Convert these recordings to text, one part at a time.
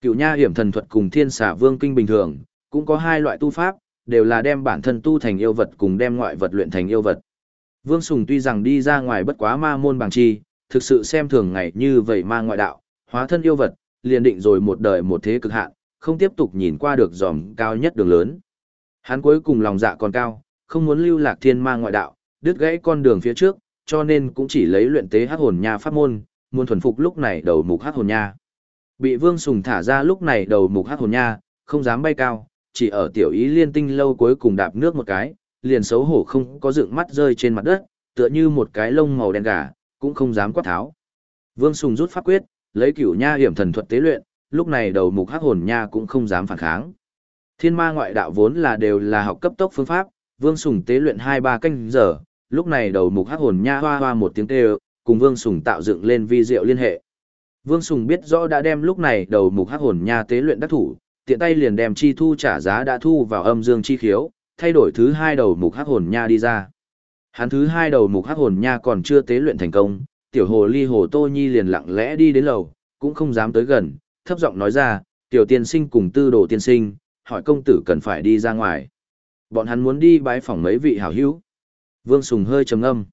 Cựu nha hiểm thần thuật cùng thiên xả vương kinh bình thường, cũng có hai loại tu pháp, đều là đem bản thân tu thành yêu vật cùng đem ngoại vật luyện thành yêu vật. Vương Sùng tuy rằng đi ra ngoài bất quá ma môn bằng chi, thực sự xem thường ngày như vậy ma ngoại đạo, hóa thân yêu vật, liền định rồi một đời một thế cực hạn, không tiếp tục nhìn qua được dòm cao nhất đường lớn. Hắn cuối cùng lòng dạ còn cao, không muốn lưu lạc thiên ma ngoại đạo, đứt gãy con đường phía trước, cho nên cũng chỉ lấy luyện tế hắc hồn nha pháp môn, muốn thuần phục lúc này đầu mục hắc hồn nha. Bị Vương Sùng thả ra lúc này đầu mục hắc hồn nha, không dám bay cao, chỉ ở tiểu ý liên tinh lâu cuối cùng đạp nước một cái, liền xấu hổ không có dựng mắt rơi trên mặt đất, tựa như một cái lông màu đen gà, cũng không dám quát tháo. Vương Sùng rút pháp quyết, lấy cửu nha hiểm thần thuật tế luyện, lúc này đầu mục hắc hồn nha cũng không dám phản kháng. Thiên ma ngoại đạo vốn là đều là học cấp tốc phương pháp, Vương Sùng tế luyện 2-3 canh giờ, lúc này đầu mục hắc hồn nha hoa hoa một tiếng kêu, cùng Vương Sùng tạo dựng lên vi diệu liên hệ. Vương Sùng biết rõ đã đem lúc này đầu mục hắc hồn nha tế luyện đắc thủ, tiện tay liền đem chi thu trả giá đã thu vào âm dương chi khiếu, thay đổi thứ hai đầu mục hắc hồn nha đi ra. Hắn thứ hai đầu mục hắc hồn nha còn chưa tế luyện thành công, tiểu hồ ly hồ tô nhi liền lặng lẽ đi đến lầu, cũng không dám tới gần, thấp giọng nói ra, tiểu tiên sinh cùng tư đồ tiên sinh, hỏi công tử cần phải đi ra ngoài. Bọn hắn muốn đi bái phỏng mấy vị hảo hữu. Vương Sùng hơi trầm âm.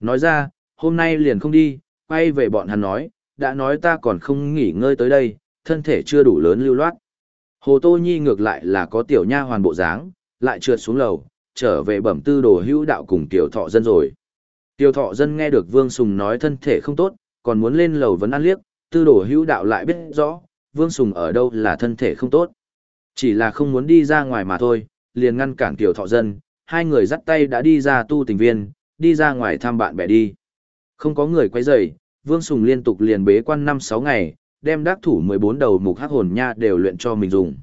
Nói ra, hôm nay liền không đi, quay về bọn hắn nói, đã nói ta còn không nghỉ ngơi tới đây, thân thể chưa đủ lớn lưu loát. Hồ Tô Nhi ngược lại là có tiểu nha hoàn bộ dáng, lại trượt xuống lầu, trở về bẩm tư đồ hữu đạo cùng tiểu thọ dân rồi. Tiểu thọ dân nghe được Vương Sùng nói thân thể không tốt, còn muốn lên lầu vẫn ăn liếc, tư đồ hữu đạo lại biết rõ, Vương Sùng ở đâu là thân thể không tốt. Chỉ là không muốn đi ra ngoài mà thôi, liền ngăn cản tiểu thọ dân, hai người dắt tay đã đi ra tu tình viên, đi ra ngoài thăm bạn bè đi. Không có người quay rời, Vương Sùng liên tục liền bế quan 5-6 ngày, đem đắc thủ 14 đầu mục hắc hồn nha đều luyện cho mình dùng.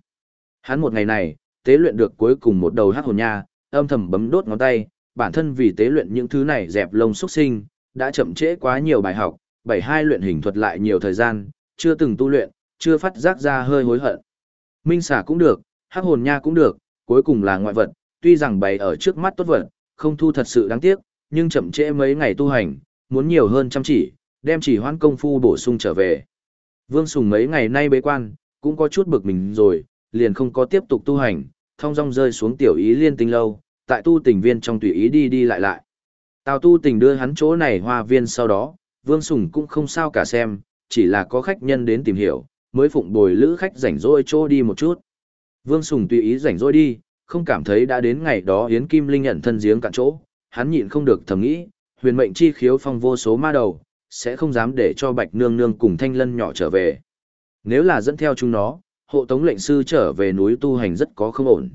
Hắn một ngày này, tế luyện được cuối cùng một đầu hắc hồn nha, âm thầm bấm đốt ngón tay, bản thân vì tế luyện những thứ này dẹp lông xuất sinh, đã chậm trễ quá nhiều bài học, bảy hai luyện hình thuật lại nhiều thời gian, chưa từng tu luyện, chưa phát giác ra hơi hối hận. Minh xả cũng được, hắc hồn nha cũng được, cuối cùng là ngoại vật, tuy rằng bày ở trước mắt tốt vật, không thu thật sự đáng tiếc, nhưng chậm trễ mấy ngày tu hành, muốn nhiều hơn chăm chỉ, đem chỉ hoãn công phu bổ sung trở về. Vương Sùng mấy ngày nay bế quan, cũng có chút bực mình rồi, liền không có tiếp tục tu hành, thông dong rơi xuống tiểu ý liên tinh lâu, tại tu tình viên trong tùy ý đi đi lại lại. Tào tu tình đưa hắn chỗ này hoa viên sau đó, Vương Sùng cũng không sao cả xem, chỉ là có khách nhân đến tìm hiểu, mới phụng bồi lữ khách rảnh rỗi chỗ đi một chút. Vương Sùng tùy ý rảnh rỗi đi, không cảm thấy đã đến ngày đó Yến Kim Linh nhận thân giếng cạn chỗ, hắn nhịn không được thầm nghĩ, huyền mệnh chi khiếu phong vô số ma đầu, sẽ không dám để cho Bạch Nương Nương cùng Thanh Lân nhỏ trở về. Nếu là dẫn theo chúng nó, hộ tống lệnh sư trở về núi tu hành rất có không ổn.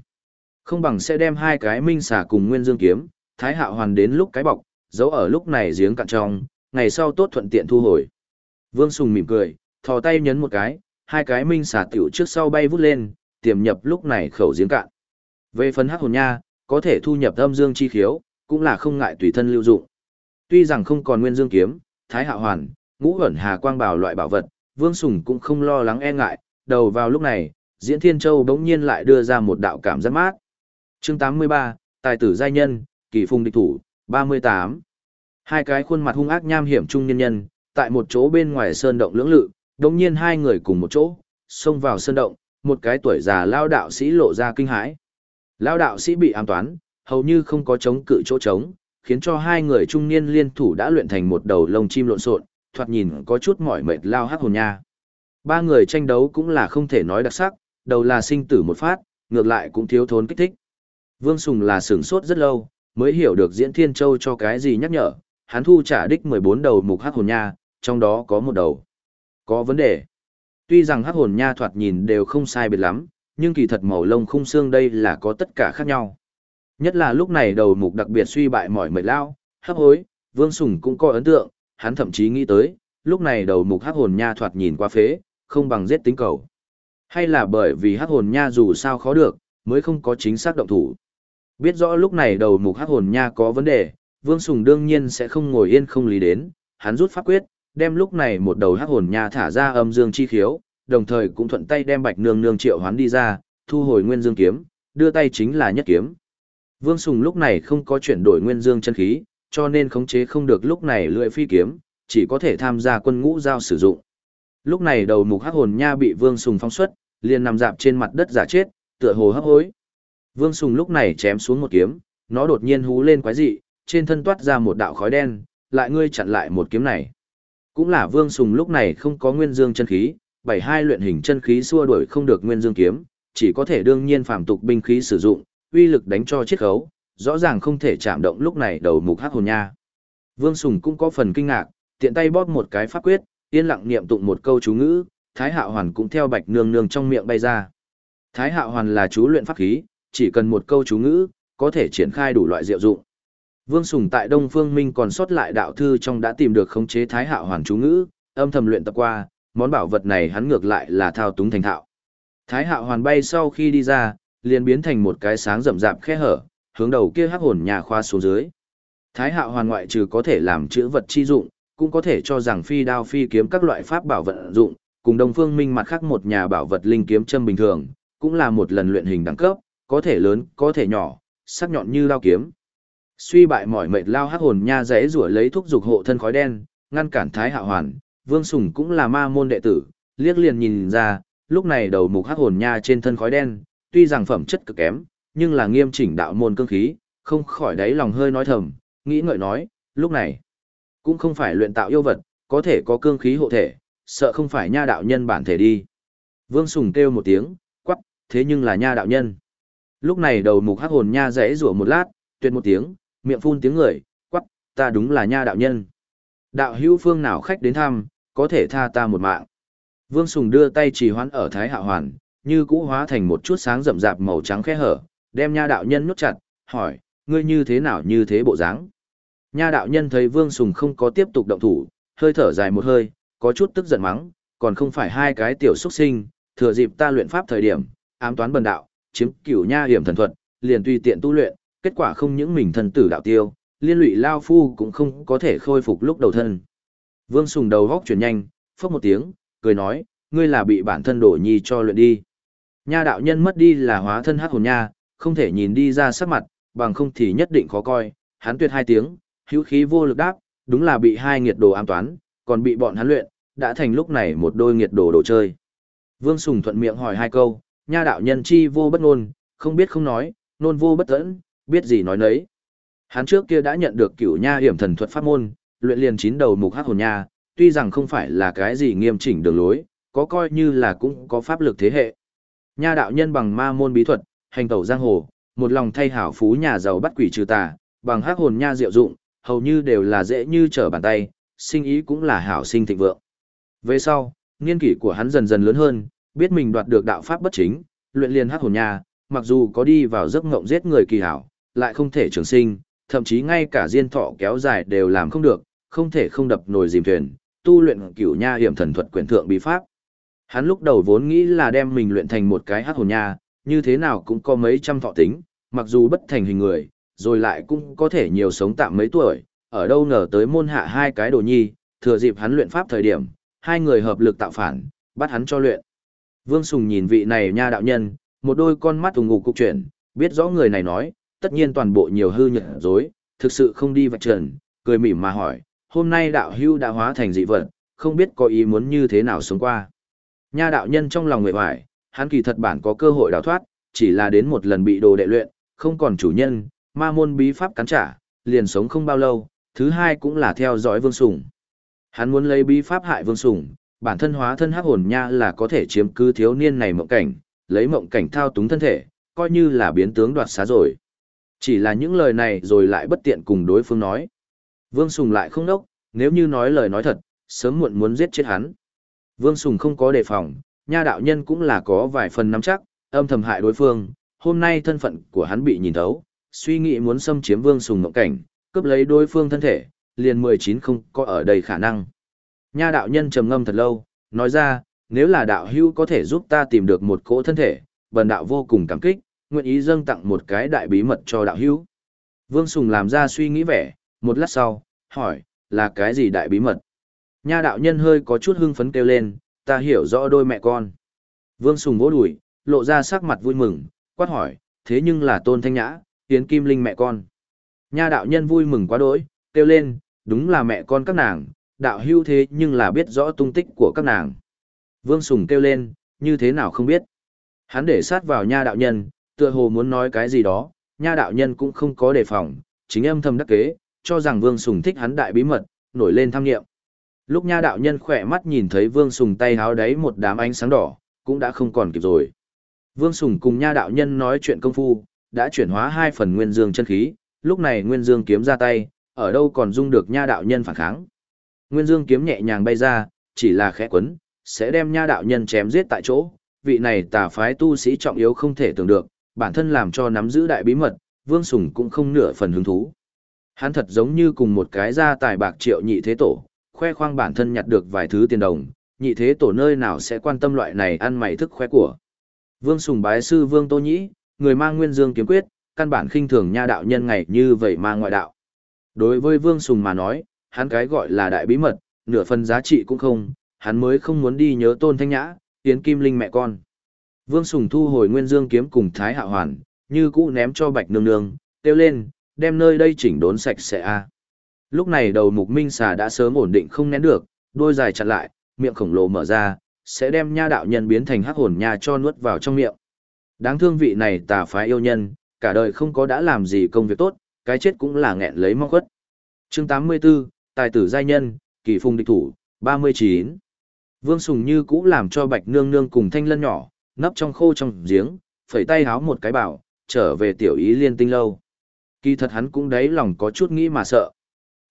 Không bằng sẽ đem hai cái minh xà cùng Nguyên Dương kiếm, Thái Hạo Hoàn đến lúc cái bọc, giấu ở lúc này giếng cạn trong, ngày sau tốt thuận tiện thu hồi. Vương Sùng mỉm cười, thò tay nhấn một cái, hai cái minh xà tiểu trước sau bay vút lên, tiềm nhập lúc này khẩu giếng cạn. Về phần hắc hồn nha, có thể thu nhập âm dương chi khiếu, cũng là không ngại tùy thân lưu dụng. Tuy rằng không còn nguyên dương kiếm, thái hạ hoàn, ngũ ẩn hà quang bảo loại bảo vật, Vương Sùng cũng không lo lắng e ngại, đầu vào lúc này, Diễn Thiên Châu bỗng nhiên lại đưa ra một đạo cảm giác mát. Chương 83, Tài tử giai nhân, Kỳ phùng địch thủ, 38. Hai cái khuôn mặt hung ác nham hiểm trung nhân nhân, tại một chỗ bên ngoài sơn động lưỡng lự, đồng nhiên hai người cùng một chỗ, xông vào sơn động, một cái tuổi già lao đạo sĩ lộ ra kinh hãi. Lao đạo sĩ bị ám toán, hầu như không có chống cự chỗ trống, khiến cho hai người trung niên liên thủ đã luyện thành một đầu lông chim lộn xộn, thoạt nhìn có chút mỏi mệt lao hắc hồn nha. Ba người tranh đấu cũng là không thể nói đặc sắc, đầu là sinh tử một phát, ngược lại cũng thiếu thốn kích thích. Vương Sùng là sửng sốt rất lâu, mới hiểu được Diễn Thiên Châu cho cái gì nhắc nhở, hắn thu trả đích 14 đầu mục hắc hồn nha, trong đó có một đầu. Có vấn đề. Tuy rằng hắc hồn nha thoạt nhìn đều không sai biệt lắm, nhưng kỳ thật màu lông khung xương đây là có tất cả khác nhau. Nhất là lúc này đầu mục đặc biệt suy bại mỏi mệt lao, hấp hối, Vương Sùng cũng có ấn tượng, hắn thậm chí nghĩ tới, lúc này đầu mục hắc hồn nha thoạt nhìn qua phế, không bằng giết tính cầu. Hay là bởi vì hắc hồn nha dù sao khó được, mới không có chính xác động thủ. Biết rõ lúc này đầu mục hắc hồn nha có vấn đề, Vương Sùng đương nhiên sẽ không ngồi yên không lý đến, hắn rút pháp quyết, đem lúc này một đầu hắc hồn nha thả ra âm dương chi khiếu, đồng thời cũng thuận tay đem bạch nương nương triệu hoán đi ra, thu hồi nguyên dương kiếm, đưa tay chính là nhất kiếm. Vương Sùng lúc này không có chuyển đổi nguyên dương chân khí, cho nên khống chế không được lúc này lưỡi phi kiếm, chỉ có thể tham gia quân ngũ giao sử dụng. Lúc này đầu mục hắc hồn nha bị Vương Sùng phóng xuất, liền nằm dạp trên mặt đất giả chết, tựa hồ hấp hối. Vương Sùng lúc này chém xuống một kiếm, nó đột nhiên hú lên quái dị, trên thân toát ra một đạo khói đen, lại ngươi chặn lại một kiếm này. Cũng là Vương Sùng lúc này không có nguyên dương chân khí, bảy hai luyện hình chân khí xua đuổi không được nguyên dương kiếm, chỉ có thể đương nhiên phàm tục binh khí sử dụng, uy lực đánh cho chiết khấu, rõ ràng không thể chạm động lúc này đầu mục hắc hồn nha. Vương Sùng cũng có phần kinh ngạc, tiện tay bóp một cái pháp quyết, yên lặng niệm tụng một câu chú ngữ, Thái Hạo Hoàn cũng theo Bạch Nương Nương trong miệng bay ra. Thái Hạo Hoàn là chú luyện pháp khí, chỉ cần một câu chú ngữ, có thể triển khai đủ loại diệu dụng. Vương Sùng tại Đông Phương Minh còn sót lại đạo thư trong đã tìm được khống chế Thái Hạo Hoàn chú ngữ, âm thầm luyện tập qua, món bảo vật này hắn ngược lại là thao túng thành thạo. Thái Hạo Hoàn bay sau khi đi ra, liền biến thành một cái sáng rậm rạp khe hở, hướng đầu kia hắc hồn nhà khoa xuống dưới. Thái Hạo Hoàn ngoại trừ có thể làm chữ vật chi dụng, cũng có thể cho rằng phi đao phi kiếm các loại pháp bảo vận dụng, cùng Đông Phương Minh mặt khác một nhà bảo vật linh kiếm châm bình thường, cũng là một lần luyện hình đẳng cấp, có thể lớn, có thể nhỏ, sắc nhọn như lao kiếm. Suy bại mỏi mệt lao hắc hồn nha rẽ rủa lấy thuốc dục hộ thân khói đen, ngăn cản Thái Hạo Hoàn, Vương Sùng cũng là ma môn đệ tử, liếc liền nhìn ra, lúc này đầu mục hắc hồn nha trên thân khói đen, tuy rằng phẩm chất cực kém, nhưng là nghiêm chỉnh đạo môn cương khí, không khỏi đáy lòng hơi nói thầm, nghĩ ngợi nói, lúc này cũng không phải luyện tạo yêu vật, có thể có cương khí hộ thể, sợ không phải nha đạo nhân bản thể đi. Vương Sùng kêu một tiếng, quắc, thế nhưng là nha đạo nhân. Lúc này đầu mục hắc hồn nha rẽ rủa một lát, tuyệt một tiếng, miệng phun tiếng người, quắc, ta đúng là nha đạo nhân. Đạo hữu phương nào khách đến thăm, có thể tha ta một mạng. Vương Sùng đưa tay trì hoãn ở Thái Hạ Hoàn, như cũ hóa thành một chút sáng rậm rạp màu trắng khe hở, đem nha đạo nhân nhốt chặt, hỏi, ngươi như thế nào như thế bộ dáng? Nha đạo nhân thấy Vương Sùng không có tiếp tục động thủ, hơi thở dài một hơi, có chút tức giận mắng, còn không phải hai cái tiểu xuất sinh, thừa dịp ta luyện pháp thời điểm, ám toán bần đạo, chiếm cửu nha hiểm thần thuật, liền tùy tiện tu luyện, kết quả không những mình thần tử đạo tiêu, liên lụy lao phu cũng không có thể khôi phục lúc đầu thân. Vương Sùng đầu góc chuyển nhanh, phốc một tiếng, cười nói, ngươi là bị bản thân đổ nhi cho luyện đi. Nha đạo nhân mất đi là hóa thân hắc hồn nha, không thể nhìn đi ra sắc mặt, bằng không thì nhất định khó coi, hắn tuyệt hai tiếng, hữu khí vô lực đáp, đúng là bị hai nghiệt đồ ám toán, còn bị bọn hắn luyện, đã thành lúc này một đôi nghiệt đồ đồ chơi. Vương Sùng thuận miệng hỏi hai câu, nha đạo nhân chi vô bất ngôn, không biết không nói, nôn vô bất tẫn, biết gì nói nấy. Hắn trước kia đã nhận được cửu nha hiểm thần thuật pháp môn, luyện liền chín đầu mục hắc hồn nha, tuy rằng không phải là cái gì nghiêm chỉnh đường lối, có coi như là cũng có pháp lực thế hệ. Nha đạo nhân bằng ma môn bí thuật, hành tẩu giang hồ, một lòng thay hảo phú nhà giàu bắt quỷ trừ tà, bằng hắc hồn nha diệu dụng, hầu như đều là dễ như trở bàn tay, sinh ý cũng là hảo sinh thịnh vượng. Về sau, nghiên kỷ của hắn dần dần lớn hơn, biết mình đoạt được đạo pháp bất chính, luyện liền hắc hồn nha, mặc dù có đi vào giấc ngộng giết người kỳ hảo, lại không thể trường sinh, thậm chí ngay cả diên thọ kéo dài đều làm không được, không thể không đập nồi dìm thuyền, tu luyện cửu nha hiểm thần thuật quyển thượng bí pháp. Hắn lúc đầu vốn nghĩ là đem mình luyện thành một cái hắc hồn nha, như thế nào cũng có mấy trăm thọ tính, mặc dù bất thành hình người, rồi lại cũng có thể nhiều sống tạm mấy tuổi, ở đâu ngờ tới môn hạ hai cái đồ nhi, thừa dịp hắn luyện pháp thời điểm, hai người hợp lực tạo phản, bắt hắn cho luyện. Vương Sùng nhìn vị này nha đạo nhân, một đôi con mắt ủng ngục cục chuyển, biết rõ người này nói, tất nhiên toàn bộ nhiều hư nhận dối, thực sự không đi vạch trần, cười mỉm mà hỏi, hôm nay đạo hưu đã hóa thành dị vật, không biết có ý muốn như thế nào sống qua. Nha đạo nhân trong lòng người hoài, hắn kỳ thật bản có cơ hội đào thoát, chỉ là đến một lần bị đồ đệ luyện, không còn chủ nhân, ma môn bí pháp cắn trả, liền sống không bao lâu, thứ hai cũng là theo dõi vương sủng. Hắn muốn lấy bí pháp hại vương sủng, bản thân hóa thân hắc hồn nha là có thể chiếm cứ thiếu niên này mộng cảnh, lấy mộng cảnh thao túng thân thể, coi như là biến tướng đoạt xá rồi. Chỉ là những lời này rồi lại bất tiện cùng đối phương nói. Vương Sùng lại không đốc, nếu như nói lời nói thật, sớm muộn muốn giết chết hắn. Vương Sùng không có đề phòng, nha đạo nhân cũng là có vài phần nắm chắc, âm thầm hại đối phương, hôm nay thân phận của hắn bị nhìn thấu, suy nghĩ muốn xâm chiếm Vương Sùng mộng cảnh, cướp lấy đối phương thân thể, liền 19 không có ở đây khả năng. Nha đạo nhân trầm ngâm thật lâu, nói ra, nếu là đạo hưu có thể giúp ta tìm được một cỗ thân thể, bần đạo vô cùng cảm kích, nguyện ý dâng tặng một cái đại bí mật cho đạo hưu. Vương Sùng làm ra suy nghĩ vẻ, một lát sau, hỏi, là cái gì đại bí mật? Nha đạo nhân hơi có chút hưng phấn kêu lên, ta hiểu rõ đôi mẹ con. Vương Sùng vỗ đùi, lộ ra sắc mặt vui mừng, quát hỏi, thế nhưng là tôn thanh nhã, tiến kim linh mẹ con. Nha đạo nhân vui mừng quá đỗi, kêu lên, đúng là mẹ con các nàng, đạo hưu thế nhưng là biết rõ tung tích của các nàng. Vương Sùng kêu lên, như thế nào không biết. Hắn để sát vào nha đạo nhân, tựa hồ muốn nói cái gì đó, nha đạo nhân cũng không có đề phòng, chính âm thầm đắc kế, cho rằng Vương Sùng thích hắn đại bí mật, nổi lên tham nghiệm. Lúc nha đạo nhân khỏe mắt nhìn thấy Vương Sùng tay háo đáy một đám ánh sáng đỏ, cũng đã không còn kịp rồi. Vương Sùng cùng nha đạo nhân nói chuyện công phu, đã chuyển hóa hai phần nguyên dương chân khí, lúc này nguyên dương kiếm ra tay, ở đâu còn dung được nha đạo nhân phản kháng. Nguyên dương kiếm nhẹ nhàng bay ra, chỉ là khẽ quấn, sẽ đem nha đạo nhân chém giết tại chỗ. Vị này tà phái tu sĩ trọng yếu không thể tưởng được, bản thân làm cho nắm giữ đại bí mật, Vương Sùng cũng không nửa phần hứng thú. Hắn thật giống như cùng một cái gia tài bạc triệu nhị thế tổ, khoe khoang bản thân nhặt được vài thứ tiền đồng, nhị thế tổ nơi nào sẽ quan tâm loại này ăn mày thức khoe của. Vương Sùng bái sư Vương Tô Nhĩ, người mang nguyên dương kiếm quyết, căn bản khinh thường nha đạo nhân ngày như vậy mà ngoại đạo. Đối với Vương Sùng mà nói, hắn cái gọi là đại bí mật, nửa phần giá trị cũng không, hắn mới không muốn đi nhớ tôn thanh nhã, tiến kim linh mẹ con. Vương Sùng thu hồi nguyên dương kiếm cùng Thái Hạ Hoàn, như cũ ném cho Bạch Nương Nương, kêu lên, đem nơi đây chỉnh đốn sạch sẽ a. Lúc này đầu mục minh xà đã sớm ổn định không nén được, đôi dài chặt lại, miệng khổng lồ mở ra, sẽ đem nha đạo nhân biến thành hắc hồn nha cho nuốt vào trong miệng. Đáng thương vị này tà phái yêu nhân, cả đời không có đã làm gì công việc tốt, cái chết cũng là nghẹn lấy mong khuất. Chương 84, Tài tử giai nhân, kỳ phùng địch thủ, 39. Vương Sùng như cũ làm cho Bạch Nương Nương cùng thanh lân nhỏ, nấp trong khô trong giếng, phẩy tay háo một cái bảo, trở về tiểu ý liên tinh lâu. Kỳ thật hắn cũng đấy lòng có chút nghĩ mà sợ.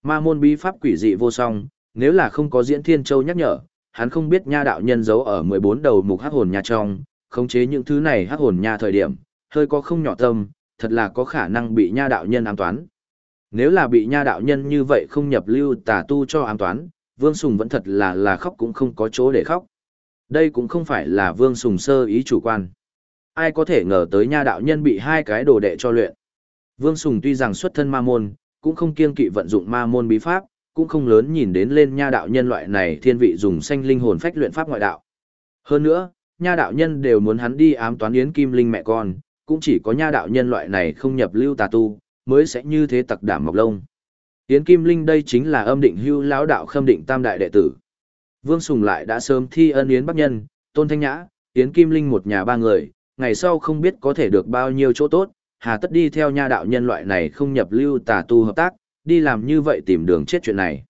Ma môn bí pháp quỷ dị vô song, nếu là không có diễn thiên châu nhắc nhở, hắn không biết nha đạo nhân giấu ở 14 đầu mục hắc hồn nha trong, khống chế những thứ này hắc hồn nha thời điểm, hơi có không nhỏ tâm, thật là có khả năng bị nha đạo nhân ám toán. Nếu là bị nha đạo nhân như vậy không nhập lưu tà tu cho ám toán, Vương Sùng vẫn thật là là khóc cũng không có chỗ để khóc. Đây cũng không phải là Vương Sùng sơ ý chủ quan. Ai có thể ngờ tới nha đạo nhân bị hai cái đồ đệ cho luyện. Vương Sùng tuy rằng xuất thân ma môn, cũng không kiêng kỵ vận dụng ma môn bí pháp, cũng không lớn nhìn đến lên nha đạo nhân loại này thiên vị dùng sanh linh hồn phách luyện pháp ngoại đạo. Hơn nữa, nha đạo nhân đều muốn hắn đi ám toán yến kim linh mẹ con, cũng chỉ có nha đạo nhân loại này không nhập lưu tà tu, mới sẽ như thế tặc đảm mọc lông. Yến kim linh đây chính là âm định hưu lão đạo khâm định tam đại đệ tử. Vương Sùng lại đã sớm thi ân yến bắc nhân, tôn thanh nhã, yến kim linh một nhà ba người, ngày sau không biết có thể được bao nhiêu chỗ tốt, hà tất đi theo nha đạo nhân loại này không nhập lưu tà tu hợp tác, đi làm như vậy tìm đường chết chuyện này.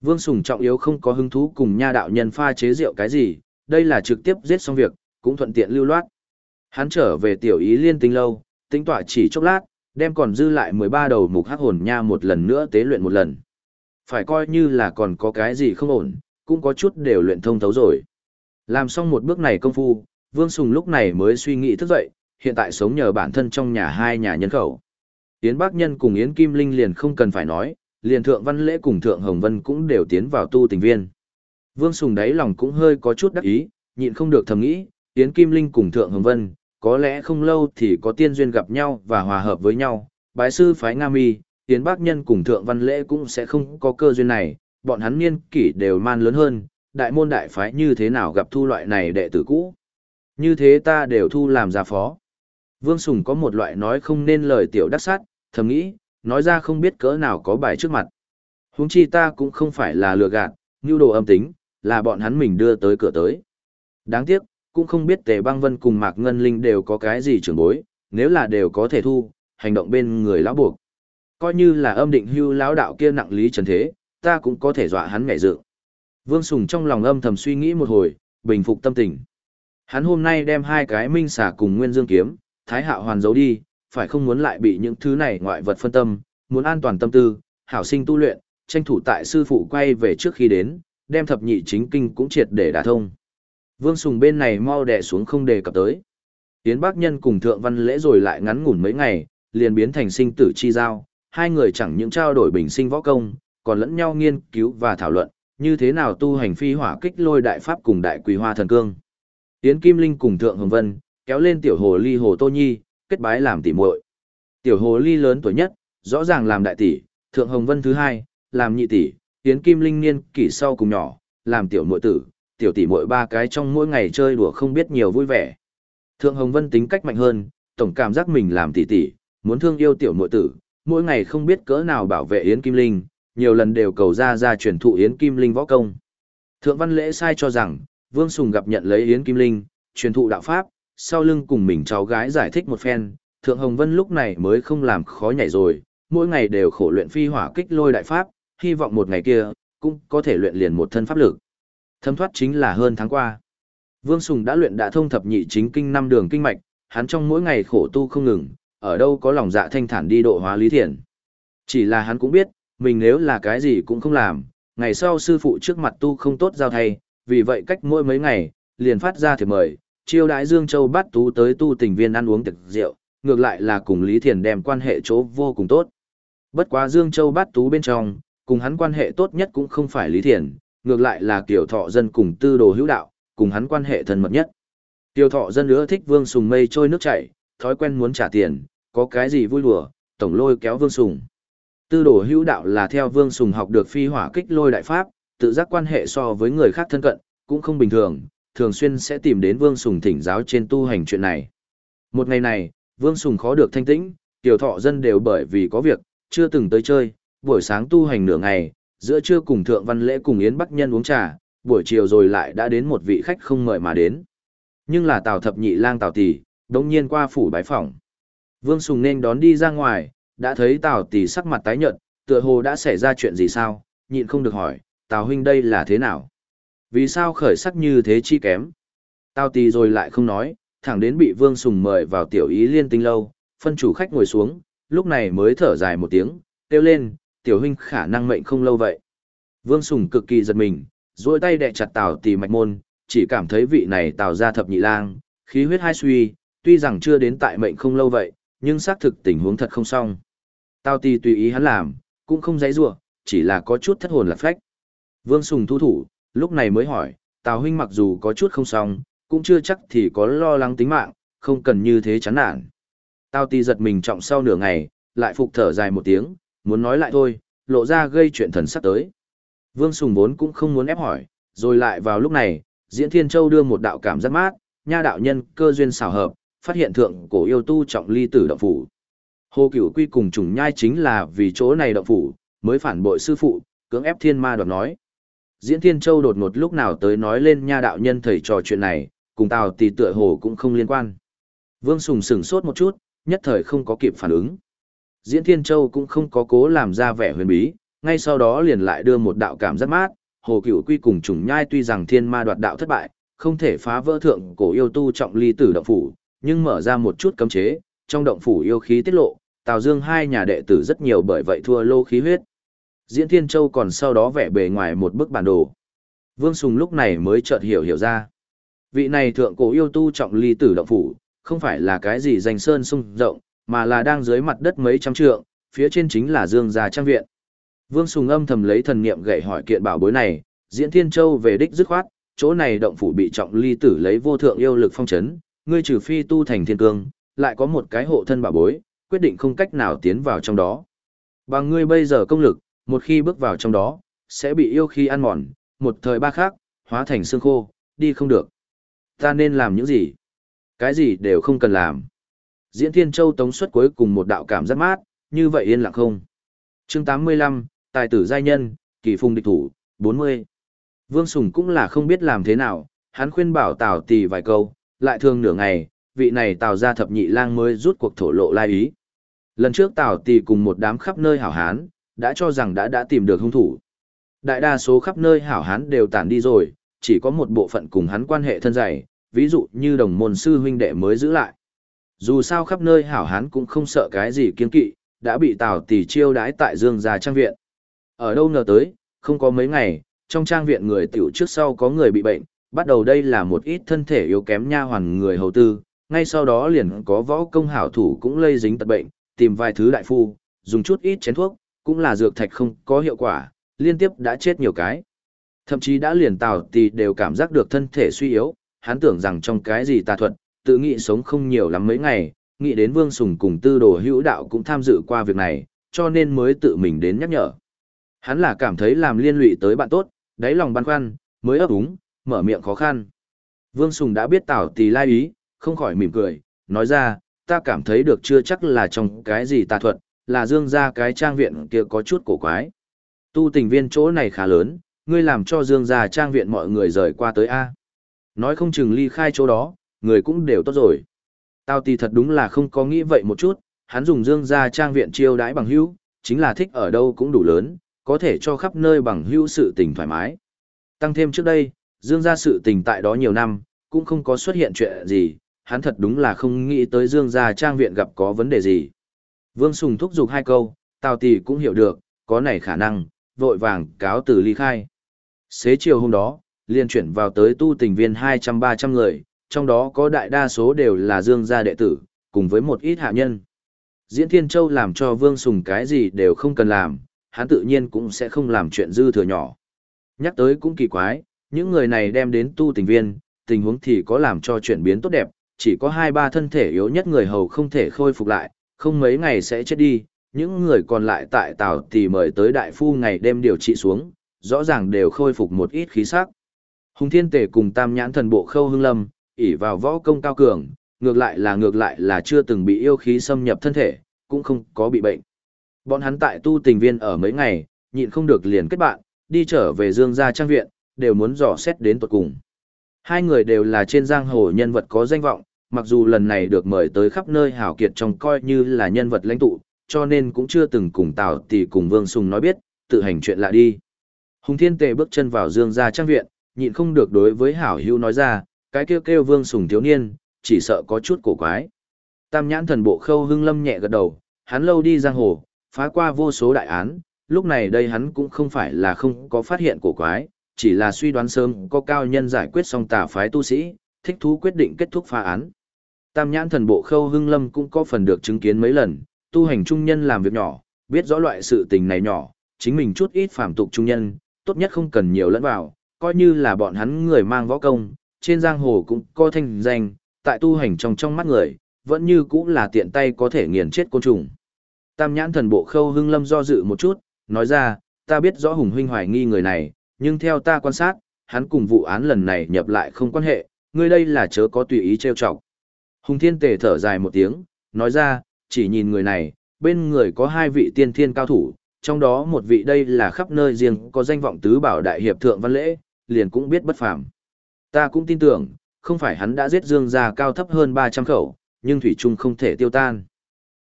Vương Sùng trọng yếu không có hứng thú cùng nha đạo nhân pha chế rượu cái gì, đây là trực tiếp giết xong việc, cũng thuận tiện lưu loát. Hắn trở về tiểu ý liên tinh lâu, tính tỏa chỉ chốc lát, đem còn dư lại 13 đầu mục hắc hồn nha một lần nữa tế luyện một lần. Phải coi như là còn có cái gì không ổn, cũng có chút đều luyện thông thấu rồi. Làm xong một bước này công phu, Vương Sùng lúc này mới suy nghĩ thức dậy, hiện tại sống nhờ bản thân trong nhà hai nhà nhân khẩu. Yến Bác Nhân cùng Yến Kim Linh liền không cần phải nói, liền Thượng Văn Lễ cùng Thượng Hồng Vân cũng đều tiến vào tu tình viên. Vương Sùng đáy lòng cũng hơi có chút đắc ý, nhịn không được thầm nghĩ, Yến Kim Linh cùng Thượng Hồng Vân, có lẽ không lâu thì có tiên duyên gặp nhau và hòa hợp với nhau. Bái sư phái Nga Mi, Yến Bác Nhân cùng Thượng Văn Lễ cũng sẽ không có cơ duyên này, bọn hắn niên kỷ đều man lớn hơn, đại môn đại phái như thế nào gặp thu loại này đệ tử cũ. Như thế ta đều thu làm gia phó. Vương Sùng có một loại nói không nên lời tiểu đắc sát, thầm nghĩ, nói ra không biết cỡ nào có bài trước mặt. Huống chi ta cũng không phải là lừa gạt, như đồ âm tính, là bọn hắn mình đưa tới cửa tới. Đáng tiếc, cũng không biết Tề Băng Vân cùng Mạc Ngân Linh đều có cái gì trưởng bối, nếu là đều có thể thu, hành động bên người lão buộc. Coi như là âm định hưu lão đạo kia nặng lý trần thế, ta cũng có thể dọa hắn ngại dự. Vương Sùng trong lòng âm thầm suy nghĩ một hồi, bình phục tâm tình. Hắn hôm nay đem hai cái minh xà cùng Nguyên Dương kiếm, Thái Hạo hoàn giấu đi, phải không muốn lại bị những thứ này ngoại vật phân tâm, muốn an toàn tâm tư, hảo sinh tu luyện, tranh thủ tại sư phụ quay về trước khi đến, đem thập nhị chính kinh cũng triệt để đả thông. Vương Sùng bên này mau đè xuống không đề cập tới. Tiến Bác Nhân cùng Thượng Văn Lễ rồi lại ngắn ngủn mấy ngày, liền biến thành sinh tử chi giao, hai người chẳng những trao đổi bình sinh võ công, còn lẫn nhau nghiên cứu và thảo luận, như thế nào tu hành phi hỏa kích lôi đại pháp cùng đại quỳ hoa thần cương. Tiến Kim Linh cùng Thượng Hồng Vân, kéo lên tiểu hồ ly hồ Tô Nhi, kết bái làm tỷ muội. Tiểu hồ ly lớn tuổi nhất, rõ ràng làm đại tỷ, Thượng Hồng Vân thứ hai, làm nhị tỷ, Tiến Kim Linh niên kỷ sau cùng nhỏ, làm tiểu muội tử, tiểu tỷ muội ba cái trong mỗi ngày chơi đùa không biết nhiều vui vẻ. Thượng Hồng Vân tính cách mạnh hơn, tổng cảm giác mình làm tỷ tỷ, muốn thương yêu tiểu muội tử, mỗi ngày không biết cỡ nào bảo vệ Yến Kim Linh, nhiều lần đều cầu ra ra truyền thụ Yến Kim Linh võ công. Thượng Văn Lễ sai cho rằng, Vương Sùng gặp nhận lấy Yến Kim Linh, truyền thụ đạo pháp, sau lưng cùng mình cháu gái giải thích một phen, Thượng Hồng Vân lúc này mới không làm khó nhảy rồi, mỗi ngày đều khổ luyện phi hỏa kích lôi đại pháp, hy vọng một ngày kia, cũng có thể luyện liền một thân pháp lực. Thâm thoát chính là hơn tháng qua. Vương Sùng đã luyện đã thông thập nhị chính kinh năm đường kinh mạch, hắn trong mỗi ngày khổ tu không ngừng, ở đâu có lòng dạ thanh thản đi độ hóa lý thiện. Chỉ là hắn cũng biết, mình nếu là cái gì cũng không làm, ngày sau sư phụ trước mặt tu không tốt giao thay, vì vậy cách mỗi mấy ngày, liền phát ra thiệp mời, chiêu đãi Dương Châu bắt tú tới tu tình viên ăn uống thực rượu, ngược lại là cùng Lý Thiền đem quan hệ chỗ vô cùng tốt. Bất quá Dương Châu bắt tú bên trong, cùng hắn quan hệ tốt nhất cũng không phải Lý Thiền, ngược lại là kiểu Thọ Dân cùng tư đồ hữu đạo, cùng hắn quan hệ thân mật nhất. Tiểu Thọ Dân nữa thích Vương Sùng mây trôi nước chảy, thói quen muốn trả tiền, có cái gì vui đùa, tổng lôi kéo Vương Sùng. Tư đồ hữu đạo là theo Vương Sùng học được phi hỏa kích lôi đại pháp, tự giác quan hệ so với người khác thân cận, cũng không bình thường, thường xuyên sẽ tìm đến Vương Sùng thỉnh giáo trên tu hành chuyện này. Một ngày này, Vương Sùng khó được thanh tĩnh, tiểu thọ dân đều bởi vì có việc, chưa từng tới chơi, buổi sáng tu hành nửa ngày, giữa trưa cùng Thượng Văn Lễ cùng Yến Bắc Nhân uống trà, buổi chiều rồi lại đã đến một vị khách không mời mà đến. Nhưng là Tào Thập Nhị Lang Tào Tỷ, đống nhiên qua phủ bái phỏng. Vương Sùng nên đón đi ra ngoài, đã thấy Tào Tỷ sắc mặt tái nhợt, tựa hồ đã xảy ra chuyện gì sao, nhịn không được hỏi, Tào huynh đây là thế nào? Vì sao khởi sắc như thế chi kém? Tao tì rồi lại không nói, thẳng đến bị Vương Sùng mời vào tiểu ý liên tinh lâu, phân chủ khách ngồi xuống, lúc này mới thở dài một tiếng, kêu lên, tiểu huynh khả năng mệnh không lâu vậy. Vương Sùng cực kỳ giật mình, duỗi tay đè chặt Tào Tỷ mạch môn, chỉ cảm thấy vị này Tào ra thập nhị lang, khí huyết hai suy, tuy rằng chưa đến tại mệnh không lâu vậy, nhưng xác thực tình huống thật không xong. Tào Tỷ tùy ý hắn làm, cũng không dãy rủa, chỉ là có chút thất hồn lạc phách. Vương Sùng thu thủ, lúc này mới hỏi, Tào huynh mặc dù có chút không xong, cũng chưa chắc thì có lo lắng tính mạng, không cần như thế chán nản. Tào ti giật mình trọng sau nửa ngày, lại phục thở dài một tiếng, muốn nói lại thôi, lộ ra gây chuyện thần sắp tới. Vương Sùng vốn cũng không muốn ép hỏi, rồi lại vào lúc này, Diễn Thiên Châu đưa một đạo cảm giác mát, nha đạo nhân cơ duyên xảo hợp, phát hiện thượng cổ yêu tu trọng ly tử động phủ. Hồ Cửu Quy cùng trùng nhai chính là vì chỗ này động phủ, mới phản bội sư phụ, cưỡng ép thiên ma đoạt nói. Diễn Thiên Châu đột ngột lúc nào tới nói lên nha đạo nhân thầy trò chuyện này, cùng Tào Tỷ tựa hồ cũng không liên quan. Vương Sùng sửng sốt một chút, nhất thời không có kịp phản ứng. Diễn Thiên Châu cũng không có cố làm ra vẻ huyền bí, ngay sau đó liền lại đưa một đạo cảm rất mát, Hồ Cửu Quy cùng trùng nhai tuy rằng thiên ma đoạt đạo thất bại, không thể phá vỡ thượng cổ yêu tu trọng ly tử động phủ, nhưng mở ra một chút cấm chế, trong động phủ yêu khí tiết lộ, Tào Dương hai nhà đệ tử rất nhiều bởi vậy thua lô khí huyết. Diễn Thiên Châu còn sau đó vẽ bề ngoài một bức bản đồ. Vương Sùng lúc này mới chợt hiểu hiểu ra. Vị này thượng cổ yêu tu trọng ly tử động phủ, không phải là cái gì danh sơn sung rộng, mà là đang dưới mặt đất mấy trăm trượng, phía trên chính là Dương gia trang viện. Vương Sùng âm thầm lấy thần niệm gậy hỏi kiện bảo bối này, Diễn Thiên Châu về đích dứt khoát, chỗ này động phủ bị trọng ly tử lấy vô thượng yêu lực phong chấn, ngươi trừ phi tu thành thiên cương, lại có một cái hộ thân bảo bối, quyết định không cách nào tiến vào trong đó. Bằng ngươi bây giờ công lực, một khi bước vào trong đó, sẽ bị yêu khí ăn mòn, một thời ba khác, hóa thành xương khô, đi không được. Ta nên làm những gì? Cái gì đều không cần làm. Diễn Thiên Châu tống xuất cuối cùng một đạo cảm giác mát, như vậy yên lặng không. chương 85, Tài tử giai nhân, kỳ phùng địch thủ, 40. Vương Sùng cũng là không biết làm thế nào, hắn khuyên bảo Tào Tỳ vài câu, lại thường nửa ngày, vị này Tào ra thập nhị lang mới rút cuộc thổ lộ lai ý. Lần trước Tào Tỳ cùng một đám khắp nơi hảo hán, đã cho rằng đã đã tìm được hung thủ. Đại đa số khắp nơi hảo hán đều tản đi rồi, chỉ có một bộ phận cùng hắn quan hệ thân dày, ví dụ như đồng môn sư huynh đệ mới giữ lại. Dù sao khắp nơi hảo hán cũng không sợ cái gì kiên kỵ, đã bị Tào Tỷ chiêu đái tại Dương gia trang viện. Ở đâu ngờ tới, không có mấy ngày, trong trang viện người tiểu trước sau có người bị bệnh, bắt đầu đây là một ít thân thể yếu kém nha hoàn người hầu tư, ngay sau đó liền có võ công hảo thủ cũng lây dính tật bệnh, tìm vài thứ đại phu, dùng chút ít chén thuốc, cũng là dược thạch không có hiệu quả, liên tiếp đã chết nhiều cái. Thậm chí đã liền tào thì đều cảm giác được thân thể suy yếu, hắn tưởng rằng trong cái gì tà thuật, tự nghĩ sống không nhiều lắm mấy ngày, nghĩ đến Vương Sùng cùng tư đồ hữu đạo cũng tham dự qua việc này, cho nên mới tự mình đến nhắc nhở. Hắn là cảm thấy làm liên lụy tới bạn tốt, đáy lòng băn khoăn, mới ấp úng, mở miệng khó khăn. Vương Sùng đã biết tảo Tì lai ý, không khỏi mỉm cười, nói ra, ta cảm thấy được chưa chắc là trong cái gì tà thuật, là dương gia cái trang viện kia có chút cổ quái. Tu tình viên chỗ này khá lớn, ngươi làm cho dương gia trang viện mọi người rời qua tới A. Nói không chừng ly khai chỗ đó, người cũng đều tốt rồi. Tao tì thật đúng là không có nghĩ vậy một chút, hắn dùng dương gia trang viện chiêu đãi bằng hữu, chính là thích ở đâu cũng đủ lớn, có thể cho khắp nơi bằng hữu sự tình thoải mái. Tăng thêm trước đây, dương gia sự tình tại đó nhiều năm, cũng không có xuất hiện chuyện gì, hắn thật đúng là không nghĩ tới dương gia trang viện gặp có vấn đề gì. Vương Sùng thúc giục hai câu, Tào Tỷ cũng hiểu được, có này khả năng, vội vàng cáo từ ly khai. Xế chiều hôm đó, liền chuyển vào tới tu tình viên 200-300 người, trong đó có đại đa số đều là dương gia đệ tử, cùng với một ít hạ nhân. Diễn Thiên Châu làm cho Vương Sùng cái gì đều không cần làm, hắn tự nhiên cũng sẽ không làm chuyện dư thừa nhỏ. Nhắc tới cũng kỳ quái, những người này đem đến tu tình viên, tình huống thì có làm cho chuyển biến tốt đẹp, chỉ có hai ba thân thể yếu nhất người hầu không thể khôi phục lại, không mấy ngày sẽ chết đi, những người còn lại tại Tào thì mời tới đại phu ngày đêm điều trị xuống, rõ ràng đều khôi phục một ít khí sắc. Hùng Thiên Tề cùng Tam Nhãn Thần Bộ Khâu Hưng Lâm, ỷ vào võ công cao cường, ngược lại là ngược lại là chưa từng bị yêu khí xâm nhập thân thể, cũng không có bị bệnh. Bọn hắn tại tu tình viên ở mấy ngày, nhịn không được liền kết bạn, đi trở về Dương gia trang viện, đều muốn dò xét đến tuột cùng. Hai người đều là trên giang hồ nhân vật có danh vọng, mặc dù lần này được mời tới khắp nơi hảo kiệt trong coi như là nhân vật lãnh tụ, cho nên cũng chưa từng cùng Tào Tỷ cùng Vương Sùng nói biết, tự hành chuyện lạ đi. Hùng Thiên Tề bước chân vào Dương gia trang viện, nhịn không được đối với hảo hữu nói ra, cái kêu kêu Vương Sùng thiếu niên, chỉ sợ có chút cổ quái. Tam nhãn thần bộ khâu hưng lâm nhẹ gật đầu, hắn lâu đi giang hồ, phá qua vô số đại án, lúc này đây hắn cũng không phải là không có phát hiện cổ quái, chỉ là suy đoán sớm có cao nhân giải quyết xong tà phái tu sĩ, thích thú quyết định kết thúc phá án. Tam nhãn thần bộ khâu hưng lâm cũng có phần được chứng kiến mấy lần, tu hành trung nhân làm việc nhỏ, biết rõ loại sự tình này nhỏ, chính mình chút ít phàm tục trung nhân, tốt nhất không cần nhiều lẫn vào, coi như là bọn hắn người mang võ công, trên giang hồ cũng có thanh danh, tại tu hành trong trong mắt người, vẫn như cũng là tiện tay có thể nghiền chết côn trùng. Tam nhãn thần bộ khâu hưng lâm do dự một chút, nói ra, ta biết rõ hùng huynh hoài nghi người này, nhưng theo ta quan sát, hắn cùng vụ án lần này nhập lại không quan hệ, ngươi đây là chớ có tùy ý trêu chọc. Hùng thiên tề thở dài một tiếng, nói ra, chỉ nhìn người này, bên người có hai vị tiên thiên cao thủ, trong đó một vị đây là khắp nơi riêng có danh vọng tứ bảo đại hiệp thượng văn lễ, liền cũng biết bất phàm. Ta cũng tin tưởng, không phải hắn đã giết dương gia cao thấp hơn 300 khẩu, nhưng thủy trung không thể tiêu tan.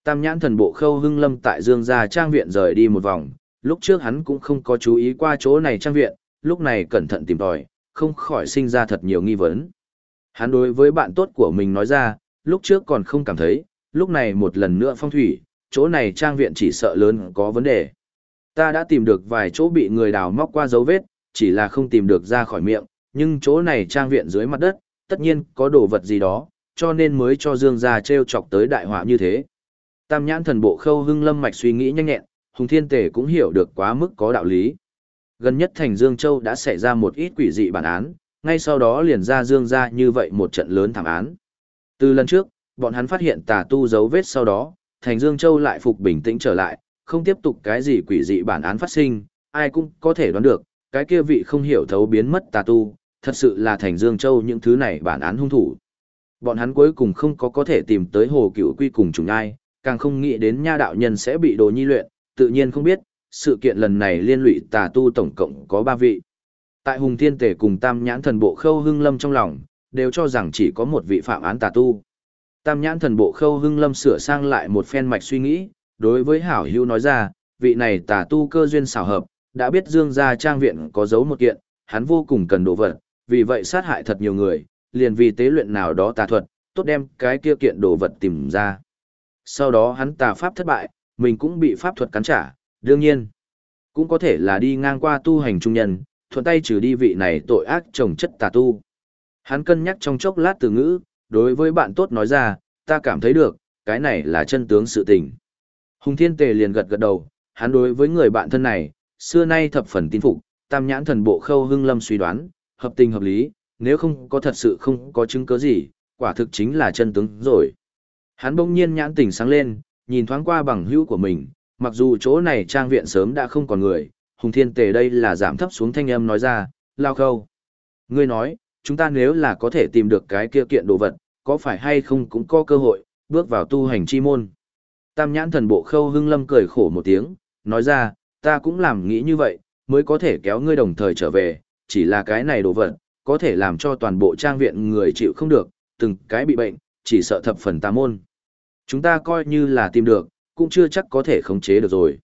Tam nhãn thần bộ khâu hưng lâm tại dương gia trang viện rời đi một vòng, lúc trước hắn cũng không có chú ý qua chỗ này trang viện, lúc này cẩn thận tìm tòi, không khỏi sinh ra thật nhiều nghi vấn. Hắn đối với bạn tốt của mình nói ra, lúc trước còn không cảm thấy, lúc này một lần nữa phong thủy, chỗ này trang viện chỉ sợ lớn có vấn đề. Ta đã tìm được vài chỗ bị người đào móc qua dấu vết, chỉ là không tìm được ra khỏi miệng, nhưng chỗ này trang viện dưới mặt đất, tất nhiên có đồ vật gì đó, cho nên mới cho Dương gia treo chọc tới đại họa như thế. Tam nhãn thần bộ khâu hưng lâm mạch suy nghĩ nhanh nhẹn, Hùng Thiên tể cũng hiểu được quá mức có đạo lý. Gần nhất thành Dương Châu đã xảy ra một ít quỷ dị bản án, ngay sau đó liền ra Dương gia như vậy một trận lớn thảm án. Từ lần trước, bọn hắn phát hiện tà tu dấu vết sau đó, thành Dương Châu lại phục bình tĩnh trở lại, không tiếp tục cái gì quỷ dị bản án phát sinh, ai cũng có thể đoán được, cái kia vị không hiểu thấu biến mất tà tu, thật sự là thành Dương Châu những thứ này bản án hung thủ. Bọn hắn cuối cùng không có có thể tìm tới hồ cựu quy cùng trùng ai, càng không nghĩ đến nha đạo nhân sẽ bị đồ nhi luyện, tự nhiên không biết, sự kiện lần này liên lụy tà tu tổng cộng có ba vị. Tại Hùng Thiên Tể cùng Tam Nhãn Thần Bộ Khâu Hưng Lâm trong lòng, đều cho rằng chỉ có một vị phạm án tà tu. Tam Nhãn Thần Bộ Khâu Hưng Lâm sửa sang lại một phen mạch suy nghĩ, đối với Hảo Hưu nói ra, vị này tà tu cơ duyên xảo hợp, đã biết Dương gia trang viện có dấu một kiện, hắn vô cùng cần đồ vật, vì vậy sát hại thật nhiều người, liền vì tế luyện nào đó tà thuật, tốt đem cái kia kiện đồ vật tìm ra. Sau đó hắn tà pháp thất bại, mình cũng bị pháp thuật cắn trả, đương nhiên. Cũng có thể là đi ngang qua tu hành trung nhân, thuận tay trừ đi vị này tội ác trồng chất tà tu. Hắn cân nhắc trong chốc lát từ ngữ, đối với bạn tốt nói ra, ta cảm thấy được, cái này là chân tướng sự tình. Hùng Thiên Tề liền gật gật đầu, hắn đối với người bạn thân này, xưa nay thập phần tin phục, tam nhãn thần bộ khâu hưng lâm suy đoán, hợp tình hợp lý, nếu không có thật sự không có chứng cứ gì, quả thực chính là chân tướng rồi. Hắn bỗng nhiên nhãn tỉnh sáng lên, nhìn thoáng qua bằng hữu của mình, mặc dù chỗ này trang viện sớm đã không còn người, Hùng Thiên Tề đây là giảm thấp xuống thanh âm nói ra, lao khâu. Ngươi nói, chúng ta nếu là có thể tìm được cái kia kiện đồ vật, có phải hay không cũng có cơ hội, bước vào tu hành chi môn. Tam nhãn thần bộ khâu hưng lâm cười khổ một tiếng, nói ra, ta cũng làm nghĩ như vậy, mới có thể kéo ngươi đồng thời trở về, chỉ là cái này đồ vật, có thể làm cho toàn bộ trang viện người chịu không được, từng cái bị bệnh, chỉ sợ thập phần tà môn. Chúng ta coi như là tìm được, cũng chưa chắc có thể khống chế được rồi.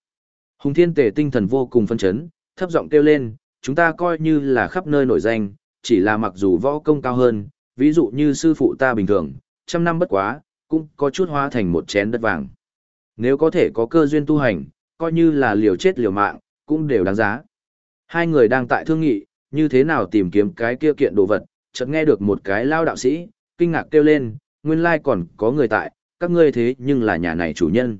Hùng Thiên Tề tinh thần vô cùng phân chấn, thấp giọng kêu lên, chúng ta coi như là khắp nơi nổi danh, chỉ là mặc dù võ công cao hơn, ví dụ như sư phụ ta bình thường, trăm năm bất quá, cũng có chút hóa thành một chén đất vàng. Nếu có thể có cơ duyên tu hành, coi như là liều chết liều mạng, cũng đều đáng giá. Hai người đang tại thương nghị, như thế nào tìm kiếm cái kia kiện đồ vật, chợt nghe được một cái lao đạo sĩ, kinh ngạc kêu lên, nguyên lai còn có người tại, các ngươi thế nhưng là nhà này chủ nhân.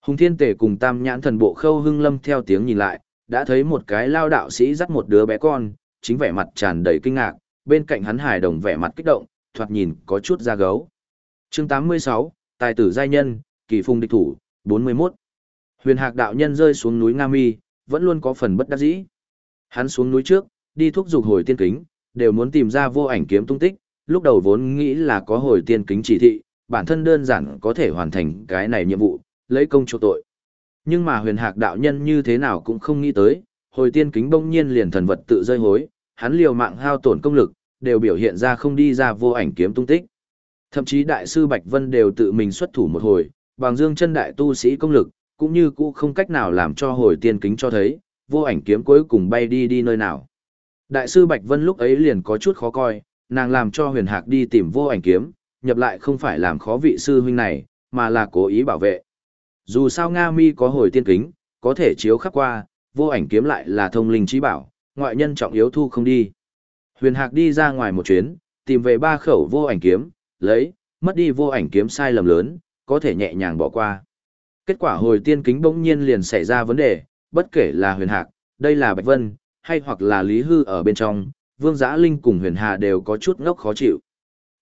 Hùng Thiên Tề cùng Tam Nhãn Thần Bộ Khâu Hưng Lâm theo tiếng nhìn lại, đã thấy một cái lao đạo sĩ dắt một đứa bé con, chính vẻ mặt tràn đầy kinh ngạc, bên cạnh hắn hài đồng vẻ mặt kích động, thoạt nhìn có chút da gấu. Chương 86, Tài tử giai nhân, Kỳ phùng địch thủ, 41. Huyền Hạc đạo nhân rơi xuống núi Nga Mi, vẫn luôn có phần bất đắc dĩ. Hắn xuống núi trước, đi thuốc dục hồi tiên kính, đều muốn tìm ra vô ảnh kiếm tung tích, lúc đầu vốn nghĩ là có hồi tiên kính chỉ thị, bản thân đơn giản có thể hoàn thành cái này nhiệm vụ, lấy công chỗ tội. Nhưng mà huyền hạc đạo nhân như thế nào cũng không nghĩ tới, hồi tiên kính bỗng nhiên liền thần vật tự rơi hối, hắn liều mạng hao tổn công lực, đều biểu hiện ra không đi ra vô ảnh kiếm tung tích. Thậm chí đại sư Bạch Vân đều tự mình xuất thủ một hồi, bằng dương chân đại tu sĩ công lực, cũng như cũ không cách nào làm cho hồi tiên kính cho thấy, vô ảnh kiếm cuối cùng bay đi đi nơi nào. Đại sư Bạch Vân lúc ấy liền có chút khó coi, nàng làm cho huyền hạc đi tìm vô ảnh kiếm, nhập lại không phải làm khó vị sư huynh này, mà là cố ý bảo vệ. Dù sao Nga Mi có hồi tiên kính, có thể chiếu khắc qua, vô ảnh kiếm lại là thông linh trí bảo, ngoại nhân trọng yếu thu không đi. Huyền Hạc đi ra ngoài một chuyến, tìm về ba khẩu vô ảnh kiếm, lấy, mất đi vô ảnh kiếm sai lầm lớn, có thể nhẹ nhàng bỏ qua. Kết quả hồi tiên kính bỗng nhiên liền xảy ra vấn đề, bất kể là Huyền Hạc, đây là Bạch Vân, hay hoặc là Lý Hư ở bên trong, Vương Giã Linh cùng Huyền Hà đều có chút ngốc khó chịu.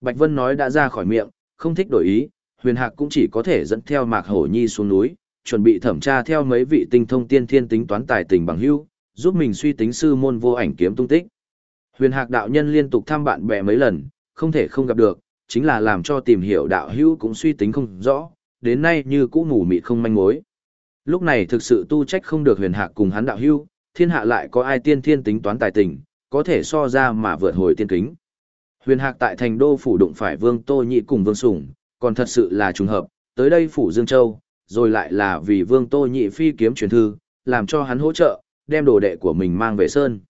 Bạch Vân nói đã ra khỏi miệng, không thích đổi ý, huyền hạc cũng chỉ có thể dẫn theo mạc hổ nhi xuống núi chuẩn bị thẩm tra theo mấy vị tinh thông tiên thiên tính toán tài tình bằng hữu giúp mình suy tính sư môn vô ảnh kiếm tung tích. Huyền hạc đạo nhân liên tục thăm bạn bè mấy lần không thể không gặp được chính là làm cho tìm hiểu đạo hữu cũng suy tính không rõ đến nay như cũ mù mịt không manh mối. Lúc này thực sự tu trách không được huyền hạc cùng hắn đạo hữu thiên hạ lại có ai tiên thiên tính toán tài tình có thể so ra mà vượt hồi tiên kính. Huyền hạc tại thành đô phủ đụng phải vương tô nhị cùng vương sủng còn thật sự là trùng hợp, tới đây phủ Dương Châu, rồi lại là vì Vương Tô Nhị phi kiếm truyền thư, làm cho hắn hỗ trợ, đem đồ đệ của mình mang về Sơn.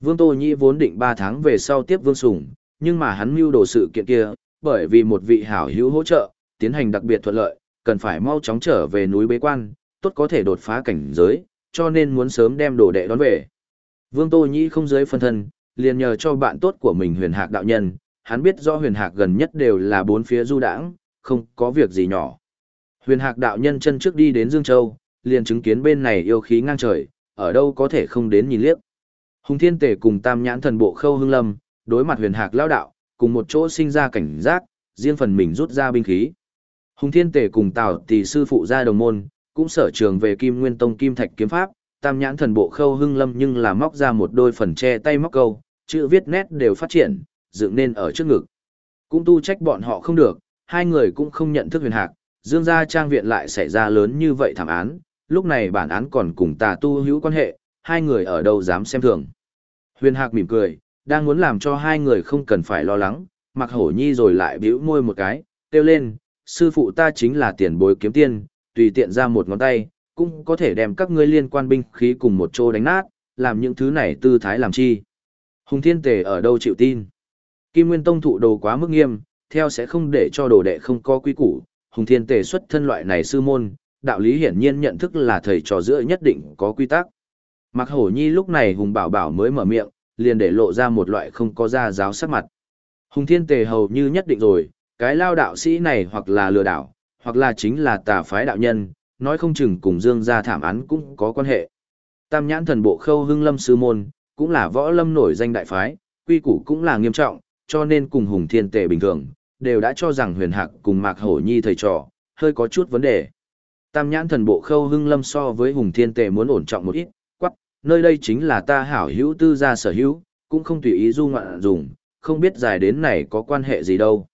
Vương Tô Nhị vốn định 3 tháng về sau tiếp Vương Sùng, nhưng mà hắn mưu đồ sự kiện kia, bởi vì một vị hảo hữu hỗ trợ, tiến hành đặc biệt thuận lợi, cần phải mau chóng trở về núi bế quan, tốt có thể đột phá cảnh giới, cho nên muốn sớm đem đồ đệ đón về. Vương Tô Nhị không giới phân thân, liền nhờ cho bạn tốt của mình huyền hạc đạo nhân, hắn biết do huyền hạc gần nhất đều là bốn phía du đãng, không có việc gì nhỏ. Huyền hạc đạo nhân chân trước đi đến Dương Châu, liền chứng kiến bên này yêu khí ngang trời, ở đâu có thể không đến nhìn liếc. Hùng thiên tể cùng tam nhãn thần bộ khâu hưng lâm, đối mặt huyền hạc lao đạo, cùng một chỗ sinh ra cảnh giác, riêng phần mình rút ra binh khí. Hùng thiên tể cùng tào tỷ sư phụ ra đồng môn, cũng sở trường về kim nguyên tông kim thạch kiếm pháp, tam nhãn thần bộ khâu hưng lâm nhưng là móc ra một đôi phần che tay móc câu, chữ viết nét đều phát triển, dựng nên ở trước ngực. Cũng tu trách bọn họ không được, hai người cũng không nhận thức huyền hạc, dương gia trang viện lại xảy ra lớn như vậy thảm án, lúc này bản án còn cùng tà tu hữu quan hệ, hai người ở đâu dám xem thường. Huyền hạc mỉm cười, đang muốn làm cho hai người không cần phải lo lắng, mặc hổ nhi rồi lại bĩu môi một cái, kêu lên, sư phụ ta chính là tiền bối kiếm tiên, tùy tiện ra một ngón tay, cũng có thể đem các ngươi liên quan binh khí cùng một chỗ đánh nát, làm những thứ này tư thái làm chi. Hùng thiên tề ở đâu chịu tin. Kim Nguyên Tông thụ đồ quá mức nghiêm, theo sẽ không để cho đồ đệ không có quy củ, Hùng Thiên Tề xuất thân loại này sư môn, đạo lý hiển nhiên nhận thức là thầy trò giữa nhất định có quy tắc. Mặc hổ nhi lúc này Hùng Bảo Bảo mới mở miệng, liền để lộ ra một loại không có ra giáo sắc mặt. Hùng Thiên Tề hầu như nhất định rồi, cái lao đạo sĩ này hoặc là lừa đảo, hoặc là chính là tà phái đạo nhân, nói không chừng cùng dương gia thảm án cũng có quan hệ. Tam nhãn thần bộ khâu hưng lâm sư môn, cũng là võ lâm nổi danh đại phái, quy củ cũng là nghiêm trọng, cho nên cùng Hùng Thiên Tề bình thường, đều đã cho rằng huyền hạc cùng Mạc Hổ Nhi thầy trò, hơi có chút vấn đề. Tam nhãn thần bộ khâu hưng lâm so với Hùng Thiên Tề muốn ổn trọng một ít, quắc, nơi đây chính là ta hảo hữu tư gia sở hữu, cũng không tùy ý du ngoạn dùng, không biết dài đến này có quan hệ gì đâu.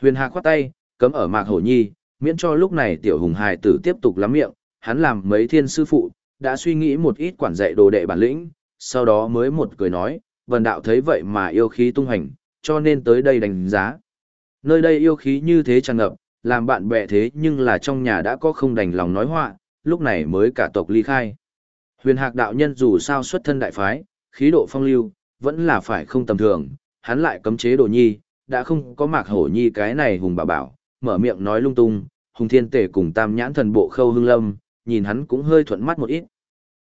Huyền Hạ khoát tay, cấm ở Mạc Hổ Nhi, miễn cho lúc này tiểu hùng hài tử tiếp tục lắm miệng, hắn làm mấy thiên sư phụ, đã suy nghĩ một ít quản dạy đồ đệ bản lĩnh, sau đó mới một cười nói, vần đạo thấy vậy mà yêu khí tung hành, cho nên tới đây đánh giá. Nơi đây yêu khí như thế tràn ngập, làm bạn bè thế nhưng là trong nhà đã có không đành lòng nói họa, lúc này mới cả tộc ly khai. Huyền Hạc đạo nhân dù sao xuất thân đại phái, khí độ phong lưu, vẫn là phải không tầm thường, hắn lại cấm chế đồ nhi, đã không có mạc hổ nhi cái này hùng bảo bảo, mở miệng nói lung tung, hùng thiên tể cùng tam nhãn thần bộ khâu hưng lâm, nhìn hắn cũng hơi thuận mắt một ít.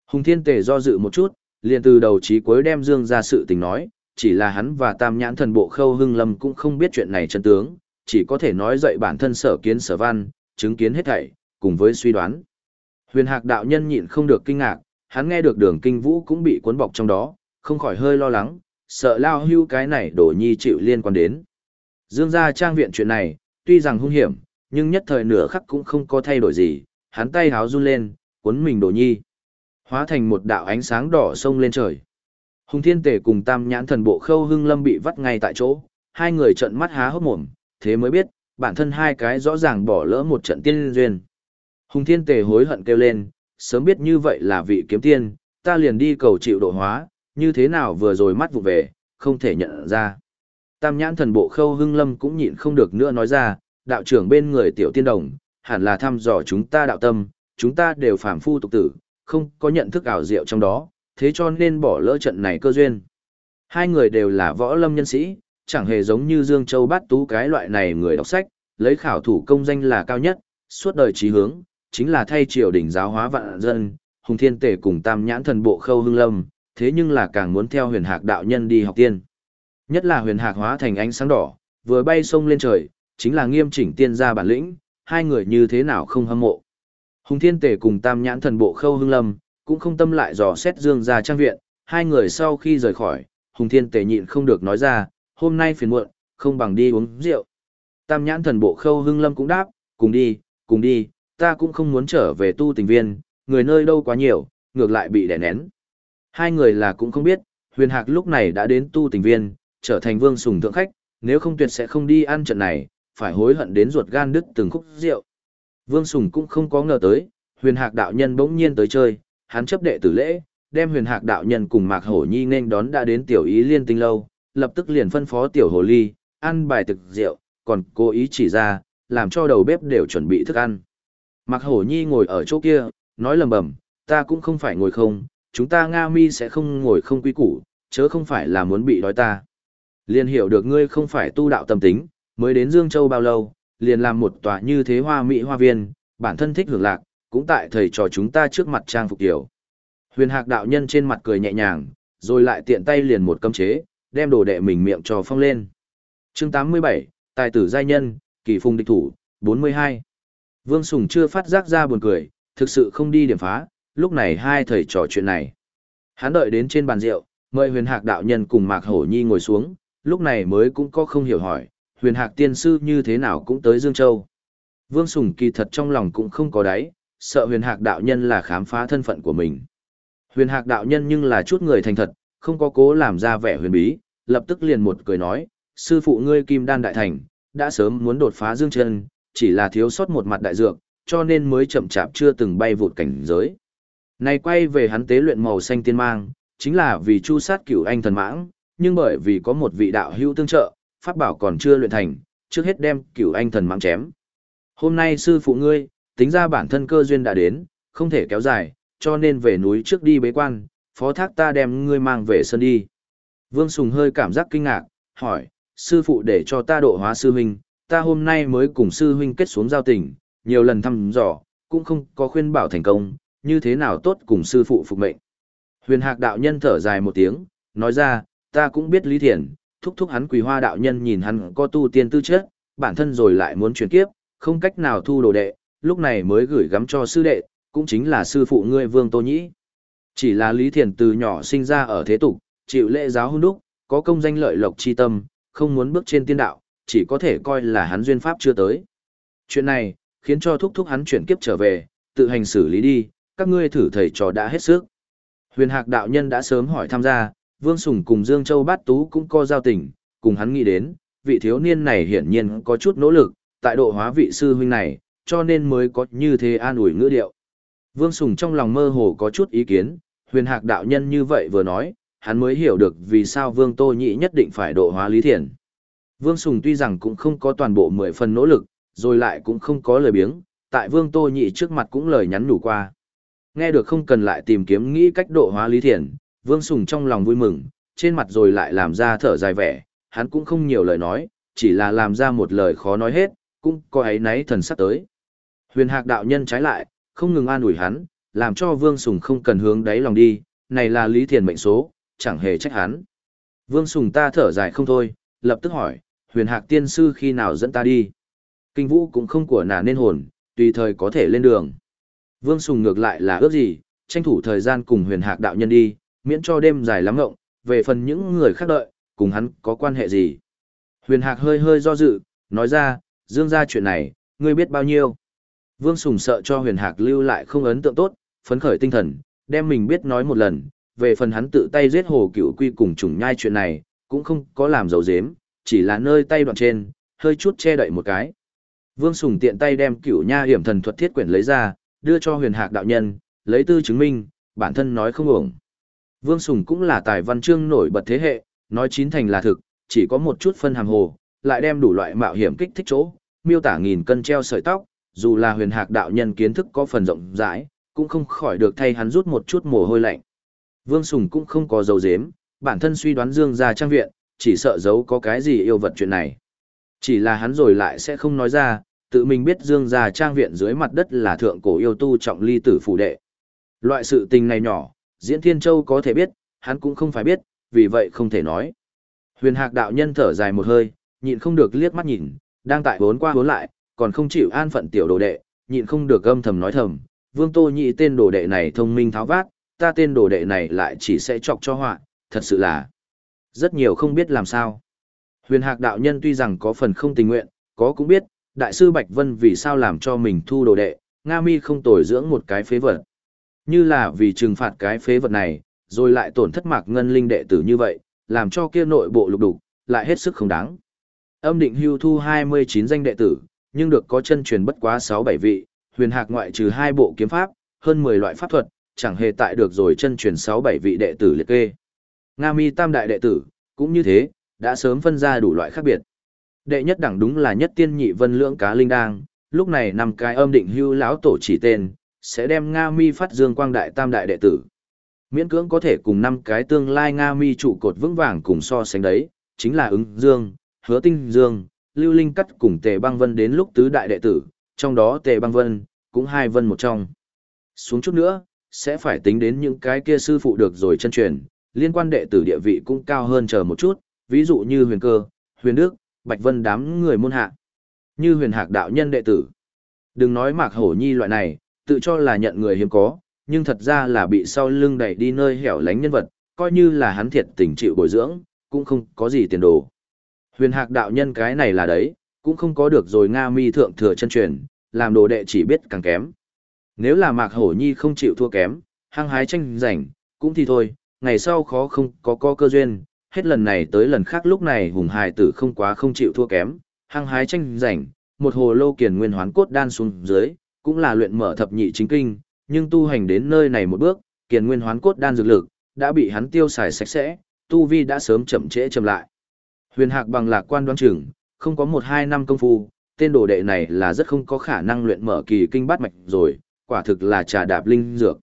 Hùng thiên tể do dự một chút, liền từ đầu chí cuối đem dương ra sự tình nói, chỉ là hắn và tam nhãn thần bộ khâu hưng lâm cũng không biết chuyện này chân tướng, chỉ có thể nói dậy bản thân sở kiến sở văn, chứng kiến hết thảy, cùng với suy đoán. Huyền hạc đạo nhân nhịn không được kinh ngạc, hắn nghe được đường kinh vũ cũng bị cuốn bọc trong đó, không khỏi hơi lo lắng, sợ lao hưu cái này đổ nhi chịu liên quan đến. Dương gia trang viện chuyện này, tuy rằng hung hiểm, nhưng nhất thời nửa khắc cũng không có thay đổi gì, hắn tay háo run lên, cuốn mình đổ nhi. Hóa thành một đạo ánh sáng đỏ sông lên trời. Hùng thiên tể cùng tam nhãn thần bộ khâu hưng lâm bị vắt ngay tại chỗ, hai người trợn mắt há hốc mồm, thế mới biết, bản thân hai cái rõ ràng bỏ lỡ một trận tiên duyên. Hùng thiên tề hối hận kêu lên, sớm biết như vậy là vị kiếm tiên, ta liền đi cầu chịu độ hóa, như thế nào vừa rồi mắt vụ về, không thể nhận ra. Tam nhãn thần bộ khâu hưng lâm cũng nhịn không được nữa nói ra, đạo trưởng bên người tiểu tiên đồng, hẳn là thăm dò chúng ta đạo tâm, chúng ta đều phàm phu tục tử, không có nhận thức ảo diệu trong đó, thế cho nên bỏ lỡ trận này cơ duyên. Hai người đều là võ lâm nhân sĩ, chẳng hề giống như Dương Châu Bát Tú cái loại này người đọc sách, lấy khảo thủ công danh là cao nhất, suốt đời trí hướng, chính là thay triều đình giáo hóa vạn dân, hùng thiên tể cùng tam nhãn thần bộ khâu hưng lâm, thế nhưng là càng muốn theo huyền hạc đạo nhân đi học tiên. Nhất là huyền hạc hóa thành ánh sáng đỏ, vừa bay sông lên trời, chính là nghiêm chỉnh tiên gia bản lĩnh, hai người như thế nào không hâm mộ. Hùng thiên tể cùng tam nhãn thần bộ khâu hưng lâm, cũng không tâm lại dò xét dương ra trang viện, hai người sau khi rời khỏi, hùng thiên tể nhịn không được nói ra, hôm nay phiền muộn, không bằng đi uống rượu. Tam nhãn thần bộ khâu hưng lâm cũng đáp, cùng đi, cùng đi, ta cũng không muốn trở về tu tình viên, người nơi đâu quá nhiều, ngược lại bị đè nén. Hai người là cũng không biết, huyền hạc lúc này đã đến tu tình viên, trở thành vương sùng thượng khách, nếu không tuyệt sẽ không đi ăn trận này, phải hối hận đến ruột gan đứt từng khúc rượu. Vương sùng cũng không có ngờ tới, huyền hạc đạo nhân bỗng nhiên tới chơi, hắn chấp đệ tử lễ, đem huyền hạc đạo nhân cùng mạc hổ nhi nên đón đã đến tiểu ý liên tinh lâu, lập tức liền phân phó tiểu hồ ly, ăn bài thực rượu, còn cố ý chỉ ra, làm cho đầu bếp đều chuẩn bị thức ăn. mặc Hổ Nhi ngồi ở chỗ kia, nói lầm bầm, ta cũng không phải ngồi không, chúng ta Nga mi sẽ không ngồi không quy củ, chớ không phải là muốn bị đói ta. Liền hiểu được ngươi không phải tu đạo tâm tính, mới đến Dương Châu bao lâu, liền làm một tòa như thế hoa mỹ hoa viên, bản thân thích hưởng lạc, cũng tại thầy trò chúng ta trước mặt trang phục tiểu. Huyền Hạc đạo nhân trên mặt cười nhẹ nhàng, rồi lại tiện tay liền một cấm chế, đem đồ đệ mình miệng cho phong lên. Chương 87, Tài tử giai nhân, kỳ phùng địch thủ, 42. Vương Sùng chưa phát giác ra buồn cười, thực sự không đi điểm phá, lúc này hai thầy trò chuyện này. Hắn đợi đến trên bàn rượu, mời huyền hạc đạo nhân cùng Mạc Hổ Nhi ngồi xuống, lúc này mới cũng có không hiểu hỏi, huyền hạc tiên sư như thế nào cũng tới Dương Châu. Vương Sùng kỳ thật trong lòng cũng không có đáy, sợ huyền hạc đạo nhân là khám phá thân phận của mình. Huyền hạc đạo nhân nhưng là chút người thành thật, không có cố làm ra vẻ huyền bí, lập tức liền một cười nói, sư phụ ngươi kim đan đại thành, đã sớm muốn đột phá dương chân, chỉ là thiếu sót một mặt đại dược, cho nên mới chậm chạp chưa từng bay vụt cảnh giới. Này quay về hắn tế luyện màu xanh tiên mang, chính là vì chu sát cửu anh thần mãng, nhưng bởi vì có một vị đạo hữu tương trợ, pháp bảo còn chưa luyện thành, trước hết đem cửu anh thần mãng chém. Hôm nay sư phụ ngươi, tính ra bản thân cơ duyên đã đến, không thể kéo dài, cho nên về núi trước đi bế quan, phó thác ta đem ngươi mang về sân đi. Vương Sùng hơi cảm giác kinh ngạc, hỏi, sư phụ để cho ta độ hóa sư huynh, ta hôm nay mới cùng sư huynh kết xuống giao tình, nhiều lần thăm dò, cũng không có khuyên bảo thành công, như thế nào tốt cùng sư phụ phục mệnh. Huyền Hạc đạo nhân thở dài một tiếng, nói ra, ta cũng biết Lý Thiền, thúc thúc hắn quỳ hoa đạo nhân nhìn hắn có tu tiên tư chất, bản thân rồi lại muốn chuyển kiếp, không cách nào thu đồ đệ, lúc này mới gửi gắm cho sư đệ, cũng chính là sư phụ ngươi Vương Tô Nhĩ. Chỉ là Lý Thiền từ nhỏ sinh ra ở thế tục, chịu lễ giáo hôn đúc, có công danh lợi lộc chi tâm, không muốn bước trên tiên đạo, chỉ có thể coi là hắn duyên pháp chưa tới. Chuyện này, khiến cho thúc thúc hắn chuyển kiếp trở về, tự hành xử lý đi, các ngươi thử thầy trò đã hết sức. Huyền Hạc đạo nhân đã sớm hỏi tham gia, Vương Sùng cùng Dương Châu Bát Tú cũng có giao tình, cùng hắn nghĩ đến, vị thiếu niên này hiển nhiên có chút nỗ lực, tại độ hóa vị sư huynh này, cho nên mới có như thế an ủi ngữ điệu. Vương Sùng trong lòng mơ hồ có chút ý kiến, huyền hạc đạo nhân như vậy vừa nói, hắn mới hiểu được vì sao Vương Tô Nhị nhất định phải độ hóa Lý Thiền. Vương Sùng tuy rằng cũng không có toàn bộ mười phần nỗ lực, rồi lại cũng không có lời biếng, tại Vương Tô Nhị trước mặt cũng lời nhắn nhủ qua. Nghe được không cần lại tìm kiếm nghĩ cách độ hóa Lý Thiền, Vương Sùng trong lòng vui mừng, trên mặt rồi lại làm ra thở dài vẻ, hắn cũng không nhiều lời nói, chỉ là làm ra một lời khó nói hết, cũng có ấy náy thần sắc tới. Huyền Hạc đạo nhân trái lại, không ngừng an ủi hắn, làm cho Vương Sùng không cần hướng đáy lòng đi, này là Lý Thiền mệnh số, chẳng hề trách hắn. Vương Sùng ta thở dài không thôi, lập tức hỏi, huyền hạc tiên sư khi nào dẫn ta đi? Kinh vũ cũng không của nà nên hồn, tùy thời có thể lên đường. Vương Sùng ngược lại là ước gì, tranh thủ thời gian cùng huyền hạc đạo nhân đi, miễn cho đêm dài lắm ngộng, về phần những người khác đợi, cùng hắn có quan hệ gì. Huyền hạc hơi hơi do dự, nói ra, dương ra chuyện này, ngươi biết bao nhiêu. Vương Sùng sợ cho huyền hạc lưu lại không ấn tượng tốt, phấn khởi tinh thần, đem mình biết nói một lần, về phần hắn tự tay giết hồ cựu quy cùng trùng nhai chuyện này, cũng không có làm dấu dếm, chỉ là nơi tay đoạn trên, hơi chút che đậy một cái. Vương Sùng tiện tay đem cửu nha hiểm thần thuật thiết quyển lấy ra, đưa cho huyền hạc đạo nhân, lấy tư chứng minh, bản thân nói không ổng. Vương Sùng cũng là tài văn chương nổi bật thế hệ, nói chín thành là thực, chỉ có một chút phân hàm hồ, lại đem đủ loại mạo hiểm kích thích chỗ, miêu tả nghìn cân treo sợi tóc, dù là huyền hạc đạo nhân kiến thức có phần rộng rãi, cũng không khỏi được thay hắn rút một chút mồ hôi lạnh. Vương Sùng cũng không có dấu dếm, bản thân suy đoán Dương ra trang viện, chỉ sợ giấu có cái gì yêu vật chuyện này. Chỉ là hắn rồi lại sẽ không nói ra, tự mình biết Dương ra trang viện dưới mặt đất là thượng cổ yêu tu trọng ly tử phủ đệ. Loại sự tình này nhỏ, Diễn Thiên Châu có thể biết, hắn cũng không phải biết, vì vậy không thể nói. Huyền Hạc đạo nhân thở dài một hơi, nhịn không được liếc mắt nhìn, đang tại vốn qua vốn lại, còn không chịu an phận tiểu đồ đệ, nhịn không được âm thầm nói thầm, Vương Tô Nhị tên đồ đệ này thông minh tháo vát, ta tên đồ đệ này lại chỉ sẽ chọc cho họa, thật sự là rất nhiều không biết làm sao. Huyền Hạc đạo nhân tuy rằng có phần không tình nguyện, có cũng biết, đại sư Bạch Vân vì sao làm cho mình thu đồ đệ, Nga Mi không tồi dưỡng một cái phế vật. Như là vì trừng phạt cái phế vật này, rồi lại tổn thất mạc ngân linh đệ tử như vậy, làm cho kia nội bộ lục đục, lại hết sức không đáng. Âm định hưu thu 29 danh đệ tử, nhưng được có chân truyền bất quá 6-7 vị, huyền hạc ngoại trừ hai bộ kiếm pháp, hơn 10 loại pháp thuật, chẳng hề tại được rồi chân truyền 6-7 vị đệ tử liệt kê. Nga mi tam đại đệ tử, cũng như thế, đã sớm phân ra đủ loại khác biệt. Đệ nhất đẳng đúng là nhất tiên nhị vân lưỡng cá linh đang, lúc này nằm cái âm định hưu lão tổ chỉ tên, sẽ đem Nga mi phát dương quang đại tam đại đệ tử. Miễn cưỡng có thể cùng năm cái tương lai Nga mi trụ cột vững vàng cùng so sánh đấy, chính là ứng dương, hứa tinh dương, lưu linh cắt cùng tề băng vân đến lúc tứ đại đệ tử, trong đó tề băng vân, cũng hai vân một trong. Xuống chút nữa, sẽ phải tính đến những cái kia sư phụ được rồi chân truyền, liên quan đệ tử địa vị cũng cao hơn chờ một chút, ví dụ như huyền cơ, huyền đức, bạch vân đám người môn hạ. Như huyền hạc đạo nhân đệ tử. Đừng nói mạc hổ nhi loại này, tự cho là nhận người hiếm có, nhưng thật ra là bị sau lưng đẩy đi nơi hẻo lánh nhân vật, coi như là hắn thiệt tình chịu bồi dưỡng, cũng không có gì tiền đồ. Huyền hạc đạo nhân cái này là đấy, cũng không có được rồi Nga mi thượng thừa chân truyền, làm đồ đệ chỉ biết càng kém. Nếu là Mạc Hổ Nhi không chịu thua kém, hăng hái tranh giành, cũng thì thôi, ngày sau khó không có có cơ duyên, hết lần này tới lần khác lúc này hùng hài tử không quá không chịu thua kém, hăng hái tranh giành, một hồ lô kiền nguyên hoán cốt đan xuống dưới, cũng là luyện mở thập nhị chính kinh, nhưng tu hành đến nơi này một bước, kiền nguyên hoán cốt đan dược lực, đã bị hắn tiêu xài sạch sẽ, tu vi đã sớm chậm trễ chậm lại. Huyền Hạc bằng lạc quan đoán chừng, không có một hai năm công phu, tên đồ đệ này là rất không có khả năng luyện mở kỳ kinh bát mạch rồi, quả thực là trà đạp linh dược.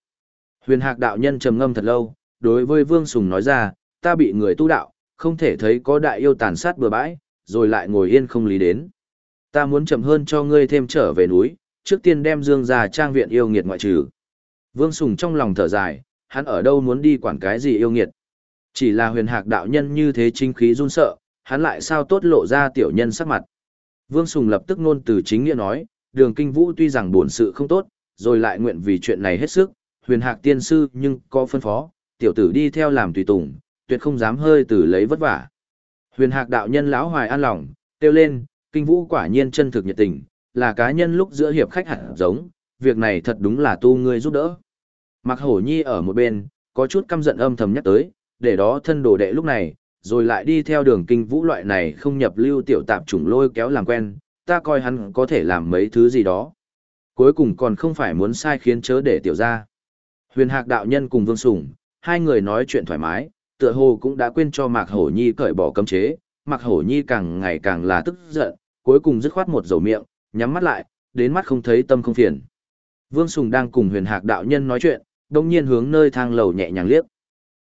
Huyền Hạc đạo nhân trầm ngâm thật lâu, đối với Vương Sùng nói ra, ta bị người tu đạo, không thể thấy có đại yêu tàn sát bừa bãi, rồi lại ngồi yên không lý đến. Ta muốn chậm hơn cho ngươi thêm trở về núi, trước tiên đem Dương ra trang viện yêu nghiệt ngoại trừ. Vương Sùng trong lòng thở dài, hắn ở đâu muốn đi quản cái gì yêu nghiệt. Chỉ là huyền hạc đạo nhân như thế chính khí run sợ, hắn lại sao tốt lộ ra tiểu nhân sắc mặt. Vương Sùng lập tức nôn từ chính nghĩa nói, đường kinh vũ tuy rằng buồn sự không tốt, rồi lại nguyện vì chuyện này hết sức, huyền hạc tiên sư nhưng có phân phó, tiểu tử đi theo làm tùy tùng, tuyệt không dám hơi từ lấy vất vả. Huyền hạc đạo nhân lão hoài an lòng, kêu lên, kinh vũ quả nhiên chân thực nhiệt tình, là cá nhân lúc giữa hiệp khách hẳn giống, việc này thật đúng là tu ngươi giúp đỡ. Mặc hổ nhi ở một bên, có chút căm giận âm thầm nhắc tới, để đó thân đồ đệ lúc này, rồi lại đi theo đường kinh vũ loại này không nhập lưu tiểu tạp chủng lôi kéo làm quen, ta coi hắn có thể làm mấy thứ gì đó. Cuối cùng còn không phải muốn sai khiến chớ để tiểu ra. Huyền hạc đạo nhân cùng vương sủng, hai người nói chuyện thoải mái, tựa hồ cũng đã quên cho Mạc Hổ Nhi cởi bỏ cấm chế, Mạc Hổ Nhi càng ngày càng là tức giận, cuối cùng dứt khoát một dầu miệng, nhắm mắt lại, đến mắt không thấy tâm không phiền. Vương Sùng đang cùng huyền hạc đạo nhân nói chuyện, đồng nhiên hướng nơi thang lầu nhẹ nhàng liếc.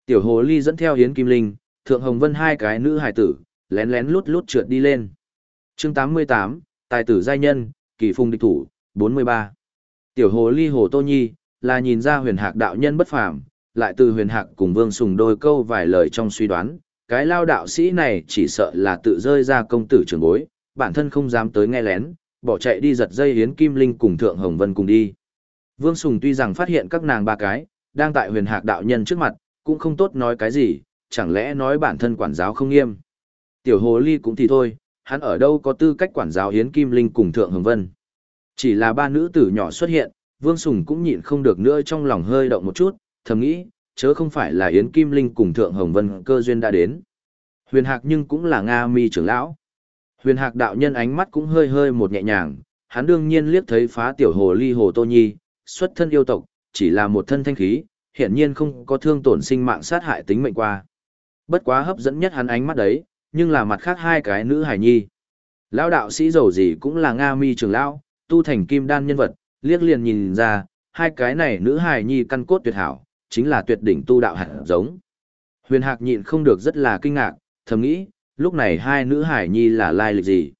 Tiểu hồ ly dẫn theo Hiến Kim Linh, Thượng Hồng Vân hai cái nữ hài tử, lén lén lút lút trượt đi lên. chương 88, Tài tử giai nhân, kỳ phùng địch thủ, 43. Tiểu hồ ly hồ tô nhi, là nhìn ra huyền hạc đạo nhân bất phàm, lại từ huyền hạc cùng vương sùng đôi câu vài lời trong suy đoán, cái lao đạo sĩ này chỉ sợ là tự rơi ra công tử trường bối, bản thân không dám tới nghe lén, bỏ chạy đi giật dây hiến kim linh cùng thượng hồng vân cùng đi. Vương Sùng tuy rằng phát hiện các nàng ba cái, đang tại huyền hạc đạo nhân trước mặt, cũng không tốt nói cái gì, chẳng lẽ nói bản thân quản giáo không nghiêm. Tiểu hồ ly cũng thì thôi, hắn ở đâu có tư cách quản giáo hiến kim linh cùng thượng hồng vân. Chỉ là ba nữ tử nhỏ xuất hiện, Vương Sùng cũng nhịn không được nữa trong lòng hơi động một chút, thầm nghĩ, chớ không phải là Yến Kim Linh cùng Thượng Hồng Vân cơ duyên đã đến. Huyền Hạc nhưng cũng là Nga mi trưởng lão. Huyền Hạc đạo nhân ánh mắt cũng hơi hơi một nhẹ nhàng, hắn đương nhiên liếc thấy phá tiểu hồ ly hồ Tô Nhi, xuất thân yêu tộc, chỉ là một thân thanh khí, hiển nhiên không có thương tổn sinh mạng sát hại tính mệnh qua. Bất quá hấp dẫn nhất hắn ánh mắt đấy, nhưng là mặt khác hai cái nữ hải nhi. Lão đạo sĩ giàu gì cũng là Nga mi trưởng lão, tu thành kim đan nhân vật, liếc liền nhìn ra, hai cái này nữ hải nhi căn cốt tuyệt hảo, chính là tuyệt đỉnh tu đạo hạt giống. Huyền Hạc nhịn không được rất là kinh ngạc, thầm nghĩ, lúc này hai nữ hải nhi là lai lịch gì.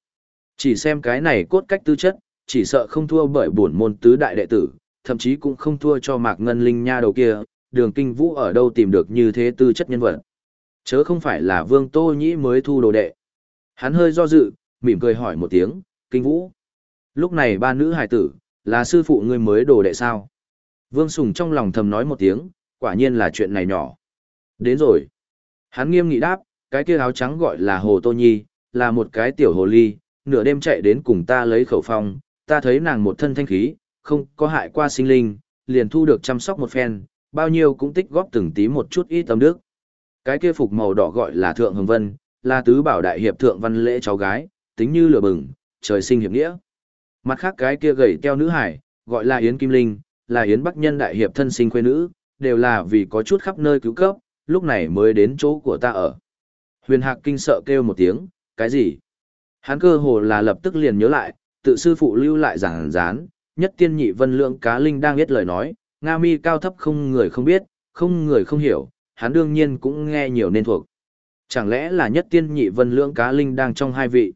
Chỉ xem cái này cốt cách tư chất, chỉ sợ không thua bởi bổn môn tứ đại đệ tử, thậm chí cũng không thua cho Mạc Ngân Linh nha đầu kia, đường kinh vũ ở đâu tìm được như thế tư chất nhân vật. Chớ không phải là Vương Tô Nhĩ mới thu đồ đệ. Hắn hơi do dự, mỉm cười hỏi một tiếng, kinh vũ. Lúc này ba nữ hài tử, là sư phụ ngươi mới đồ đệ sao? Vương Sùng trong lòng thầm nói một tiếng, quả nhiên là chuyện này nhỏ. Đến rồi. Hắn nghiêm nghị đáp, cái kia áo trắng gọi là Hồ Tô Nhi, là một cái tiểu hồ ly, nửa đêm chạy đến cùng ta lấy khẩu phong, ta thấy nàng một thân thanh khí, không có hại qua sinh linh, liền thu được chăm sóc một phen, bao nhiêu cũng tích góp từng tí một chút ít tâm đức. Cái kia phục màu đỏ gọi là Thượng Hồng Vân, là tứ bảo đại hiệp Thượng Văn Lễ cháu gái, tính như lửa bừng, trời sinh hiệp nghĩa. Mặt khác cái kia gầy teo nữ hải, gọi là Yến Kim Linh, là Yến Bắc Nhân đại hiệp thân sinh quê nữ, đều là vì có chút khắp nơi cứu cấp, lúc này mới đến chỗ của ta ở. Huyền Hạc kinh sợ kêu một tiếng, cái gì? Hắn cơ hồ là lập tức liền nhớ lại, tự sư phụ lưu lại giảng dán, nhất tiên nhị vân lượng cá linh đang biết lời nói, Nga mi cao thấp không người không biết, không người không hiểu, hắn đương nhiên cũng nghe nhiều nên thuộc. Chẳng lẽ là nhất tiên nhị vân lượng cá linh đang trong hai vị?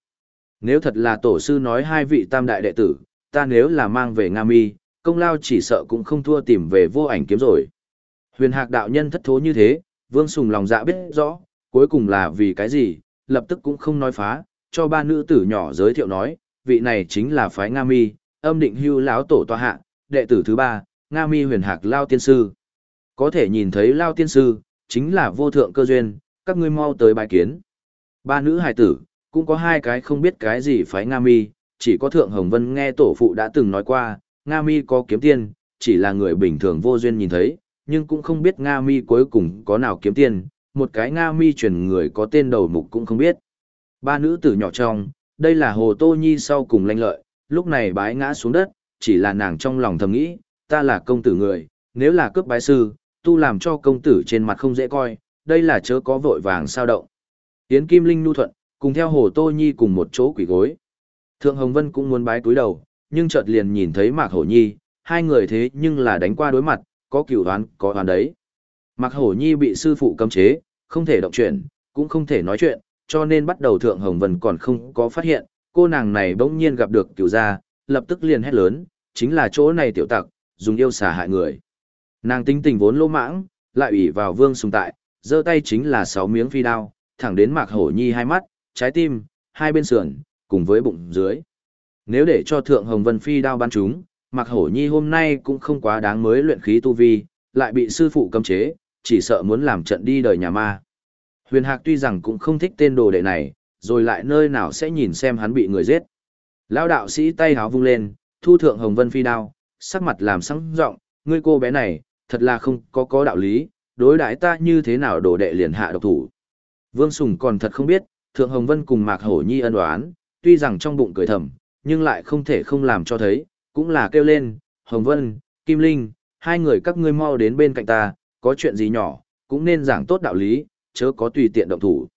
Nếu thật là tổ sư nói hai vị tam đại đệ tử, ta nếu là mang về Nga Mi, công lao chỉ sợ cũng không thua tìm về vô ảnh kiếm rồi. Huyền hạc đạo nhân thất thố như thế, vương sùng lòng dạ biết rõ, cuối cùng là vì cái gì, lập tức cũng không nói phá, cho ba nữ tử nhỏ giới thiệu nói, vị này chính là phái Nga Mi, âm định hưu lão tổ tòa hạ, đệ tử thứ ba, Nga Mi huyền hạc Lao Tiên Sư. Có thể nhìn thấy Lao Tiên Sư, chính là vô thượng cơ duyên, các ngươi mau tới bài kiến. Ba nữ hài tử, cũng có hai cái không biết cái gì phái Nga Mi, chỉ có Thượng Hồng Vân nghe tổ phụ đã từng nói qua, Nga Mi có kiếm tiên, chỉ là người bình thường vô duyên nhìn thấy, nhưng cũng không biết Nga Mi cuối cùng có nào kiếm tiền, một cái Nga Mi truyền người có tên đầu mục cũng không biết. Ba nữ tử nhỏ trong, đây là Hồ Tô Nhi sau cùng lanh lợi, lúc này bái ngã xuống đất, chỉ là nàng trong lòng thầm nghĩ, ta là công tử người, nếu là cướp bái sư, tu làm cho công tử trên mặt không dễ coi, đây là chớ có vội vàng sao động. Yến Kim Linh nu thuận, cùng theo Hồ Tô Nhi cùng một chỗ quỷ gối. Thượng Hồng Vân cũng muốn bái túi đầu, nhưng chợt liền nhìn thấy Mạc Hổ Nhi, hai người thế nhưng là đánh qua đối mặt, có cửu đoán, có đoán đấy. Mạc Hổ Nhi bị sư phụ cấm chế, không thể động chuyện, cũng không thể nói chuyện, cho nên bắt đầu Thượng Hồng Vân còn không có phát hiện, cô nàng này bỗng nhiên gặp được cửu gia, lập tức liền hét lớn, chính là chỗ này tiểu tặc, dùng yêu xà hại người. Nàng tinh tình vốn lỗ mãng, lại ủy vào vương sùng tại, giơ tay chính là sáu miếng phi đao, thẳng đến Mạc Hổ Nhi hai mắt, trái tim, hai bên sườn, cùng với bụng dưới. Nếu để cho Thượng Hồng Vân Phi đao bắn chúng, Mạc Hổ Nhi hôm nay cũng không quá đáng mới luyện khí tu vi, lại bị sư phụ cấm chế, chỉ sợ muốn làm trận đi đời nhà ma. Huyền Hạc tuy rằng cũng không thích tên đồ đệ này, rồi lại nơi nào sẽ nhìn xem hắn bị người giết. Lão đạo sĩ tay háo vung lên, thu Thượng Hồng Vân Phi đao, sắc mặt làm sáng rộng, ngươi cô bé này, thật là không có có đạo lý, đối đãi ta như thế nào đồ đệ liền hạ độc thủ. Vương Sùng còn thật không biết, Thượng Hồng Vân cùng Mạc Hổ Nhi ân oán, tuy rằng trong bụng cười thầm, nhưng lại không thể không làm cho thấy, cũng là kêu lên, Hồng Vân, Kim Linh, hai người các ngươi mau đến bên cạnh ta, có chuyện gì nhỏ, cũng nên giảng tốt đạo lý, chớ có tùy tiện động thủ.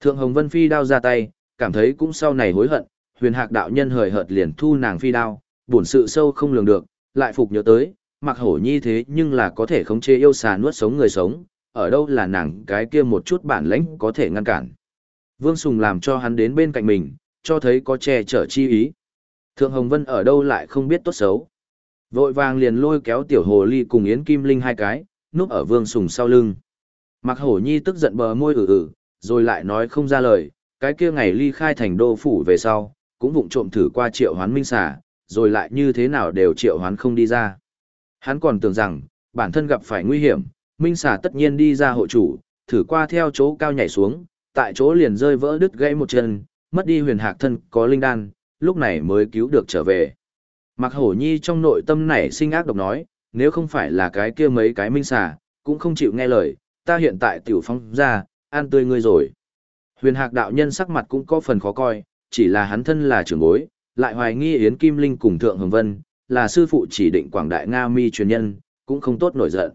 Thượng Hồng Vân phi đao ra tay, cảm thấy cũng sau này hối hận, huyền hạc đạo nhân hời hợt liền thu nàng phi đao, buồn sự sâu không lường được, lại phục nhớ tới, mặc hổ nhi thế nhưng là có thể khống chế yêu xà nuốt sống người sống, ở đâu là nàng cái kia một chút bản lãnh có thể ngăn cản. Vương Sùng làm cho hắn đến bên cạnh mình, cho thấy có che chở chi ý. Thượng Hồng Vân ở đâu lại không biết tốt xấu. Vội vàng liền lôi kéo tiểu hồ ly cùng Yến Kim Linh hai cái, núp ở Vương Sùng sau lưng. Mặc hổ nhi tức giận bờ môi ử ử, rồi lại nói không ra lời, cái kia ngày ly khai thành đô phủ về sau, cũng vụng trộm thử qua triệu hoán minh xà, rồi lại như thế nào đều triệu hoán không đi ra. Hắn còn tưởng rằng, bản thân gặp phải nguy hiểm, minh xà tất nhiên đi ra hộ chủ, thử qua theo chỗ cao nhảy xuống, tại chỗ liền rơi vỡ đứt gãy một chân, mất đi huyền hạc thân có linh đan, lúc này mới cứu được trở về. Mặc hổ nhi trong nội tâm này sinh ác độc nói, nếu không phải là cái kia mấy cái minh xà, cũng không chịu nghe lời, ta hiện tại tiểu phong ra, an tươi ngươi rồi. Huyền hạc đạo nhân sắc mặt cũng có phần khó coi, chỉ là hắn thân là trưởng bối, lại hoài nghi Yến Kim Linh cùng Thượng Hồng Vân, là sư phụ chỉ định Quảng Đại Nga mi truyền nhân, cũng không tốt nổi giận.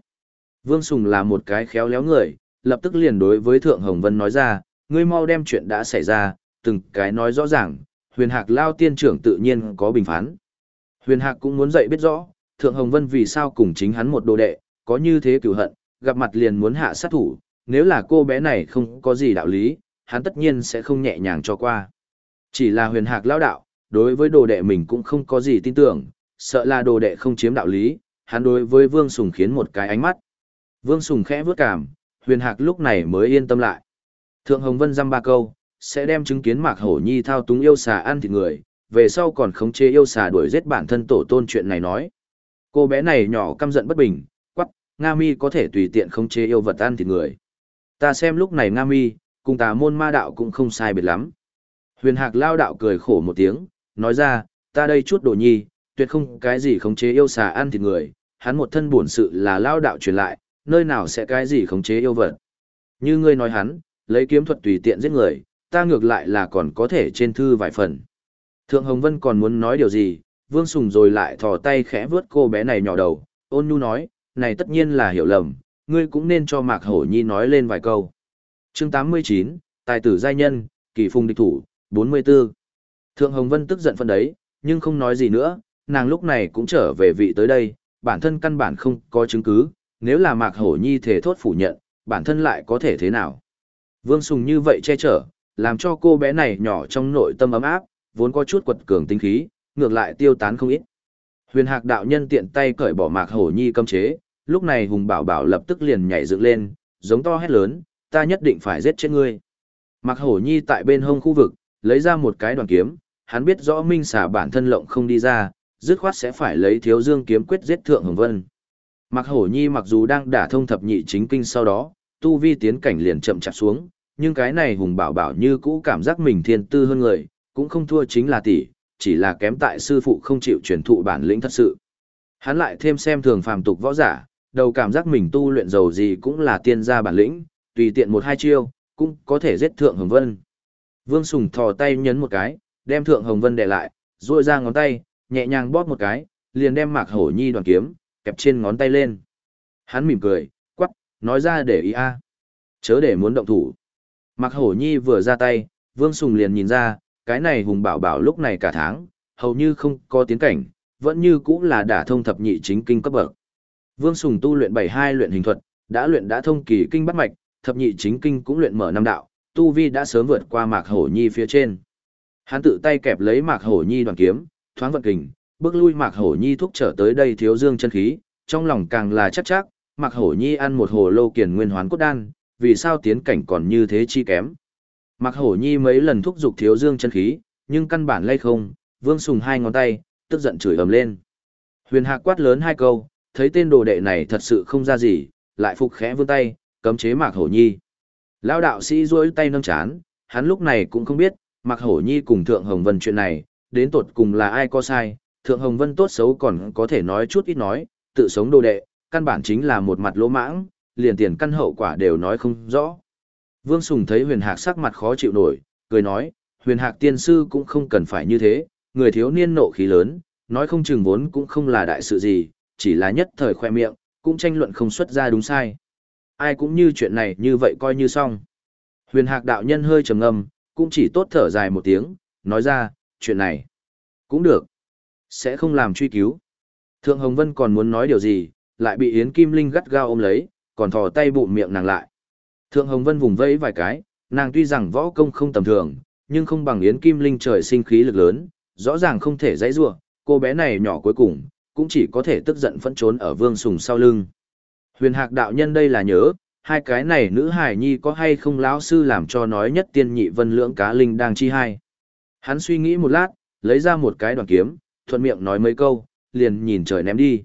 Vương Sùng là một cái khéo léo người, lập tức liền đối với Thượng Hồng Vân nói ra, ngươi mau đem chuyện đã xảy ra, từng cái nói rõ ràng, huyền hạc lao tiên trưởng tự nhiên có bình phán. Huyền hạc cũng muốn dạy biết rõ, Thượng Hồng Vân vì sao cùng chính hắn một đồ đệ, có như thế cửu hận, gặp mặt liền muốn hạ sát thủ, nếu là cô bé này không có gì đạo lý, hắn tất nhiên sẽ không nhẹ nhàng cho qua. Chỉ là huyền hạc lao đạo, đối với đồ đệ mình cũng không có gì tin tưởng, sợ là đồ đệ không chiếm đạo lý, hắn đối với Vương Sùng khiến một cái ánh mắt. Vương Sùng khẽ vước cảm, huyền hạc lúc này mới yên tâm lại. Thượng Hồng Vân dăm ba câu, sẽ đem chứng kiến Mạc Hổ Nhi thao túng yêu xà ăn thịt người, về sau còn khống chế yêu xà đuổi giết bản thân tổ tôn chuyện này nói. Cô bé này nhỏ căm giận bất bình, quắc, Nga Mi có thể tùy tiện khống chế yêu vật ăn thịt người. Ta xem lúc này Nga Mi, cùng tà môn ma đạo cũng không sai biệt lắm. Huyền Hạc lao đạo cười khổ một tiếng, nói ra, ta đây chút đồ nhi, tuyệt không cái gì khống chế yêu xà ăn thịt người, hắn một thân bổn sự là lao đạo truyền lại, nơi nào sẽ cái gì khống chế yêu vật. Như ngươi nói hắn, lấy kiếm thuật tùy tiện giết người, ta ngược lại là còn có thể trên thư vài phần. Thượng Hồng Vân còn muốn nói điều gì, Vương Sùng rồi lại thò tay khẽ vướt cô bé này nhỏ đầu, ôn nhu nói, này tất nhiên là hiểu lầm, ngươi cũng nên cho Mạc Hổ Nhi nói lên vài câu. chương 89, Tài tử giai nhân, kỳ phùng địch thủ, 44. Thượng Hồng Vân tức giận phân đấy, nhưng không nói gì nữa, nàng lúc này cũng trở về vị tới đây, bản thân căn bản không có chứng cứ, nếu là Mạc Hổ Nhi thể thốt phủ nhận, bản thân lại có thể thế nào. Vương Sùng như vậy che chở, làm cho cô bé này nhỏ trong nội tâm ấm áp, vốn có chút quật cường tinh khí, ngược lại tiêu tán không ít. Huyền Hạc đạo nhân tiện tay cởi bỏ Mạc Hổ Nhi cấm chế, lúc này Hùng Bảo Bảo lập tức liền nhảy dựng lên, giống to hét lớn, ta nhất định phải giết chết ngươi. Mạc Hổ Nhi tại bên hông khu vực, lấy ra một cái đoàn kiếm, hắn biết rõ Minh xả bản thân lộng không đi ra, dứt khoát sẽ phải lấy Thiếu Dương kiếm quyết giết Thượng Hồng Vân. Mặc Hổ Nhi mặc dù đang đả thông thập nhị chính kinh sau đó, tu vi tiến cảnh liền chậm chạp xuống, nhưng cái này Hùng Bảo Bảo như cũ cảm giác mình thiên tư hơn người, cũng không thua chính là tỷ, chỉ là kém tại sư phụ không chịu truyền thụ bản lĩnh thật sự. Hắn lại thêm xem thường phàm tục võ giả, đầu cảm giác mình tu luyện dầu gì cũng là tiên gia bản lĩnh, tùy tiện một hai chiêu, cũng có thể giết Thượng Hồng Vân. Vương Sùng thò tay nhấn một cái, đem Thượng Hồng Vân để lại, duỗi ra ngón tay, nhẹ nhàng bóp một cái, liền đem Mạc Hổ Nhi đoàn kiếm, kẹp trên ngón tay lên. Hắn mỉm cười, quắc, nói ra để ý a à. Chớ để muốn động thủ. Mạc Hổ Nhi vừa ra tay, Vương Sùng liền nhìn ra, cái này hùng bảo bảo lúc này cả tháng, hầu như không có tiến cảnh, vẫn như cũng là đả thông thập nhị chính kinh cấp bậc. Vương Sùng tu luyện 72 luyện hình thuật, đã luyện đã thông kỳ kinh bắt mạch, thập nhị chính kinh cũng luyện mở năm đạo, tu vi đã sớm vượt qua Mạc Hổ Nhi phía trên. Hắn tự tay kẹp lấy Mạc Hổ Nhi đoàn kiếm, thoáng vận kình, bước lui Mạc Hổ Nhi thúc trở tới đây thiếu dương chân khí, trong lòng càng là chắc chắc, Mạc Hổ Nhi ăn một hồ lô kiền nguyên hoán cốt đan, vì sao tiến cảnh còn như thế chi kém. Mạc Hổ Nhi mấy lần thúc giục thiếu dương chân khí, nhưng căn bản lay không, Vương Sùng hai ngón tay, tức giận chửi ầm lên. Huyền Hạc quát lớn hai câu, thấy tên đồ đệ này thật sự không ra gì, lại phục khẽ vươn tay, cấm chế Mạc Hổ Nhi. Lão đạo sĩ duỗi tay nâng chán, hắn lúc này cũng không biết, Mạc Hổ Nhi cùng Thượng Hồng Vân chuyện này, đến tột cùng là ai có sai, Thượng Hồng Vân tốt xấu còn có thể nói chút ít nói, tự sống đồ đệ, căn bản chính là một mặt lỗ mãng, liền tiền căn hậu quả đều nói không rõ. Vương Sùng thấy huyền hạc sắc mặt khó chịu nổi, cười nói, huyền hạc tiên sư cũng không cần phải như thế, người thiếu niên nộ khí lớn, nói không chừng vốn cũng không là đại sự gì, chỉ là nhất thời khoe miệng, cũng tranh luận không xuất ra đúng sai. Ai cũng như chuyện này như vậy coi như xong. Huyền hạc đạo nhân hơi trầm ngâm, cũng chỉ tốt thở dài một tiếng, nói ra, chuyện này. Cũng được. Sẽ không làm truy cứu. Thượng Hồng Vân còn muốn nói điều gì, lại bị Yến Kim Linh gắt gao ôm lấy, còn thò tay bụng miệng nàng lại. Thượng Hồng Vân vùng vẫy vài cái, nàng tuy rằng võ công không tầm thường, nhưng không bằng Yến Kim Linh trời sinh khí lực lớn, rõ ràng không thể dãy giụa cô bé này nhỏ cuối cùng, cũng chỉ có thể tức giận phẫn trốn ở Vương Sùng sau lưng. Huyền Hạc đạo nhân đây là nhớ, hai cái này nữ hải nhi có hay không lão sư làm cho nói nhất tiên nhị vân lưỡng cá linh đang chi hai. Hắn suy nghĩ một lát, lấy ra một cái đoàn kiếm, thuận miệng nói mấy câu, liền nhìn trời ném đi.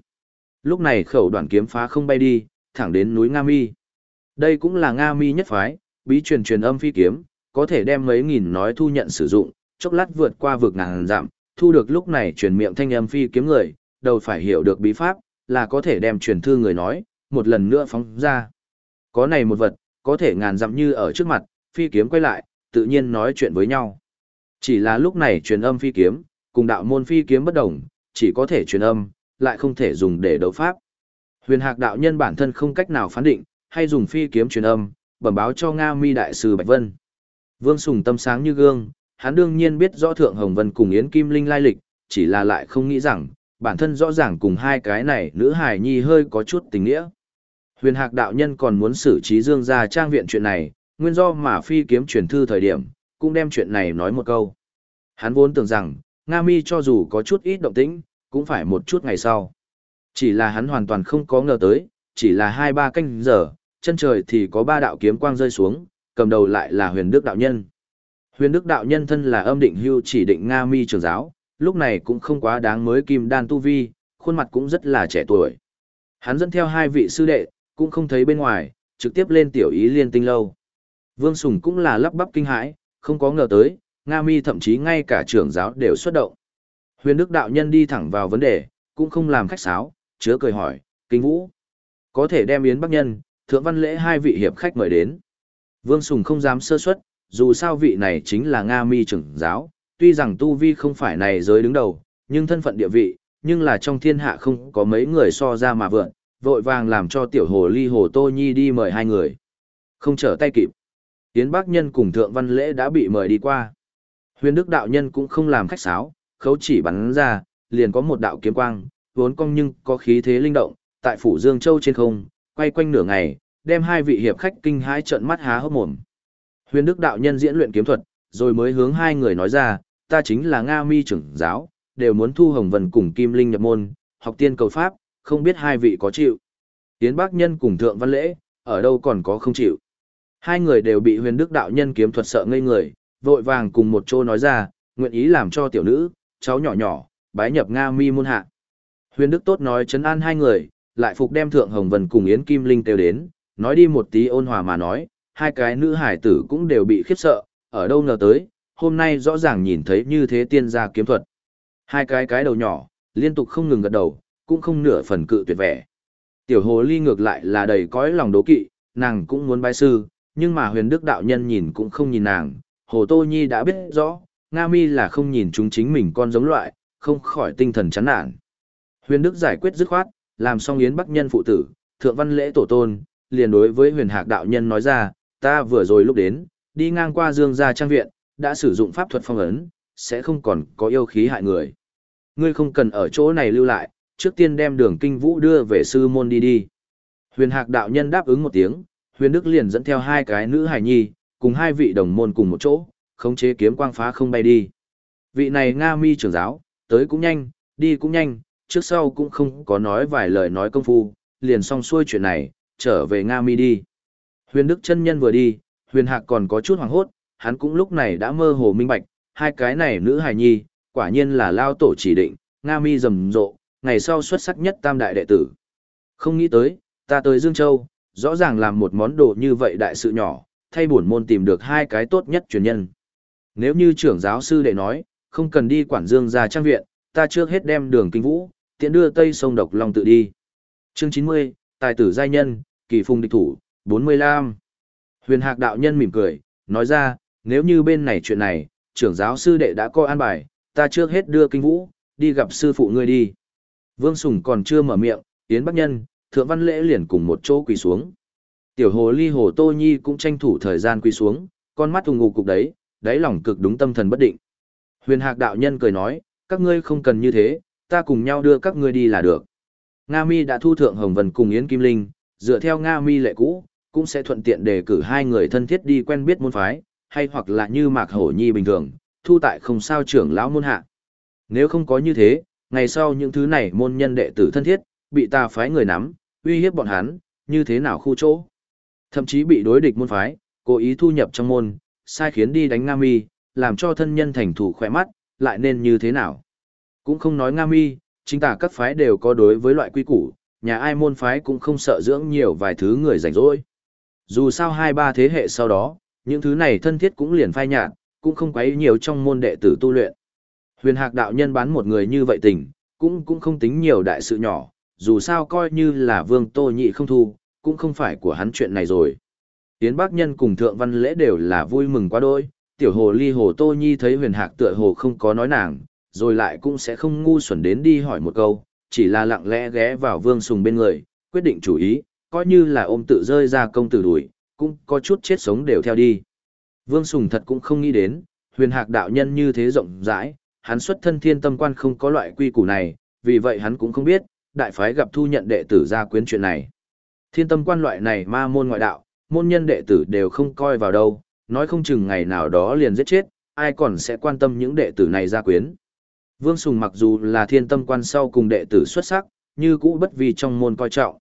Lúc này khẩu đoàn kiếm phá không bay đi, thẳng đến núi Nga Mi. Đây cũng là Nga Mi nhất phái, bí truyền truyền âm phi kiếm, có thể đem mấy nghìn nói thu nhận sử dụng, chốc lát vượt qua vực ngàn giảm, thu được lúc này truyền miệng thanh âm phi kiếm người, đầu phải hiểu được bí pháp, là có thể đem truyền thư người nói, một lần nữa phóng ra. Có này một vật, có thể ngàn dặm như ở trước mặt, phi kiếm quay lại, tự nhiên nói chuyện với nhau. Chỉ là lúc này truyền âm phi kiếm, cùng đạo môn phi kiếm bất đồng, chỉ có thể truyền âm, lại không thể dùng để đấu pháp. Huyền Hạc đạo nhân bản thân không cách nào phán định, hay dùng phi kiếm truyền âm, bẩm báo cho Nga Mi đại sư Bạch Vân. Vương Sùng tâm sáng như gương, hắn đương nhiên biết rõ Thượng Hồng Vân cùng Yến Kim Linh lai lịch, chỉ là lại không nghĩ rằng, bản thân rõ ràng cùng hai cái này nữ hài nhi hơi có chút tình nghĩa. Huyền Hạc đạo nhân còn muốn xử trí Dương gia trang viện chuyện này, nguyên do mà phi kiếm truyền thư thời điểm, cũng đem chuyện này nói một câu. Hắn vốn tưởng rằng, Nga Mi cho dù có chút ít động tĩnh, cũng phải một chút ngày sau. Chỉ là hắn hoàn toàn không có ngờ tới, chỉ là hai ba canh giờ, chân trời thì có ba đạo kiếm quang rơi xuống, cầm đầu lại là huyền đức đạo nhân. Huyền đức đạo nhân thân là âm định hưu chỉ định Nga Mi trường giáo, lúc này cũng không quá đáng mới kim đan tu vi, khuôn mặt cũng rất là trẻ tuổi. Hắn dẫn theo hai vị sư đệ, cũng không thấy bên ngoài, trực tiếp lên tiểu ý liên tinh lâu. Vương Sùng cũng là lắp bắp kinh hãi, không có ngờ tới, Nga Mi thậm chí ngay cả trưởng giáo đều xuất động. Huyền Đức đạo nhân đi thẳng vào vấn đề, cũng không làm khách sáo, chứa cười hỏi, kinh vũ. Có thể đem Yến Bắc Nhân, Thượng Văn Lễ hai vị hiệp khách mời đến. Vương Sùng không dám sơ suất, dù sao vị này chính là Nga Mi trưởng giáo, tuy rằng Tu Vi không phải này giới đứng đầu, nhưng thân phận địa vị, nhưng là trong thiên hạ không có mấy người so ra mà vượn, vội vàng làm cho tiểu hồ ly hồ Tô Nhi đi mời hai người. Không trở tay kịp. Yến bác Nhân cùng Thượng Văn Lễ đã bị mời đi qua. Huyền Đức đạo nhân cũng không làm khách sáo, khấu chỉ bắn ra, liền có một đạo kiếm quang, vốn cong nhưng có khí thế linh động, tại phủ Dương Châu trên không, quay quanh nửa ngày, đem hai vị hiệp khách kinh hãi trợn mắt há hốc mồm. Huyền Đức đạo nhân diễn luyện kiếm thuật, rồi mới hướng hai người nói ra, ta chính là Nga Mi trưởng giáo, đều muốn thu Hồng Vân cùng Kim Linh nhập môn, học tiên cầu pháp, không biết hai vị có chịu. Tiến Bác Nhân cùng Thượng Văn Lễ, ở đâu còn có không chịu. Hai người đều bị huyền đức đạo nhân kiếm thuật sợ ngây người, vội vàng cùng một chỗ nói ra, nguyện ý làm cho tiểu nữ, cháu nhỏ nhỏ, bái nhập Nga mi môn hạ. Huyền đức tốt nói chấn an hai người, lại phục đem Thượng Hồng Vân cùng Yến Kim Linh kêu đến, nói đi một tí ôn hòa mà nói, hai cái nữ hải tử cũng đều bị khiếp sợ, ở đâu ngờ tới, hôm nay rõ ràng nhìn thấy như thế tiên gia kiếm thuật. Hai cái cái đầu nhỏ, liên tục không ngừng gật đầu, cũng không nửa phần cự tuyệt vẻ. Tiểu hồ ly ngược lại là đầy cõi lòng đố kỵ, nàng cũng muốn bái sư, nhưng mà huyền đức đạo nhân nhìn cũng không nhìn nàng, hồ tô nhi đã biết rõ, Nga mi là không nhìn chúng chính mình con giống loại, không khỏi tinh thần chán nản. Huyền đức giải quyết dứt khoát, làm xong yến bắc nhân phụ tử, thượng văn lễ tổ tôn, liền đối với huyền hạc đạo nhân nói ra, ta vừa rồi lúc đến, đi ngang qua dương gia trang viện, đã sử dụng pháp thuật phong ấn, sẽ không còn có yêu khí hại người. Ngươi không cần ở chỗ này lưu lại, trước tiên đem đường kinh vũ đưa về sư môn đi đi. Huyền hạc đạo nhân đáp ứng một tiếng, huyền đức liền dẫn theo hai cái nữ hài nhi, cùng hai vị đồng môn cùng một chỗ, khống chế kiếm quang phá không bay đi. Vị này Nga mi trưởng giáo, tới cũng nhanh, đi cũng nhanh, trước sau cũng không có nói vài lời nói công phu, liền xong xuôi chuyện này, trở về Nga mi đi. Huyền đức chân nhân vừa đi, huyền hạc còn có chút hoảng hốt, hắn cũng lúc này đã mơ hồ minh bạch, hai cái này nữ hài nhi, quả nhiên là lao tổ chỉ định, Nga mi rầm rộ, ngày sau xuất sắc nhất tam đại đệ tử. Không nghĩ tới, ta tới Dương Châu, rõ ràng làm một món đồ như vậy đại sự nhỏ, thay buồn môn tìm được hai cái tốt nhất truyền nhân. Nếu như trưởng giáo sư đệ nói, không cần đi quản Dương ra trang viện, ta trước hết đem đường kinh vũ, tiện đưa Tây sông Độc Long tự đi. Chương 90, Tài tử giai nhân, kỳ phùng địch thủ, 45. Huyền Hạc đạo nhân mỉm cười, nói ra, nếu như bên này chuyện này, trưởng giáo sư đệ đã coi an bài, ta trước hết đưa kinh vũ, đi gặp sư phụ ngươi đi. Vương Sùng còn chưa mở miệng, Yến Bắc Nhân, Thượng Văn Lễ liền cùng một chỗ quỳ xuống. Tiểu hồ ly hồ Tô Nhi cũng tranh thủ thời gian quỳ xuống, con mắt ung ngủ cục đấy, đáy lòng cực đúng tâm thần bất định. Huyền Hạc đạo nhân cười nói, các ngươi không cần như thế, ta cùng nhau đưa các ngươi đi là được. Nga Mi đã thu thượng Hồng Vân cùng Yến Kim Linh, dựa theo Nga Mi lệ cũ, cũng sẽ thuận tiện đề cử hai người thân thiết đi quen biết môn phái, hay hoặc là như Mạc Hổ Nhi bình thường, thu tại không sao trưởng lão môn hạ. Nếu không có như thế, ngày sau những thứ này môn nhân đệ tử thân thiết, bị ta phái người nắm, uy hiếp bọn hắn, như thế nào khu chỗ. Thậm chí bị đối địch môn phái, cố ý thu nhập trong môn, sai khiến đi đánh Nga Mi, làm cho thân nhân thành thủ khỏe mắt, lại nên như thế nào. Cũng không nói Nga Mi, chính tả các phái đều có đối với loại quy củ, nhà ai môn phái cũng không sợ dưỡng nhiều vài thứ người rảnh rỗi. Dù sao hai ba thế hệ sau đó, những thứ này thân thiết cũng liền phai nhạt, cũng không quấy nhiều trong môn đệ tử tu luyện. Huyền Hạc đạo nhân bán một người như vậy tình, cũng cũng không tính nhiều đại sự nhỏ, dù sao coi như là Vương Tô Nhị không thu, cũng không phải của hắn chuyện này rồi. Yến Bác Nhân cùng Thượng Văn Lễ đều là vui mừng quá đôi, tiểu hồ ly hồ Tô Nhi thấy huyền hạc tựa hồ không có nói nàng, rồi lại cũng sẽ không ngu xuẩn đến đi hỏi một câu, chỉ là lặng lẽ ghé vào Vương Sùng bên người, quyết định chủ ý, coi như là ôm tự rơi ra công tử đuổi, cũng có chút chết sống đều theo đi. Vương Sùng thật cũng không nghĩ đến, huyền hạc đạo nhân như thế rộng rãi, hắn xuất thân thiên tâm quan không có loại quy củ này, vì vậy hắn cũng không biết, đại phái gặp thu nhận đệ tử gia quyến chuyện này. Thiên tâm quan loại này ma môn ngoại đạo, môn nhân đệ tử đều không coi vào đâu, nói không chừng ngày nào đó liền giết chết, ai còn sẽ quan tâm những đệ tử này gia quyến. Vương Sùng mặc dù là thiên tâm quan sau cùng đệ tử xuất sắc, như cũ bất vì trong môn coi trọng.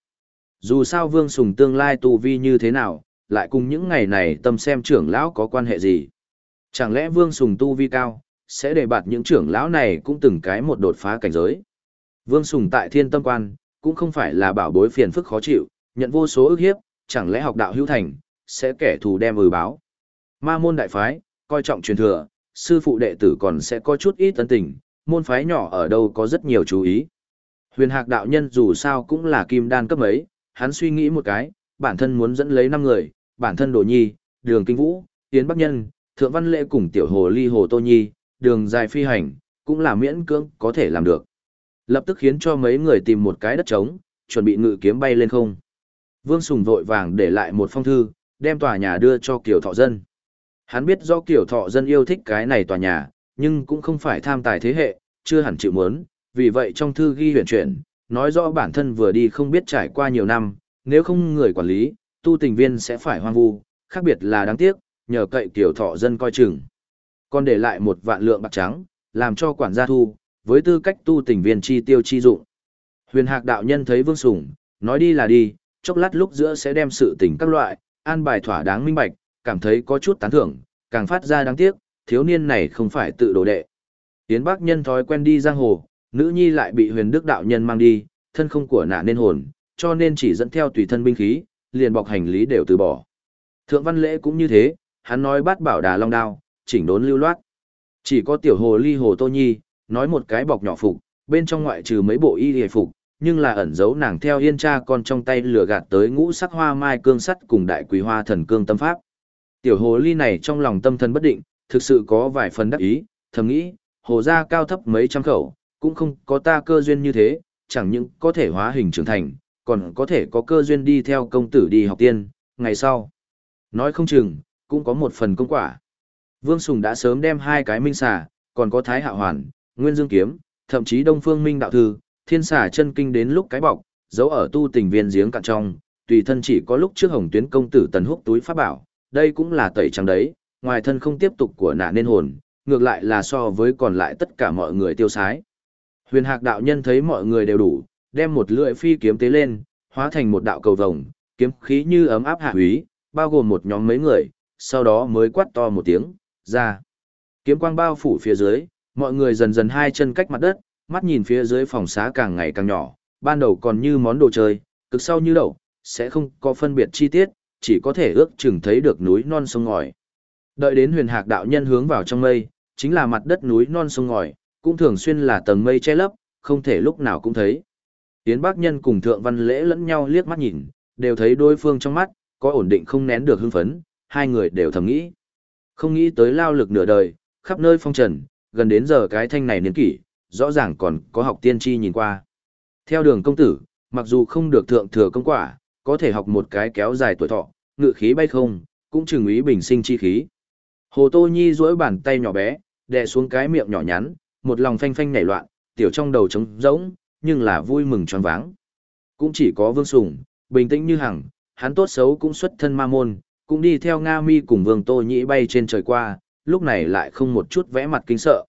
Dù sao Vương Sùng tương lai tu vi như thế nào, lại cùng những ngày này tâm xem trưởng lão có quan hệ gì. Chẳng lẽ Vương Sùng tu vi cao, sẽ để bạt những trưởng lão này cũng từng cái một đột phá cảnh giới. Vương Sùng tại thiên tâm quan, cũng không phải là bảo bối phiền phức khó chịu, nhận vô số ức hiếp, chẳng lẽ học đạo hữu thành, sẽ kẻ thù đem ừ báo. Ma môn đại phái, coi trọng truyền thừa, sư phụ đệ tử còn sẽ có chút ít tấn tình, môn phái nhỏ ở đâu có rất nhiều chú ý. Huyền hạc đạo nhân dù sao cũng là kim đan cấp ấy, hắn suy nghĩ một cái, bản thân muốn dẫn lấy 5 người, bản thân đồ nhi, đường kinh vũ, tiến bắc nhân, thượng văn lệ cùng tiểu hồ ly hồ tô nhi, đường dài phi hành, cũng là miễn cưỡng có thể làm được. Lập tức khiến cho mấy người tìm một cái đất trống, chuẩn bị ngự kiếm bay lên không. Vương Sùng vội vàng để lại một phong thư, đem tòa nhà đưa cho Kiều Thọ Dân. Hắn biết do Kiều Thọ Dân yêu thích cái này tòa nhà, nhưng cũng không phải tham tài thế hệ, chưa hẳn chịu muốn, vì vậy trong thư ghi huyền chuyển, nói rõ bản thân vừa đi không biết trải qua nhiều năm, nếu không người quản lý, tu tình viên sẽ phải hoang vu, khác biệt là đáng tiếc, nhờ cậy Kiều Thọ Dân coi chừng. Còn để lại một vạn lượng bạc trắng, làm cho quản gia thu, với tư cách tu tình viên chi tiêu chi dụng. Huyền Hạc đạo nhân thấy Vương Sùng, nói đi là đi, chốc lát lúc giữa sẽ đem sự tình các loại, an bài thỏa đáng minh bạch, cảm thấy có chút tán thưởng, càng phát ra đáng tiếc, thiếu niên này không phải tự đồ đệ. Yến Bác nhân thói quen đi giang hồ, nữ nhi lại bị huyền đức đạo nhân mang đi, thân không của nạ nên hồn, cho nên chỉ dẫn theo tùy thân binh khí, liền bọc hành lý đều từ bỏ. Thượng văn lễ cũng như thế, hắn nói bắt bảo đà long đao, chỉnh đốn lưu loát. Chỉ có tiểu hồ ly hồ tô nhi, nói một cái bọc nhỏ phục, bên trong ngoại trừ mấy bộ y hề phục, nhưng là ẩn giấu nàng theo yên cha con trong tay lửa gạt tới ngũ sắc hoa mai cương sắt cùng đại quý hoa thần cương tâm pháp. Tiểu hồ ly này trong lòng tâm thần bất định, thực sự có vài phần đắc ý, thầm nghĩ, hồ gia cao thấp mấy trăm khẩu, cũng không có ta cơ duyên như thế, chẳng những có thể hóa hình trưởng thành, còn có thể có cơ duyên đi theo công tử đi học tiên, ngày sau. Nói không chừng, cũng có một phần công quả. Vương Sùng đã sớm đem hai cái minh xà, còn có Thái Hạ Hoàn, Nguyên Dương Kiếm, thậm chí Đông Phương Minh Đạo Thư, Thiên xà chân kinh đến lúc cái bọc, giấu ở tu tình viên giếng cạn trong, tùy thân chỉ có lúc trước hồng tuyến công tử tần húc túi pháp bảo, đây cũng là tẩy trắng đấy, ngoài thân không tiếp tục của nạn nên hồn, ngược lại là so với còn lại tất cả mọi người tiêu sái. Huyền hạc đạo nhân thấy mọi người đều đủ, đem một lưỡi phi kiếm tế lên, hóa thành một đạo cầu vồng, kiếm khí như ấm áp hạ húy, bao gồm một nhóm mấy người, sau đó mới quát to một tiếng, ra. Kiếm quang bao phủ phía dưới, mọi người dần dần hai chân cách mặt đất, mắt nhìn phía dưới phòng xá càng ngày càng nhỏ, ban đầu còn như món đồ chơi, cực sau như đậu, sẽ không có phân biệt chi tiết, chỉ có thể ước chừng thấy được núi non sông ngòi. Đợi đến huyền hạc đạo nhân hướng vào trong mây, chính là mặt đất núi non sông ngòi, cũng thường xuyên là tầng mây che lấp, không thể lúc nào cũng thấy. Tiến bác nhân cùng thượng văn lễ lẫn nhau liếc mắt nhìn, đều thấy đối phương trong mắt, có ổn định không nén được hưng phấn, hai người đều thầm nghĩ. Không nghĩ tới lao lực nửa đời, khắp nơi phong trần, gần đến giờ cái thanh này niên kỷ, rõ ràng còn có học tiên tri nhìn qua. Theo đường công tử, mặc dù không được thượng thừa công quả, có thể học một cái kéo dài tuổi thọ, ngự khí bay không, cũng chừng ý bình sinh chi khí. Hồ Tô Nhi duỗi bàn tay nhỏ bé, đè xuống cái miệng nhỏ nhắn, một lòng phanh phanh nảy loạn, tiểu trong đầu trống rỗng, nhưng là vui mừng tròn váng. Cũng chỉ có Vương Sùng, bình tĩnh như hằng, hắn tốt xấu cũng xuất thân ma môn, cũng đi theo Nga Mi cùng Vương Tô Nhĩ bay trên trời qua, lúc này lại không một chút vẽ mặt kinh sợ.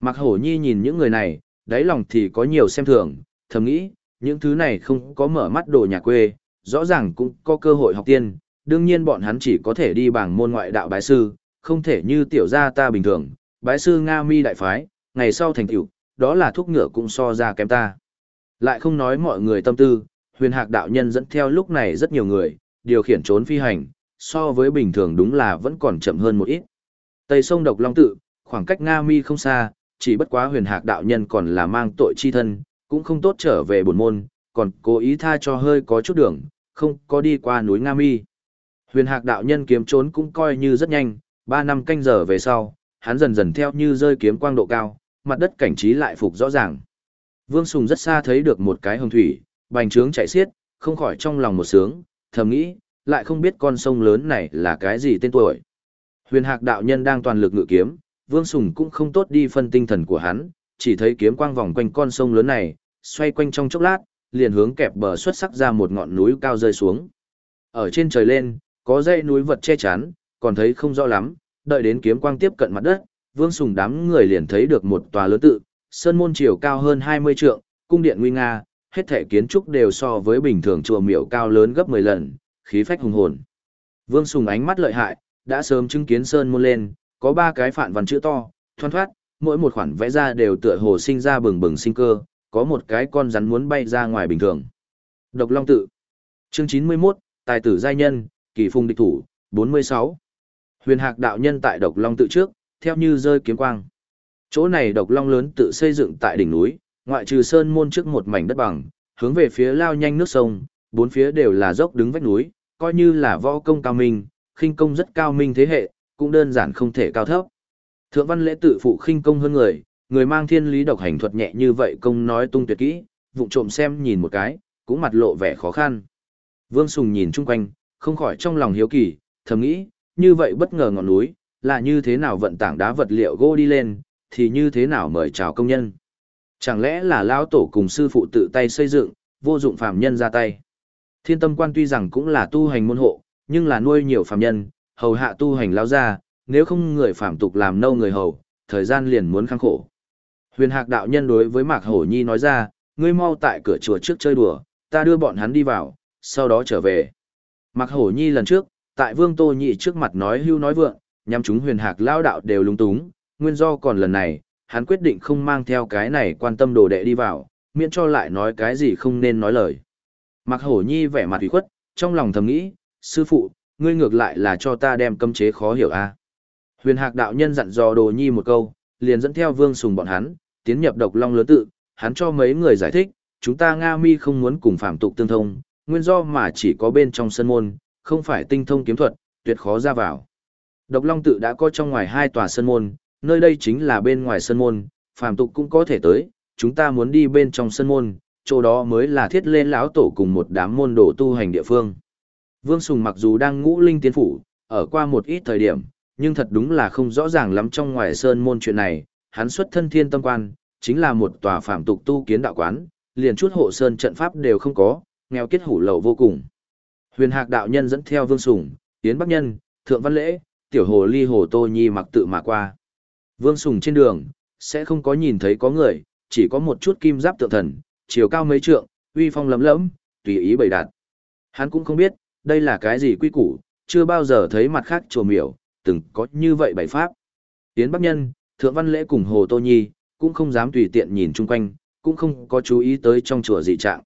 Mặc hổ nhi nhìn những người này, đáy lòng thì có nhiều xem thường, thầm nghĩ, những thứ này không có mở mắt đồ nhà quê, rõ ràng cũng có cơ hội học tiên, đương nhiên bọn hắn chỉ có thể đi bằng môn ngoại đạo bái sư, không thể như tiểu gia ta bình thường, bái sư Nga mi đại phái, ngày sau thành tiểu, đó là thuốc ngựa cũng so ra kém ta. Lại không nói mọi người tâm tư, huyền hạc đạo nhân dẫn theo lúc này rất nhiều người, điều khiển trốn phi hành, so với bình thường đúng là vẫn còn chậm hơn một ít. Tây sông Độc Long Tự, khoảng cách Nga Mi không xa, chỉ bất quá huyền hạc đạo nhân còn là mang tội chi thân, cũng không tốt trở về bổn môn, còn cố ý tha cho hơi có chút đường, không có đi qua núi Nga Mi. Huyền hạc đạo nhân kiếm trốn cũng coi như rất nhanh, 3 năm canh giờ về sau, hắn dần dần theo như rơi kiếm quang độ cao, mặt đất cảnh trí lại phục rõ ràng. Vương Sùng rất xa thấy được một cái hồng thủy, bành trướng chạy xiết, không khỏi trong lòng một sướng, thầm nghĩ, lại không biết con sông lớn này là cái gì tên tuổi. Huyền Hạc đạo nhân đang toàn lực ngự kiếm, Vương Sùng cũng không tốt đi phân tinh thần của hắn, chỉ thấy kiếm quang vòng quanh con sông lớn này, xoay quanh trong chốc lát, liền hướng kẹp bờ xuất sắc ra một ngọn núi cao rơi xuống. Ở trên trời lên, có dãy núi vật che chắn, còn thấy không rõ lắm, đợi đến kiếm quang tiếp cận mặt đất, Vương Sùng đám người liền thấy được một tòa lớn tự, sơn môn chiều cao hơn 20 trượng, cung điện nguy nga, hết thể kiến trúc đều so với bình thường chùa miểu cao lớn gấp 10 lần, khí phách hùng hồn. Vương Sùng ánh mắt lợi hại, đã sớm chứng kiến sơn môn lên, có ba cái phản văn chữ to, thoăn thoát, mỗi một khoản vẽ ra đều tựa hồ sinh ra bừng bừng sinh cơ, có một cái con rắn muốn bay ra ngoài bình thường. Độc Long tự. Chương 91, tài tử giai nhân, kỳ phùng địch thủ, 46. Huyền Hạc đạo nhân tại Độc Long tự trước, theo như rơi kiếm quang. Chỗ này Độc Long lớn tự xây dựng tại đỉnh núi, ngoại trừ sơn môn trước một mảnh đất bằng, hướng về phía lao nhanh nước sông, bốn phía đều là dốc đứng vách núi, coi như là võ công cao minh, khinh công rất cao minh thế hệ, cũng đơn giản không thể cao thấp. Thượng văn lễ tự phụ khinh công hơn người, người mang thiên lý độc hành thuật nhẹ như vậy công nói tung tuyệt kỹ, vụng trộm xem nhìn một cái, cũng mặt lộ vẻ khó khăn. Vương Sùng nhìn chung quanh, không khỏi trong lòng hiếu kỳ, thầm nghĩ, như vậy bất ngờ ngọn núi, là như thế nào vận tảng đá vật liệu gỗ đi lên, thì như thế nào mời chào công nhân. Chẳng lẽ là lão tổ cùng sư phụ tự tay xây dựng, vô dụng phàm nhân ra tay. Thiên tâm quan tuy rằng cũng là tu hành môn hộ, nhưng là nuôi nhiều phàm nhân, hầu hạ tu hành lao ra, nếu không người phàm tục làm nâu người hầu, thời gian liền muốn khăng khổ. Huyền Hạc đạo nhân đối với Mạc Hổ Nhi nói ra, ngươi mau tại cửa chùa trước chơi đùa, ta đưa bọn hắn đi vào, sau đó trở về. Mạc Hổ Nhi lần trước, tại Vương Tô Nhị trước mặt nói hưu nói vượng, nhằm chúng Huyền Hạc lao đạo đều lung túng, nguyên do còn lần này, hắn quyết định không mang theo cái này quan tâm đồ đệ đi vào, miễn cho lại nói cái gì không nên nói lời. Mạc Hổ Nhi vẻ mặt ủy khuất, trong lòng thầm nghĩ, sư phụ, ngươi ngược lại là cho ta đem cấm chế khó hiểu a. Huyền Hạc đạo nhân dặn dò Đồ Nhi một câu, liền dẫn theo Vương Sùng bọn hắn, tiến nhập độc long lớn tự, hắn cho mấy người giải thích, chúng ta Nga Mi không muốn cùng phạm tục tương thông, nguyên do mà chỉ có bên trong sân môn, không phải tinh thông kiếm thuật, tuyệt khó ra vào. Độc long tự đã có trong ngoài hai tòa sân môn, nơi đây chính là bên ngoài sân môn, phàm tục cũng có thể tới, chúng ta muốn đi bên trong sân môn, chỗ đó mới là thiết lên lão tổ cùng một đám môn đồ tu hành địa phương. Vương Sùng mặc dù đang ngũ linh tiến phủ, ở qua một ít thời điểm, nhưng thật đúng là không rõ ràng lắm trong ngoài sơn môn chuyện này, hắn xuất thân thiên tâm quan, chính là một tòa phạm tục tu kiến đạo quán, liền chút hộ sơn trận pháp đều không có, nghèo kết hủ lậu vô cùng. Huyền Hạc đạo nhân dẫn theo Vương Sùng, Yến Bắc Nhân, Thượng Văn Lễ, Tiểu Hồ Ly Hồ Tô Nhi mặc tự mà qua. Vương Sùng trên đường, sẽ không có nhìn thấy có người, chỉ có một chút kim giáp tượng thần, chiều cao mấy trượng, uy phong lấm lẫm, tùy ý bày đạt. Hắn cũng không biết, đây là cái gì quy củ, chưa bao giờ thấy mặt khác chùa miểu, từng có như vậy bảy pháp. Tiến Bắc Nhân, Thượng Văn Lễ cùng Hồ Tô Nhi, cũng không dám tùy tiện nhìn chung quanh, cũng không có chú ý tới trong chùa dị trạng.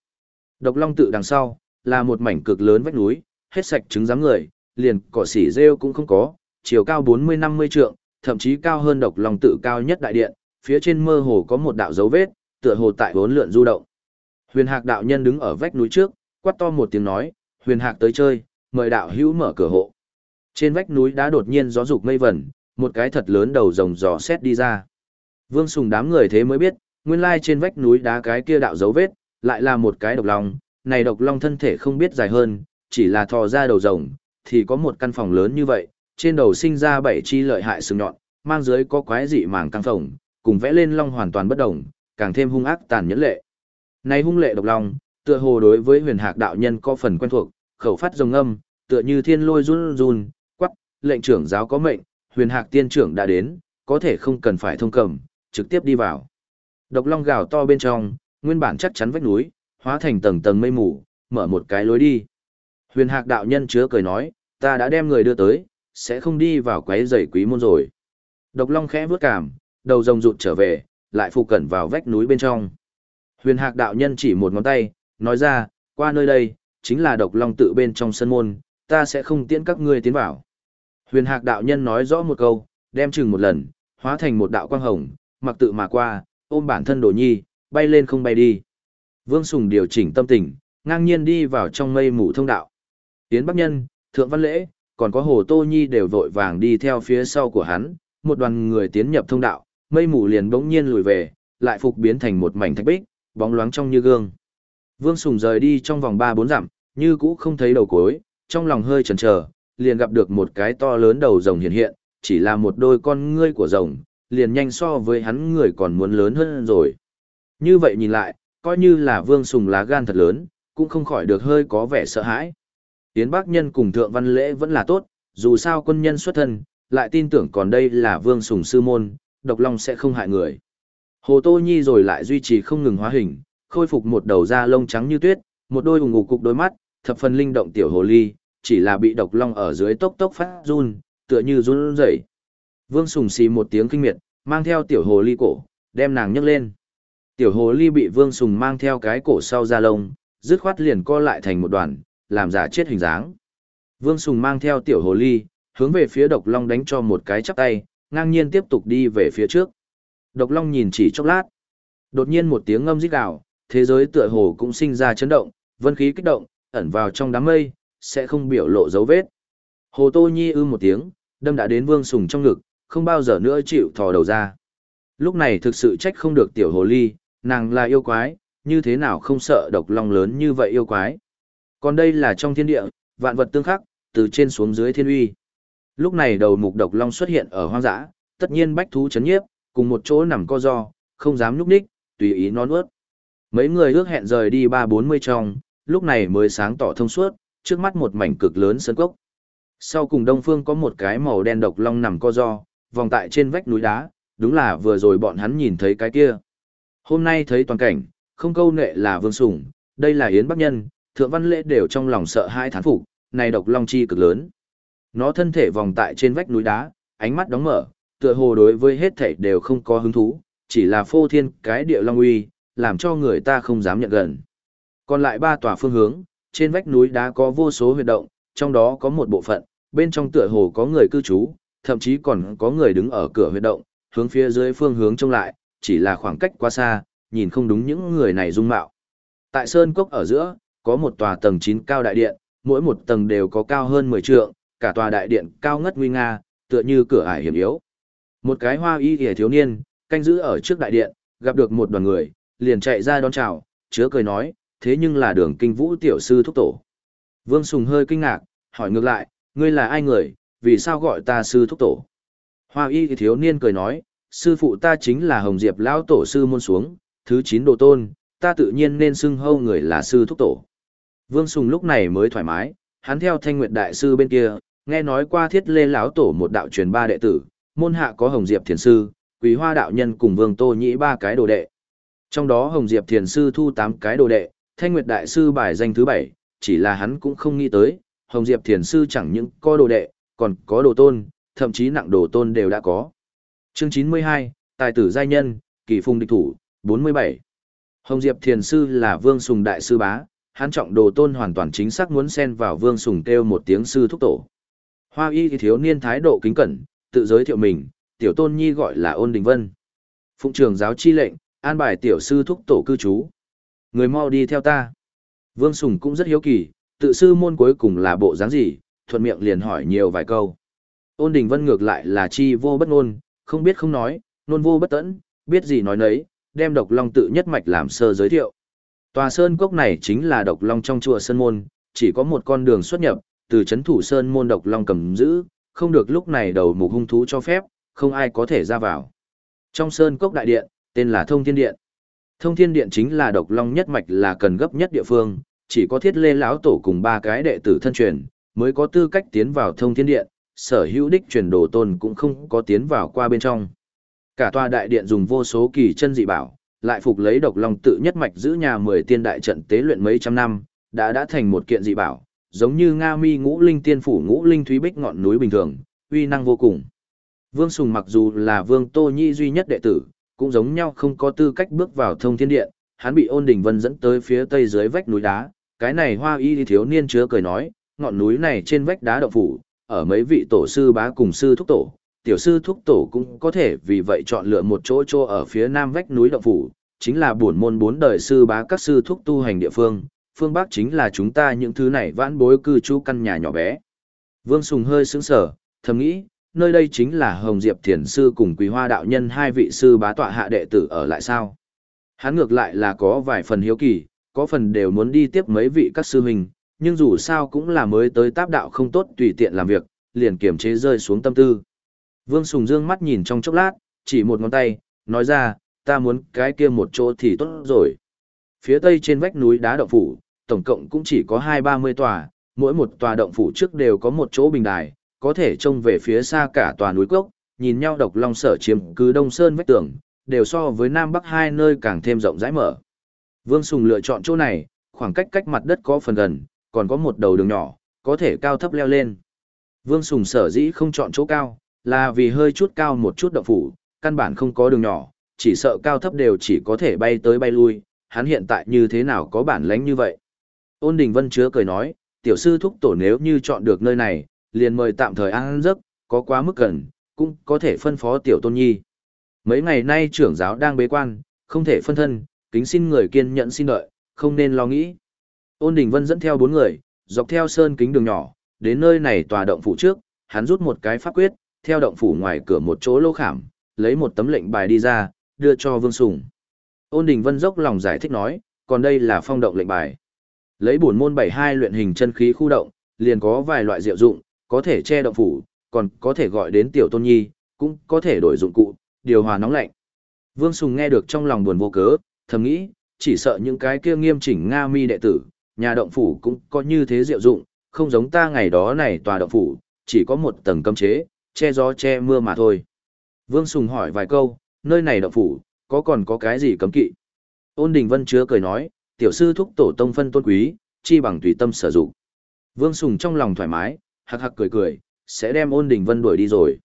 Độc Long tự đằng sau, là một mảnh cực lớn vách núi, hết sạch trứng giám người, liền cỏ xỉ rêu cũng không có, chiều cao 40-50 trượng, thậm chí cao hơn độc Long tự cao nhất đại điện, phía trên mơ hồ có một đạo dấu vết, tựa hồ tại bốn lượn du động. Huyền Hạc đạo nhân đứng ở vách núi trước, quát to một tiếng nói, "Huyền Hạc tới chơi, mời đạo hữu mở cửa hộ." Trên vách núi đá đột nhiên gió dục mây vẩn, một cái thật lớn đầu rồng giò xét đi ra. Vương Sùng đám người thế mới biết, nguyên lai trên vách núi đá cái kia đạo dấu vết, lại là một cái độc long, này độc long thân thể không biết dài hơn, chỉ là thò ra đầu rồng, thì có một căn phòng lớn như vậy, trên đầu sinh ra bảy chi lợi hại sừng nhọn, mang dưới có quái dị màng căng phồng, cùng vẽ lên long hoàn toàn bất động, càng thêm hung ác tàn nhẫn lệ. Này hung lệ độc long, tựa hồ đối với huyền hạc đạo nhân có phần quen thuộc, khẩu phát rồng âm, tựa như thiên lôi run run, quắc, lệnh trưởng giáo có mệnh, huyền hạc tiên trưởng đã đến, có thể không cần phải thông cầm, trực tiếp đi vào. Độc long gào to bên trong, nguyên bản chắc chắn vách núi, hóa thành tầng tầng mây mù, mở một cái lối đi. Huyền hạc đạo nhân chứa cười nói, ta đã đem người đưa tới, sẽ không đi vào quấy rầy quý môn rồi. Độc long khẽ vướt cảm, đầu rồng rụt trở về, lại phụ cẩn vào vách núi bên trong. Huyền hạc đạo nhân chỉ một ngón tay, nói ra, qua nơi đây, chính là độc long tự bên trong sân môn, ta sẽ không tiễn các ngươi tiến vào. Huyền hạc đạo nhân nói rõ một câu, đem chừng một lần, hóa thành một đạo quang hồng, mặc tự mà qua, ôm bản thân đồ nhi, bay lên không bay đi. Vương Sùng điều chỉnh tâm tình, ngang nhiên đi vào trong mây mù thông đạo. Tiến Bắc Nhân, Thượng Văn Lễ, còn có Hồ Tô Nhi đều vội vàng đi theo phía sau của hắn, một đoàn người tiến nhập thông đạo, mây mù liền bỗng nhiên lùi về, lại phục biến thành một mảnh thạch bích, bóng loáng trong như gương. Vương Sùng rời đi trong vòng 3-4 dặm, như cũ không thấy đầu cuối, trong lòng hơi chần chờ, liền gặp được một cái to lớn đầu rồng hiện hiện, chỉ là một đôi con ngươi của rồng, liền nhanh so với hắn người còn muốn lớn hơn rồi. Như vậy nhìn lại, coi như là Vương Sùng lá gan thật lớn, cũng không khỏi được hơi có vẻ sợ hãi. Yến Bác Nhân cùng Thượng Văn Lễ vẫn là tốt, dù sao quân nhân xuất thân, lại tin tưởng còn đây là Vương Sùng sư môn, độc long sẽ không hại người. Hồ Tô Nhi rồi lại duy trì không ngừng hóa hình, khôi phục một đầu da lông trắng như tuyết, một đôi ủng ngủ cục đôi mắt, thập phần linh động tiểu hồ ly, chỉ là bị độc long ở dưới tốc tốc phát run, tựa như run rẩy. Vương Sùng xì một tiếng kinh miệt, mang theo tiểu hồ ly cổ, đem nàng nhấc lên. Tiểu hồ ly bị Vương Sùng mang theo cái cổ sau da lông, dứt khoát liền co lại thành một đoàn, làm giả chết hình dáng. Vương Sùng mang theo tiểu hồ ly, hướng về phía độc long đánh cho một cái chắp tay, ngang nhiên tiếp tục đi về phía trước. Độc long nhìn chỉ chốc lát. Đột nhiên một tiếng ngâm rít gào, thế giới tựa hồ cũng sinh ra chấn động, vân khí kích động, ẩn vào trong đám mây, sẽ không biểu lộ dấu vết. Hồ Tô Nhi ư một tiếng, đâm đã đến Vương Sùng trong ngực, không bao giờ nữa chịu thò đầu ra. Lúc này thực sự trách không được tiểu hồ ly, nàng là yêu quái, như thế nào không sợ độc long lớn như vậy yêu quái. Còn đây là trong thiên địa, vạn vật tương khắc, từ trên xuống dưới thiên uy. Lúc này đầu mục độc long xuất hiện ở hoang dã, tất nhiên bách thú chấn nhiếp, cùng một chỗ nằm co do, không dám núp ních, tùy ý non ướt. Mấy người ước hẹn rời đi ba bốn mươi trong, lúc này mới sáng tỏ thông suốt, trước mắt một mảnh cực lớn sơn cốc. Sau cùng đông phương có một cái màu đen độc long nằm co do, vòng tại trên vách núi đá, đúng là vừa rồi bọn hắn nhìn thấy cái kia. Hôm nay thấy toàn cảnh, không câu nệ là vương sủng, đây là Yến Bắc Nhân, Thượng Văn Lễ đều trong lòng sợ hai thán phục, này độc long chi cực lớn. Nó thân thể vòng tại trên vách núi đá, ánh mắt đóng mở, tựa hồ đối với hết thảy đều không có hứng thú, chỉ là phô thiên cái địa long uy, làm cho người ta không dám nhận gần. Còn lại ba tòa phương hướng, trên vách núi đá có vô số huyệt động, trong đó có một bộ phận, bên trong tựa hồ có người cư trú, thậm chí còn có người đứng ở cửa huyệt động, hướng phía dưới phương hướng trông lại, chỉ là khoảng cách quá xa, nhìn không đúng những người này dung mạo. Tại sơn cốc ở giữa, có một tòa tầng 9 cao đại điện, mỗi một tầng đều có cao hơn 10 trượng, cả tòa đại điện cao ngất nguy nga, tựa như cửa ải hiểm yếu. Một cái hoa y hề thiếu niên, canh giữ ở trước đại điện, gặp được một đoàn người, liền chạy ra đón chào, chứa cười nói, thế nhưng là đường kinh vũ tiểu sư thúc tổ. Vương Sùng hơi kinh ngạc, hỏi ngược lại, ngươi là ai người, vì sao gọi ta sư thúc tổ? Hoa y thiếu niên cười nói, sư phụ ta chính là Hồng Diệp lão tổ sư môn xuống, thứ 9 đồ tôn, ta tự nhiên nên xưng hâu người là sư thúc tổ. Vương Sùng lúc này mới thoải mái, hắn theo thanh nguyệt đại sư bên kia, nghe nói qua thiết lê lão tổ một đạo truyền ba đệ tử, môn hạ có Hồng Diệp thiền sư, quý hoa đạo nhân cùng Vương Tô Nhĩ ba cái đồ đệ. Trong đó Hồng Diệp thiền sư thu 8 cái đồ đệ, thanh nguyệt đại sư bài danh thứ 7, chỉ là hắn cũng không nghĩ tới, Hồng Diệp thiền sư chẳng những có đồ đệ, còn có đồ tôn, thậm chí nặng đồ tôn đều đã có. Chương 92, Tài tử giai nhân, Kỳ phùng địch thủ, 47. Hồng Diệp thiền sư là Vương Sùng đại sư bá, hắn trọng đồ tôn hoàn toàn chính xác muốn xen vào Vương Sùng kêu một tiếng sư thúc tổ. Hoa y thì thiếu niên thái độ kính cẩn, tự giới thiệu mình, tiểu tôn nhi gọi là ôn đình vân. Phụng trường giáo chi lệnh, an bài tiểu sư thúc tổ cư trú. Người mau đi theo ta. Vương Sùng cũng rất hiếu kỳ, tự sư môn cuối cùng là bộ dáng gì, thuận miệng liền hỏi nhiều vài câu. Ôn đình vân ngược lại là chi vô bất ngôn, không biết không nói, nôn vô bất tẫn, biết gì nói nấy, đem độc long tự nhất mạch làm sơ giới thiệu. Tòa sơn cốc này chính là độc long trong chùa Sơn Môn, chỉ có một con đường xuất nhập, từ chấn thủ Sơn Môn độc long cầm giữ, không được lúc này đầu mục hung thú cho phép, không ai có thể ra vào. Trong sơn cốc đại điện, tên là Thông Thiên Điện. Thông Thiên Điện chính là độc long nhất mạch là cần gấp nhất địa phương, chỉ có thiết lê lão tổ cùng ba cái đệ tử thân truyền, mới có tư cách tiến vào Thông Thiên Điện, sở hữu đích truyền đồ tôn cũng không có tiến vào qua bên trong. Cả tòa đại điện dùng vô số kỳ chân dị bảo, lại phục lấy độc long tự nhất mạch giữ nhà mười tiên đại trận tế luyện mấy trăm năm, đã đã thành một kiện dị bảo, giống như Nga Mi Ngũ Linh Tiên phủ Ngũ Linh Thúy Bích ngọn núi bình thường, uy năng vô cùng. Vương Sùng mặc dù là Vương Tô Nhi duy nhất đệ tử, cũng giống nhau không có tư cách bước vào thông thiên điện, hắn bị ôn đình vân dẫn tới phía tây dưới vách núi đá, cái này hoa y thiếu niên chứa cười nói, ngọn núi này trên vách đá động phủ, ở mấy vị tổ sư bá cùng sư thúc tổ, tiểu sư thúc tổ cũng có thể vì vậy chọn lựa một chỗ chỗ ở phía nam vách núi động phủ, chính là buồn môn bốn đời sư bá các sư thúc tu hành địa phương, phương Bắc chính là chúng ta những thứ này vãn bối cư trú căn nhà nhỏ bé. Vương Sùng hơi sững sở, thầm nghĩ, nơi đây chính là Hồng Diệp Thiền Sư cùng Quý Hoa Đạo Nhân hai vị sư bá tọa hạ đệ tử ở lại sao. Hắn ngược lại là có vài phần hiếu kỳ, có phần đều muốn đi tiếp mấy vị các sư huynh, nhưng dù sao cũng là mới tới táp đạo không tốt tùy tiện làm việc, liền kiềm chế rơi xuống tâm tư. Vương Sùng dương mắt nhìn trong chốc lát, chỉ một ngón tay, nói ra, ta muốn cái kia một chỗ thì tốt rồi. Phía tây trên vách núi đá động phủ, tổng cộng cũng chỉ có hai ba mươi tòa, mỗi một tòa động phủ trước đều có một chỗ bình đài, có thể trông về phía xa cả tòa núi cốc, nhìn nhau độc long sở chiếm cứ đông sơn vách tường, đều so với nam bắc hai nơi càng thêm rộng rãi mở. Vương Sùng lựa chọn chỗ này, khoảng cách cách mặt đất có phần gần, còn có một đầu đường nhỏ, có thể cao thấp leo lên. Vương Sùng sở dĩ không chọn chỗ cao, là vì hơi chút cao một chút động phủ, căn bản không có đường nhỏ, chỉ sợ cao thấp đều chỉ có thể bay tới bay lui, hắn hiện tại như thế nào có bản lánh như vậy. Ôn Đình Vân chứa cười nói, tiểu sư thúc tổ nếu như chọn được nơi này, liền mời tạm thời ăn giấc, có quá mức cần, cũng có thể phân phó tiểu tôn nhi. Mấy ngày nay trưởng giáo đang bế quan, không thể phân thân, kính xin người kiên nhẫn xin đợi, không nên lo nghĩ. Ôn Đình Vân dẫn theo bốn người, dọc theo sơn kính đường nhỏ, đến nơi này tòa động phủ trước, hắn rút một cái pháp quyết, theo động phủ ngoài cửa một chỗ lô khảm, lấy một tấm lệnh bài đi ra, đưa cho Vương Sùng. Ôn Đình Vân dốc lòng giải thích nói, còn đây là phong động lệnh bài. Lấy bổn môn 72 luyện hình chân khí khu động, liền có vài loại diệu dụng, có thể che động phủ, còn có thể gọi đến tiểu tôn nhi, cũng có thể đổi dụng cụ, điều hòa nóng lạnh. Vương Sùng nghe được trong lòng buồn vô cớ, thầm nghĩ, chỉ sợ những cái kia nghiêm chỉnh Nga mi đệ tử, nhà động phủ cũng có như thế diệu dụng, không giống ta ngày đó này tòa động phủ, chỉ có một tầng cấm chế, che gió che mưa mà thôi. Vương Sùng hỏi vài câu, nơi này động phủ, có còn có cái gì cấm kỵ? Ôn Đình Vân chứa cười nói, tiểu sư thúc tổ tông phân tôn quý, chi bằng tùy tâm sử dụng. Vương Sùng trong lòng thoải mái, hặc hặc cười cười, sẽ đem ôn đình vân đuổi đi rồi.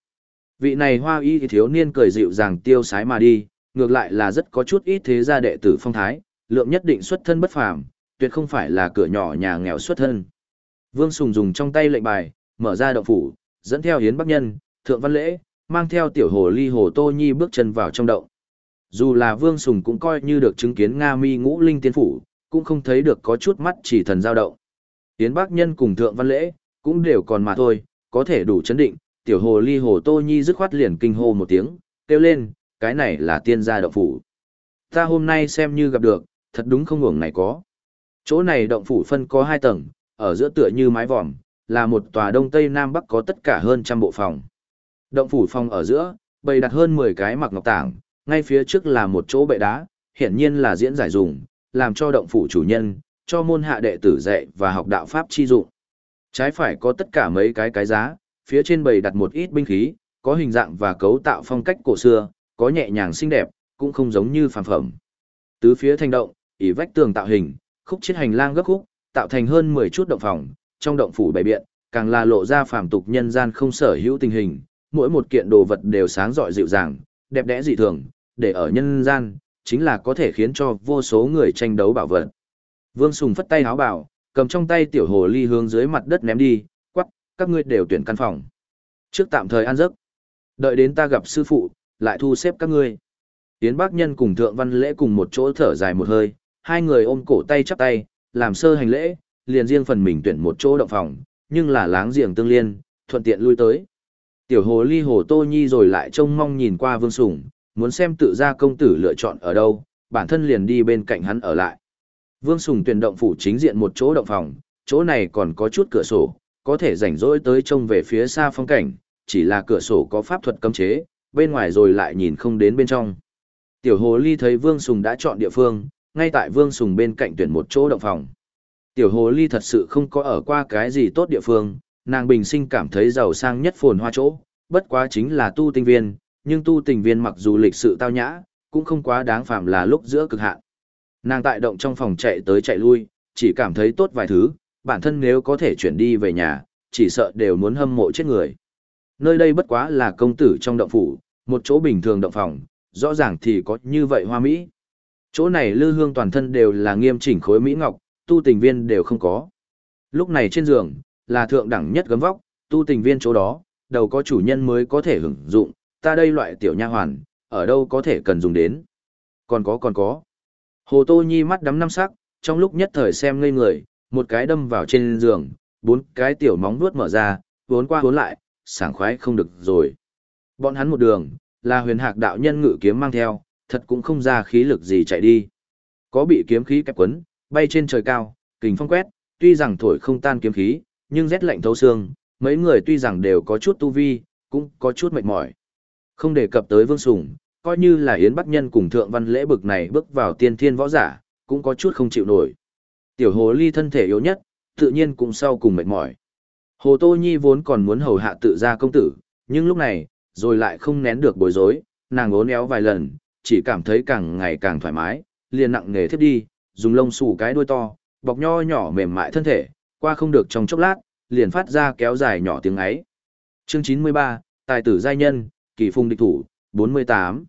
Vị này hoa y thì thiếu niên cười dịu dàng tiêu sái mà đi, ngược lại là rất có chút ít thế gia đệ tử phong thái, lượng nhất định xuất thân bất phàm, tuyệt không phải là cửa nhỏ nhà nghèo xuất thân. Vương Sùng dùng trong tay lệnh bài, mở ra động phủ, dẫn theo hiến bắc nhân, thượng văn lễ, mang theo tiểu hồ ly hồ tô nhi bước chân vào trong động. Dù là Vương Sùng cũng coi như được chứng kiến Nga mi ngũ linh tiên phủ, cũng không thấy được có chút mắt chỉ thần giao động. Hiến bắc nhân cùng thượng văn lễ, cũng đều còn mà thôi, có thể đủ chấn định, tiểu hồ ly hồ tô nhi dứt khoát liền kinh hô một tiếng, kêu lên, cái này là tiên gia động phủ. Ta hôm nay xem như gặp được, thật đúng không ngủng này có. Chỗ này động phủ phân có hai tầng, ở giữa tựa như mái vòm, là một tòa đông tây nam bắc có tất cả hơn trăm bộ phòng. Động phủ phòng ở giữa, bày đặt hơn 10 cái mặc ngọc tảng, ngay phía trước là một chỗ bệ đá, hiển nhiên là diễn giải dùng, làm cho động phủ chủ nhân, cho môn hạ đệ tử dạy và học đạo pháp chi dụng. Trái phải có tất cả mấy cái cái giá, phía trên bày đặt một ít binh khí, có hình dạng và cấu tạo phong cách cổ xưa, có nhẹ nhàng xinh đẹp, cũng không giống như phàm phẩm. Tứ phía thành động, ỉ vách tường tạo hình, khúc chiết hành lang gấp khúc, tạo thành hơn 10 chút động phòng, trong động phủ bày biện, càng là lộ ra phàm tục nhân gian không sở hữu tình hình, mỗi một kiện đồ vật đều sáng rọi dịu dàng, đẹp đẽ dị thường, để ở nhân gian, chính là có thể khiến cho vô số người tranh đấu bảo vật. Vương Sùng phất tay háo bảo, cầm trong tay tiểu hồ ly hướng dưới mặt đất ném đi, quắc, các ngươi đều tuyển căn phòng. Trước tạm thời ăn giấc. Đợi đến ta gặp sư phụ, lại thu xếp các ngươi. Yến Bác Nhân cùng Thượng Văn Lễ cùng một chỗ thở dài một hơi, hai người ôm cổ tay chắp tay, làm sơ hành lễ, liền riêng phần mình tuyển một chỗ động phòng, nhưng là láng giềng tương liên, thuận tiện lui tới. Tiểu hồ ly hồ Tô Nhi rồi lại trông mong nhìn qua Vương Sủng, muốn xem tự ra công tử lựa chọn ở đâu, bản thân liền đi bên cạnh hắn ở lại. Vương Sùng tuyển động phủ chính diện một chỗ động phòng, chỗ này còn có chút cửa sổ, có thể rảnh rỗi tới trông về phía xa phong cảnh, chỉ là cửa sổ có pháp thuật cấm chế, bên ngoài rồi lại nhìn không đến bên trong. Tiểu hồ ly thấy Vương Sùng đã chọn địa phương, ngay tại Vương Sùng bên cạnh tuyển một chỗ động phòng. Tiểu hồ ly thật sự không có ở qua cái gì tốt địa phương, nàng bình sinh cảm thấy giàu sang nhất phồn hoa chỗ, bất quá chính là tu tinh viên, nhưng tu tình viên mặc dù lịch sự tao nhã, cũng không quá đáng phạm là lúc giữa cực hạn. Nàng tại động trong phòng chạy tới chạy lui, chỉ cảm thấy tốt vài thứ, bản thân nếu có thể chuyển đi về nhà, chỉ sợ đều muốn hâm mộ chết người. Nơi đây bất quá là công tử trong động phủ, một chỗ bình thường động phòng, rõ ràng thì có như vậy hoa mỹ. Chỗ này lư hương toàn thân đều là nghiêm chỉnh khối mỹ ngọc, tu tình viên đều không có. Lúc này trên giường, là thượng đẳng nhất gấm vóc, tu tình viên chỗ đó, đầu có chủ nhân mới có thể hưởng dụng, ta đây loại tiểu nha hoàn, ở đâu có thể cần dùng đến. Còn có còn có. Hồ Tô Nhi mắt đắm năm sắc, trong lúc nhất thời xem ngây người, một cái đâm vào trên giường, bốn cái tiểu móng vuốt mở ra, vốn qua vốn lại, sảng khoái không được rồi. Bọn hắn một đường, là huyền hạc đạo nhân ngự kiếm mang theo, thật cũng không ra khí lực gì chạy đi. Có bị kiếm khí kẹp quấn, bay trên trời cao, kình phong quét, tuy rằng thổi không tan kiếm khí, nhưng rét lạnh thấu xương, mấy người tuy rằng đều có chút tu vi, cũng có chút mệt mỏi. Không đề cập tới Vương Sùng, coi như là Yến Bắc Nhân cùng Thượng Văn Lễ bực này bước vào tiên thiên võ giả, cũng có chút không chịu nổi. Tiểu hồ ly thân thể yếu nhất, tự nhiên cũng sau cùng mệt mỏi. Hồ Tô Nhi vốn còn muốn hầu hạ tự gia công tử, nhưng lúc này, rồi lại không nén được bối rối, nàng ốn éo vài lần, chỉ cảm thấy càng ngày càng thoải mái, liền nặng nề thiết đi, dùng lông xù cái đuôi to, bọc nho nhỏ mềm mại thân thể, qua không được trong chốc lát, liền phát ra kéo dài nhỏ tiếng ấy. Chương 93, Tài tử giai nhân, kỳ phùng địch thủ, 48.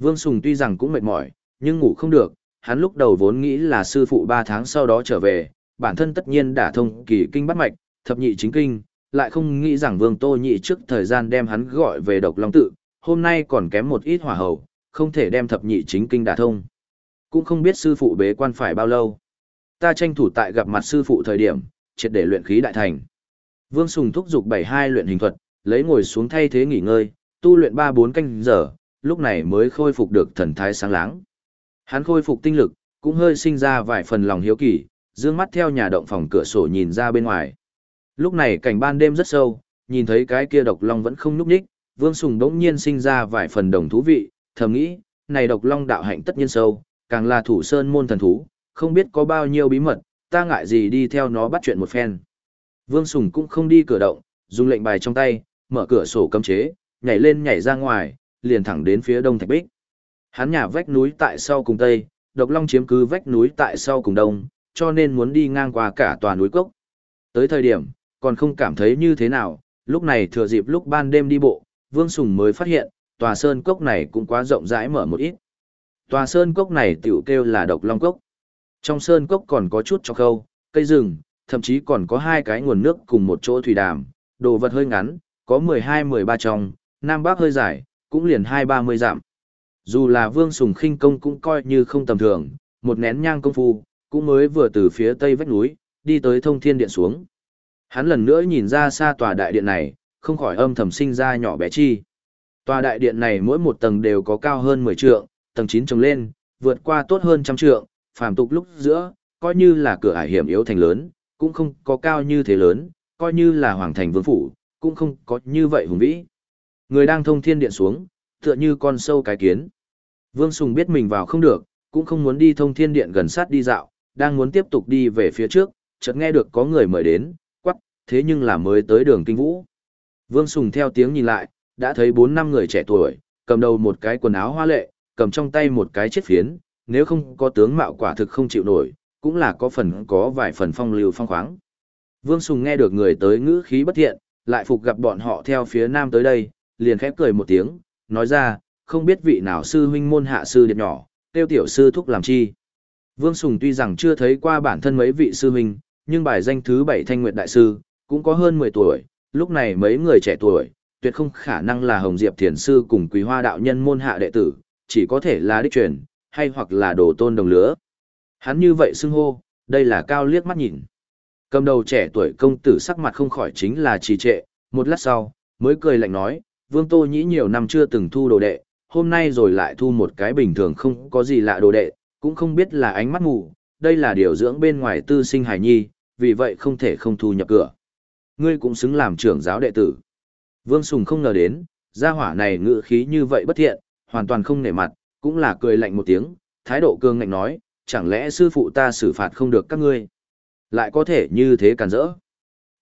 Vương Sùng tuy rằng cũng mệt mỏi, nhưng ngủ không được, hắn lúc đầu vốn nghĩ là sư phụ 3 tháng sau đó trở về, bản thân tất nhiên đã thông kỳ kinh bắt mạch, thập nhị chính kinh, lại không nghĩ rằng Vương Tô Nhị trước thời gian đem hắn gọi về độc long tự, hôm nay còn kém một ít hỏa hầu, không thể đem thập nhị chính kinh đả thông. Cũng không biết sư phụ bế quan phải bao lâu. Ta tranh thủ tại gặp mặt sư phụ thời điểm, triệt để luyện khí đại thành. Vương Sùng thúc giục 72 luyện hình thuật, lấy ngồi xuống thay thế nghỉ ngơi, tu luyện 3-4 canh giờ, lúc này mới khôi phục được thần thái sáng láng. Hắn khôi phục tinh lực, cũng hơi sinh ra vài phần lòng hiếu kỳ, dương mắt theo nhà động phòng cửa sổ nhìn ra bên ngoài. Lúc này cảnh ban đêm rất sâu, nhìn thấy cái kia độc long vẫn không núp ních, Vương Sùng đỗng nhiên sinh ra vài phần đồng thú vị, thầm nghĩ, này độc long đạo hạnh tất nhiên sâu, càng là thủ sơn môn thần thú, không biết có bao nhiêu bí mật, ta ngại gì đi theo nó bắt chuyện một phen. Vương Sùng cũng không đi cửa động, dùng lệnh bài trong tay, mở cửa sổ cấm chế, nhảy lên nhảy ra ngoài, liền thẳng đến phía đông thạch bích. Hắn nhà vách núi tại sau cùng tây, độc long chiếm cứ vách núi tại sau cùng đông, cho nên muốn đi ngang qua cả tòa núi cốc. Tới thời điểm, còn không cảm thấy như thế nào, lúc này thừa dịp lúc ban đêm đi bộ, Vương Sùng mới phát hiện, tòa sơn cốc này cũng quá rộng rãi mở một ít. Tòa sơn cốc này tiểu kêu là độc long cốc. Trong sơn cốc còn có chút cho khâu, cây rừng, thậm chí còn có hai cái nguồn nước cùng một chỗ thủy đàm, đồ vật hơi ngắn, có 12-13 trong, nam bắc hơi dài, cũng liền 2-30 dặm. Dù là vương sùng khinh công cũng coi như không tầm thường, một nén nhang công phu, cũng mới vừa từ phía tây vách núi, đi tới thông thiên điện xuống. Hắn lần nữa nhìn ra xa tòa đại điện này, không khỏi âm thầm sinh ra nhỏ bé chi. Tòa đại điện này mỗi một tầng đều có cao hơn 10 trượng, tầng 9 trồng lên, vượt qua tốt hơn trăm trượng, phàm tục lúc giữa, coi như là cửa ải hiểm yếu thành lớn, cũng không có cao như thế lớn, coi như là hoàng thành vương phủ, cũng không có như vậy hùng vĩ. Người đang thông thiên điện xuống, tựa như con sâu cái kiến. Vương Sùng biết mình vào không được, cũng không muốn đi thông thiên điện gần sát đi dạo, đang muốn tiếp tục đi về phía trước, chợt nghe được có người mời đến, quắc, thế nhưng là mới tới đường kinh vũ. Vương Sùng theo tiếng nhìn lại, đã thấy bốn năm người trẻ tuổi, cầm đầu một cái quần áo hoa lệ, cầm trong tay một cái chiếc phiến, nếu không có tướng mạo quả thực không chịu nổi, cũng là có phần có vài phần phong lưu phong khoáng. Vương Sùng nghe được người tới ngữ khí bất thiện, lại phục gặp bọn họ theo phía nam tới đây, liền khép cười một tiếng, nói ra, không biết vị nào sư huynh môn hạ sư điệp nhỏ, tiêu tiểu sư thúc làm chi. Vương Sùng tuy rằng chưa thấy qua bản thân mấy vị sư huynh, nhưng bài danh thứ bảy thanh nguyệt đại sư, cũng có hơn 10 tuổi, lúc này mấy người trẻ tuổi, tuyệt không khả năng là Hồng Diệp Thiền Sư cùng Quý Hoa Đạo Nhân môn hạ đệ tử, chỉ có thể là đích truyền, hay hoặc là đồ tôn đồng lứa. Hắn như vậy xưng hô, đây là cao liếc mắt nhìn. Cầm đầu trẻ tuổi công tử sắc mặt không khỏi chính là trì trệ, một lát sau, mới cười lạnh nói, Vương Tô Nhĩ nhiều năm chưa từng thu đồ đệ, hôm nay rồi lại thu một cái bình thường không có gì lạ đồ đệ, cũng không biết là ánh mắt mù, đây là điều dưỡng bên ngoài tư sinh hài nhi, vì vậy không thể không thu nhập cửa. Ngươi cũng xứng làm trưởng giáo đệ tử. Vương Sùng không ngờ đến, gia hỏa này ngự khí như vậy bất thiện, hoàn toàn không nể mặt, cũng là cười lạnh một tiếng, thái độ cương ngạnh nói, chẳng lẽ sư phụ ta xử phạt không được các ngươi? Lại có thể như thế càn rỡ.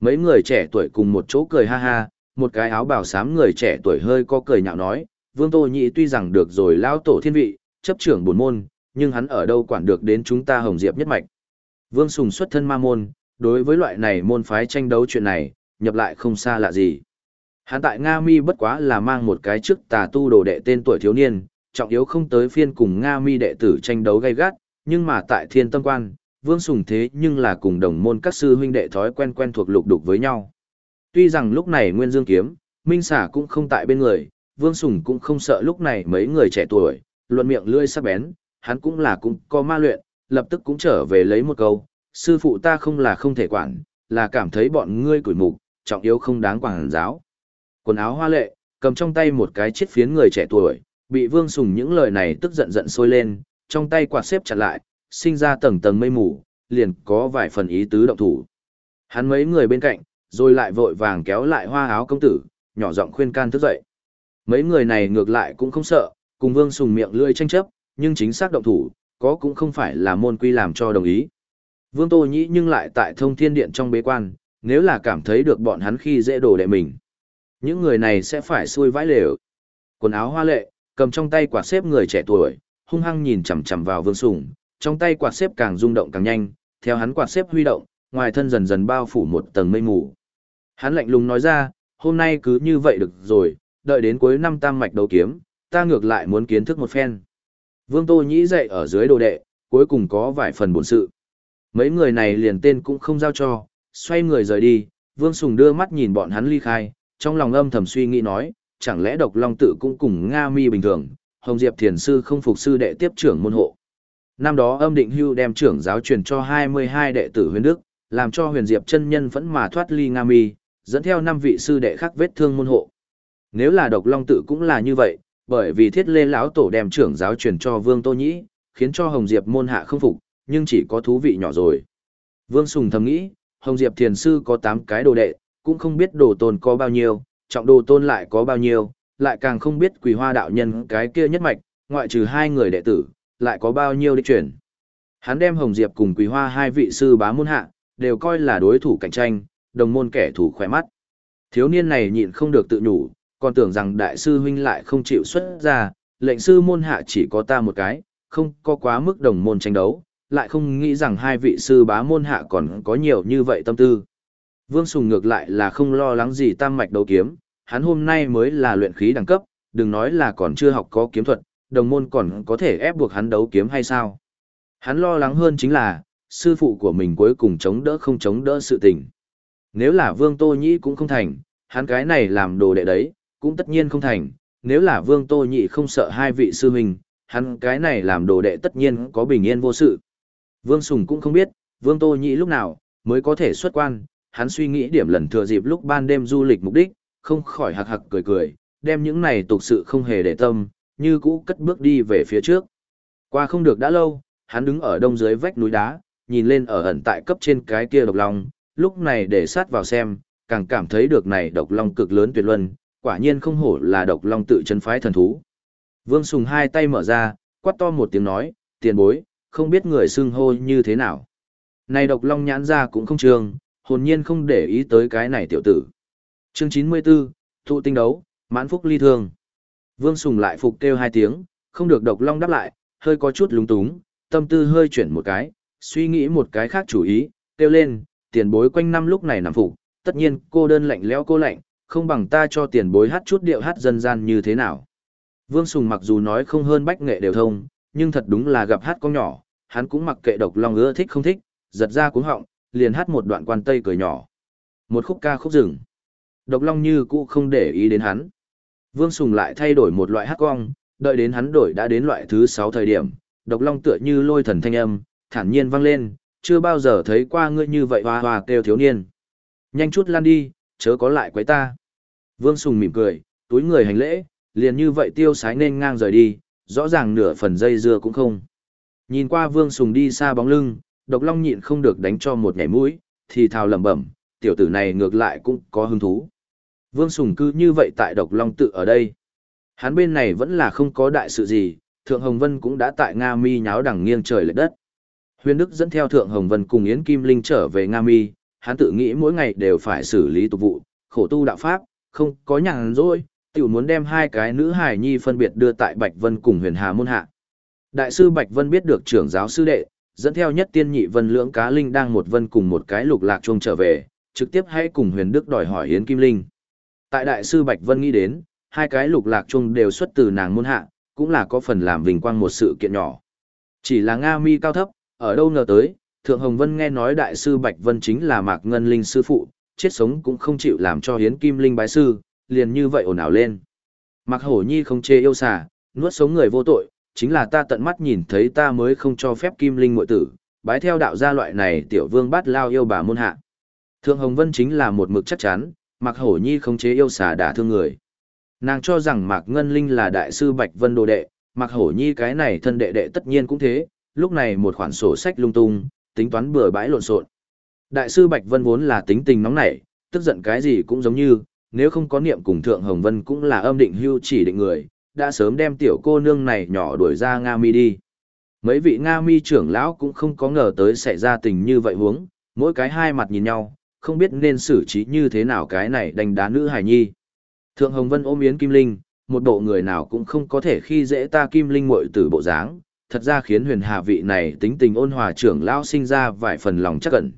Mấy người trẻ tuổi cùng một chỗ cười ha ha, một cái áo bào xám người trẻ tuổi hơi có cười nhạo nói, Vương Tô Nhị tuy rằng được rồi lao tổ thiên vị, chấp trưởng bổn môn, nhưng hắn ở đâu quản được đến chúng ta Hồng Diệp nhất mạch. Vương Sùng xuất thân ma môn, đối với loại này môn phái tranh đấu chuyện này, nhập lại không xa lạ gì. Hắn tại Nga Mi bất quá là mang một cái trước tà tu đồ đệ tên tuổi thiếu niên, trọng yếu không tới phiên cùng Nga Mi đệ tử tranh đấu gay gắt, nhưng mà tại Thiên Tâm Quan, Vương Sùng thế nhưng là cùng đồng môn các sư huynh đệ thói quen quen thuộc lục đục với nhau. Tuy rằng lúc này Nguyên Dương kiếm, Minh Xả cũng không tại bên người, Vương Sùng cũng không sợ lúc này mấy người trẻ tuổi, luận miệng lưỡi sắc bén, hắn cũng là cũng có ma luyện, lập tức cũng trở về lấy một câu, sư phụ ta không là không thể quản, là cảm thấy bọn ngươi củi mục, trọng yếu không đáng quản giáo. Quần áo hoa lệ, cầm trong tay một cái chiếc phiến người trẻ tuổi, bị Vương Sùng những lời này tức giận giận sôi lên, trong tay quạt xếp chặt lại, sinh ra tầng tầng mây mù, liền có vài phần ý tứ động thủ. Hắn mấy người bên cạnh, rồi lại vội vàng kéo lại hoa áo công tử, nhỏ giọng khuyên can thức dậy. Mấy người này ngược lại cũng không sợ, cùng Vương Sùng miệng lưỡi tranh chấp, nhưng chính xác động thủ, có cũng không phải là môn quy làm cho đồng ý. Vương Tô Nhĩ nhưng lại tại thông thiên điện trong bế quan, nếu là cảm thấy được bọn hắn khi dễ đồ đệ mình. Những người này sẽ phải xui vãi lều. Quần áo hoa lệ, cầm trong tay quạt xếp người trẻ tuổi, hung hăng nhìn chằm chằm vào Vương Sùng, trong tay quạt xếp càng rung động càng nhanh, theo hắn quạt xếp huy động, ngoài thân dần dần bao phủ một tầng mây mù. Hắn lạnh lùng nói ra, hôm nay cứ như vậy được rồi, đợi đến cuối năm tam mạch đấu kiếm, ta ngược lại muốn kiến thức một phen. Vương Tô Nhĩ dậy ở dưới đồ đệ, cuối cùng có vài phần bổn sự. Mấy người này liền tên cũng không giao cho, xoay người rời đi, Vương Sùng đưa mắt nhìn bọn hắn ly khai, trong lòng âm thầm suy nghĩ nói, chẳng lẽ độc long tự cũng cùng Nga mi bình thường, Hồng Diệp Thiền Sư không phục sư đệ tiếp trưởng môn hộ. Năm đó âm định hưu đem trưởng giáo truyền cho 22 đệ tử huyền đức, làm cho huyền diệp chân nhân vẫn mà thoát ly Nga mi, dẫn theo năm vị sư đệ khác vết thương môn hộ. Nếu là độc long tự cũng là như vậy, bởi vì thiết lê lão tổ đem trưởng giáo truyền cho vương tô nhĩ, khiến cho Hồng Diệp môn hạ không phục, nhưng chỉ có thú vị nhỏ rồi. Vương Sùng thầm nghĩ, Hồng Diệp thiền sư có 8 cái đồ đệ, cũng không biết đồ tôn có bao nhiêu, trọng đồ tôn lại có bao nhiêu, lại càng không biết quỳ hoa đạo nhân cái kia nhất mạch, ngoại trừ hai người đệ tử, lại có bao nhiêu đích truyền Hắn đem Hồng Diệp cùng quỳ hoa hai vị sư bá môn hạ, đều coi là đối thủ cạnh tranh, đồng môn kẻ thù khỏe mắt. Thiếu niên này nhịn không được tự nhủ, còn tưởng rằng đại sư huynh lại không chịu xuất ra, lệnh sư môn hạ chỉ có ta một cái, không có quá mức đồng môn tranh đấu, lại không nghĩ rằng hai vị sư bá môn hạ còn có nhiều như vậy tâm tư. Vương Sùng ngược lại là không lo lắng gì tam mạch đấu kiếm, hắn hôm nay mới là luyện khí đẳng cấp, đừng nói là còn chưa học có kiếm thuật, đồng môn còn có thể ép buộc hắn đấu kiếm hay sao. Hắn lo lắng hơn chính là, sư phụ của mình cuối cùng chống đỡ không chống đỡ sự tình. Nếu là Vương Tô Nhĩ cũng không thành, hắn cái này làm đồ đệ đấy, cũng tất nhiên không thành. Nếu là Vương Tô Nhĩ không sợ hai vị sư huynh, hắn cái này làm đồ đệ tất nhiên có bình yên vô sự. Vương Sùng cũng không biết, Vương Tô Nhĩ lúc nào mới có thể xuất quan, hắn suy nghĩ điểm lần thừa dịp lúc ban đêm du lịch mục đích, không khỏi hạc hạc cười cười, đem những này tục sự không hề để tâm, như cũ cất bước đi về phía trước. Qua không được đã lâu, hắn đứng ở đông dưới vách núi đá, nhìn lên ở ẩn tại cấp trên cái kia độc long, lúc này để sát vào xem, càng cảm thấy được này độc long cực lớn tuyệt luân, quả nhiên không hổ là độc long tự chân phái thần thú. Vương Sùng hai tay mở ra, quát to một tiếng nói, tiền bối, không biết người xưng hô như thế nào. Này độc long nhãn ra cũng không trường, hồn nhiên không để ý tới cái này tiểu tử. Chương 94, thụ tinh đấu, mãn phúc ly thương. Vương Sùng lại phục kêu hai tiếng, không được độc long đáp lại, hơi có chút lúng túng, tâm tư hơi chuyển một cái, suy nghĩ một cái khác chủ ý, kêu lên, tiền bối quanh năm lúc này nằm phục, tất nhiên cô đơn lạnh lẽo cô lạnh, không bằng ta cho tiền bối hát chút điệu hát dân gian như thế nào. Vương Sùng mặc dù nói không hơn bách nghệ đều thông, nhưng thật đúng là gặp hát con nhỏ, hắn cũng mặc kệ độc long ưa thích không thích, giật ra cuống họng, liền hát một đoạn quan tây cười nhỏ. Một khúc ca khúc rừng. Độc long như cũ không để ý đến hắn. Vương Sùng lại thay đổi một loại hát cong, đợi đến hắn đổi đã đến loại thứ 6 thời điểm, độc long tựa như lôi thần thanh âm, thản nhiên vang lên, chưa bao giờ thấy qua ngươi như vậy hoa hoa kêu thiếu niên. Nhanh chút lan đi, chớ có lại quấy ta. Vương Sùng mỉm cười, túi người hành lễ, liền như vậy tiêu sái nên ngang rời đi, rõ ràng nửa phần dây dưa cũng không. Nhìn qua Vương Sùng đi xa bóng lưng, Độc Long nhịn không được đánh cho một nhảy mũi, thì thào lẩm bẩm, tiểu tử này ngược lại cũng có hứng thú. Vương Sùng cư như vậy tại Độc Long tự ở đây. Hắn bên này vẫn là không có đại sự gì, Thượng Hồng Vân cũng đã tại Nga Mi nháo đằng nghiêng trời lệch đất. Huyền Đức dẫn theo Thượng Hồng Vân cùng Yến Kim Linh trở về Nga Mi, hắn tự nghĩ mỗi ngày đều phải xử lý tục vụ, khổ tu đạo pháp, không có nhàn rỗi, tiểu muốn đem hai cái nữ hài nhi phân biệt đưa tại Bạch Vân cùng Huyền Hà môn hạ. Đại sư Bạch Vân biết được trưởng giáo sư đệ, dẫn theo nhất tiên nhị vân lưỡng cá linh đang một vân cùng một cái lục lạc chuông trở về, trực tiếp hãy cùng Huyền Đức đòi hỏi Yến Kim Linh. Tại đại sư Bạch Vân nghĩ đến, hai cái lục lạc chuông đều xuất từ nàng môn hạ, cũng là có phần làm vinh quang một sự kiện nhỏ. Chỉ là Nga mi cao thấp, ở đâu ngờ tới, Thượng Hồng Vân nghe nói đại sư Bạch Vân chính là Mạc Ngân Linh sư phụ, chết sống cũng không chịu làm cho Hiến Kim Linh bái sư, liền như vậy ồn ào lên. Mạc Hổ Nhi không chê yêu xà, nuốt sống người vô tội, chính là ta tận mắt nhìn thấy ta mới không cho phép Kim Linh muội tử, bái theo đạo gia loại này tiểu vương bát lao yêu bà môn hạ. Thượng Hồng Vân chính là một mực chắc chắn, Mạc Hổ Nhi không chế yêu xà đả thương người. Nàng cho rằng Mạc Ngân Linh là đại sư Bạch Vân đồ đệ, Mạc Hổ Nhi cái này thân đệ đệ tất nhiên cũng thế, lúc này một khoản sổ sách lung tung, tính toán bừa bãi lộn xộn. Đại sư Bạch Vân vốn là tính tình nóng nảy, tức giận cái gì cũng giống như, nếu không có niệm cùng Thượng Hồng Vân cũng là âm định hưu chỉ định người, đã sớm đem tiểu cô nương này nhỏ đuổi ra Nga Mi đi. Mấy vị Nga Mi trưởng lão cũng không có ngờ tới xảy ra tình như vậy huống, mỗi cái hai mặt nhìn nhau, không biết nên xử trí như thế nào cái này đánh đá nữ hài nhi. Thượng Hồng Vân ôm Yến Kim Linh, một bộ người nào cũng không có thể khi dễ ta Kim Linh muội tử bộ dáng, thật ra khiến huyền hà vị này tính tình ôn hòa trưởng lão sinh ra vài phần lòng chắc ẩn.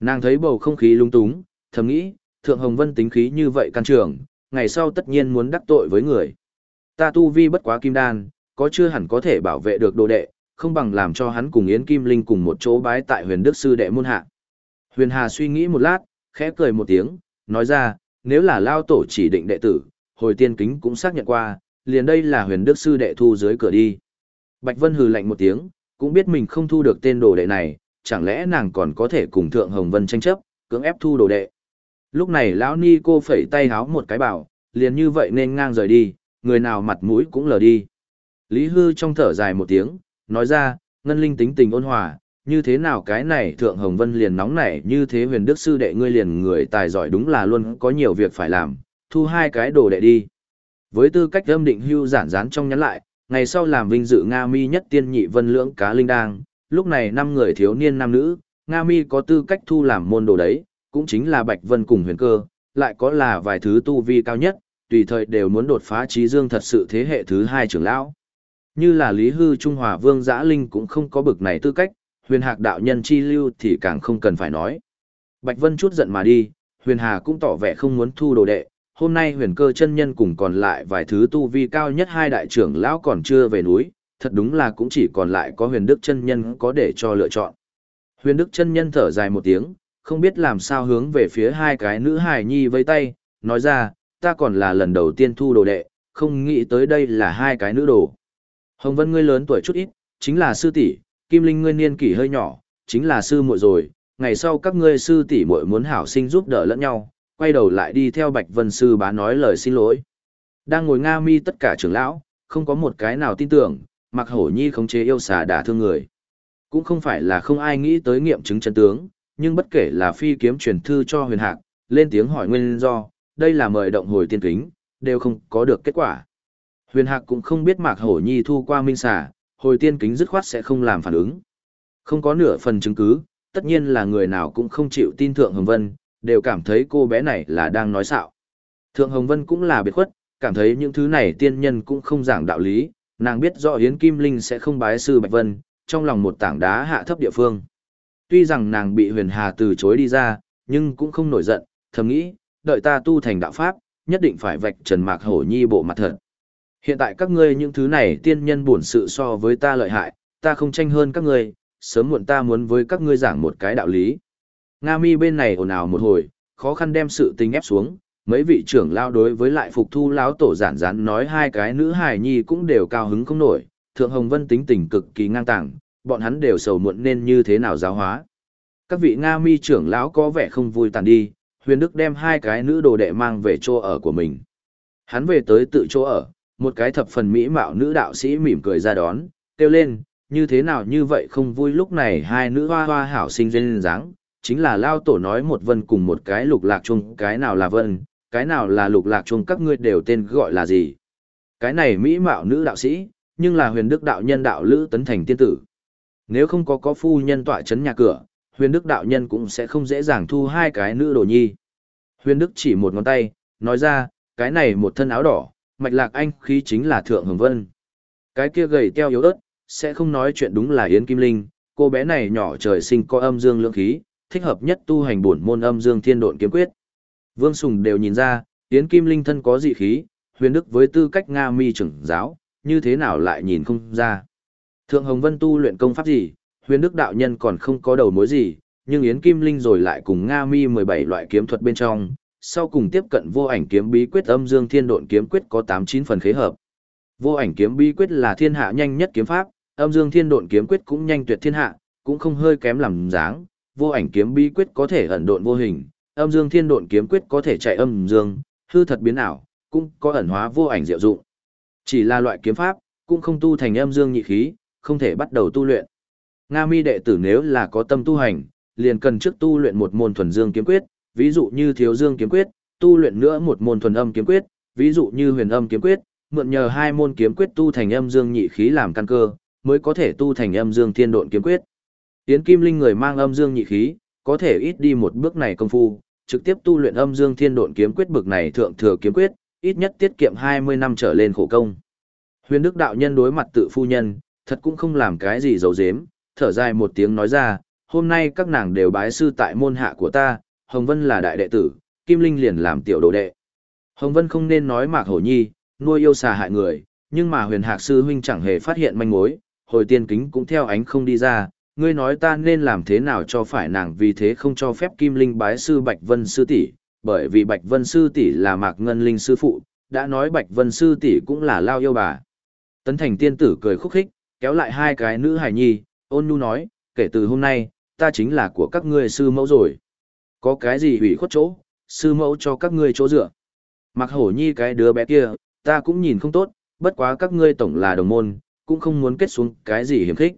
Nàng thấy bầu không khí lung túng, thầm nghĩ, Thượng Hồng Vân tính khí như vậy căn trưởng, ngày sau tất nhiên muốn đắc tội với người. Ta tu vi bất quá kim đan, có chưa hẳn có thể bảo vệ được đồ đệ, không bằng làm cho hắn cùng Yến Kim Linh cùng một chỗ bái tại huyền đức sư đệ môn hạ. Huyền Hà suy nghĩ một lát, khẽ cười một tiếng, nói ra, nếu là lao tổ chỉ định đệ tử, hồi tiên kính cũng xác nhận qua, liền đây là huyền đức sư đệ thu dưới cửa đi. Bạch Vân hừ lạnh một tiếng, cũng biết mình không thu được tên đồ đệ này, chẳng lẽ nàng còn có thể cùng Thượng Hồng Vân tranh chấp, cưỡng ép thu đồ đệ. Lúc này lão ni cô phẩy tay háo một cái bảo, liền như vậy nên ngang rời đi, người nào mặt mũi cũng lờ đi. Lý Hư trong thở dài một tiếng, nói ra, ngân linh tính tình ôn hòa, như thế nào cái này Thượng Hồng Vân liền nóng nảy như thế huyền đức sư đệ ngươi liền người tài giỏi đúng là luôn có nhiều việc phải làm, thu hai cái đồ đệ đi. Với tư cách âm định hưu giản gián trong nhắn lại, ngày sau làm vinh dự Nga Mi nhất tiên nhị vân lưỡng cá linh đang, lúc này năm người thiếu niên nam nữ, Nga Mi có tư cách thu làm môn đồ đấy, cũng chính là Bạch Vân cùng huyền cơ, lại có là vài thứ tu vi cao nhất, tùy thời đều muốn đột phá trí dương thật sự thế hệ thứ hai trưởng lão. Như là Lý Hư Trung Hòa Vương Giã Linh cũng không có bực này tư cách, huyền hạc đạo nhân chi lưu thì càng không cần phải nói. Bạch Vân chút giận mà đi, huyền hà cũng tỏ vẻ không muốn thu đồ đệ, hôm nay huyền cơ chân nhân cùng còn lại vài thứ tu vi cao nhất hai đại trưởng lão còn chưa về núi, thật đúng là cũng chỉ còn lại có huyền đức chân nhân có để cho lựa chọn. Huyền đức chân nhân thở dài một tiếng, không biết làm sao hướng về phía hai cái nữ hài nhi với tay, nói ra, ta còn là lần đầu tiên thu đồ đệ, không nghĩ tới đây là hai cái nữ đồ. Hồng Vân ngươi lớn tuổi chút ít, chính là sư tỷ, Kim Linh ngươi niên kỷ hơi nhỏ, chính là sư muội rồi, ngày sau các ngươi sư tỷ muội muốn hảo sinh giúp đỡ lẫn nhau, quay đầu lại đi theo Bạch Vân sư bá nói lời xin lỗi. Đang ngồi Nga Mi tất cả trưởng lão, không có một cái nào tin tưởng, Mặc Hổ Nhi không chế yêu xà đả thương người. Cũng không phải là không ai nghĩ tới nghiệm chứng chân tướng, nhưng bất kể là phi kiếm truyền thư cho huyền hạc, lên tiếng hỏi nguyên do, đây là mời động hồi tiên kính, đều không có được kết quả. Huyền hạc cũng không biết Mạc Hổ Nhi thu qua minh xà, hồi tiên kính dứt khoát sẽ không làm phản ứng. Không có nửa phần chứng cứ, tất nhiên là người nào cũng không chịu tin Thượng Hồng Vân, đều cảm thấy cô bé này là đang nói xạo. Thượng Hồng Vân cũng là biệt khuất, cảm thấy những thứ này tiên nhân cũng không giảng đạo lý, nàng biết rõ Yến Kim Linh sẽ không bái sư Bạch Vân, trong lòng một tảng đá hạ thấp địa phương. Tuy rằng nàng bị huyền hà từ chối đi ra, nhưng cũng không nổi giận, thầm nghĩ, đợi ta tu thành đạo pháp, nhất định phải vạch trần mạc hổ nhi bộ mặt thật. Hiện tại các ngươi những thứ này tiên nhân buồn sự so với ta lợi hại, ta không tranh hơn các ngươi, sớm muộn ta muốn với các ngươi giảng một cái đạo lý. Nga mi bên này ồn ào một hồi, khó khăn đem sự tình ép xuống, mấy vị trưởng lao đối với lại phục thu lão tổ giản giản nói hai cái nữ hài nhi cũng đều cao hứng không nổi, thượng hồng vân tính tình cực kỳ ngang tàng, bọn hắn đều sầu muộn nên như thế nào giáo hóa. Các vị Nga mi trưởng lão có vẻ không vui tàn đi, huyền đức đem hai cái nữ đồ đệ mang về chỗ ở của mình. Hắn về tới tự chỗ ở, một cái thập phần mỹ mạo nữ đạo sĩ mỉm cười ra đón, kêu lên, như thế nào như vậy không vui lúc này hai nữ hoa hoa hảo sinh duyên dáng, chính là lao tổ nói một vân cùng một cái lục lạc chung, cái nào là vân, cái nào là lục lạc chung các ngươi đều tên gọi là gì. Cái này mỹ mạo nữ đạo sĩ, nhưng là huyền đức đạo nhân đạo lữ tấn thành tiên tử. Nếu không có có phu nhân tọa chấn nhà cửa, huyền đức đạo nhân cũng sẽ không dễ dàng thu hai cái nữ đồ nhi. Huyền đức chỉ một ngón tay, nói ra, cái này một thân áo đỏ, mạch lạc anh khí chính là thượng hồng vân. Cái kia gầy teo yếu ớt, sẽ không nói chuyện đúng là Yến Kim Linh, cô bé này nhỏ trời sinh có âm dương lượng khí, thích hợp nhất tu hành bổn môn âm dương thiên độn kiếm quyết. Vương Sùng đều nhìn ra, Yến Kim Linh thân có dị khí, huyền đức với tư cách Nga mi trưởng giáo, như thế nào lại nhìn không ra. Thượng Hồng Vân tu luyện công pháp gì, huyền đức đạo nhân còn không có đầu mối gì, nhưng Yến Kim Linh rồi lại cùng Nga mi 17 loại kiếm thuật bên trong, sau cùng tiếp cận vô ảnh kiếm bí quyết âm dương thiên độn kiếm quyết có 89 phần khế hợp. Vô ảnh kiếm bí quyết là thiên hạ nhanh nhất kiếm pháp, âm dương thiên độn kiếm quyết cũng nhanh tuyệt thiên hạ, cũng không hơi kém làm dáng, vô ảnh kiếm bí quyết có thể ẩn độn vô hình, âm dương thiên độn kiếm quyết có thể chạy âm dương, hư thật biến ảo, cũng có ẩn hóa vô ảnh diệu dụng. Chỉ là loại kiếm pháp, cũng không tu thành âm dương nhị khí, không thể bắt đầu tu luyện. Nga mi đệ tử nếu là có tâm tu hành, liền cần trước tu luyện một môn thuần dương kiếm quyết, ví dụ như thiếu dương kiếm quyết, tu luyện nữa một môn thuần âm kiếm quyết, ví dụ như huyền âm kiếm quyết, mượn nhờ hai môn kiếm quyết tu thành âm dương nhị khí làm căn cơ, mới có thể tu thành âm dương thiên độn kiếm quyết. Yến Kim Linh người mang âm dương nhị khí, có thể ít đi một bước này công phu, trực tiếp tu luyện âm dương thiên độn kiếm quyết bực này thượng thừa kiếm quyết, ít nhất tiết kiệm 20 năm trở lên khổ công. Huyền Đức đạo nhân đối mặt tự phu nhân, thật cũng không làm cái gì giấu giếm, thở dài một tiếng nói ra, hôm nay các nàng đều bái sư tại môn hạ của ta, Hồng Vân là đại đệ tử, Kim Linh liền làm tiểu đồ đệ. Hồng Vân không nên nói Mạc Hổ Nhi, nuôi yêu xà hại người, nhưng mà huyền hạc sư huynh chẳng hề phát hiện manh mối, hồi tiên kính cũng theo ánh không đi ra, ngươi nói ta nên làm thế nào cho phải nàng vì thế không cho phép Kim Linh bái sư Bạch Vân sư tỷ, bởi vì Bạch Vân sư tỷ là Mạc Ngân Linh sư phụ, đã nói Bạch Vân sư tỷ cũng là lao yêu bà. Tấn Thành tiên tử cười khúc khích, kéo lại hai cái nữ hải nhi, ôn nhu nói, kể từ hôm nay, ta chính là của các ngươi sư mẫu rồi. Có cái gì hủy khuất chỗ, sư mẫu cho các ngươi chỗ dựa. Mặc hổ nhi cái đứa bé kia, ta cũng nhìn không tốt, bất quá các ngươi tổng là đồng môn, cũng không muốn kết xuống cái gì hiểm khích.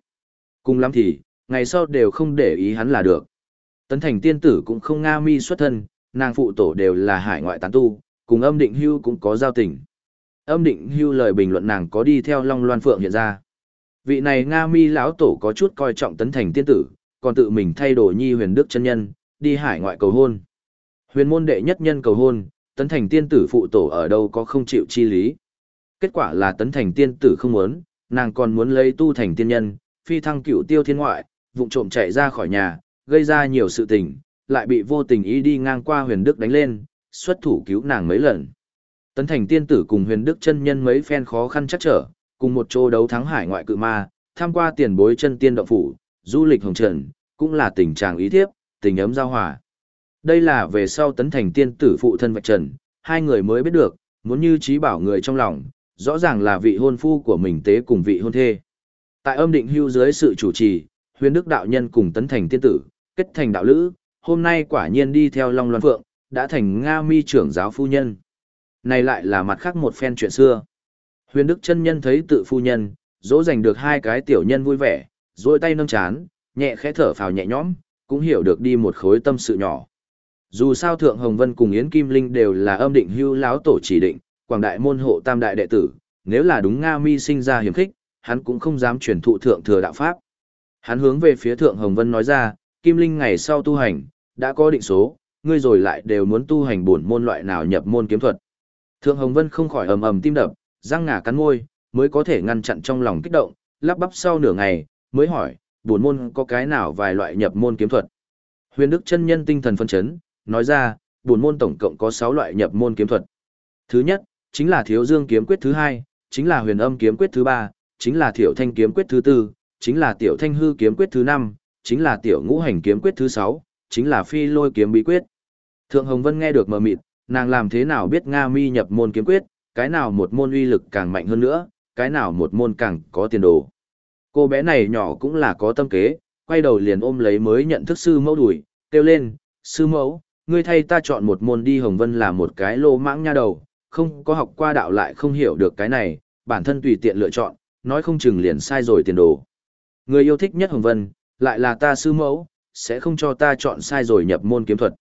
Cùng lắm thì, ngày sau đều không để ý hắn là được. Tấn thành tiên tử cũng không nga mi xuất thân, nàng phụ tổ đều là hải ngoại tán tu, cùng âm định hưu cũng có giao tình. Âm định hưu lời bình luận nàng có đi theo Long Loan Phượng hiện ra. Vị này Nga mi lão tổ có chút coi trọng tấn thành tiên tử, còn tự mình thay đổi nhi huyền đức chân nhân, đi hải ngoại cầu hôn. Huyền môn đệ nhất nhân cầu hôn, tấn thành tiên tử phụ tổ ở đâu có không chịu chi lý. Kết quả là tấn thành tiên tử không muốn, nàng còn muốn lấy tu thành tiên nhân, phi thăng cửu tiêu thiên ngoại, vụng trộm chạy ra khỏi nhà, gây ra nhiều sự tình, lại bị vô tình ý đi ngang qua huyền đức đánh lên, xuất thủ cứu nàng mấy lần. Tấn thành tiên tử cùng huyền đức chân nhân mấy phen khó khăn chắc trở, cùng một chỗ đấu thắng hải ngoại cự ma, tham qua tiền bối chân tiên động phủ, du lịch hồng trần, cũng là tình trạng ý thiếp, tình ấm giao hòa. Đây là về sau tấn thành tiên tử phụ thân vạch trần, hai người mới biết được, muốn như trí bảo người trong lòng, rõ ràng là vị hôn phu của mình tế cùng vị hôn thê. Tại âm định hưu dưới sự chủ trì, huyền đức đạo nhân cùng tấn thành tiên tử, kết thành đạo lữ, hôm nay quả nhiên đi theo Long Loan Phượng, đã thành Nga mi trưởng giáo phu nhân. Này lại là mặt khác một phen chuyện xưa. Huyền đức chân nhân thấy tự phu nhân, dỗ dành được hai cái tiểu nhân vui vẻ, rồi tay nâng chán, nhẹ khẽ thở phào nhẹ nhõm, cũng hiểu được đi một khối tâm sự nhỏ. Dù sao Thượng Hồng Vân cùng Yến Kim Linh đều là âm định hưu láo tổ chỉ định, quảng đại môn hộ tam đại đệ tử, nếu là đúng Nga mi sinh ra hiểm khích, hắn cũng không dám truyền thụ thượng thừa đạo pháp. Hắn hướng về phía Thượng Hồng Vân nói ra, Kim Linh ngày sau tu hành, đã có định số, ngươi rồi lại đều muốn tu hành bổn môn loại nào nhập môn kiếm thuật. Thượng Hồng Vân không khỏi ầm ầm tim đập, răng ngà cắn môi, mới có thể ngăn chặn trong lòng kích động, lắp bắp sau nửa ngày, mới hỏi, bổn môn có cái nào vài loại nhập môn kiếm thuật. Huyền Đức chân nhân tinh thần phân chấn, nói ra, bổn môn tổng cộng có 6 loại nhập môn kiếm thuật. Thứ nhất, chính là Thiếu Dương kiếm quyết thứ hai, chính là Huyền Âm kiếm quyết thứ ba, chính là Thiểu Thanh kiếm quyết thứ tư, chính là Tiểu Thanh hư kiếm quyết thứ năm, chính là Tiểu Ngũ hành kiếm quyết thứ sáu, chính là Phi Lôi kiếm bí quyết. Thượng Hồng Vân nghe được mờ mịt, nàng làm thế nào biết Nga Mi nhập môn kiếm quyết, cái nào một môn uy lực càng mạnh hơn nữa, cái nào một môn càng có tiền đồ. Cô bé này nhỏ cũng là có tâm kế, quay đầu liền ôm lấy mới nhận thức sư mẫu đuổi, kêu lên, sư mẫu, ngươi thay ta chọn một môn đi Hồng Vân là một cái lô mãng nha đầu, không có học qua đạo lại không hiểu được cái này, bản thân tùy tiện lựa chọn, nói không chừng liền sai rồi tiền đồ. Người yêu thích nhất Hồng Vân, lại là ta sư mẫu, sẽ không cho ta chọn sai rồi nhập môn kiếm thuật.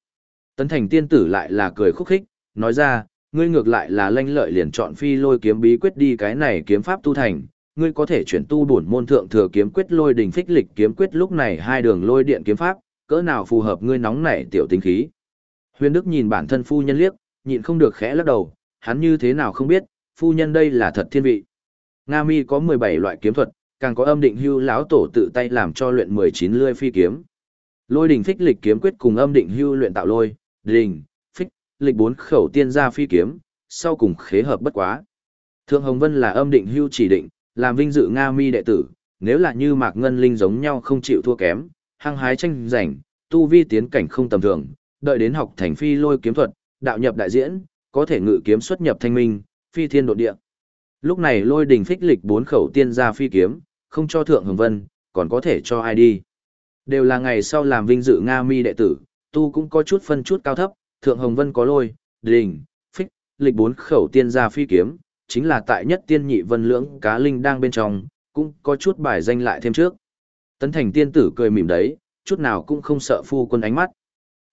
Tấn thành tiên tử lại là cười khúc khích, nói ra, ngươi ngược lại là lanh lợi liền chọn phi lôi kiếm bí quyết đi cái này kiếm pháp tu thành, ngươi có thể chuyển tu bổn môn thượng thừa kiếm quyết lôi đỉnh phích lịch kiếm quyết lúc này hai đường lôi điện kiếm pháp, cỡ nào phù hợp ngươi nóng nảy tiểu tính khí. Huyền Đức nhìn bản thân phu nhân liếc, nhịn không được khẽ lắc đầu, hắn như thế nào không biết, phu nhân đây là thật thiên vị. Nga Mi có 17 loại kiếm thuật, càng có âm định hưu lão tổ tự tay làm cho luyện 19 lươi phi kiếm. Lôi đỉnh phích lịch kiếm quyết cùng âm định hưu luyện tạo lôi, đỉnh, phích, lịch bốn khẩu tiên gia phi kiếm, sau cùng khế hợp bất quá. Thượng Hồng Vân là âm định hưu chỉ định, làm vinh dự Nga Mi đệ tử, nếu là như Mạc Ngân Linh giống nhau không chịu thua kém, hăng hái tranh giành, tu vi tiến cảnh không tầm thường, đợi đến học thành phi lôi kiếm thuật, đạo nhập đại diễn, có thể ngự kiếm xuất nhập thanh minh, phi thiên độ địa. Lúc này lôi đỉnh phích lịch bốn khẩu tiên gia phi kiếm, không cho Thượng Hồng Vân, còn có thể cho ai đi. Đều là ngày sau làm vinh dự Nga mi đệ tử, tu cũng có chút phân chút cao thấp, Thượng Hồng Vân có lôi, đình, phích, lịch bốn khẩu tiên gia phi kiếm, chính là tại nhất tiên nhị vân lưỡng cá linh đang bên trong, cũng có chút bài danh lại thêm trước. Tấn thành tiên tử cười mỉm đấy, chút nào cũng không sợ phu quân ánh mắt.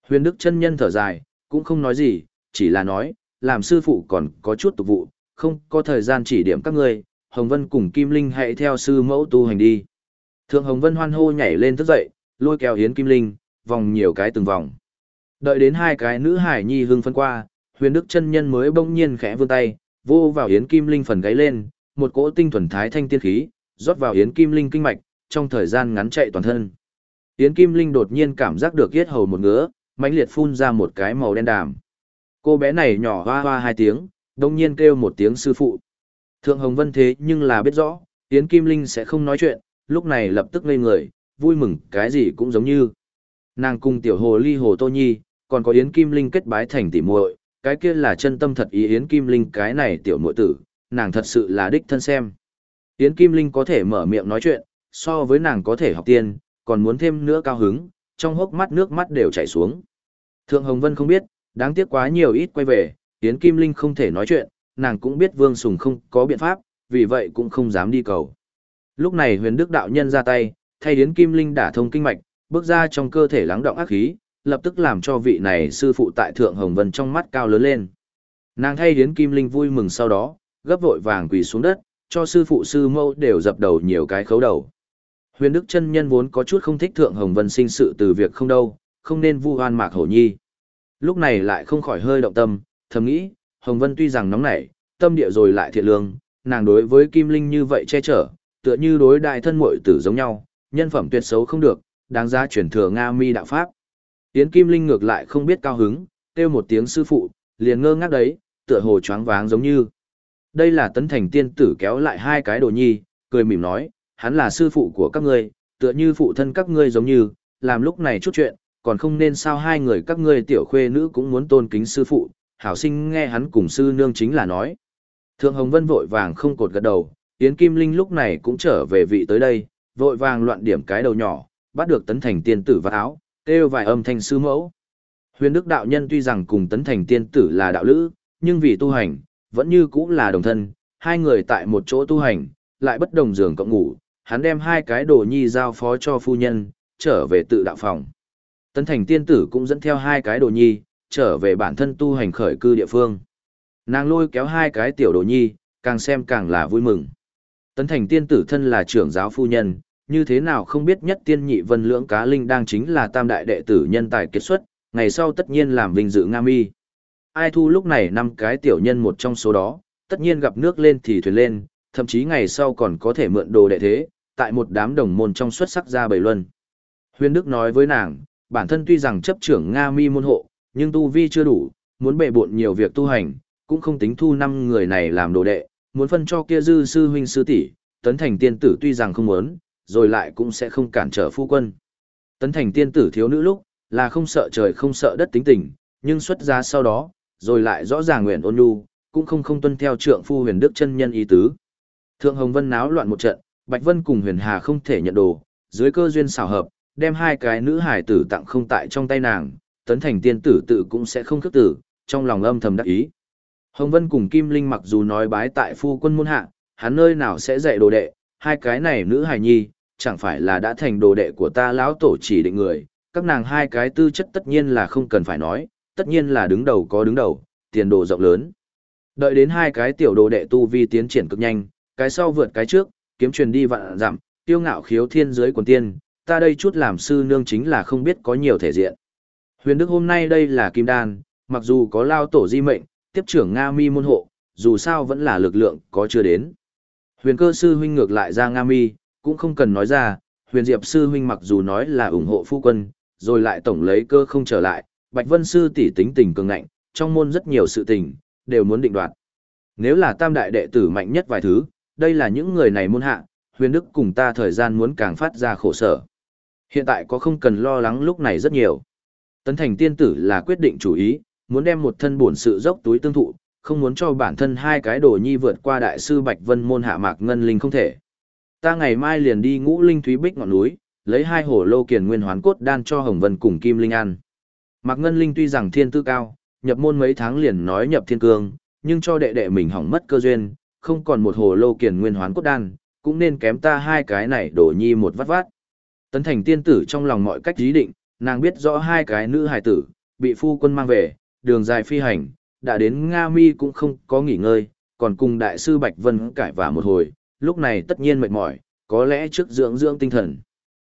Huyền Đức chân nhân thở dài, cũng không nói gì, chỉ là nói, làm sư phụ còn có chút tục vụ, không có thời gian chỉ điểm các ngươi, Hồng Vân cùng Kim Linh hãy theo sư mẫu tu hành đi. Thượng Hồng Vân hoan hô nhảy lên thức dậy, lôi kéo Yến Kim Linh, vòng nhiều cái từng vòng. Đợi đến hai cái nữ hải nhi hương phân qua, huyền đức chân nhân mới bỗng nhiên khẽ vươn tay, vô vào Yến Kim Linh phần gáy lên, một cỗ tinh thuần thái thanh tiên khí, rót vào Yến Kim Linh kinh mạch, trong thời gian ngắn chạy toàn thân. Yến Kim Linh đột nhiên cảm giác được yết hầu một ngứa, mãnh liệt phun ra một cái màu đen đàm. Cô bé này nhỏ hoa hoa hai tiếng, đông nhiên kêu một tiếng sư phụ. Thượng Hồng Vân thế nhưng là biết rõ, Yến Kim Linh sẽ không nói chuyện, lúc này lập tức ngây người, vui mừng cái gì cũng giống như. Nàng cùng tiểu hồ ly hồ Tô Nhi, còn có Yến Kim Linh kết bái thành tỉ muội, cái kia là chân tâm thật ý Yến Kim Linh cái này tiểu muội tử, nàng thật sự là đích thân xem. Yến Kim Linh có thể mở miệng nói chuyện, so với nàng có thể học tiên, còn muốn thêm nữa cao hứng, trong hốc mắt nước mắt đều chảy xuống. Thượng Hồng Vân không biết, đáng tiếc quá nhiều ít quay về, Yến Kim Linh không thể nói chuyện, nàng cũng biết Vương Sùng không có biện pháp, vì vậy cũng không dám đi cầu. Lúc này huyền đức đạo nhân ra tay, thay đến Kim Linh đả thông kinh mạch, bước ra trong cơ thể lắng động ác khí, lập tức làm cho vị này sư phụ tại Thượng Hồng Vân trong mắt cao lớn lên. Nàng thay đến Kim Linh vui mừng sau đó, gấp vội vàng quỳ xuống đất, cho sư phụ sư mâu đều dập đầu nhiều cái khấu đầu. Huyền Đức chân nhân vốn có chút không thích Thượng Hồng Vân sinh sự từ việc không đâu, không nên vu oan Mạc Hổ Nhi. Lúc này lại không khỏi hơi động tâm, thầm nghĩ, Hồng Vân tuy rằng nóng nảy, tâm địa rồi lại thiện lương, nàng đối với Kim Linh như vậy che chở, tựa như đối đại thân muội tử giống nhau, nhân phẩm tuyệt xấu không được, đáng giá chuyển thừa Nga Mi đạo pháp. Yến Kim Linh ngược lại không biết cao hứng, kêu một tiếng sư phụ, liền ngơ ngác đấy, tựa hồ choáng váng giống như. Đây là tấn thành tiên tử kéo lại hai cái đồ nhi, cười mỉm nói, hắn là sư phụ của các ngươi, tựa như phụ thân các ngươi giống như, làm lúc này chút chuyện, còn không nên sao hai người các ngươi tiểu khuê nữ cũng muốn tôn kính sư phụ, hảo sinh nghe hắn cùng sư nương chính là nói. Thượng Hồng Vân vội vàng không cột gật đầu, Yến Kim Linh lúc này cũng trở về vị tới đây, vội vàng loạn điểm cái đầu nhỏ, bắt được tấn thành tiên tử và áo, kêu vài âm thanh sư mẫu. Huyền Đức đạo nhân tuy rằng cùng tấn thành tiên tử là đạo lữ, nhưng vì tu hành, vẫn như cũng là đồng thân, hai người tại một chỗ tu hành, lại bất đồng giường cộng ngủ, hắn đem hai cái đồ nhi giao phó cho phu nhân, trở về tự đạo phòng. Tấn thành tiên tử cũng dẫn theo hai cái đồ nhi, trở về bản thân tu hành khởi cư địa phương. Nàng lôi kéo hai cái tiểu đồ nhi, càng xem càng là vui mừng. Tấn thành tiên tử thân là trưởng giáo phu nhân, như thế nào không biết nhất tiên nhị vân lưỡng cá linh đang chính là tam đại đệ tử nhân tài kết xuất, ngày sau tất nhiên làm vinh dự Nga mi. Ai thu lúc này năm cái tiểu nhân một trong số đó, tất nhiên gặp nước lên thì thuyền lên, thậm chí ngày sau còn có thể mượn đồ đệ thế, tại một đám đồng môn trong xuất sắc ra bảy luân. Huyền Đức nói với nàng, bản thân tuy rằng chấp trưởng Nga mi môn hộ, nhưng tu vi chưa đủ, muốn bệ bộn nhiều việc tu hành, cũng không tính thu năm người này làm đồ đệ, muốn phân cho kia dư sư huynh sư tỷ, tấn thành tiên tử tuy rằng không muốn, rồi lại cũng sẽ không cản trở phu quân. Tấn thành tiên tử thiếu nữ lúc, là không sợ trời không sợ đất tính tình, nhưng xuất ra sau đó, rồi lại rõ ràng nguyện ôn nhu, cũng không không tuân theo trượng phu huyền đức chân nhân ý tứ. Thượng Hồng Vân náo loạn một trận, Bạch Vân cùng huyền hà không thể nhận đồ, dưới cơ duyên xảo hợp, đem hai cái nữ hải tử tặng không tại trong tay nàng, tấn thành tiên tử tự cũng sẽ không khước tử, trong lòng âm thầm đắc ý. Hồng Vân cùng Kim Linh mặc dù nói bái tại phu quân môn hạ, hắn nơi nào sẽ dạy đồ đệ, hai cái này nữ hài nhi, chẳng phải là đã thành đồ đệ của ta lão tổ chỉ định người, các nàng hai cái tư chất tất nhiên là không cần phải nói, tất nhiên là đứng đầu có đứng đầu, tiền đồ rộng lớn. Đợi đến hai cái tiểu đồ đệ tu vi tiến triển cực nhanh, cái sau vượt cái trước, kiếm truyền đi vạn giảm, tiêu ngạo khiếu thiên giới quần tiên, ta đây chút làm sư nương chính là không biết có nhiều thể diện. Huyền Đức hôm nay đây là kim đan, mặc dù có lao tổ di mệnh, tiếp trưởng Nga Mi môn hộ, dù sao vẫn là lực lượng có chưa đến. Huyền cơ sư huynh ngược lại ra Nga Mi, cũng không cần nói ra, huyền diệp sư huynh mặc dù nói là ủng hộ phu quân, rồi lại tổng lấy cơ không trở lại, Bạch Vân sư tỷ tính tình cường ngạnh, trong môn rất nhiều sự tình, đều muốn định đoạt. Nếu là tam đại đệ tử mạnh nhất vài thứ, đây là những người này môn hạ, huyền đức cùng ta thời gian muốn càng phát ra khổ sở. Hiện tại có không cần lo lắng lúc này rất nhiều. Tấn thành tiên tử là quyết định chủ ý, muốn đem một thân bổn sự dốc túi tương thụ, không muốn cho bản thân hai cái đồ nhi vượt qua đại sư Bạch Vân môn hạ mạc ngân linh không thể. Ta ngày mai liền đi ngũ linh thúy bích ngọn núi, lấy hai hổ lô kiền nguyên hoán cốt đan cho Hồng Vân cùng Kim Linh ăn. Mạc Ngân Linh tuy rằng thiên tư cao, nhập môn mấy tháng liền nói nhập thiên cương, nhưng cho đệ đệ mình hỏng mất cơ duyên, không còn một hồ lô kiền nguyên hoán cốt đan, cũng nên kém ta hai cái này đổ nhi một vắt vát. Tấn thành tiên tử trong lòng mọi cách ý định, nàng biết rõ hai cái nữ hài tử, bị phu quân mang về, đường dài phi hành, đã đến Nga Mi cũng không có nghỉ ngơi, còn cùng đại sư Bạch Vân cải vả một hồi, lúc này tất nhiên mệt mỏi, có lẽ trước dưỡng dưỡng tinh thần.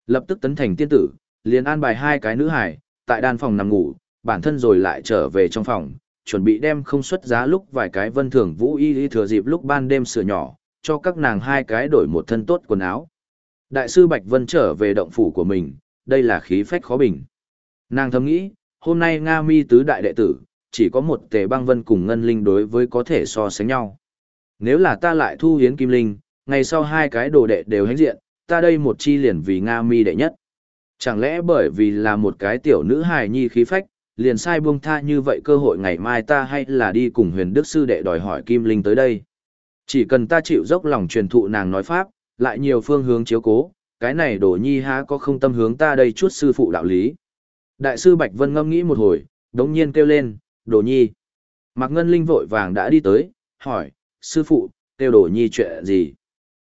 Lập tức tấn thành tiên tử, liền an bài hai cái nữ hài, tại đan phòng nằm ngủ, bản thân rồi lại trở về trong phòng, chuẩn bị đem không xuất giá lúc vài cái vân thường vũ y y thừa dịp lúc ban đêm sửa nhỏ, cho các nàng hai cái đổi một thân tốt quần áo. Đại sư Bạch Vân trở về động phủ của mình, đây là khí phách khó bình. Nàng thầm nghĩ, hôm nay Nga mi tứ đại đệ tử, chỉ có một tề băng vân cùng ngân linh đối với có thể so sánh nhau. Nếu là ta lại thu hiến kim linh, ngày sau hai cái đồ đệ đều hãnh diện, ta đây một chi liền vì Nga mi đệ nhất. Chẳng lẽ bởi vì là một cái tiểu nữ hài nhi khí phách, liền sai buông tha như vậy cơ hội ngày mai ta hay là đi cùng huyền đức sư đệ đòi hỏi kim linh tới đây. Chỉ cần ta chịu dốc lòng truyền thụ nàng nói pháp, lại nhiều phương hướng chiếu cố, cái này đổ nhi há có không tâm hướng ta đây chút sư phụ đạo lý. Đại sư Bạch Vân ngâm nghĩ một hồi, đống nhiên kêu lên, đồ nhi. Mạc Ngân Linh vội vàng đã đi tới, hỏi, sư phụ, kêu đồ nhi chuyện gì?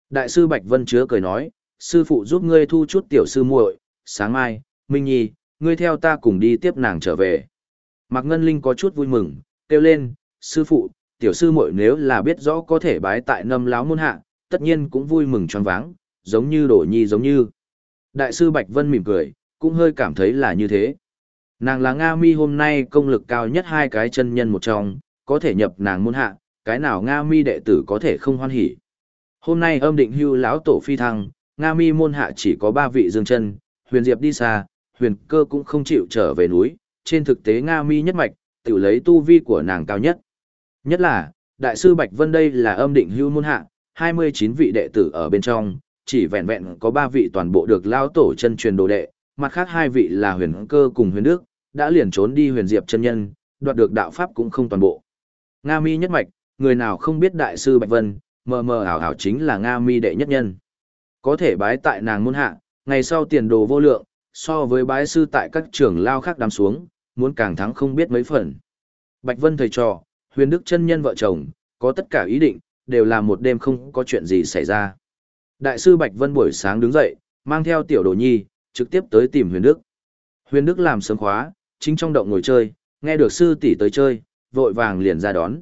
Đại sư Bạch Vân chứa cười nói, sư phụ giúp ngươi thu chút tiểu sư muội, sáng mai, Minh Nhi, ngươi theo ta cùng đi tiếp nàng trở về. Mạc Ngân Linh có chút vui mừng, kêu lên, sư phụ, tiểu sư muội nếu là biết rõ có thể bái tại nâm láo môn hạ, tất nhiên cũng vui mừng choáng váng, giống như đổ nhi giống như. Đại sư Bạch Vân mỉm cười, cũng hơi cảm thấy là như thế. Nàng là Nga Mi hôm nay công lực cao nhất hai cái chân nhân một trong, có thể nhập nàng môn hạ, cái nào Nga Mi đệ tử có thể không hoan hỉ. Hôm nay âm định hưu lão tổ phi thăng, Nga Mi môn hạ chỉ có ba vị dương chân, huyền diệp đi xa, huyền cơ cũng không chịu trở về núi, trên thực tế Nga mi nhất mạch, tự lấy tu vi của nàng cao nhất. Nhất là, Đại sư Bạch Vân đây là âm định hưu môn hạ, 29 vị đệ tử ở bên trong, chỉ vẹn vẹn có ba vị toàn bộ được lao tổ chân truyền đồ đệ, mặt khác hai vị là huyền cơ cùng huyền đức, đã liền trốn đi huyền diệp chân nhân, đoạt được đạo pháp cũng không toàn bộ. Nga mi nhất mạch, người nào không biết đại sư Bạch Vân, mờ mờ ảo ảo chính là Nga mi đệ nhất nhân. Có thể bái tại nàng môn hạ, ngày sau tiền đồ vô lượng, so với bái sư tại các trường lao khác đám xuống, muốn càng thắng không biết mấy phần. Bạch Vân thầy trò, huyền đức chân nhân vợ chồng, có tất cả ý định, đều là một đêm không có chuyện gì xảy ra. Đại sư Bạch Vân buổi sáng đứng dậy, mang theo tiểu đồ nhi, trực tiếp tới tìm huyền đức. Huyền đức làm sớm khóa, chính trong động ngồi chơi, nghe được sư tỷ tới chơi, vội vàng liền ra đón.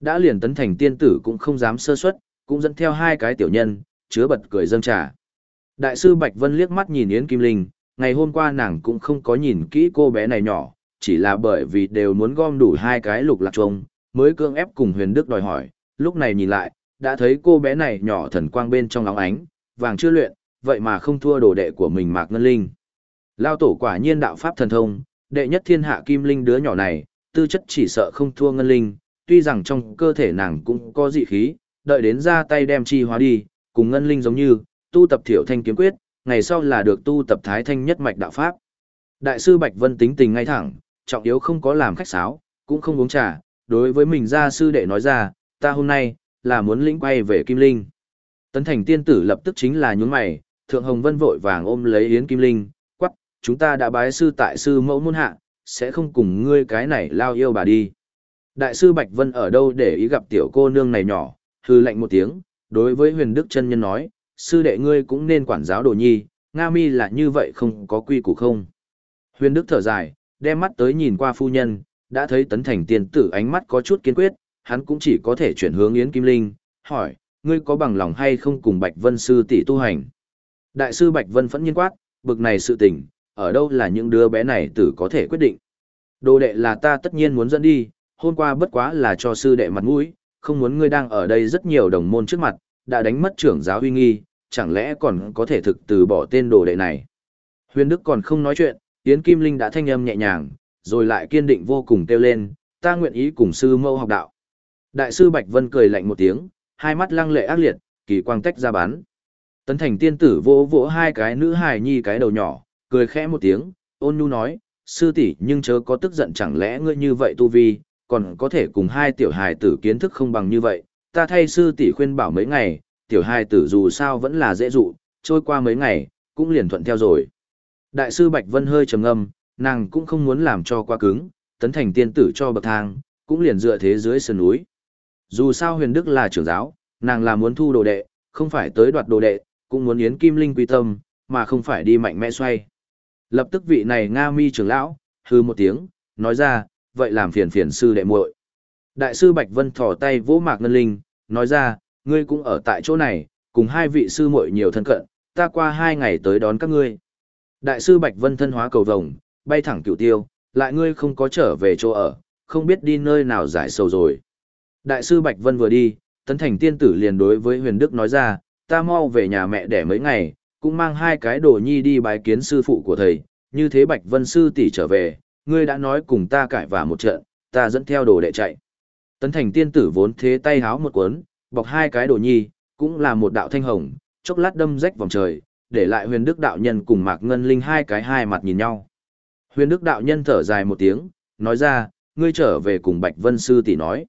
Đã liền tấn thành tiên tử cũng không dám sơ suất, cũng dẫn theo hai cái tiểu nhân, chứa bật cười dâng trà. Đại sư Bạch Vân liếc mắt nhìn Yến Kim Linh, ngày hôm qua nàng cũng không có nhìn kỹ cô bé này nhỏ, chỉ là bởi vì đều muốn gom đủ hai cái lục lạc trông, mới cương ép cùng huyền đức đòi hỏi, lúc này nhìn lại, đã thấy cô bé này nhỏ thần quang bên trong óng ánh, vàng chưa luyện, vậy mà không thua đồ đệ của mình Mạc Ngân Linh. Lao tổ quả nhiên đạo pháp thần thông, đệ nhất thiên hạ kim linh đứa nhỏ này, tư chất chỉ sợ không thua Ngân Linh, tuy rằng trong cơ thể nàng cũng có dị khí, đợi đến ra tay đem chi hóa đi, cùng Ngân Linh giống như, tu tập thiểu thanh kiếm quyết, ngày sau là được tu tập thái thanh nhất mạch đạo pháp. Đại sư Bạch Vân tính tình ngay thẳng, trọng yếu không có làm khách sáo, cũng không uống trà, đối với mình gia sư đệ nói ra, ta hôm nay, là muốn lĩnh quay về Kim Linh. Tấn thành tiên tử lập tức chính là nhún mày, Thượng Hồng Vân vội vàng ôm lấy Yến Kim Linh, quắc, chúng ta đã bái sư tại sư mẫu môn hạ, sẽ không cùng ngươi cái này lao yêu bà đi. Đại sư Bạch Vân ở đâu để ý gặp tiểu cô nương này nhỏ, hư lạnh một tiếng, đối với huyền đức chân nhân nói, sư đệ ngươi cũng nên quản giáo đồ nhi, Nga mi là như vậy không có quy củ không. Huyền Đức thở dài, đem mắt tới nhìn qua phu nhân, đã thấy tấn thành tiên tử ánh mắt có chút kiên quyết, hắn cũng chỉ có thể chuyển hướng Yến Kim Linh, hỏi, ngươi có bằng lòng hay không cùng Bạch Vân sư tỷ tu hành? Đại sư Bạch Vân phẫn nhiên quát, bực này sự tình, ở đâu là những đứa bé này tử có thể quyết định. Đồ đệ là ta tất nhiên muốn dẫn đi, hôm qua bất quá là cho sư đệ mặt mũi, không muốn ngươi đang ở đây rất nhiều đồng môn trước mặt, đã đánh mất trưởng giáo uy nghi, chẳng lẽ còn có thể thực từ bỏ tên đồ đệ này. Huyền Đức còn không nói chuyện, Yến Kim Linh đã thanh âm nhẹ nhàng, rồi lại kiên định vô cùng kêu lên, ta nguyện ý cùng sư mâu học đạo. Đại sư Bạch Vân cười lạnh một tiếng, hai mắt lăng lệ ác liệt, kỳ quang tách ra bắn. Tấn thành tiên tử vỗ vỗ hai cái nữ hài nhi cái đầu nhỏ, cười khẽ một tiếng, ôn nhu nói, sư tỷ nhưng chớ có tức giận chẳng lẽ ngươi như vậy tu vi, còn có thể cùng hai tiểu hài tử kiến thức không bằng như vậy, ta thay sư tỷ khuyên bảo mấy ngày, tiểu hài tử dù sao vẫn là dễ dụ, trôi qua mấy ngày, cũng liền thuận theo rồi. Đại sư Bạch Vân hơi trầm ngâm, nàng cũng không muốn làm cho quá cứng, tấn thành tiên tử cho bậc thang, cũng liền dựa thế dưới sườn núi. Dù sao huyền đức là trưởng giáo, nàng là muốn thu đồ đệ, không phải tới đoạt đồ đệ, cũng muốn yến kim linh quy tâm, mà không phải đi mạnh mẽ xoay. Lập tức vị này Nga mi trưởng lão, hư một tiếng, nói ra, vậy làm phiền phiền sư đệ muội. Đại sư Bạch Vân thỏ tay vỗ mạc ngân linh, nói ra, ngươi cũng ở tại chỗ này, cùng hai vị sư muội nhiều thân cận, ta qua hai ngày tới đón các ngươi. Đại sư Bạch Vân thân hóa cầu vồng, bay thẳng cửu tiêu, lại ngươi không có trở về chỗ ở, không biết đi nơi nào giải sầu rồi. Đại sư Bạch Vân vừa đi, tấn thành tiên tử liền đối với huyền đức nói ra, ta mau về nhà mẹ đẻ mấy ngày, cũng mang hai cái đồ nhi đi bái kiến sư phụ của thầy, như thế Bạch Vân sư tỷ trở về, ngươi đã nói cùng ta cãi vả một trận, ta dẫn theo đồ đệ chạy. Tấn thành tiên tử vốn thế tay háo một cuốn, bọc hai cái đồ nhi, cũng là một đạo thanh hồng, chốc lát đâm rách vòng trời, để lại huyền đức đạo nhân cùng mạc ngân linh hai cái hai mặt nhìn nhau. Huyền đức đạo nhân thở dài một tiếng, nói ra, ngươi trở về cùng Bạch Vân sư tỷ nói.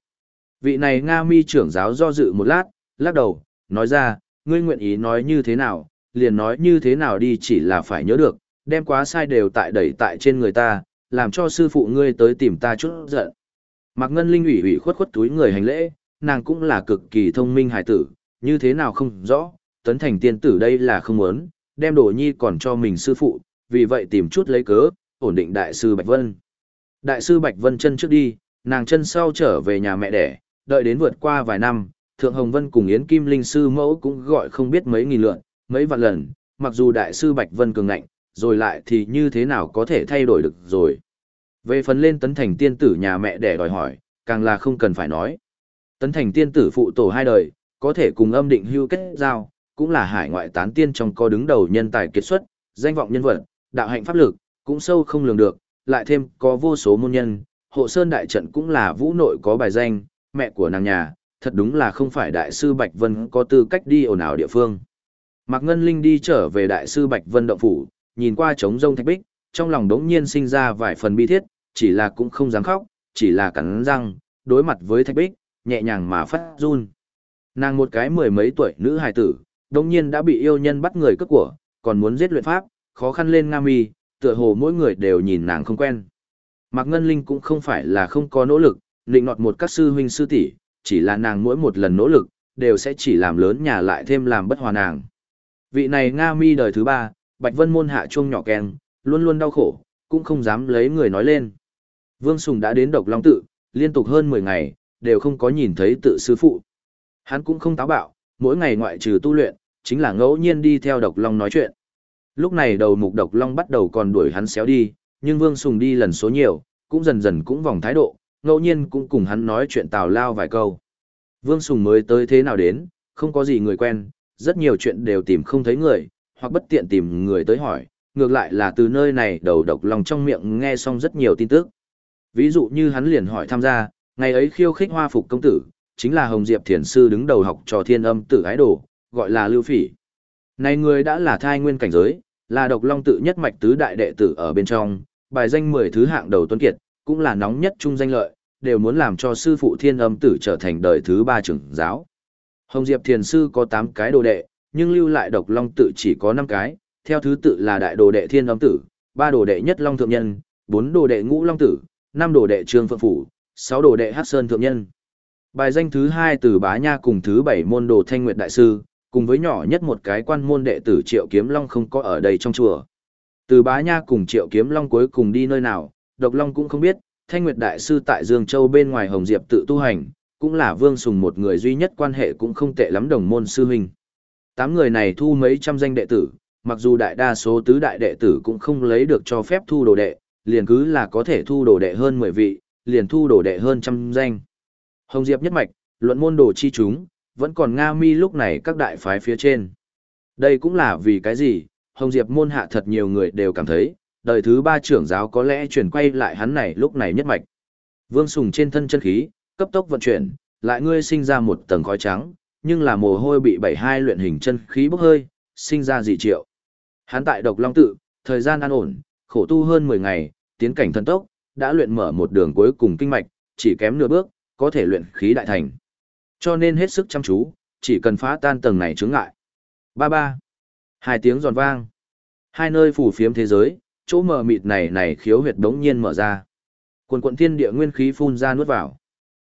Vị này Nga mi trưởng giáo do dự một lát, lắc đầu, nói ra, ngươi nguyện ý nói như thế nào, liền nói như thế nào đi chỉ là phải nhớ được, đem quá sai đều tại đẩy tại trên người ta, làm cho sư phụ ngươi tới tìm ta chút giận. Mạc Ngân Linh ủy ủy khuất khuất túi người hành lễ, nàng cũng là cực kỳ thông minh hài tử, như thế nào không rõ, tấn thành tiên tử đây là không muốn, đem đồ nhi còn cho mình sư phụ, vì vậy tìm chút lấy cớ, ổn định đại sư Bạch Vân. Đại sư Bạch Vân chân trước đi, nàng chân sau trở về nhà mẹ đẻ, đợi đến vượt qua vài năm, Thượng Hồng Vân cùng Yến Kim Linh sư mẫu cũng gọi không biết mấy nghìn lượn, mấy vạn lần, mặc dù đại sư Bạch Vân cường ngạnh, rồi lại thì như thế nào có thể thay đổi được rồi. Về phần lên tấn thành tiên tử nhà mẹ đẻ đòi hỏi, càng là không cần phải nói. Tấn thành tiên tử phụ tổ hai đời, có thể cùng âm định hưu kết giao, cũng là hải ngoại tán tiên trong có đứng đầu nhân tài kiệt xuất, danh vọng nhân vật, đạo hạnh pháp lực, cũng sâu không lường được, lại thêm có vô số môn nhân, hộ sơn đại trận cũng là vũ nội có bài danh, mẹ của nàng nhà, thật đúng là không phải đại sư Bạch Vân có tư cách đi ồn ào địa phương. Mạc Ngân Linh đi trở về đại sư Bạch Vân động phủ, nhìn qua trống rông thạch bích, trong lòng đống nhiên sinh ra vài phần bi thiết, chỉ là cũng không dám khóc, chỉ là cắn răng, đối mặt với thạch bích, nhẹ nhàng mà phát run. Nàng một cái mười mấy tuổi nữ hài tử, đống nhiên đã bị yêu nhân bắt người cướp của, còn muốn giết luyện pháp, khó khăn lên nga mi, tựa hồ mỗi người đều nhìn nàng không quen. Mạc Ngân Linh cũng không phải là không có nỗ lực, Nịnh nọt một các sư huynh sư tỷ, chỉ là nàng mỗi một lần nỗ lực, đều sẽ chỉ làm lớn nhà lại thêm làm bất hòa nàng. Vị này Nga mi đời thứ ba, Bạch Vân môn hạ chuông nhỏ keng, luôn luôn đau khổ, cũng không dám lấy người nói lên. Vương Sùng đã đến độc long tự, liên tục hơn 10 ngày, đều không có nhìn thấy tự sư phụ. Hắn cũng không táo bạo, mỗi ngày ngoại trừ tu luyện, chính là ngẫu nhiên đi theo độc long nói chuyện. Lúc này đầu mục độc long bắt đầu còn đuổi hắn xéo đi, nhưng Vương Sùng đi lần số nhiều, cũng dần dần cũng vòng thái độ, ngẫu nhiên cũng cùng hắn nói chuyện tào lao vài câu. Vương Sùng mới tới thế nào đến, không có gì người quen, rất nhiều chuyện đều tìm không thấy người, hoặc bất tiện tìm người tới hỏi, ngược lại là từ nơi này đầu độc lòng trong miệng nghe xong rất nhiều tin tức. Ví dụ như hắn liền hỏi tham gia, ngày ấy khiêu khích hoa phục công tử, chính là Hồng Diệp Thiền Sư đứng đầu học trò thiên âm tử ái đồ, gọi là Lưu Phỉ. Này người đã là thai nguyên cảnh giới, là độc long tự nhất mạch tứ đại đệ tử ở bên trong, bài danh 10 thứ hạng đầu tuân kiệt, cũng là nóng nhất chung danh lợi, đều muốn làm cho sư phụ thiên âm tử trở thành đời thứ ba trưởng giáo. Hồng Diệp Thiền Sư có 8 cái đồ đệ, nhưng lưu lại độc long tự chỉ có 5 cái, theo thứ tự là đại đồ đệ thiên âm tử, ba đồ đệ nhất long thượng nhân, bốn đồ đệ ngũ long tử, năm đồ đệ trương phượng phủ, sáu đồ đệ hát sơn thượng nhân. Bài danh thứ hai từ bá nha cùng thứ bảy môn đồ thanh nguyệt đại sư, cùng với nhỏ nhất một cái quan môn đệ tử Triệu Kiếm Long không có ở đây trong chùa. Từ bá nha cùng Triệu Kiếm Long cuối cùng đi nơi nào, Độc Long cũng không biết, Thanh Nguyệt Đại Sư tại Dương Châu bên ngoài Hồng Diệp tự tu hành, cũng là Vương Sùng một người duy nhất quan hệ cũng không tệ lắm đồng môn sư huynh. Tám người này thu mấy trăm danh đệ tử, mặc dù đại đa số tứ đại đệ tử cũng không lấy được cho phép thu đồ đệ, liền cứ là có thể thu đồ đệ hơn 10 vị, liền thu đồ đệ hơn trăm danh. Hồng Diệp nhất mạch, luận môn đồ chi chúng, vẫn còn Nga mi lúc này các đại phái phía trên. Đây cũng là vì cái gì, Hồng Diệp môn hạ thật nhiều người đều cảm thấy, đời thứ ba trưởng giáo có lẽ chuyển quay lại hắn này lúc này nhất mạch. Vương Sùng trên thân chân khí, cấp tốc vận chuyển, lại ngươi sinh ra một tầng khói trắng, nhưng là mồ hôi bị bảy hai luyện hình chân khí bốc hơi, sinh ra dị triệu. Hắn tại Độc Long tự, thời gian an ổn, khổ tu hơn 10 ngày, tiến cảnh thần tốc, đã luyện mở một đường cuối cùng kinh mạch, chỉ kém nửa bước, có thể luyện khí đại thành. Cho nên hết sức chăm chú, chỉ cần phá tan tầng này chướng ngại. Ba ba. Hai tiếng giòn vang. Hai nơi phủ phiếm thế giới, chỗ mờ mịt này này khiếu huyệt đống nhiên mở ra. Quần quận thiên địa nguyên khí phun ra nuốt vào.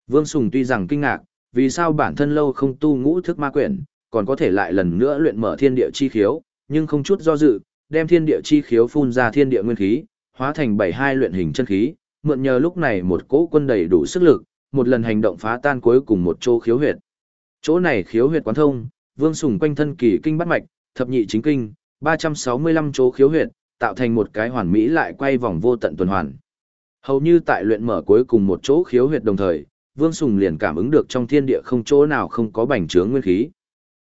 Vương Sùng tuy rằng kinh ngạc, vì sao bản thân lâu không tu ngũ thức ma quyển, còn có thể lại lần nữa luyện mở thiên địa chi khiếu, nhưng không chút do dự, đem thiên địa chi khiếu phun ra thiên địa nguyên khí, hóa thành bảy hai luyện hình chân khí, mượn nhờ lúc này một cỗ quân đầy đủ sức lực, một lần hành động phá tan cuối cùng một chỗ khiếu huyệt. Chỗ này khiếu huyệt quán thông, Vương Sùng quanh thân kỳ kinh bắt mạch, thập nhị chính kinh, 365 chỗ khiếu huyệt, tạo thành một cái hoàn mỹ lại quay vòng vô tận tuần hoàn. Hầu như tại luyện mở cuối cùng một chỗ khiếu huyệt đồng thời, Vương Sùng liền cảm ứng được trong thiên địa không chỗ nào không có bành trướng nguyên khí.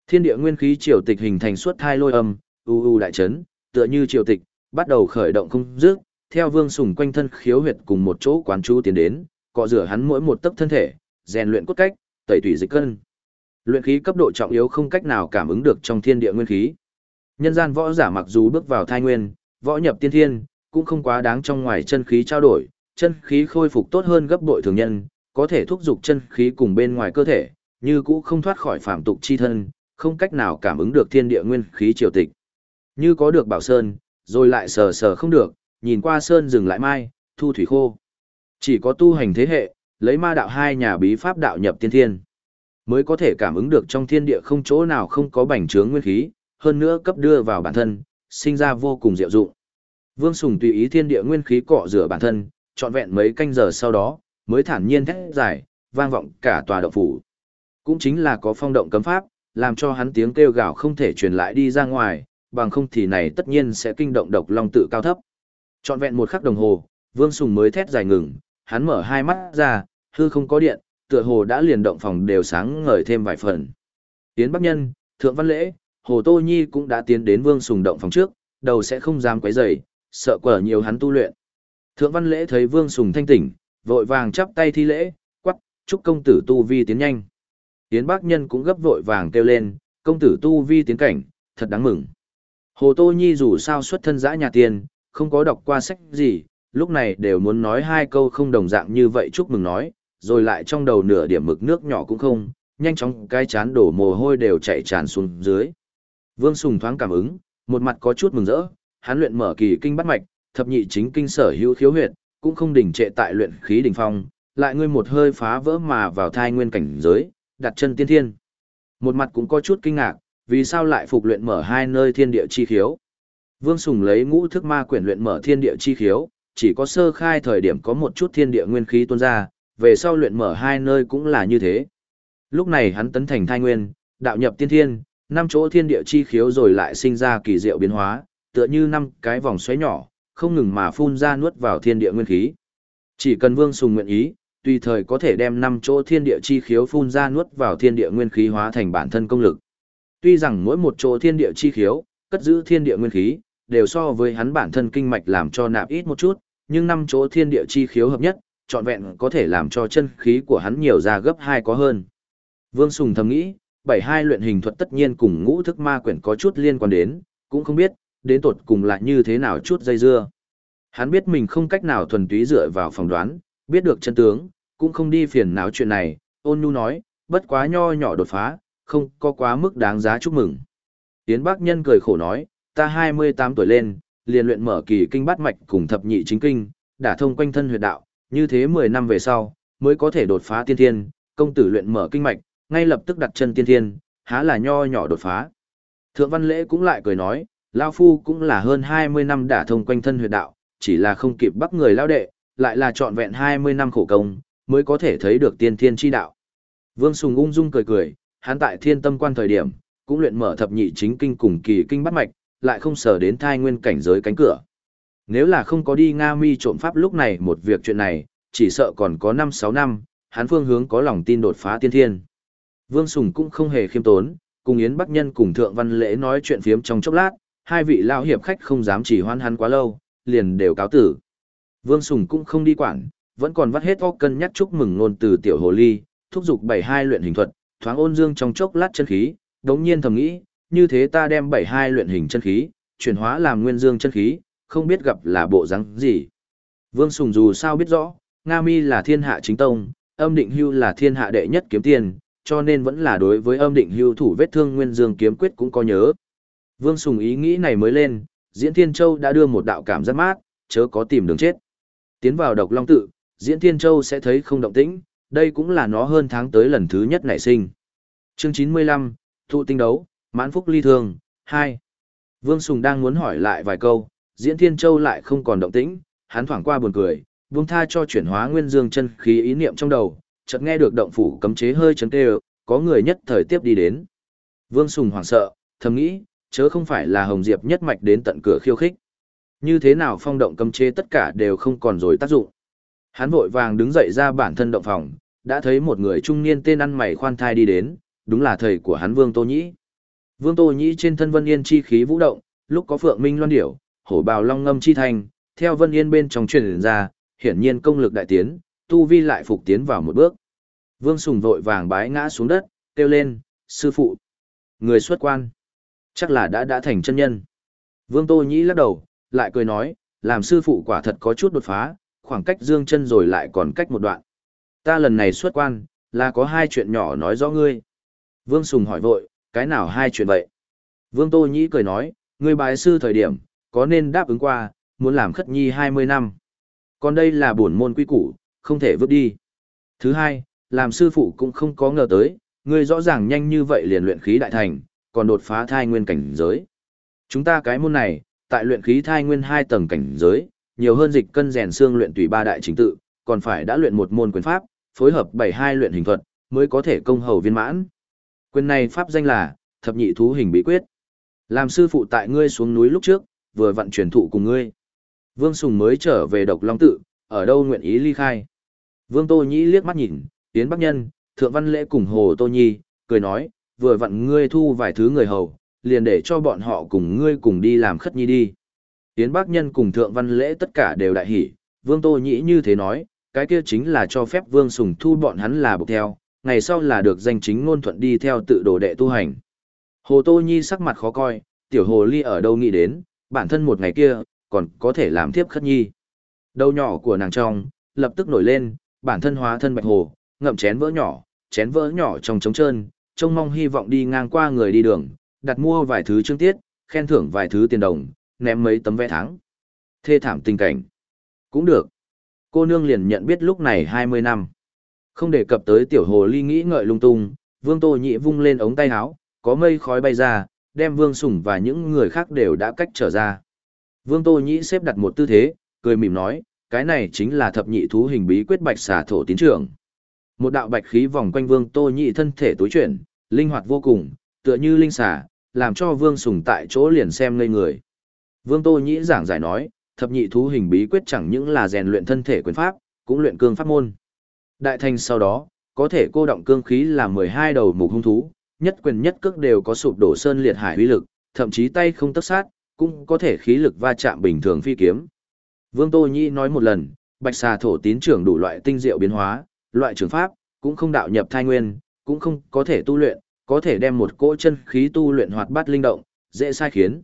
Thiên địa nguyên khí triều tịch hình thành suốt hai lôi âm, u u đại chấn, tựa như triều tịch, bắt đầu khởi động không dứt, theo Vương Sùng quanh thân khiếu huyệt cùng một chỗ quán chú tiến đến, cọ rửa hắn mỗi một tấc thân thể, rèn luyện cốt cách, tẩy tủy dịch cân. Luyện khí cấp độ trọng yếu không cách nào cảm ứng được trong thiên địa nguyên khí. Nhân gian võ giả mặc dù bước vào thai nguyên, võ nhập tiên thiên, cũng không quá đáng trong ngoài chân khí trao đổi, chân khí khôi phục tốt hơn gấp bội thường nhân, có thể thúc giục chân khí cùng bên ngoài cơ thể, như cũ không thoát khỏi phạm tục chi thân, không cách nào cảm ứng được thiên địa nguyên khí triều tịch. Như có được bảo sơn, rồi lại sờ sờ không được, nhìn qua sơn dừng lại mai, thu thủy khô. Chỉ có tu hành thế hệ, lấy ma đạo hai nhà bí pháp đạo nhập tiên thiên, mới có thể cảm ứng được trong thiên địa không chỗ nào không có bành trướng nguyên khí, hơn nữa cấp đưa vào bản thân, sinh ra vô cùng diệu dụng. Vương Sùng tùy ý thiên địa nguyên khí cọ rửa bản thân, trọn vẹn mấy canh giờ sau đó, mới thản nhiên thét giải vang vọng cả tòa động phủ. Cũng chính là có phong động cấm pháp, làm cho hắn tiếng kêu gào không thể truyền lại đi ra ngoài, bằng không thì này tất nhiên sẽ kinh động độc long tự cao thấp. Trọn vẹn một khắc đồng hồ, Vương Sùng mới thét dài ngừng, hắn mở hai mắt ra, hư không có điện, tựa hồ đã liền động phòng đều sáng ngời thêm vài phần. Tiến Bắc Nhân, Thượng Văn Lễ, Hồ Tô Nhi cũng đã tiến đến Vương Sùng động phòng trước, đầu sẽ không dám quấy rầy, sợ quở nhiều hắn tu luyện. Thượng Văn Lễ thấy Vương Sùng thanh tỉnh, vội vàng chắp tay thi lễ, quắc, chúc công tử tu vi tiến nhanh. Tiến bác Nhân cũng gấp vội vàng kêu lên, công tử tu vi tiến cảnh, thật đáng mừng. Hồ Tô Nhi dù sao xuất thân dã nhà tiền, không có đọc qua sách gì, lúc này đều muốn nói hai câu không đồng dạng như vậy chúc mừng nói, rồi lại trong đầu nửa điểm mực nước nhỏ cũng không, nhanh chóng cái chán đổ mồ hôi đều chạy tràn xuống dưới. Vương Sùng thoáng cảm ứng, một mặt có chút mừng rỡ, hắn luyện mở kỳ kinh bắt mạch, thập nhị chính kinh sở hữu khiếu huyệt, cũng không đình trệ tại luyện khí đỉnh phong, lại ngươi một hơi phá vỡ mà vào thai nguyên cảnh giới, đặt chân tiên thiên. Một mặt cũng có chút kinh ngạc, vì sao lại phục luyện mở hai nơi thiên địa chi khiếu. Vương Sùng lấy ngũ thức ma quyển luyện mở thiên địa chi khiếu, chỉ có sơ khai thời điểm có một chút thiên địa nguyên khí tuôn ra, về sau luyện mở hai nơi cũng là như thế. Lúc này hắn tấn thành thai nguyên, đạo nhập tiên thiên, năm chỗ thiên địa chi khiếu rồi lại sinh ra kỳ diệu biến hóa, tựa như năm cái vòng xoáy nhỏ, không ngừng mà phun ra nuốt vào thiên địa nguyên khí. Chỉ cần Vương Sùng nguyện ý, tùy thời có thể đem năm chỗ thiên địa chi khiếu phun ra nuốt vào thiên địa nguyên khí hóa thành bản thân công lực. Tuy rằng mỗi một chỗ thiên địa chi khiếu, cất giữ thiên địa nguyên khí, đều so với hắn bản thân kinh mạch làm cho nạp ít một chút, nhưng năm chỗ thiên địa chi khiếu hợp nhất, trọn vẹn có thể làm cho chân khí của hắn nhiều ra gấp hai có hơn. Vương Sùng thầm nghĩ, bảy hai luyện hình thuật tất nhiên cùng ngũ thức ma quyển có chút liên quan đến, cũng không biết, đến tột cùng lại như thế nào chút dây dưa. Hắn biết mình không cách nào thuần túy dựa vào phỏng đoán, biết được chân tướng, cũng không đi phiền não chuyện này, ôn nhu nói, bất quá nho nhỏ đột phá, không có quá mức đáng giá chúc mừng. Tiến Bắc Nhân cười khổ nói, ta 28 tuổi lên, liền luyện mở kỳ kinh bát mạch cùng thập nhị chính kinh, đả thông quanh thân huyệt đạo, như thế 10 năm về sau, mới có thể đột phá tiên thiên, công tử luyện mở kinh mạch, ngay lập tức đặt chân tiên thiên, há là nho nhỏ đột phá. Thượng Văn Lễ cũng lại cười nói, Lao Phu cũng là hơn 20 năm đã thông quanh thân huyệt đạo, chỉ là không kịp bắt người lao đệ, lại là trọn vẹn 20 năm khổ công, mới có thể thấy được tiên thiên chi đạo. Vương Sùng ung dung cười cười, hắn tại thiên tâm quan thời điểm, cũng luyện mở thập nhị chính kinh cùng kỳ kinh bắt mạch, lại không sở đến thai nguyên cảnh giới cánh cửa. Nếu là không có đi Nga mi trộm pháp lúc này một việc chuyện này, chỉ sợ còn có 5-6 năm, hắn phương hướng có lòng tin đột phá tiên thiên. Vương Sùng cũng không hề khiêm tốn, cùng Yến Bắc Nhân cùng Thượng Văn Lễ nói chuyện phiếm trong chốc lát, hai vị lao hiệp khách không dám chỉ hoan hắn quá lâu, liền đều cáo tử. Vương Sùng cũng không đi quản, vẫn còn vắt hết óc cân nhắc chúc mừng ngôn từ tiểu hồ ly, thúc giục bảy hai luyện hình thuật, thoáng ôn dương trong chốc lát chân khí, đống nhiên thầm nghĩ, như thế ta đem bảy hai luyện hình chân khí, chuyển hóa làm nguyên dương chân khí, không biết gặp là bộ rắn gì. Vương Sùng dù sao biết rõ, Nga Mi là thiên hạ chính tông, âm định hưu là thiên hạ đệ nhất kiếm tiền, cho nên vẫn là đối với âm định hưu thủ vết thương nguyên dương kiếm quyết cũng có nhớ. Vương Sùng ý nghĩ này mới lên, Diễn Thiên Châu đã đưa một đạo cảm giác mát, chớ có tìm đường chết. Tiến vào độc long tự, Diễn Thiên Châu sẽ thấy không động tĩnh, đây cũng là nó hơn tháng tới lần thứ nhất nảy sinh. Chương 95, Thụ tinh đấu, mãn phúc ly Thường, 2. Vương Sùng đang muốn hỏi lại vài câu, Diễn Thiên Châu lại không còn động tĩnh, hắn thoảng qua buồn cười, buông tha cho chuyển hóa nguyên dương chân khí ý niệm trong đầu, chợt nghe được động phủ cấm chế hơi chấn tê có người nhất thời tiếp đi đến. Vương Sùng hoảng sợ, thầm nghĩ, chớ không phải là Hồng Diệp nhất mạch đến tận cửa khiêu khích. Như thế nào phong động cấm chế tất cả đều không còn rồi tác dụng. Hắn vội vàng đứng dậy ra bản thân động phòng, đã thấy một người trung niên tên ăn mày khoan thai đi đến, đúng là thầy của hắn Vương Tô Nhĩ. Vương Tô Nhĩ trên thân Vân Yên chi khí vũ động, lúc có Phượng Minh Loan điểu, hổ bào long ngâm chi thành, theo Vân Yên bên trong truyền ra, hiển nhiên công lực đại tiến, tu vi lại phục tiến vào một bước. Vương Sùng vội vàng bái ngã xuống đất, kêu lên, sư phụ. Người xuất quan. Chắc là đã đã thành chân nhân. Vương Tô Nhĩ lắc đầu, lại cười nói, làm sư phụ quả thật có chút đột phá, khoảng cách dương chân rồi lại còn cách một đoạn. Ta lần này xuất quan, là có hai chuyện nhỏ nói rõ ngươi. Vương Sùng hỏi vội, cái nào hai chuyện vậy? Vương Tô Nhĩ cười nói, ngươi bái sư thời điểm, có nên đáp ứng qua, muốn làm khất nhi 20 năm. Còn đây là bổn môn quy củ, không thể vứt đi. Thứ hai, làm sư phụ cũng không có ngờ tới, ngươi rõ ràng nhanh như vậy liền luyện khí đại thành, còn đột phá thai nguyên cảnh giới. Chúng ta cái môn này, tại luyện khí thai nguyên hai tầng cảnh giới, nhiều hơn dịch cân rèn xương luyện tùy ba đại chính tự, còn phải đã luyện một môn quyền pháp, phối hợp bảy hai luyện hình thuật, mới có thể công hầu viên mãn. Quyền này pháp danh là Thập Nhị Thú Hình Bí Quyết. Làm sư phụ tại ngươi xuống núi lúc trước, vừa vận chuyển thụ cùng ngươi. Vương Sùng mới trở về Độc Long tự, ở đâu nguyện ý ly khai. Vương Tô Nhĩ liếc mắt nhìn, yến Bắc Nhân, Thượng Văn Lễ cùng Hồ Tô Nhi, cười nói, vừa vặn ngươi thu vài thứ người hầu, liền để cho bọn họ cùng ngươi cùng đi làm khất nhi đi. Tiến Bác Nhân cùng Thượng Văn Lễ tất cả đều đại hỉ, Vương Tô Nhĩ như thế nói, cái kia chính là cho phép Vương Sùng thu bọn hắn là bục theo, ngày sau là được danh chính ngôn thuận đi theo tự đồ đệ tu hành. Hồ Tô Nhi sắc mặt khó coi, tiểu hồ ly ở đâu nghĩ đến, bản thân một ngày kia, còn có thể làm tiếp khất nhi. Đầu nhỏ của nàng trong, lập tức nổi lên, bản thân hóa thân bạch hồ, ngậm chén vỡ nhỏ, chén vỡ nhỏ trong trống trơn, trông mong hy vọng đi ngang qua người đi đường, đặt mua vài thứ chương tiết, khen thưởng vài thứ tiền đồng, ném mấy tấm vé tháng. Thê thảm tình cảnh. Cũng được. Cô nương liền nhận biết lúc này 20 năm. Không đề cập tới tiểu hồ ly nghĩ ngợi lung tung, vương tô nhị vung lên ống tay áo, có mây khói bay ra, đem vương sủng và những người khác đều đã cách trở ra. Vương tô nhị xếp đặt một tư thế, cười mỉm nói, cái này chính là thập nhị thú hình bí quyết bạch xà thổ tín trưởng. Một đạo bạch khí vòng quanh vương tô nhị thân thể tối chuyển, linh hoạt vô cùng, tựa như linh xà, làm cho vương sùng tại chỗ liền xem ngây người. Vương tô nhị giảng giải nói, thập nhị thú hình bí quyết chẳng những là rèn luyện thân thể quyền pháp, cũng luyện cương pháp môn. Đại thành sau đó, có thể cô động cương khí là 12 đầu mục hung thú, nhất quyền nhất cước đều có sụp đổ sơn liệt hải uy lực, thậm chí tay không tất sát, cũng có thể khí lực va chạm bình thường phi kiếm. Vương Tô nhị nói một lần, bạch xà thổ tín trưởng đủ loại tinh diệu biến hóa, loại trường pháp, cũng không đạo nhập thai nguyên, cũng không có thể tu luyện, có thể đem một cỗ chân khí tu luyện hoạt bát linh động, dễ sai khiến.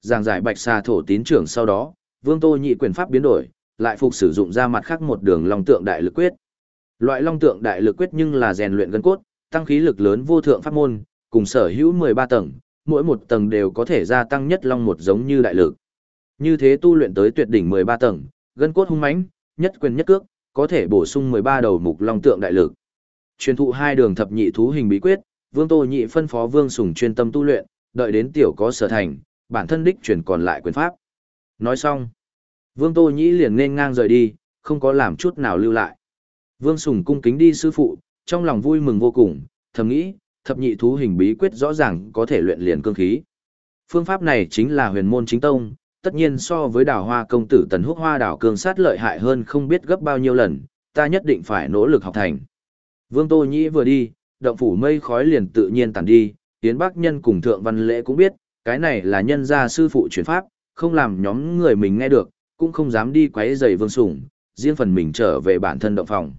Giảng giải bạch xà thổ tín trưởng sau đó, Vương Tô Nhị quyền pháp biến đổi, lại phục sử dụng ra mặt khác một đường long tượng đại lực quyết. Loại long tượng đại lực quyết nhưng là rèn luyện gân cốt, tăng khí lực lớn vô thượng pháp môn, cùng sở hữu 13 tầng, mỗi một tầng đều có thể gia tăng nhất long một giống như đại lực. Như thế tu luyện tới tuyệt đỉnh 13 tầng, gân cốt hung mãnh, nhất quyền nhất cước, có thể bổ sung 13 đầu mục long tượng đại lực. Truyền thụ hai đường thập nhị thú hình bí quyết, Vương Tô Nhị phân phó Vương Sùng chuyên tâm tu luyện, đợi đến tiểu có sở thành, bản thân đích truyền còn lại quyền pháp. Nói xong, Vương Tô Nhĩ liền nên ngang rời đi, không có làm chút nào lưu lại. Vương Sùng cung kính đi sư phụ, trong lòng vui mừng vô cùng, thầm nghĩ, thập nhị thú hình bí quyết rõ ràng có thể luyện liền cương khí. Phương pháp này chính là huyền môn chính tông, tất nhiên so với đào hoa công tử tần húc hoa đào cương sát lợi hại hơn không biết gấp bao nhiêu lần, ta nhất định phải nỗ lực học thành. Vương Tô Nhĩ vừa đi, động phủ mây khói liền tự nhiên tàn đi, Tiến Bắc Nhân cùng Thượng Văn Lễ cũng biết, cái này là nhân gia sư phụ chuyển pháp, không làm nhóm người mình nghe được, cũng không dám đi quấy rầy Vương Sùng, riêng phần mình trở về bản thân động phòng.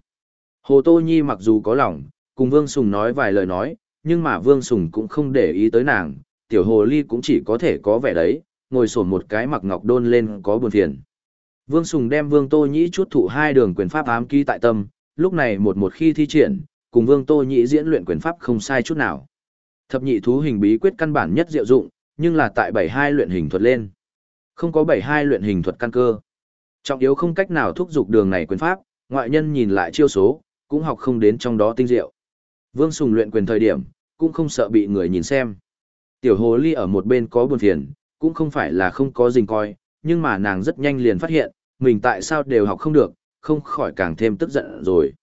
Hồ Tô Nhi mặc dù có lòng, cùng Vương Sùng nói vài lời nói, nhưng mà Vương Sùng cũng không để ý tới nàng, tiểu hồ ly cũng chỉ có thể có vẻ đấy, ngồi sổn một cái mặc ngọc đôn lên có buồn phiền. Vương Sùng đem Vương Tô Nhĩ chút thụ hai đường quyền pháp ám ký tại tâm, lúc này một một khi thi triển, cùng Vương Tô Nhĩ diễn luyện quyền pháp không sai chút nào. Thập nhị thú hình bí quyết căn bản nhất diệu dụng, nhưng là tại bảy hai luyện hình thuật lên. Không có bảy hai luyện hình thuật căn cơ. Trọng yếu không cách nào thúc dục đường này quyền pháp, ngoại nhân nhìn lại chiêu số, cũng học không đến trong đó tinh diệu. Vương Sùng luyện quyền thời điểm, cũng không sợ bị người nhìn xem. Tiểu hồ ly ở một bên có buồn phiền, cũng không phải là không có dình coi, nhưng mà nàng rất nhanh liền phát hiện, mình tại sao đều học không được, không khỏi càng thêm tức giận rồi.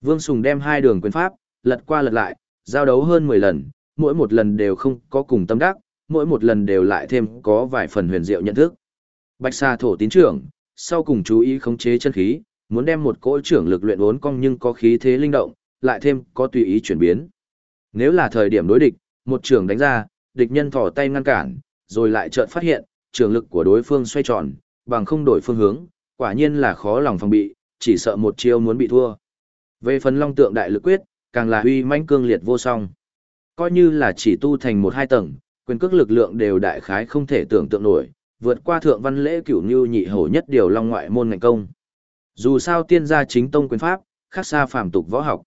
Vương Sùng đem hai đường quyền pháp, lật qua lật lại, giao đấu hơn 10 lần, mỗi một lần đều không có cùng tâm đắc, mỗi một lần đều lại thêm có vài phần huyền diệu nhận thức. Bạch Sa thổ tín trưởng, sau cùng chú ý khống chế chân khí, muốn đem một cỗ trưởng lực luyện uốn cong nhưng có khí thế linh động, lại thêm có tùy ý chuyển biến. Nếu là thời điểm đối địch, một trưởng đánh ra, địch nhân thỏ tay ngăn cản, rồi lại chợt phát hiện, trường lực của đối phương xoay tròn, bằng không đổi phương hướng, quả nhiên là khó lòng phòng bị, chỉ sợ một chiêu muốn bị thua. Về phần long tượng đại lực quyết, càng là huy mãnh cương liệt vô song. Coi như là chỉ tu thành một hai tầng, quyền cước lực lượng đều đại khái không thể tưởng tượng nổi, vượt qua thượng văn lễ cửu như nhị hổ nhất điều long ngoại môn ngành công. Dù sao tiên gia chính tông quyền pháp, khác xa phàm tục võ học.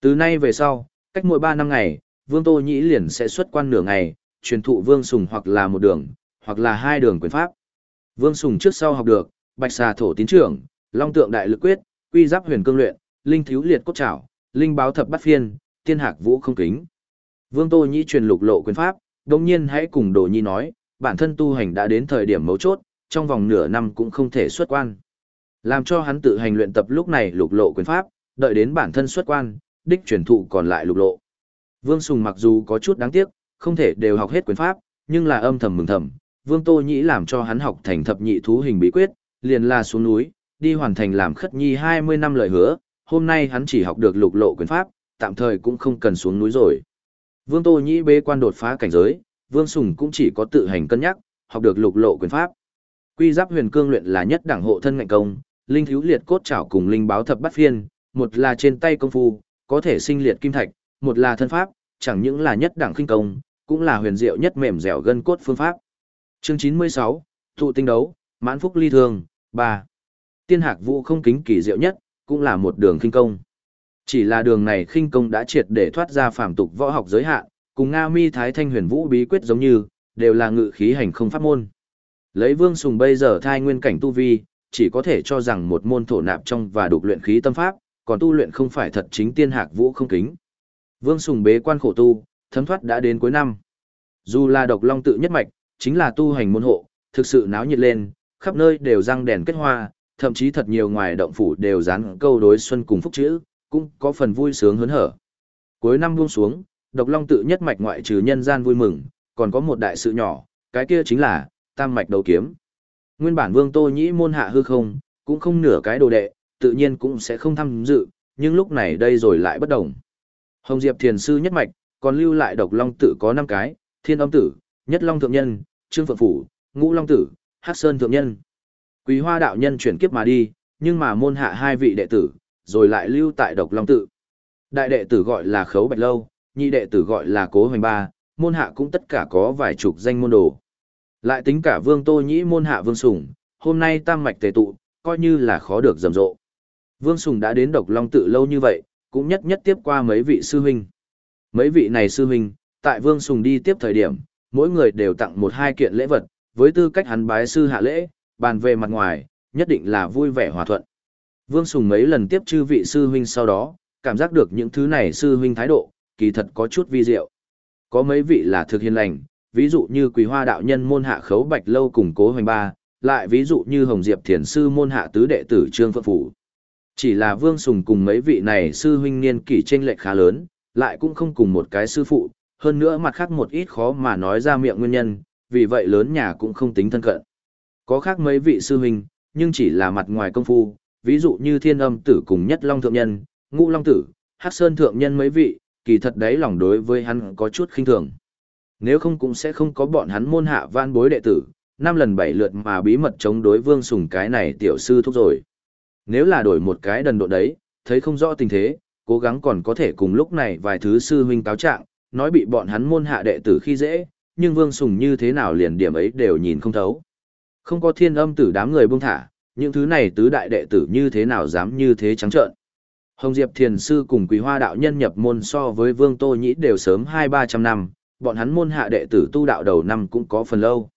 Từ nay về sau, cách mỗi ba năm ngày, Vương Tô Nhĩ liền sẽ xuất quan nửa ngày, truyền thụ Vương Sùng hoặc là một đường, hoặc là hai đường quyền pháp. Vương Sùng trước sau học được, Bạch Xà thổ tín trưởng, Long tượng đại lực quyết, Quy giáp huyền cương luyện, Linh thiếu liệt cốt trảo, Linh báo thập bát phiên, Tiên hạc vũ không kính. Vương Tô Nhĩ truyền lục lộ quyền pháp, đồng nhiên hãy cùng Đồ Nhi nói, bản thân tu hành đã đến thời điểm mấu chốt, trong vòng nửa năm cũng không thể xuất quan. Làm cho hắn tự hành luyện tập lúc này lục lộ quyền pháp, đợi đến bản thân xuất quan, đích truyền thụ còn lại lục lộ. Vương Sùng mặc dù có chút đáng tiếc, không thể đều học hết quyền pháp, nhưng là âm thầm mừng thầm, Vương Tô Nhĩ làm cho hắn học thành thập nhị thú hình bí quyết, liền là xuống núi, đi hoàn thành làm khất nhi 20 năm lời hứa, hôm nay hắn chỉ học được lục lộ quyền pháp, tạm thời cũng không cần xuống núi rồi. Vương Tô Nhĩ bế quan đột phá cảnh giới, Vương Sùng cũng chỉ có tự hành cân nhắc, học được lục lộ quyền pháp. Quy giáp huyền cương luyện là nhất đẳng hộ thân ngạnh công, linh thiếu liệt cốt trảo cùng linh báo thập bắt phiên, một là trên tay công phu, có thể sinh liệt kim thạch, một là thân pháp, chẳng những là nhất đẳng khinh công, cũng là huyền diệu nhất mềm dẻo gân cốt phương pháp. Chương 96, thụ tinh đấu, mãn phúc ly thường 3. Tiên hạc vũ không kính kỳ diệu nhất, cũng là một đường khinh công. Chỉ là đường này khinh công đã triệt để thoát ra phàm tục võ học giới hạn, cùng Nga Mi Thái Thanh Huyền Vũ bí quyết giống như, đều là ngự khí hành không pháp môn. Lấy Vương Sùng bây giờ thai nguyên cảnh tu vi, chỉ có thể cho rằng một môn thổ nạp trong và đục luyện khí tâm pháp, còn tu luyện không phải thật chính tiên hạc vũ không kính. Vương Sùng bế quan khổ tu, thấm thoát đã đến cuối năm. Dù là độc long tự nhất mạch, chính là tu hành môn hộ, thực sự náo nhiệt lên, khắp nơi đều răng đèn kết hoa, thậm chí thật nhiều ngoài động phủ đều dán câu đối xuân cùng phúc chữ, cũng có phần vui sướng hớn hở. Cuối năm buông xuống, độc long tự nhất mạch ngoại trừ nhân gian vui mừng, còn có một đại sự nhỏ, cái kia chính là tam mạch đầu kiếm. Nguyên bản Vương Tô Nhĩ môn hạ hư không, cũng không nửa cái đồ đệ, tự nhiên cũng sẽ không tham dự, nhưng lúc này đây rồi lại bất đồng. Hồng Diệp Thiền Sư nhất mạch, còn lưu lại độc long tự có 5 cái, Thiên Âm Tử, Nhất Long Thượng Nhân, Trương Phượng Phủ, Ngũ Long Tử, Hắc Sơn Thượng Nhân. Quý Hoa đạo nhân chuyển kiếp mà đi, nhưng mà môn hạ hai vị đệ tử, rồi lại lưu tại độc long tự. Đại đệ tử gọi là Khấu Bạch Lâu, nhị đệ tử gọi là Cố Hoành Ba, môn hạ cũng tất cả có vài chục danh môn đồ. Lại tính cả Vương Tô Nhĩ môn hạ Vương Sùng, hôm nay tam mạch tề tụ, coi như là khó được rầm rộ. Vương Sùng đã đến độc long tự lâu như vậy, cũng nhất nhất tiếp qua mấy vị sư huynh. Mấy vị này sư huynh, tại Vương Sùng đi tiếp thời điểm, mỗi người đều tặng một hai kiện lễ vật, với tư cách hắn bái sư hạ lễ, bàn về mặt ngoài, nhất định là vui vẻ hòa thuận. Vương Sùng mấy lần tiếp chư vị sư huynh sau đó, cảm giác được những thứ này sư huynh thái độ, kỳ thật có chút vi diệu. Có mấy vị là thực hiền lành, ví dụ như Quý Hoa đạo nhân môn hạ Khấu Bạch lâu cùng Cố Hoành Ba, lại ví dụ như Hồng Diệp Thiền sư môn hạ tứ đệ tử Trương Phượng Phủ. Chỉ là Vương Sùng cùng mấy vị này sư huynh niên kỷ chênh lệch khá lớn, lại cũng không cùng một cái sư phụ, hơn nữa mặt khác một ít khó mà nói ra miệng nguyên nhân, vì vậy lớn nhà cũng không tính thân cận. Có khác mấy vị sư huynh, nhưng chỉ là mặt ngoài công phu, ví dụ như Thiên Âm tử cùng Nhất Long thượng nhân, Ngũ Long tử, Hắc Sơn thượng nhân mấy vị, kỳ thật đấy lòng đối với hắn có chút khinh thường. Nếu không cũng sẽ không có bọn hắn môn hạ van bối đệ tử, năm lần bảy lượt mà bí mật chống đối Vương Sùng cái này tiểu sư thúc rồi. Nếu là đổi một cái đần độ đấy, thấy không rõ tình thế, cố gắng còn có thể cùng lúc này vài thứ sư huynh cáo trạng, nói bị bọn hắn môn hạ đệ tử khi dễ, nhưng Vương Sùng như thế nào liền điểm ấy đều nhìn không thấu. Không có thiên âm tử đám người buông thả, những thứ này tứ đại đệ tử như thế nào dám như thế trắng trợn. Hồng Diệp Thiền Sư cùng Quý Hoa Đạo Nhân nhập môn so với Vương Tô Nhĩ đều sớm hai ba trăm năm, bọn hắn môn hạ đệ tử tu đạo đầu năm cũng có phần lâu.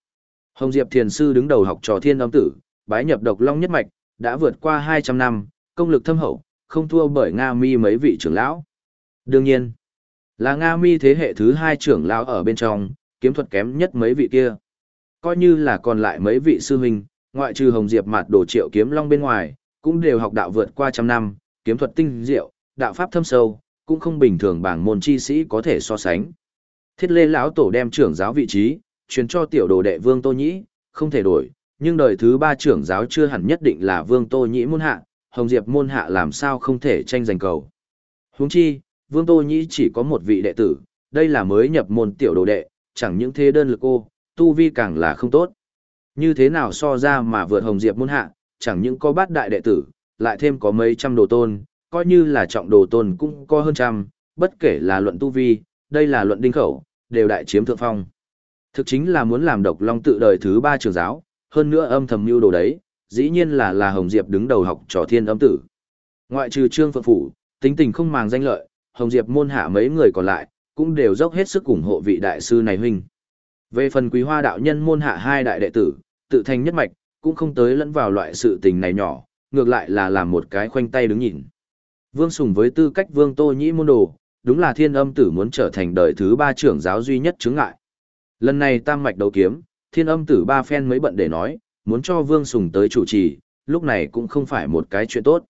Hồng Diệp Thiền Sư đứng đầu học trò thiên âm tử, bái nhập độc long nhất mạch, đã vượt qua hai trăm năm, công lực thâm hậu, không thua bởi Nga Mi mấy vị trưởng lão. Đương nhiên, là Nga Mi thế hệ thứ hai trưởng lão ở bên trong, kiếm thuật kém nhất mấy vị kia. Coi như là còn lại mấy vị sư huynh, ngoại trừ Hồng Diệp mặt Đổ triệu kiếm long bên ngoài, cũng đều học đạo vượt qua trăm năm, kiếm thuật tinh diệu, đạo pháp thâm sâu, cũng không bình thường bảng môn chi sĩ có thể so sánh. Thiết Lê lão tổ đem trưởng giáo vị trí, truyền cho tiểu đồ đệ Vương Tô Nhĩ, không thể đổi, nhưng đời thứ ba trưởng giáo chưa hẳn nhất định là Vương Tô Nhĩ môn hạ, Hồng Diệp môn hạ làm sao không thể tranh giành cầu. Huống chi, Vương Tô Nhĩ chỉ có một vị đệ tử, đây là mới nhập môn tiểu đồ đệ, chẳng những thế đơn lực ô, tu vi càng là không tốt. Như thế nào so ra mà vượt Hồng Diệp môn hạ, chẳng những có bát đại đệ tử, lại thêm có mấy trăm đồ tôn, coi như là trọng đồ tôn cũng có hơn trăm, bất kể là luận tu vi, đây là luận đinh khẩu, đều đại chiếm thượng phong. Thực chính là muốn làm độc long tự đời thứ ba trường giáo, hơn nữa âm thầm mưu đồ đấy, dĩ nhiên là là Hồng Diệp đứng đầu học trò thiên âm tử. Ngoại trừ Trương Phượng Phủ, tính tình không màng danh lợi, Hồng Diệp môn hạ mấy người còn lại, cũng đều dốc hết sức ủng hộ vị đại sư này huynh. Về phần quý hoa đạo nhân môn hạ hai đại đệ tử, tự thành nhất mạch, cũng không tới lẫn vào loại sự tình này nhỏ, ngược lại là làm một cái khoanh tay đứng nhìn. Vương Sùng với tư cách Vương Tô Nhĩ môn đồ, đúng là thiên âm tử muốn trở thành đời thứ ba trưởng giáo duy nhất chứng ngại. Lần này tam mạch đấu kiếm, thiên âm tử ba phen mới bận để nói, muốn cho Vương Sùng tới chủ trì, lúc này cũng không phải một cái chuyện tốt.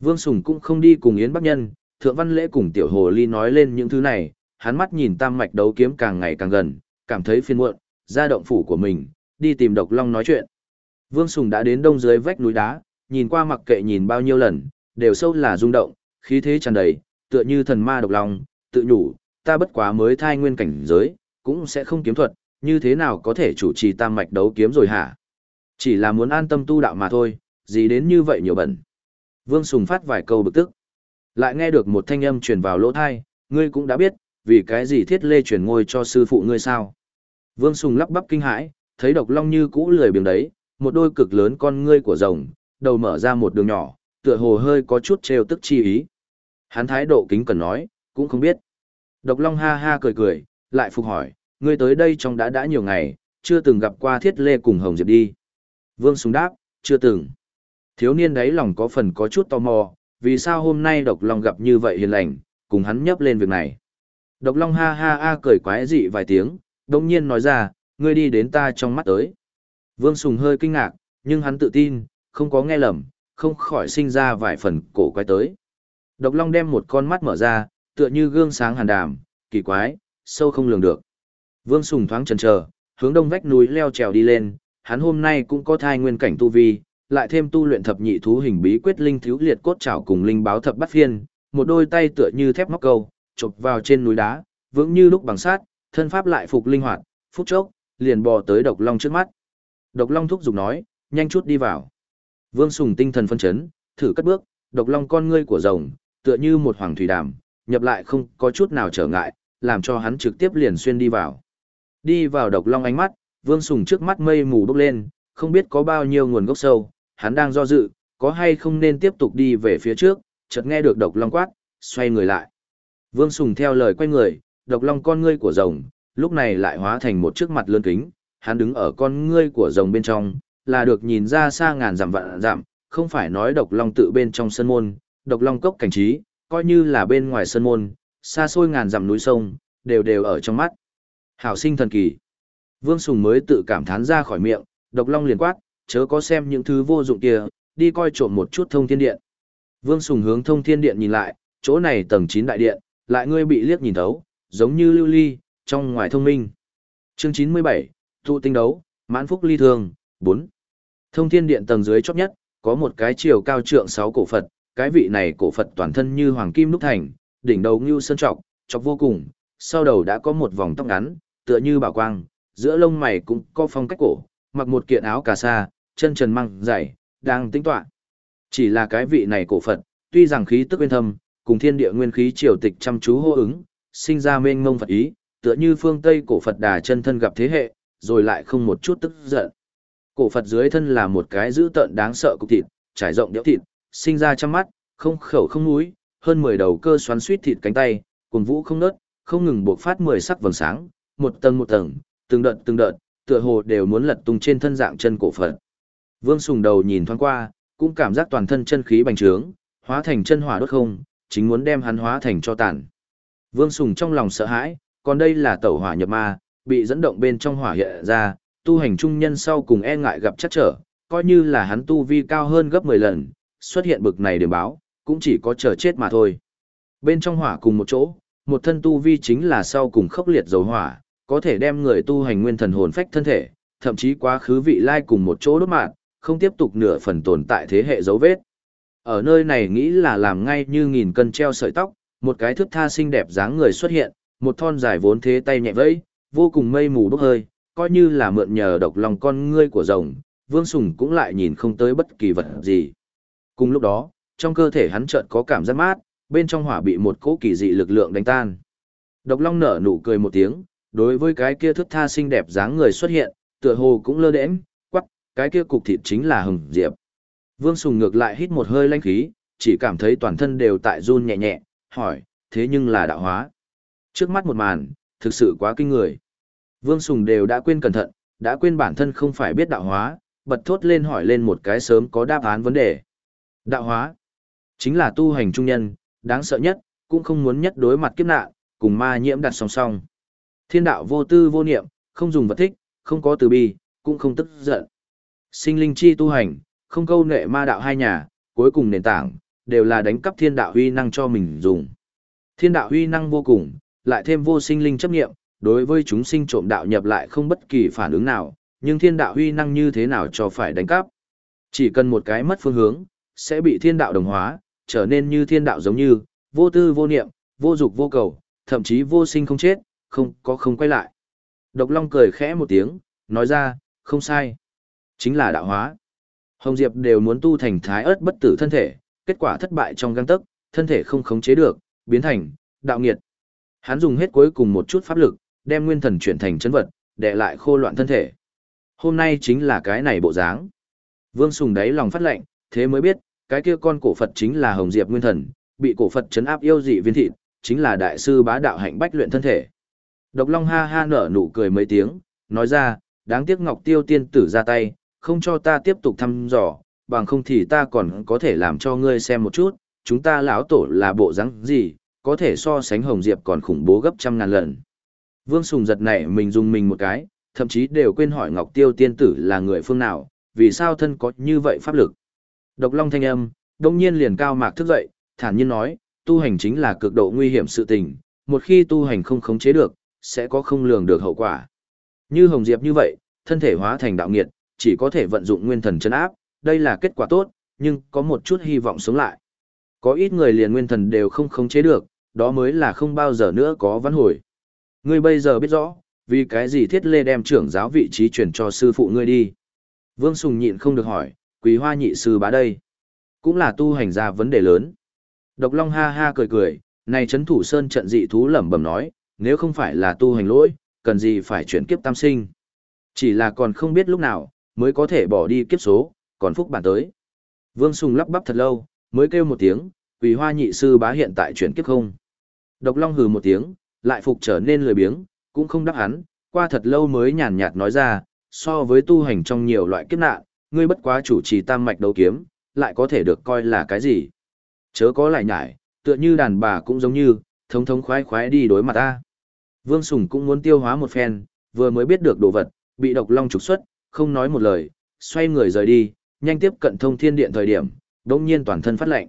Vương Sùng cũng không đi cùng Yến Bắc Nhân, Thượng Văn Lễ cùng Tiểu Hồ Ly nói lên những thứ này, hắn mắt nhìn tam mạch đấu kiếm càng ngày càng gần, cảm thấy phiền muộn, ra động phủ của mình, đi tìm Độc Long nói chuyện. Vương Sùng đã đến đông dưới vách núi đá, nhìn qua mặc kệ nhìn bao nhiêu lần, đều sâu là rung động, khí thế tràn đầy, tựa như thần ma độc long, tự nhủ, ta bất quá mới thai nguyên cảnh giới, cũng sẽ không kiếm thuật, như thế nào có thể chủ trì tam mạch đấu kiếm rồi hả? Chỉ là muốn an tâm tu đạo mà thôi, gì đến như vậy nhiều bẩn. Vương Sùng phát vài câu bực tức. Lại nghe được một thanh âm truyền vào lỗ thai, ngươi cũng đã biết, vì cái gì thiết lê truyền ngôi cho sư phụ ngươi sao? Vương Sùng lắp bắp kinh hãi, thấy độc long như cũ lười biếng đấy, một đôi cực lớn con ngươi của rồng, đầu mở ra một đường nhỏ, tựa hồ hơi có chút trêu tức chi ý. Hắn thái độ kính cần nói, cũng không biết. Độc Long ha ha cười cười, lại phục hỏi, ngươi tới đây trong đã đã nhiều ngày, chưa từng gặp qua Thiết Lê cùng Hồng Diệp đi. Vương Sùng đáp, chưa từng. Thiếu niên đấy lòng có phần có chút tò mò, vì sao hôm nay Độc Long gặp như vậy hiền lành, cùng hắn nhấp lên việc này. Độc Long ha ha ha cười quái dị vài tiếng, đồng nhiên nói ra, ngươi đi đến ta trong mắt tới. Vương Sùng hơi kinh ngạc, nhưng hắn tự tin, không có nghe lầm, không khỏi sinh ra vài phần cổ quái tới. Độc Long đem một con mắt mở ra, tựa như gương sáng hàn đàm, kỳ quái, sâu không lường được. Vương Sùng thoáng chần chờ, hướng đông vách núi leo trèo đi lên, hắn hôm nay cũng có thai nguyên cảnh tu vi, lại thêm tu luyện thập nhị thú hình bí quyết linh thiếu liệt cốt trảo cùng linh báo thập bắt phiên, một đôi tay tựa như thép móc câu, chụp vào trên núi đá, vững như lúc bằng sát, thân pháp lại phục linh hoạt, phút chốc, liền bò tới Độc Long trước mắt. Độc Long thúc giục nói, nhanh chút đi vào. Vương Sùng tinh thần phân chấn, thử cất bước, Độc Long con ngươi của rồng, tựa như một hoàng thủy đàm, nhập lại không có chút nào trở ngại, làm cho hắn trực tiếp liền xuyên đi vào. Đi vào Độc Long ánh mắt, Vương Sùng trước mắt mây mù bốc lên, không biết có bao nhiêu nguồn gốc sâu, hắn đang do dự, có hay không nên tiếp tục đi về phía trước, chợt nghe được Độc Long quát, xoay người lại. Vương Sùng theo lời quay người, Độc Long con ngươi của rồng, lúc này lại hóa thành một chiếc mặt lươn kính, hắn đứng ở con ngươi của rồng bên trong, là được nhìn ra xa ngàn dặm vạn dặm, không phải nói độc long tự bên trong sân môn, độc long cốc cảnh trí, coi như là bên ngoài sân môn, xa xôi ngàn dặm núi sông, đều đều ở trong mắt. Hảo sinh thần kỳ. Vương Sùng mới tự cảm thán ra khỏi miệng, độc long liền quát, chớ có xem những thứ vô dụng kia, đi coi trộm một chút thông thiên điện. Vương Sùng hướng thông thiên điện nhìn lại, chỗ này tầng 9 đại điện, lại ngươi bị liếc nhìn thấu, giống như lưu ly, trong ngoài thông minh. Chương 97, Thụ tinh đấu, mãn phúc ly thường, 4. Thông thiên điện tầng dưới chót nhất, có một cái chiều cao trượng 6 cổ Phật, cái vị này cổ Phật toàn thân như hoàng kim núc thành, đỉnh đầu ngưu sơn trọc, trọc vô cùng, sau đầu đã có một vòng tóc ngắn, tựa như bảo quang, giữa lông mày cũng có phong cách cổ, mặc một kiện áo cà sa, chân trần măng dày, đang tính toán. Chỉ là cái vị này cổ Phật, tuy rằng khí tức uyên thâm, cùng thiên địa nguyên khí triều tịch chăm chú hô ứng, sinh ra mênh mông Phật ý, tựa như phương Tây cổ Phật đà chân thân gặp thế hệ, rồi lại không một chút tức giận. Cổ Phật dưới thân là một cái dữ tợn đáng sợ cục thịt, trải rộng đẽo thịt, sinh ra trăm mắt, không khẩu không mũi, hơn 10 đầu cơ xoắn suýt thịt cánh tay, cuồng vũ không nớt, không ngừng buộc phát 10 sắc vầng sáng, một tầng một tầng, từng đợt từng đợt, tựa hồ đều muốn lật tung trên thân dạng chân cổ Phật. Vương Sùng đầu nhìn thoáng qua, cũng cảm giác toàn thân chân khí bành trướng, hóa thành chân hỏa đốt không, chính muốn đem hắn hóa thành cho tàn. Vương Sùng trong lòng sợ hãi, còn đây là tẩu hỏa nhập ma, bị dẫn động bên trong hỏa hiện ra, tu hành trung nhân sau cùng e ngại gặp chắc trở, coi như là hắn tu vi cao hơn gấp 10 lần, xuất hiện bực này điểm báo, cũng chỉ có chờ chết mà thôi. Bên trong hỏa cùng một chỗ, một thân tu vi chính là sau cùng khốc liệt dầu hỏa, có thể đem người tu hành nguyên thần hồn phách thân thể, thậm chí quá khứ vị lai cùng một chỗ đốt mạng, không tiếp tục nửa phần tồn tại thế hệ dấu vết. Ở nơi này nghĩ là làm ngay như nghìn cân treo sợi tóc, một cái thước tha xinh đẹp dáng người xuất hiện, một thon dài vốn thế tay nhẹ vẫy, vô cùng mây mù bốc hơi, coi như là mượn nhờ độc lòng con ngươi của rồng, Vương Sùng cũng lại nhìn không tới bất kỳ vật gì. Cùng lúc đó, trong cơ thể hắn chợt có cảm giác mát, bên trong hỏa bị một cỗ kỳ dị lực lượng đánh tan. Độc Long nở nụ cười một tiếng, đối với cái kia thức tha xinh đẹp dáng người xuất hiện, tựa hồ cũng lơ đễnh, quắc, cái kia cục thịt chính là Hồng Diệp. Vương Sùng ngược lại hít một hơi lanh khí, chỉ cảm thấy toàn thân đều tại run nhẹ nhẹ, hỏi, thế nhưng là đạo hóa. Trước mắt một màn, thực sự quá kinh người. Vương Sùng đều đã quên cẩn thận, đã quên bản thân không phải biết đạo hóa, bật thốt lên hỏi lên một cái sớm có đáp án vấn đề. Đạo hóa, chính là tu hành trung nhân, đáng sợ nhất, cũng không muốn nhất đối mặt kiếp nạn, cùng ma nhiễm đặt song song. Thiên đạo vô tư vô niệm, không dùng vật thích, không có từ bi, cũng không tức giận. Sinh linh chi tu hành, không câu nệ ma đạo hai nhà, cuối cùng nền tảng, đều là đánh cắp thiên đạo huy năng cho mình dùng. Thiên đạo huy năng vô cùng, lại thêm vô sinh linh chấp nghiệm, đối với chúng sinh trộm đạo nhập lại không bất kỳ phản ứng nào, nhưng thiên đạo huy năng như thế nào cho phải đánh cắp. Chỉ cần một cái mất phương hướng, sẽ bị thiên đạo đồng hóa, trở nên như thiên đạo giống như, vô tư vô niệm, vô dục vô cầu, thậm chí vô sinh không chết, không có không quay lại. Độc Long cười khẽ một tiếng, nói ra, không sai. Chính là đạo hóa. Hồng Diệp đều muốn tu thành thái ớt bất tử thân thể, kết quả thất bại trong găng tấc, thân thể không khống chế được, biến thành đạo nghiệt. Hắn dùng hết cuối cùng một chút pháp lực, đem nguyên thần chuyển thành chân vật, để lại khô loạn thân thể. Hôm nay chính là cái này bộ dáng. Vương Sùng đáy lòng phát lệnh, thế mới biết, cái kia con cổ Phật chính là Hồng Diệp Nguyên Thần, bị cổ Phật chấn áp yêu dị viên thịt, chính là đại sư bá đạo hạnh bách luyện thân thể. Độc Long ha ha nở nụ cười mấy tiếng, nói ra, đáng tiếc Ngọc Tiêu tiên tử ra tay, không cho ta tiếp tục thăm dò, bằng không thì ta còn có thể làm cho ngươi xem một chút, chúng ta lão tổ là bộ rắn gì, có thể so sánh Hồng Diệp còn khủng bố gấp trăm ngàn lần. Vương Sùng giật này mình dùng mình một cái, thậm chí đều quên hỏi Ngọc Tiêu tiên tử là người phương nào, vì sao thân có như vậy pháp lực. Độc Long thanh âm, đông nhiên liền cao mạc thức dậy, thản nhiên nói, tu hành chính là cực độ nguy hiểm sự tình, một khi tu hành không khống chế được, sẽ có không lường được hậu quả. Như Hồng Diệp như vậy, thân thể hóa thành đạo nghiệt, chỉ có thể vận dụng nguyên thần chân áp, đây là kết quả tốt, nhưng có một chút hy vọng sống lại. Có ít người liền nguyên thần đều không khống chế được, đó mới là không bao giờ nữa có vãn hồi. Ngươi bây giờ biết rõ, vì cái gì thiết lê đem trưởng giáo vị trí chuyển cho sư phụ ngươi đi. Vương Sùng nhịn không được hỏi, quý hoa nhị sư bá đây. Cũng là tu hành ra vấn đề lớn. Độc Long ha ha cười cười, này chấn thủ sơn trận dị thú lẩm bẩm nói, nếu không phải là tu hành lỗi, cần gì phải chuyển kiếp tam sinh. Chỉ là còn không biết lúc nào, mới có thể bỏ đi kiếp số, còn phúc bản tới. Vương Sùng lắp bắp thật lâu, mới kêu một tiếng, vì hoa nhị sư bá hiện tại chuyển kiếp không. Độc Long hừ một tiếng, lại phục trở nên lười biếng, cũng không đáp hắn, qua thật lâu mới nhàn nhạt nói ra, so với tu hành trong nhiều loại kiếp nạn, ngươi bất quá chủ trì tam mạch đấu kiếm, lại có thể được coi là cái gì. Chớ có lại nhải, tựa như đàn bà cũng giống như, thống thống khoái khoái đi đối mặt ta. Vương Sùng cũng muốn tiêu hóa một phen, vừa mới biết được đồ vật, bị độc long trục xuất, không nói một lời, xoay người rời đi, nhanh tiếp cận thông thiên điện thời điểm, đông nhiên toàn thân phát lạnh.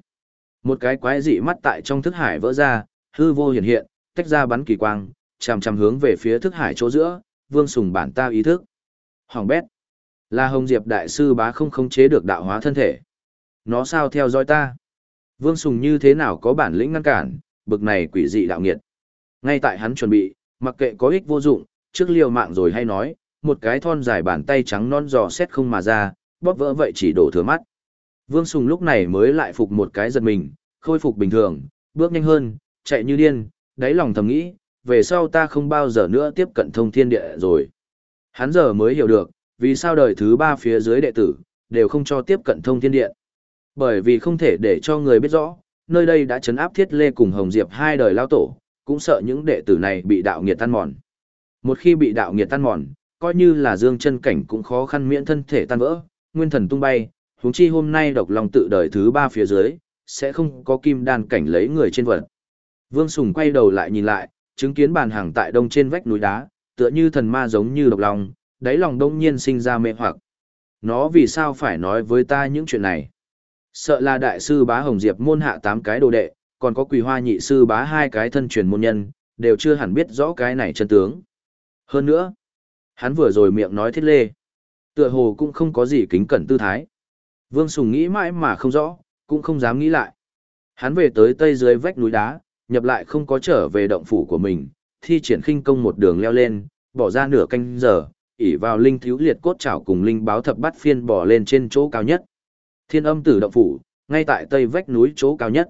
Một cái quái dị mắt tại trong thức hải vỡ ra, hư vô hiện hiện, tách ra bắn kỳ quang, chằm chằm hướng về phía thức hải chỗ giữa, Vương Sùng bản ta ý thức. Hoàng bét. Là Hồng Diệp đại sư bá không khống chế được đạo hóa thân thể. Nó sao theo dõi ta? Vương Sùng như thế nào có bản lĩnh ngăn cản, bực này quỷ dị đạo nghiệt. Ngay tại hắn chuẩn bị, mặc kệ có ích vô dụng, trước liều mạng rồi hay nói, một cái thon dài bàn tay trắng non giò xét không mà ra, bóp vỡ vậy chỉ đổ thừa mắt. Vương Sùng lúc này mới lại phục một cái giật mình, khôi phục bình thường, bước nhanh hơn, chạy như điên, đáy lòng thầm nghĩ, về sau ta không bao giờ nữa tiếp cận thông thiên địa rồi. Hắn giờ mới hiểu được, vì sao đời thứ ba phía dưới đệ tử, đều không cho tiếp cận thông thiên điện. Bởi vì không thể để cho người biết rõ, nơi đây đã chấn áp thiết lê cùng Hồng Diệp hai đời lao tổ, cũng sợ những đệ tử này bị đạo nghiệt tan mòn. Một khi bị đạo nghiệt tan mòn, coi như là dương chân cảnh cũng khó khăn miễn thân thể tan vỡ, nguyên thần tung bay, huống chi hôm nay độc lòng tự đời thứ ba phía dưới, sẽ không có kim đan cảnh lấy người trên vật. Vương Sùng quay đầu lại nhìn lại, chứng kiến bàn hàng tại đông trên vách núi đá, tựa như thần ma giống như độc lòng, đáy lòng đông nhiên sinh ra mê hoặc. Nó vì sao phải nói với ta những chuyện này? Sợ là đại sư bá Hồng Diệp môn hạ tám cái đồ đệ, còn có quỳ hoa nhị sư bá hai cái thân truyền môn nhân, đều chưa hẳn biết rõ cái này chân tướng. Hơn nữa, hắn vừa rồi miệng nói thiết lê. Tựa hồ cũng không có gì kính cẩn tư thái. Vương Sùng nghĩ mãi mà không rõ, cũng không dám nghĩ lại. Hắn về tới tây dưới vách núi đá, nhập lại không có trở về động phủ của mình, thi triển khinh công một đường leo lên, bỏ ra nửa canh giờ, ỉ vào linh thiếu liệt cốt chảo cùng linh báo thập bắt phiên bỏ lên trên chỗ cao nhất. Thiên âm tử động phủ, ngay tại tây vách núi chỗ cao nhất.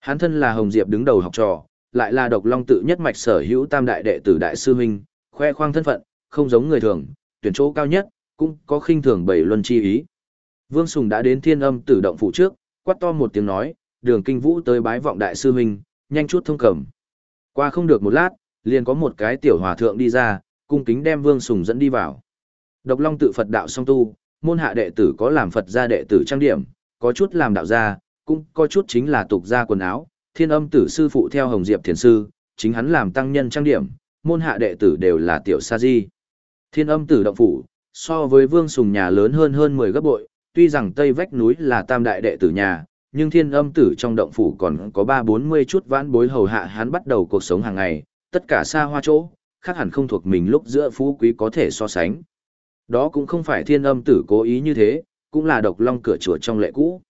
Hắn thân là Hồng Diệp đứng đầu học trò, lại là độc long tự nhất mạch sở hữu tam đại đệ tử đại sư huynh, khoe khoang thân phận, không giống người thường, tuyển chỗ cao nhất, cũng có khinh thường bảy luân chi ý. Vương Sùng đã đến thiên âm tử động phủ trước, quát to một tiếng nói, đường kinh vũ tới bái vọng đại sư huynh, nhanh chút thông cầm. Qua không được một lát, liền có một cái tiểu hòa thượng đi ra, cung kính đem Vương Sùng dẫn đi vào. Độc Long tự Phật đạo song tu, môn hạ đệ tử có làm Phật gia đệ tử trang điểm, có chút làm đạo gia, cũng có chút chính là tục gia quần áo. Thiên âm tử sư phụ theo Hồng Diệp Thiền Sư, chính hắn làm tăng nhân trang điểm, môn hạ đệ tử đều là tiểu sa di. Thiên âm tử động phủ, so với Vương Sùng nhà lớn hơn hơn 10 gấp bội, tuy rằng Tây Vách núi là tam đại đệ tử nhà, nhưng thiên âm tử trong động phủ còn có ba bốn mươi chút vãn bối hầu hạ hắn bắt đầu cuộc sống hàng ngày, tất cả xa hoa chỗ, khác hẳn không thuộc mình lúc giữa phú quý có thể so sánh. Đó cũng không phải thiên âm tử cố ý như thế, cũng là độc long cửa chùa trong lệ cũ.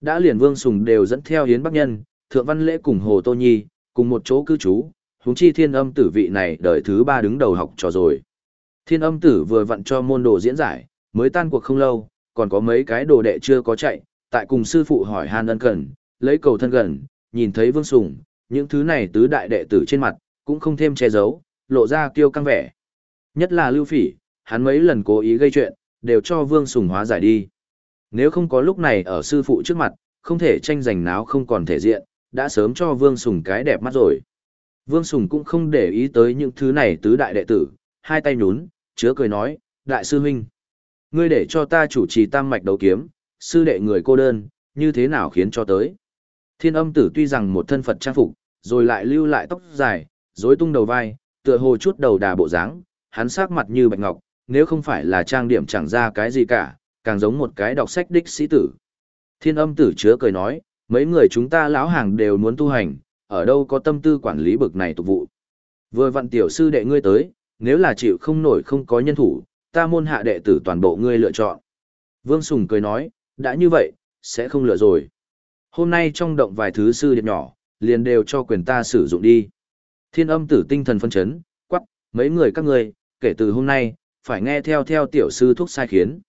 Đã liền vương sùng đều dẫn theo hiến bắc nhân, thượng văn lễ cùng hồ tô nhi, cùng một chỗ cư trú, huống chi thiên âm tử vị này đời thứ ba đứng đầu học trò rồi. Thiên âm tử vừa vặn cho môn đồ diễn giải, mới tan cuộc không lâu, còn có mấy cái đồ đệ chưa có chạy, tại cùng sư phụ hỏi han ân cần, lấy cầu thân gần, nhìn thấy vương sùng, những thứ này tứ đại đệ tử trên mặt, cũng không thêm che giấu, lộ ra kiêu căng vẻ. Nhất là lưu phỉ, hắn mấy lần cố ý gây chuyện, đều cho vương sùng hóa giải đi. Nếu không có lúc này ở sư phụ trước mặt, không thể tranh giành náo không còn thể diện, đã sớm cho vương sùng cái đẹp mắt rồi. Vương Sùng cũng không để ý tới những thứ này tứ đại đệ tử, hai tay nhún, chứa cười nói, đại sư huynh. Ngươi để cho ta chủ trì tam mạch đấu kiếm, sư đệ người cô đơn, như thế nào khiến cho tới. Thiên âm tử tuy rằng một thân Phật trang phục, rồi lại lưu lại tóc dài, rối tung đầu vai, tựa hồ chút đầu đà bộ dáng, hắn sắc mặt như bạch ngọc, nếu không phải là trang điểm chẳng ra cái gì cả, càng giống một cái đọc sách đích sĩ tử. Thiên âm tử chứa cười nói, mấy người chúng ta lão hàng đều muốn tu hành, ở đâu có tâm tư quản lý bực này tục vụ. Vừa vặn tiểu sư đệ ngươi tới, nếu là chịu không nổi không có nhân thủ, ta môn hạ đệ tử toàn bộ ngươi lựa chọn. Vương Sùng cười nói, đã như vậy, sẽ không lựa rồi. Hôm nay trong động vài thứ sư điệp nhỏ, liền đều cho quyền ta sử dụng đi. Thiên âm tử tinh thần phân chấn, quắc, mấy người các ngươi, kể từ hôm nay, phải nghe theo theo tiểu sư thúc sai khiến.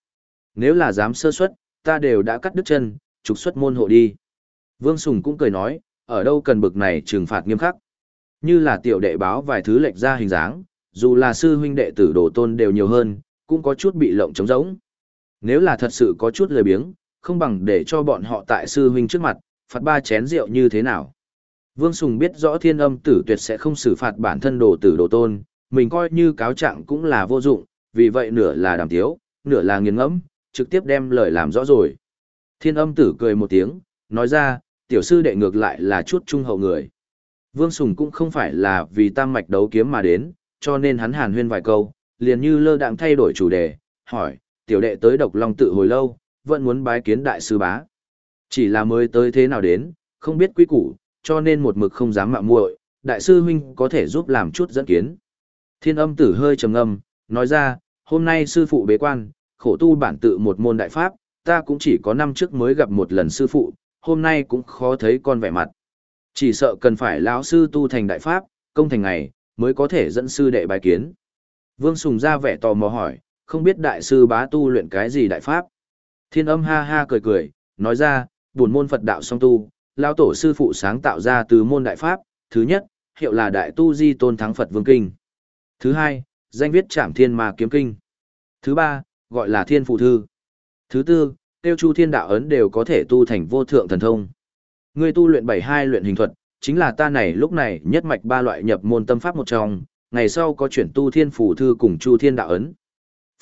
Nếu là dám sơ suất, ta đều đã cắt đứt chân, trục xuất môn hộ đi. Vương Sùng cũng cười nói, ở đâu cần bực này trừng phạt nghiêm khắc. Như là tiểu đệ báo vài thứ lệch ra hình dáng, dù là sư huynh đệ tử đồ tôn đều nhiều hơn, cũng có chút bị lộng trống rỗng. Nếu là thật sự có chút lười biếng, không bằng để cho bọn họ tại sư huynh trước mặt, phạt ba chén rượu như thế nào. Vương Sùng biết rõ thiên âm tử tuyệt sẽ không xử phạt bản thân đồ tử đồ tôn, mình coi như cáo trạng cũng là vô dụng, vì vậy nửa là đàm tiếu, nửa là nghiền ngẫm, trực tiếp đem lời làm rõ rồi. Thiên âm tử cười một tiếng, nói ra, tiểu sư đệ ngược lại là chút trung hậu người. Vương Sùng cũng không phải là vì tam mạch đấu kiếm mà đến, cho nên hắn hàn huyên vài câu, liền như lơ đạng thay đổi chủ đề, hỏi, tiểu đệ tới độc long tự hồi lâu, vẫn muốn bái kiến đại sư bá. Chỉ là mới tới thế nào đến, không biết quý củ, cho nên một mực không dám mạo muội, đại sư huynh có thể giúp làm chút dẫn kiến. Thiên âm tử hơi trầm ngâm, nói ra, hôm nay sư phụ bế quan, khổ tu bản tự một môn đại pháp, ta cũng chỉ có năm trước mới gặp một lần sư phụ, hôm nay cũng khó thấy con vẻ mặt. Chỉ sợ cần phải lão sư tu thành đại pháp, công thành ngày, mới có thể dẫn sư đệ bài kiến. Vương Sùng ra vẻ tò mò hỏi, không biết đại sư bá tu luyện cái gì đại pháp. Thiên âm ha ha cười cười, nói ra, buồn môn Phật đạo song tu, lão tổ sư phụ sáng tạo ra từ môn đại pháp, thứ nhất, hiệu là đại tu di tôn thắng Phật vương kinh. Thứ hai, danh viết trảm thiên ma kiếm kinh. Thứ ba, gọi là thiên phụ thư. Thứ tư, tiêu chu thiên đạo ấn đều có thể tu thành vô thượng thần thông. Ngươi tu luyện bảy hai luyện hình thuật, chính là ta này lúc này nhất mạch ba loại nhập môn tâm pháp một trong, ngày sau có chuyển tu thiên phủ thư cùng chu thiên đạo ấn.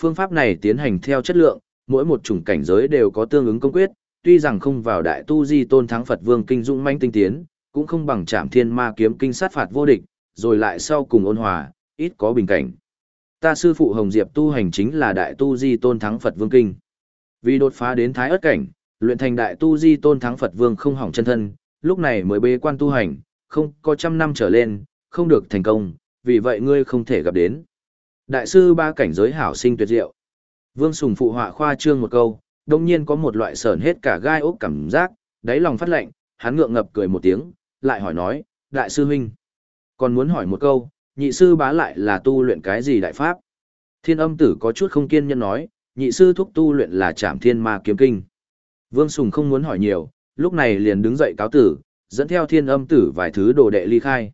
Phương pháp này tiến hành theo chất lượng, mỗi một chủng cảnh giới đều có tương ứng công quyết, tuy rằng không vào đại tu di tôn thắng Phật vương kinh dũng manh tinh tiến, cũng không bằng chạm thiên ma kiếm kinh sát phạt vô địch, rồi lại sau cùng ôn hòa, ít có bình cảnh. Ta sư phụ Hồng Diệp tu hành chính là đại tu di tôn thắng Phật vương kinh. Vì đột phá đến thái ất cảnh, luyện thành đại tu di tôn thắng Phật vương không hỏng chân thân, lúc này mới bế quan tu hành, không có trăm năm trở lên, không được thành công, vì vậy ngươi không thể gặp đến. Đại sư ba cảnh giới hảo sinh tuyệt diệu. Vương Sùng phụ họa khoa trương một câu, đồng nhiên có một loại sờn hết cả gai ốc cảm giác, đáy lòng phát lạnh, hắn ngượng ngập cười một tiếng, lại hỏi nói, đại sư huynh. Còn muốn hỏi một câu, nhị sư bá lại là tu luyện cái gì đại pháp? Thiên âm tử có chút không kiên nhẫn nói, nhị sư thúc tu luyện là trảm thiên ma kiếm kinh. Vương Sùng không muốn hỏi nhiều, lúc này liền đứng dậy cáo tử, dẫn theo thiên âm tử vài thứ đồ đệ ly khai.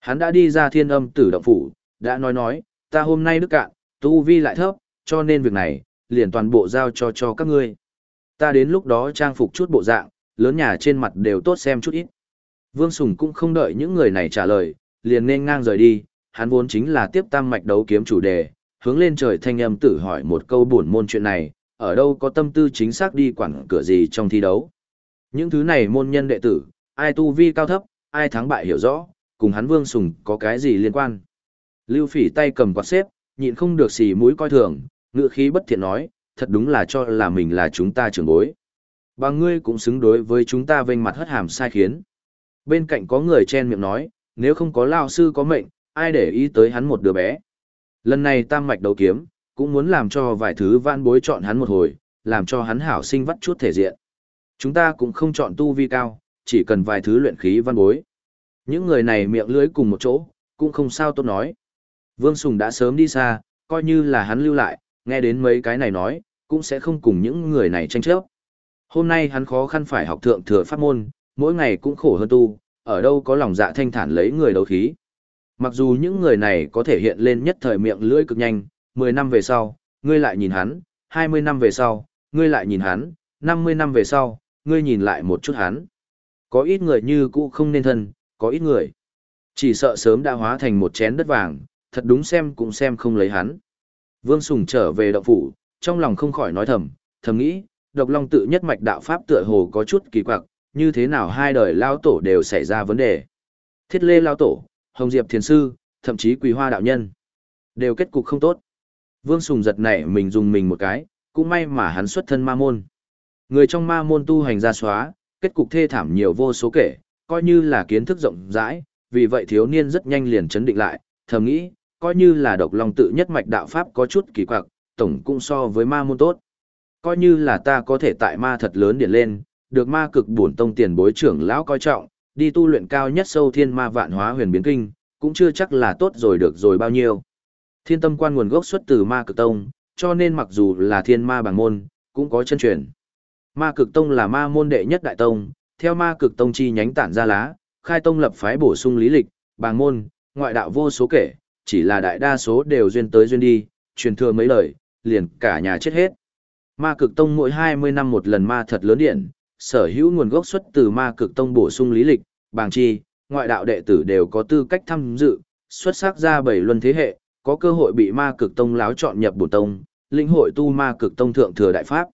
Hắn đã đi ra thiên âm tử động phủ, đã nói nói, ta hôm nay đức cạn, tu vi lại thấp, cho nên việc này, liền toàn bộ giao cho cho các ngươi. Ta đến lúc đó trang phục chút bộ dạng, lớn nhà trên mặt đều tốt xem chút ít. Vương Sùng cũng không đợi những người này trả lời, liền nên ngang rời đi, hắn vốn chính là tiếp tam mạch đấu kiếm chủ đề, hướng lên trời thanh âm tử hỏi một câu buồn môn chuyện này, ở đâu có tâm tư chính xác đi quản cửa gì trong thi đấu. Những thứ này môn nhân đệ tử, ai tu vi cao thấp, ai thắng bại hiểu rõ, cùng hắn Vương Sùng có cái gì liên quan. Lưu Phỉ tay cầm quạt xếp, nhịn không được xì mũi coi thường, ngựa khí bất thiện nói, thật đúng là cho là mình là chúng ta trưởng bối. Bà ngươi cũng xứng đối với chúng ta vênh mặt hất hàm sai khiến. Bên cạnh có người chen miệng nói, nếu không có lao sư có mệnh, ai để ý tới hắn một đứa bé. Lần này tam mạch đấu kiếm, cũng muốn làm cho vài thứ vãn bối chọn hắn một hồi, làm cho hắn hảo sinh vắt chút thể diện. Chúng ta cũng không chọn tu vi cao, chỉ cần vài thứ luyện khí văn bối. Những người này miệng lưới cùng một chỗ, cũng không sao tốt nói. Vương Sùng đã sớm đi xa, coi như là hắn lưu lại, nghe đến mấy cái này nói, cũng sẽ không cùng những người này tranh chấp. Hôm nay hắn khó khăn phải học thượng thừa pháp môn, mỗi ngày cũng khổ hơn tu, ở đâu có lòng dạ thanh thản lấy người đấu khí. Mặc dù những người này có thể hiện lên nhất thời miệng lưỡi cực nhanh, 10 năm về sau, ngươi lại nhìn hắn, 20 năm về sau, ngươi lại nhìn hắn, 50 năm về sau, ngươi nhìn lại một chút hắn. Có ít người như cũ không nên thân, có ít người. Chỉ sợ sớm đã hóa thành một chén đất vàng, thật đúng xem cũng xem không lấy hắn. Vương Sùng trở về động phủ, trong lòng không khỏi nói thầm, thầm nghĩ, độc long tự nhất mạch đạo pháp tựa hồ có chút kỳ quặc, như thế nào hai đời lao tổ đều xảy ra vấn đề. Thiết lê lao tổ, hồng diệp thiền sư, thậm chí quỳ hoa đạo nhân, đều kết cục không tốt. Vương Sùng giật nảy mình dùng mình một cái, cũng may mà hắn xuất thân ma môn. Người trong ma môn tu hành ra xóa, kết cục thê thảm nhiều vô số kể, coi như là kiến thức rộng rãi, vì vậy thiếu niên rất nhanh liền chấn định lại, thầm nghĩ, coi như là độc lòng tự nhất mạch đạo pháp có chút kỳ quặc, tổng cũng so với ma môn tốt. Coi như là ta có thể tại ma thật lớn điển lên, được ma cực bổn tông tiền bối trưởng lão coi trọng, đi tu luyện cao nhất sâu thiên ma vạn hóa huyền biến kinh, cũng chưa chắc là tốt rồi được rồi bao nhiêu. Thiên tâm quan nguồn gốc xuất từ ma cực tông, cho nên mặc dù là thiên ma bằng môn, cũng có chân truyền. Ma cực tông là ma môn đệ nhất đại tông, theo ma cực tông chi nhánh tản ra lá, khai tông lập phái bổ sung lý lịch, bàng môn, ngoại đạo vô số kể, chỉ là đại đa số đều duyên tới duyên đi, truyền thừa mấy lời, liền cả nhà chết hết. Ma cực tông mỗi 20 năm một lần ma thật lớn điện, sở hữu nguồn gốc xuất từ ma cực tông bổ sung lý lịch, bàng chi, ngoại đạo đệ tử đều có tư cách tham dự, xuất sắc ra bảy luân thế hệ, có cơ hội bị ma cực tông láo chọn nhập bổ tông, lĩnh hội tu ma cực tông thượng thừa đại pháp.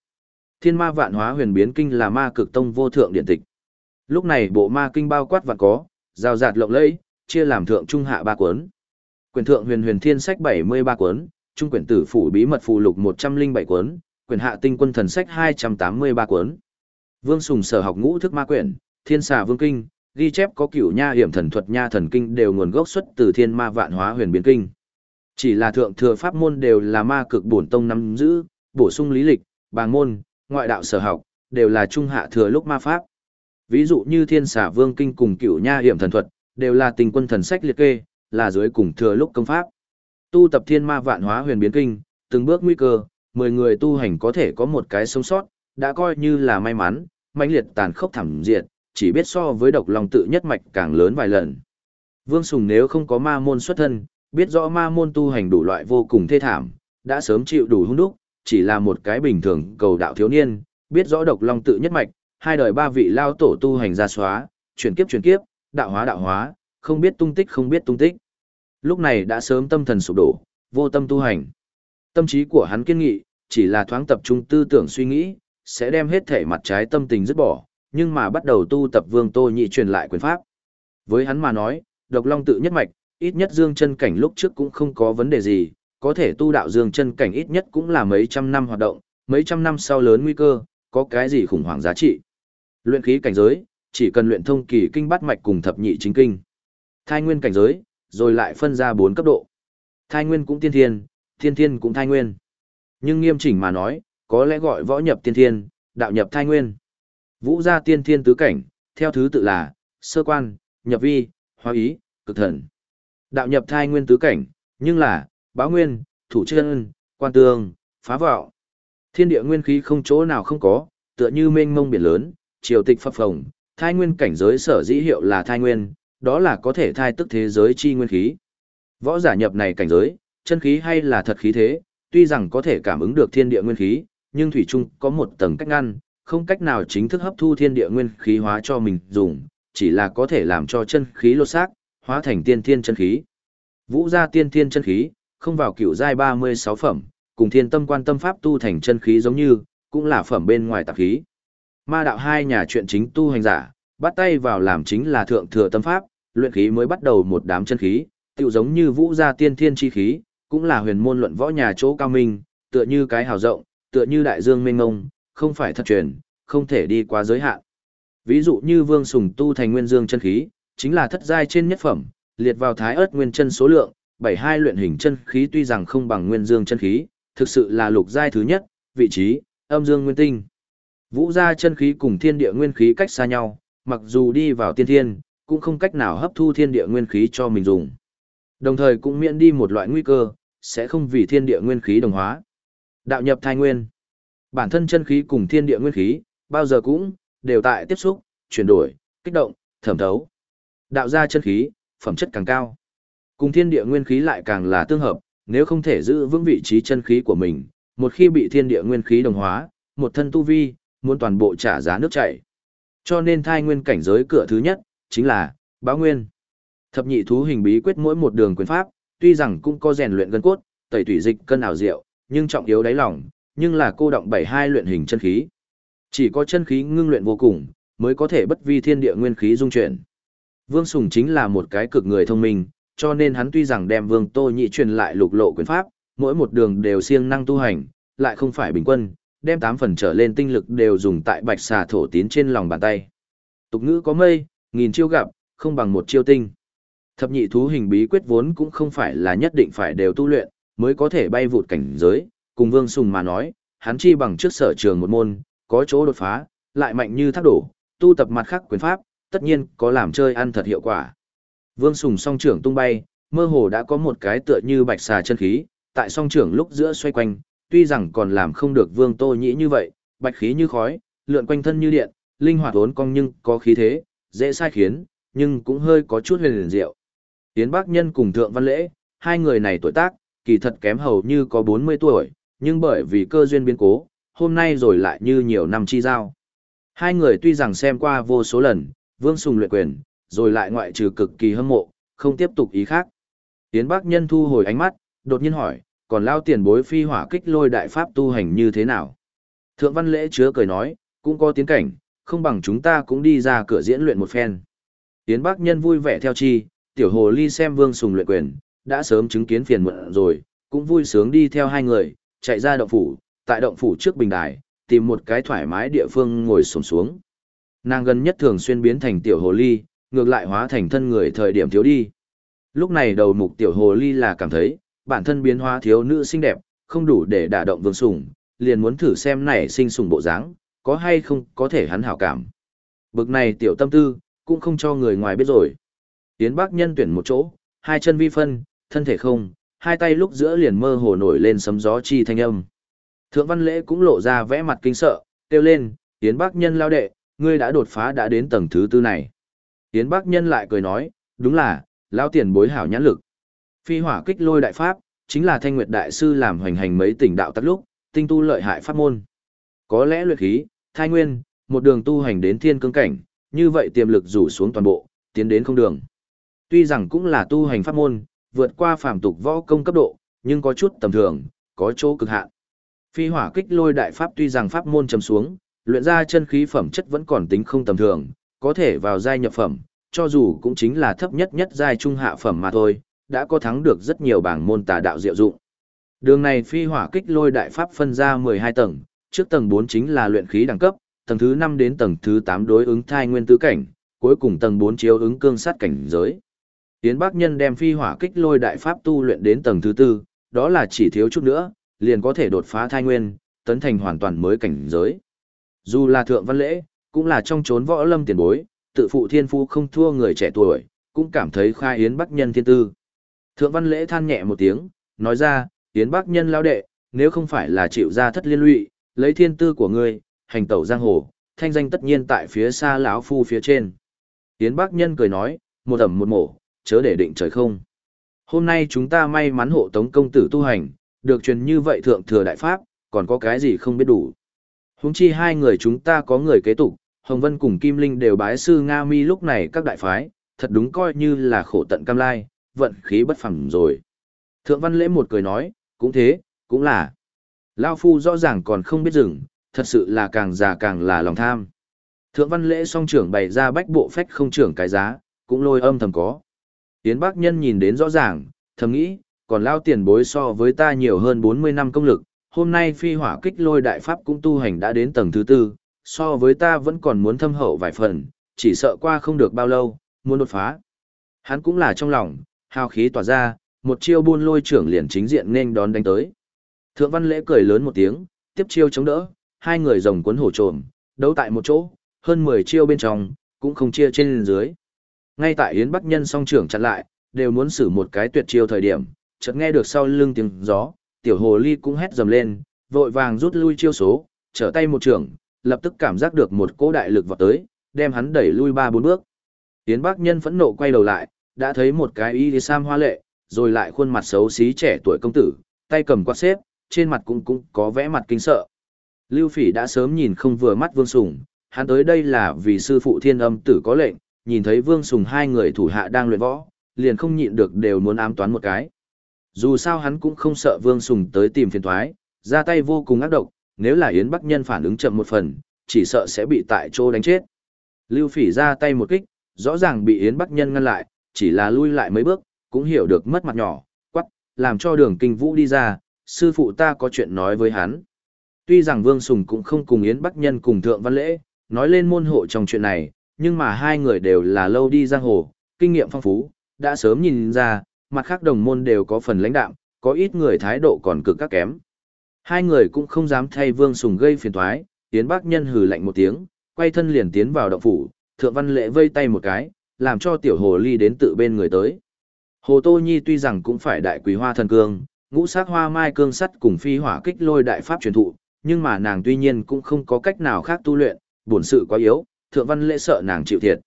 Thiên ma vạn hóa huyền biến kinh là ma cực tông vô thượng điện tịch. Lúc này bộ ma kinh bao quát và có, Rào rạt lộng lẫy, chia làm thượng trung hạ ba cuốn. Quyển thượng huyền huyền thiên sách 73 cuốn, trung quyển tử phủ bí mật phụ lục 107 cuốn, quyển hạ tinh quân thần sách 283 cuốn. Vương Sùng sở học ngũ thức ma quyển, thiên xà vương kinh, ghi chép có cửu nha hiểm thần thuật nha thần kinh đều nguồn gốc xuất từ thiên ma vạn hóa huyền biến kinh. Chỉ là thượng thừa pháp môn đều là ma cực bổn tông nắm giữ, bổ sung lý lịch, bàng môn, ngoại đạo sở học, đều là trung hạ thừa lúc ma pháp. Ví dụ như thiên xà vương kinh cùng cửu nha hiểm thần thuật, đều là tình quân thần sách liệt kê, là dưới cùng thừa lúc công pháp. Tu tập thiên ma vạn hóa huyền biến kinh, từng bước nguy cơ, 10 người tu hành có thể có một cái sống sót, đã coi như là may mắn, mãnh liệt tàn khốc thảm diệt, chỉ biết so với độc lòng tự nhất mạch càng lớn vài lần. Vương Sùng nếu không có ma môn xuất thân, biết rõ ma môn tu hành đủ loại vô cùng thê thảm, đã sớm chịu đủ hung đúc, chỉ là một cái bình thường cầu đạo thiếu niên, biết rõ độc long tự nhất mạch, hai đời ba vị lao tổ tu hành ra xóa, chuyển kiếp chuyển kiếp, đạo hóa đạo hóa, không biết tung tích không biết tung tích. Lúc này đã sớm tâm thần sụp đổ, vô tâm tu hành. Tâm trí của hắn kiên nghị, chỉ là thoáng tập trung tư tưởng suy nghĩ, sẽ đem hết thể mặt trái tâm tình dứt bỏ, nhưng mà bắt đầu tu tập vương tô nhị truyền lại quyền pháp. Với hắn mà nói, độc long tự nhất mạch, ít nhất dương chân cảnh lúc trước cũng không có vấn đề gì, có thể tu đạo dương chân cảnh ít nhất cũng là mấy trăm năm hoạt động, mấy trăm năm sau lớn nguy cơ, có cái gì khủng hoảng giá trị. Luyện khí cảnh giới, chỉ cần luyện thông kỳ kinh bát mạch cùng thập nhị chính kinh. Thai nguyên cảnh giới, rồi lại phân ra bốn cấp độ. Thai nguyên cũng tiên thiên, thiên thiên cũng thai nguyên. Nhưng nghiêm chỉnh mà nói, có lẽ gọi võ nhập tiên thiên, đạo nhập thai nguyên. Vũ gia tiên thiên tứ cảnh, theo thứ tự là, sơ quan, nhập vi, hóa ý, cực thần. Đạo nhập thai nguyên tứ cảnh, nhưng là, báo nguyên, thủ chân, quan tương, phá vạo. Thiên địa nguyên khí không chỗ nào không có, tựa như mênh mông biển lớn, triều tịch phập phồng, thai nguyên cảnh giới sở dĩ hiệu là thai nguyên, đó là có thể thai tức thế giới chi nguyên khí. Võ giả nhập này cảnh giới, chân khí hay là thật khí thế, tuy rằng có thể cảm ứng được thiên địa nguyên khí, nhưng thủy chung có một tầng cách ngăn, không cách nào chính thức hấp thu thiên địa nguyên khí hóa cho mình dùng, chỉ là có thể làm cho chân khí lột xác, hóa thành tiên thiên chân khí. Vũ gia tiên thiên chân khí, không vào kiểu giai 36 phẩm, cùng thiên tâm quan tâm pháp tu thành chân khí giống như, cũng là phẩm bên ngoài tạp khí. Ma đạo hai nhà chuyện chính tu hành giả, bắt tay vào làm chính là thượng thừa tâm pháp, luyện khí mới bắt đầu một đám chân khí, tựu giống như vũ gia tiên thiên chi khí, cũng là huyền môn luận võ nhà chỗ cao minh, tựa như cái hào rộng, tựa như đại dương mênh ngông, không phải thật truyền, không thể đi qua giới hạn. Ví dụ như Vương Sùng tu thành nguyên dương chân khí, chính là thất giai trên nhất phẩm, liệt vào thái ớt nguyên chân số lượng, 72 luyện hình chân khí tuy rằng không bằng nguyên dương chân khí, thực sự là lục giai thứ nhất, vị trí, âm dương nguyên tinh. Vũ gia chân khí cùng thiên địa nguyên khí cách xa nhau, mặc dù đi vào tiên thiên, cũng không cách nào hấp thu thiên địa nguyên khí cho mình dùng. Đồng thời cũng miễn đi một loại nguy cơ, sẽ không vì thiên địa nguyên khí đồng hóa. Đạo nhập thai nguyên. Bản thân chân khí cùng thiên địa nguyên khí, bao giờ cũng đều tại tiếp xúc, chuyển đổi, kích động, thẩm thấu. Đạo ra chân khí, phẩm chất càng cao. Cùng thiên địa nguyên khí lại càng là tương hợp, nếu không thể giữ vững vị trí chân khí của mình, một khi bị thiên địa nguyên khí đồng hóa, một thân tu vi, muốn toàn bộ trả giá nước chảy. Cho nên thai nguyên cảnh giới cửa thứ nhất, chính là, báo nguyên. Thập nhị thú hình bí quyết mỗi một đường quyền pháp, tuy rằng cũng có rèn luyện gân cốt, tẩy thủy dịch cân ảo diệu, nhưng trọng yếu đáy lòng, nhưng là cô động bảy hai luyện hình chân khí. Chỉ có chân khí ngưng luyện vô cùng, mới có thể bất vi thiên địa nguyên khí dung chuyển. Vương Sùng chính là một cái cực người thông minh, cho nên hắn tuy rằng đem Vương Tô Nhị truyền lại lục lộ quyền pháp, mỗi một đường đều siêng năng tu hành, lại không phải bình quân, đem tám phần trở lên tinh lực đều dùng tại bạch xà thổ tín trên lòng bàn tay. Tục ngữ có mây, nghìn chiêu gặp, không bằng một chiêu tinh. Thập nhị thú hình bí quyết vốn cũng không phải là nhất định phải đều tu luyện, mới có thể bay vụt cảnh giới, cùng Vương Sùng mà nói, hắn chi bằng trước sở trường một môn, có chỗ đột phá, lại mạnh như thác đổ, tu tập mặt khác quyền pháp, tất nhiên có làm chơi ăn thật hiệu quả. Vương Sùng song trưởng tung bay, mơ hồ đã có một cái tựa như bạch xà chân khí, tại song trưởng lúc giữa xoay quanh, tuy rằng còn làm không được Vương Tô Nhĩ như vậy, bạch khí như khói, lượn quanh thân như điện, linh hoạt vốn cong nhưng có khí thế, dễ sai khiến, nhưng cũng hơi có chút huyền liền diệu. Tiến Bác Nhân cùng Thượng Văn Lễ, hai người này tuổi tác, kỳ thật kém hầu như có 40 tuổi, nhưng bởi vì cơ duyên biến cố, hôm nay rồi lại như nhiều năm chi giao. Hai người tuy rằng xem qua vô số lần, Vương Sùng luyện quyền, rồi lại ngoại trừ cực kỳ hâm mộ, không tiếp tục ý khác. Tiến Bác Nhân thu hồi ánh mắt, đột nhiên hỏi, còn lao tiền bối phi hỏa kích lôi đại pháp tu hành như thế nào? Thượng Văn Lễ chứa cười nói, cũng có tiến cảnh, không bằng chúng ta cũng đi ra cửa diễn luyện một phen. Tiến Bắc Nhân vui vẻ theo chi, tiểu hồ ly xem Vương Sùng luyện quyền, đã sớm chứng kiến phiền muộn rồi, cũng vui sướng đi theo hai người, chạy ra động phủ, tại động phủ trước bình đài, tìm một cái thoải mái địa phương ngồi xổm xuống. Nàng gần nhất thường xuyên biến thành tiểu hồ ly, ngược lại hóa thành thân người thời điểm thiếu đi. Lúc này đầu mục tiểu hồ ly là cảm thấy, bản thân biến hóa thiếu nữ xinh đẹp, không đủ để đả động vương sủng, liền muốn thử xem này sinh sủng bộ dáng, có hay không có thể hắn hảo cảm. Bực này tiểu tâm tư, cũng không cho người ngoài biết rồi. Tiến bác nhân tuyển một chỗ, hai chân vi phân, thân thể không, hai tay lúc giữa liền mơ hồ nổi lên sấm gió chi thanh âm. Thượng văn lễ cũng lộ ra vẽ mặt kinh sợ, kêu lên, Tiến bác nhân lao đệ, ngươi đã đột phá đã đến tầng thứ tư này. Tiến bác nhân lại cười nói, đúng là, lao tiền bối hảo nhãn lực. Phi hỏa kích lôi đại pháp, chính là thanh nguyệt đại sư làm hoành hành mấy tỉnh đạo tắt lúc, tinh tu lợi hại pháp môn. Có lẽ luyện khí, thai nguyên, một đường tu hành đến thiên cương cảnh, như vậy tiềm lực rủ xuống toàn bộ, tiến đến không đường. Tuy rằng cũng là tu hành pháp môn, vượt qua phàm tục võ công cấp độ, nhưng có chút tầm thường, có chỗ cực hạn. Phi hỏa kích lôi đại pháp tuy rằng pháp môn trầm xuống, luyện ra chân khí phẩm chất vẫn còn tính không tầm thường, có thể vào giai nhập phẩm, cho dù cũng chính là thấp nhất nhất giai trung hạ phẩm mà thôi, đã có thắng được rất nhiều bảng môn tà đạo diệu dụng. Đường này phi hỏa kích lôi đại pháp phân ra 12 tầng, trước tầng 4 chính là luyện khí đẳng cấp, tầng thứ 5 đến tầng thứ 8 đối ứng thai nguyên tứ cảnh, cuối cùng tầng 4 chiếu ứng cương sát cảnh giới. Tiến Bắc Nhân đem phi hỏa kích lôi đại pháp tu luyện đến tầng thứ tư, đó là chỉ thiếu chút nữa, liền có thể đột phá thai nguyên, tấn thành hoàn toàn mới cảnh giới. Dù là thượng văn lễ, cũng là trong chốn võ lâm tiền bối, tự phụ thiên phú không thua người trẻ tuổi, cũng cảm thấy khai Yến Bắc Nhân thiên tư. Thượng văn lễ than nhẹ một tiếng, nói ra, Yến Bắc Nhân lao đệ, nếu không phải là chịu ra thất liên lụy, lấy thiên tư của ngươi, hành tẩu giang hồ, thanh danh tất nhiên tại phía xa lão phu phía trên. Yến Bắc Nhân cười nói, một ẩm một mổ, chớ để định trời không. Hôm nay chúng ta may mắn hộ tống công tử tu hành, được truyền như vậy thượng thừa đại pháp, còn có cái gì không biết đủ. Húng chi hai người chúng ta có người kế tục, Hồng Vân cùng Kim Linh đều bái sư Nga Mi lúc này các đại phái, thật đúng coi như là khổ tận cam lai, vận khí bất phẳng rồi. Thượng Văn Lễ một cười nói, cũng thế, cũng là. Lao Phu rõ ràng còn không biết dừng, thật sự là càng già càng là lòng tham. Thượng Văn Lễ song trưởng bày ra bách bộ phách không trưởng cái giá, cũng lôi âm thầm có. Tiến bác Nhân nhìn đến rõ ràng, thầm nghĩ, còn lao tiền bối so với ta nhiều hơn 40 năm công lực, hôm nay phi hỏa kích lôi đại pháp cũng tu hành đã đến tầng thứ tư, so với ta vẫn còn muốn thâm hậu vài phần, chỉ sợ qua không được bao lâu, muốn đột phá. Hắn cũng là trong lòng, hào khí tỏa ra, một chiêu buôn lôi trưởng liền chính diện nên đón đánh tới. Thượng văn lễ cười lớn một tiếng, tiếp chiêu chống đỡ, hai người rồng cuốn hổ trồm, đấu tại một chỗ, hơn 10 chiêu bên trong, cũng không chia trên dưới. Ngay tại Yến Bắc Nhân song trưởng chặn lại, đều muốn xử một cái tuyệt chiêu thời điểm, chợt nghe được sau lưng tiếng gió, tiểu hồ ly cũng hét dầm lên, vội vàng rút lui chiêu số, trở tay một trường, lập tức cảm giác được một cỗ đại lực vọt tới, đem hắn đẩy lui ba bốn bước. Yến Bắc Nhân phẫn nộ quay đầu lại, đã thấy một cái y sam hoa lệ, rồi lại khuôn mặt xấu xí trẻ tuổi công tử, tay cầm quạt xếp, trên mặt cũng cũng có vẽ mặt kinh sợ. Lưu Phỉ đã sớm nhìn không vừa mắt Vương Sùng, hắn tới đây là vì sư phụ Thiên Âm tử có lệnh, nhìn thấy Vương Sùng hai người thủ hạ đang luyện võ, liền không nhịn được đều muốn ám toán một cái. Dù sao hắn cũng không sợ Vương Sùng tới tìm phiền toái, ra tay vô cùng ác độc, nếu là Yến Bắc Nhân phản ứng chậm một phần, chỉ sợ sẽ bị tại chỗ đánh chết. Lưu Phỉ ra tay một kích, rõ ràng bị Yến Bắc Nhân ngăn lại, chỉ là lui lại mấy bước, cũng hiểu được mất mặt nhỏ, quắc, làm cho đường kinh vũ đi ra, sư phụ ta có chuyện nói với hắn. Tuy rằng Vương Sùng cũng không cùng Yến Bắc Nhân cùng Thượng Văn Lễ, nói lên môn hộ trong chuyện này, nhưng mà hai người đều là lâu đi giang hồ, kinh nghiệm phong phú, đã sớm nhìn ra, mặt khác đồng môn đều có phần lãnh đạm, có ít người thái độ còn cực các kém. Hai người cũng không dám thay Vương Sùng gây phiền toái, Tiến Bác Nhân hừ lạnh một tiếng, quay thân liền tiến vào động phủ, Thượng Văn lệ vây tay một cái, làm cho tiểu hồ ly đến tự bên người tới. Hồ Tô Nhi tuy rằng cũng phải đại quý hoa thần cương, ngũ sát hoa mai cương sắt cùng phi hỏa kích lôi đại pháp truyền thụ, nhưng mà nàng tuy nhiên cũng không có cách nào khác tu luyện, bổn sự quá yếu, thượng văn lễ sợ nàng chịu thiệt.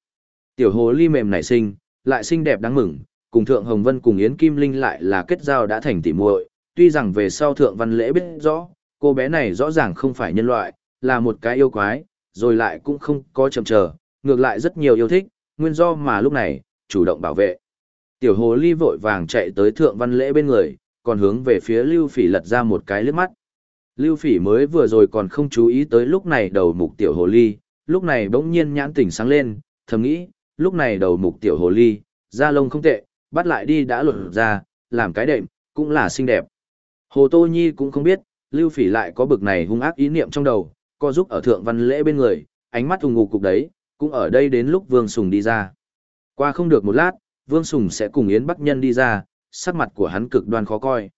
Tiểu hồ ly mềm nảy sinh, lại xinh đẹp đáng mừng, cùng thượng hồng vân cùng yến kim linh lại là kết giao đã thành tỉ muội, tuy rằng về sau thượng văn lễ biết rõ, cô bé này rõ ràng không phải nhân loại, là một cái yêu quái, rồi lại cũng không có chậm chờ, ngược lại rất nhiều yêu thích, nguyên do mà lúc này, chủ động bảo vệ. Tiểu hồ ly vội vàng chạy tới thượng văn lễ bên người, còn hướng về phía Lưu Phỉ lật ra một cái liếc mắt. Lưu Phỉ mới vừa rồi còn không chú ý tới lúc này đầu mục tiểu hồ ly, lúc này bỗng nhiên nhãn tỉnh sáng lên, thầm nghĩ, lúc này đầu mục tiểu hồ ly, da lông không tệ, bắt lại đi đã lột ra, làm cái đệm, cũng là xinh đẹp. Hồ Tô Nhi cũng không biết, Lưu Phỉ lại có bực này hung ác ý niệm trong đầu, co giúp ở thượng văn lễ bên người, ánh mắt hùng ngục cục đấy, cũng ở đây đến lúc Vương Sùng đi ra. Qua không được một lát, Vương Sùng sẽ cùng Yến Bắc Nhân đi ra, sắc mặt của hắn cực đoan khó coi.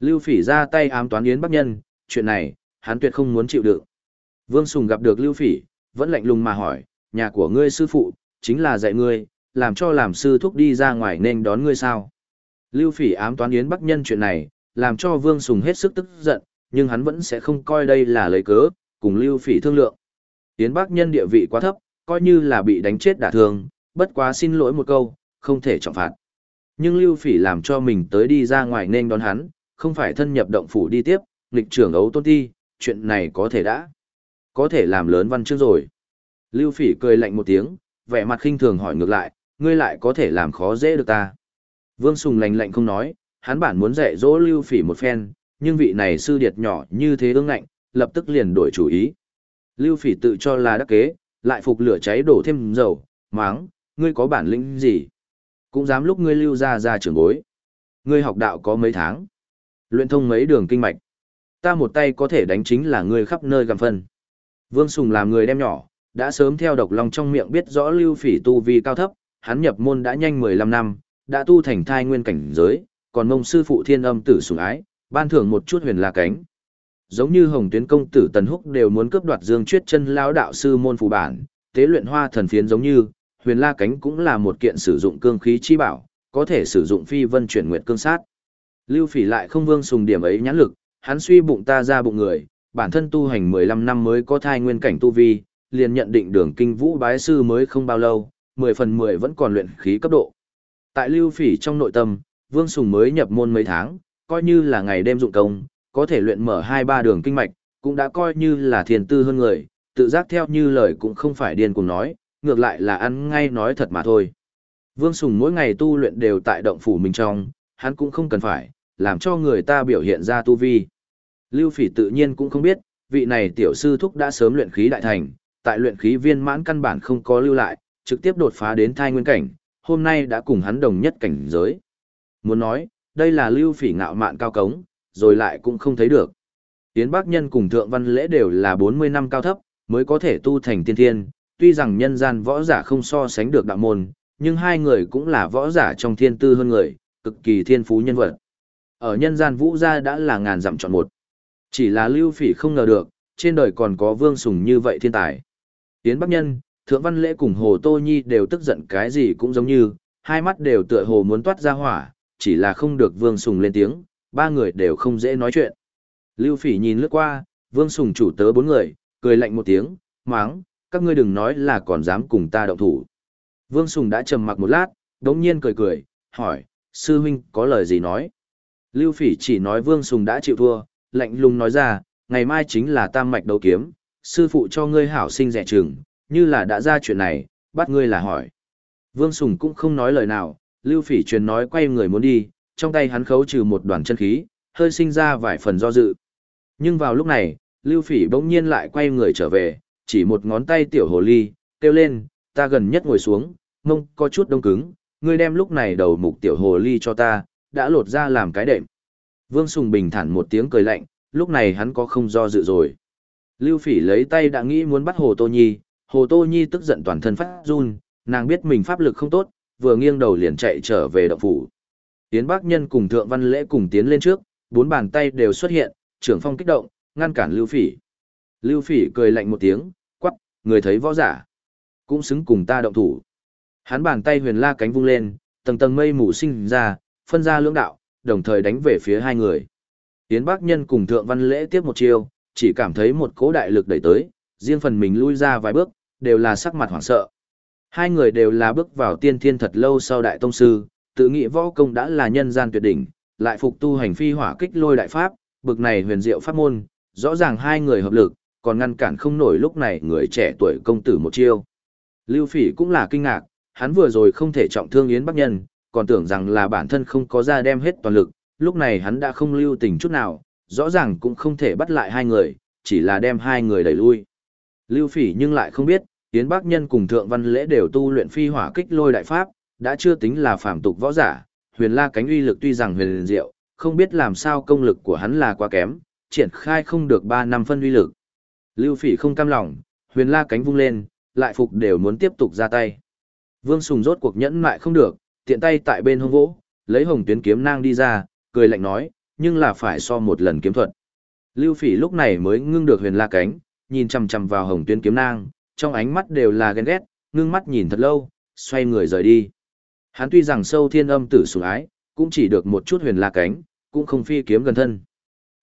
Lưu Phỉ ra tay ám toán Yến Bắc Nhân, chuyện này, hắn tuyệt không muốn chịu đựng. Vương Sùng gặp được Lưu Phỉ, vẫn lạnh lùng mà hỏi, nhà của ngươi sư phụ, chính là dạy ngươi, làm cho làm sư thúc đi ra ngoài nên đón ngươi sao. Lưu Phỉ ám toán Yến Bắc Nhân chuyện này, làm cho Vương Sùng hết sức tức giận, nhưng hắn vẫn sẽ không coi đây là lấy cớ, cùng Lưu Phỉ thương lượng. Yến Bắc Nhân địa vị quá thấp, coi như là bị đánh chết đả thương, bất quá xin lỗi một câu, không thể trọng phạt. Nhưng Lưu Phỉ làm cho mình tới đi ra ngoài nên đón hắn, không phải thân nhập động phủ đi tiếp, nghịch trưởng ấu tôn ti, chuyện này có thể đã. Có thể làm lớn văn chương rồi. Lưu Phỉ cười lạnh một tiếng, vẻ mặt khinh thường hỏi ngược lại, ngươi lại có thể làm khó dễ được ta. Vương Sùng lạnh lạnh không nói, hắn bản muốn dạy dỗ Lưu Phỉ một phen, nhưng vị này sư điệt nhỏ như thế ương ngạnh, lập tức liền đổi chủ ý. Lưu Phỉ tự cho là đắc kế, lại phục lửa cháy đổ thêm dầu, máng, ngươi có bản lĩnh gì? Cũng dám lúc ngươi lưu ra ra trưởng bối. Ngươi học đạo có mấy tháng? Luyện thông mấy đường kinh mạch. Ta một tay có thể đánh chính là ngươi khắp nơi gặm phân. Vương Sùng làm người đem nhỏ, đã sớm theo độc long trong miệng biết rõ lưu phỉ tu vi cao thấp, hắn nhập môn đã nhanh 15 năm, đã tu thành thai nguyên cảnh giới, còn mông sư phụ thiên âm tử sủng ái, ban thưởng một chút huyền la cánh. Giống như Hồng Tuyến công tử Tần Húc đều muốn cướp đoạt Dương Chuyết chân lão đạo sư môn phù bản, tế luyện hoa thần phiến giống như, huyền la cánh cũng là một kiện sử dụng cương khí chi bảo, có thể sử dụng phi vân chuyển nguyện cương sát. Lưu Phỉ lại không vương sùng điểm ấy nhãn lực, hắn suy bụng ta ra bụng người, bản thân tu hành 15 năm mới có thai nguyên cảnh tu vi, liền nhận định đường kinh vũ bái sư mới không bao lâu, 10 phần 10 vẫn còn luyện khí cấp độ. Tại Lưu Phỉ trong nội tâm, Vương Sùng mới nhập môn mấy tháng, coi như là ngày đêm dụng công, có thể luyện mở 2-3 đường kinh mạch, cũng đã coi như là thiền tư hơn người, tự giác theo như lời cũng không phải điên cùng nói, ngược lại là ăn ngay nói thật mà thôi. Vương Sùng mỗi ngày tu luyện đều tại động phủ mình trong, hắn cũng không cần phải, làm cho người ta biểu hiện ra tu vi. Lưu Phỉ tự nhiên cũng không biết, vị này tiểu sư thúc đã sớm luyện khí đại thành, tại luyện khí viên mãn căn bản không có lưu lại, trực tiếp đột phá đến thai nguyên cảnh, hôm nay đã cùng hắn đồng nhất cảnh giới. Muốn nói, đây là Lưu Phỉ ngạo mạn cao cống, rồi lại cũng không thấy được. Tiến Bắc Nhân cùng Thượng Văn Lễ đều là 40 năm cao thấp, mới có thể tu thành tiên thiên, tuy rằng nhân gian võ giả không so sánh được đạo môn, nhưng hai người cũng là võ giả trong thiên tư hơn người, cực kỳ thiên phú nhân vật. Ở nhân gian vũ gia đã là ngàn dặm chọn một. Chỉ là Lưu Phỉ không ngờ được, trên đời còn có Vương Sùng như vậy thiên tài. Tiến Bắc Nhân, Thượng Văn Lễ cùng Hồ Tô Nhi đều tức giận cái gì cũng giống như, hai mắt đều tựa hồ muốn toát ra hỏa, chỉ là không được Vương Sùng lên tiếng, ba người đều không dễ nói chuyện. Lưu Phỉ nhìn lướt qua, Vương Sùng chủ tớ bốn người, cười lạnh một tiếng, máng, các ngươi đừng nói là còn dám cùng ta động thủ. Vương Sùng đã trầm mặc một lát, đống nhiên cười cười, hỏi, sư huynh có lời gì nói? Lưu Phỉ chỉ nói Vương Sùng đã chịu thua, lạnh lùng nói ra, ngày mai chính là tam mạch đấu kiếm, sư phụ cho ngươi hảo sinh rẻ trường, như là đã ra chuyện này, bắt ngươi là hỏi. Vương Sùng cũng không nói lời nào, Lưu Phỉ truyền nói quay người muốn đi, trong tay hắn khấu trừ một đoàn chân khí, hơi sinh ra vài phần do dự. Nhưng vào lúc này, Lưu Phỉ bỗng nhiên lại quay người trở về, chỉ một ngón tay tiểu hồ ly, kêu lên, ta gần nhất ngồi xuống, mông có chút đông cứng, ngươi đem lúc này đầu mục tiểu hồ ly cho ta, đã lột ra làm cái đệm. Vương Sùng bình thản một tiếng cười lạnh, lúc này hắn có không do dự rồi. Lưu Phỉ lấy tay đã nghĩ muốn bắt Hồ Tô Nhi, Hồ Tô Nhi tức giận toàn thân phát run, nàng biết mình pháp lực không tốt, vừa nghiêng đầu liền chạy trở về động phủ. Tiến Bắc Nhân cùng Thượng Văn Lễ cùng tiến lên trước, bốn bàn tay đều xuất hiện, trưởng phong kích động, ngăn cản Lưu Phỉ. Lưu Phỉ cười lạnh một tiếng, quắc, người thấy võ giả, cũng xứng cùng ta động thủ. Hắn bàn tay huyền la cánh vung lên, tầng tầng mây mù sinh ra, phân ra lưỡng đạo, đồng thời đánh về phía hai người. Tiến Bắc Nhân cùng Thượng Văn Lễ tiếp một chiêu, chỉ cảm thấy một cỗ đại lực đẩy tới, riêng phần mình lui ra vài bước, đều là sắc mặt hoảng sợ. Hai người đều là bước vào tiên thiên thật lâu sau đại tông sư, tự nghĩ võ công đã là nhân gian tuyệt đỉnh, lại phục tu hành phi hỏa kích lôi đại pháp, bực này huyền diệu pháp môn, rõ ràng hai người hợp lực, còn ngăn cản không nổi lúc này người trẻ tuổi công tử một chiêu. Lưu Phỉ cũng là kinh ngạc, hắn vừa rồi không thể trọng thương Yến Bắc Nhân, còn tưởng rằng là bản thân không có ra đem hết toàn lực, lúc này hắn đã không lưu tình chút nào, rõ ràng cũng không thể bắt lại hai người, chỉ là đem hai người đẩy lui. Lưu Phỉ nhưng lại không biết, Yến Bắc Nhân cùng Thượng Văn Lễ đều tu luyện phi hỏa kích lôi đại pháp, đã chưa tính là phàm tục võ giả, huyền la cánh uy lực tuy rằng huyền diệu, không biết làm sao công lực của hắn là quá kém, triển khai không được 3 năm phân uy lực. Lưu Phỉ không cam lòng, huyền la cánh vung lên, lại phục đều muốn tiếp tục ra tay. Vương Sùng rốt cuộc nhẫn lại không được, tiện tay tại bên hông vỗ, lấy hồng tuyến kiếm nang đi ra, cười lạnh nói, nhưng là phải so một lần kiếm thuật. Lưu Phỉ lúc này mới ngưng được huyền la cánh, nhìn chằm chằm vào hồng tuyến kiếm nang, trong ánh mắt đều là ghen ghét, ngưng mắt nhìn thật lâu, xoay người rời đi. Hắn tuy rằng sâu thiên âm tử sủng ái, cũng chỉ được một chút huyền la cánh, cũng không phi kiếm gần thân.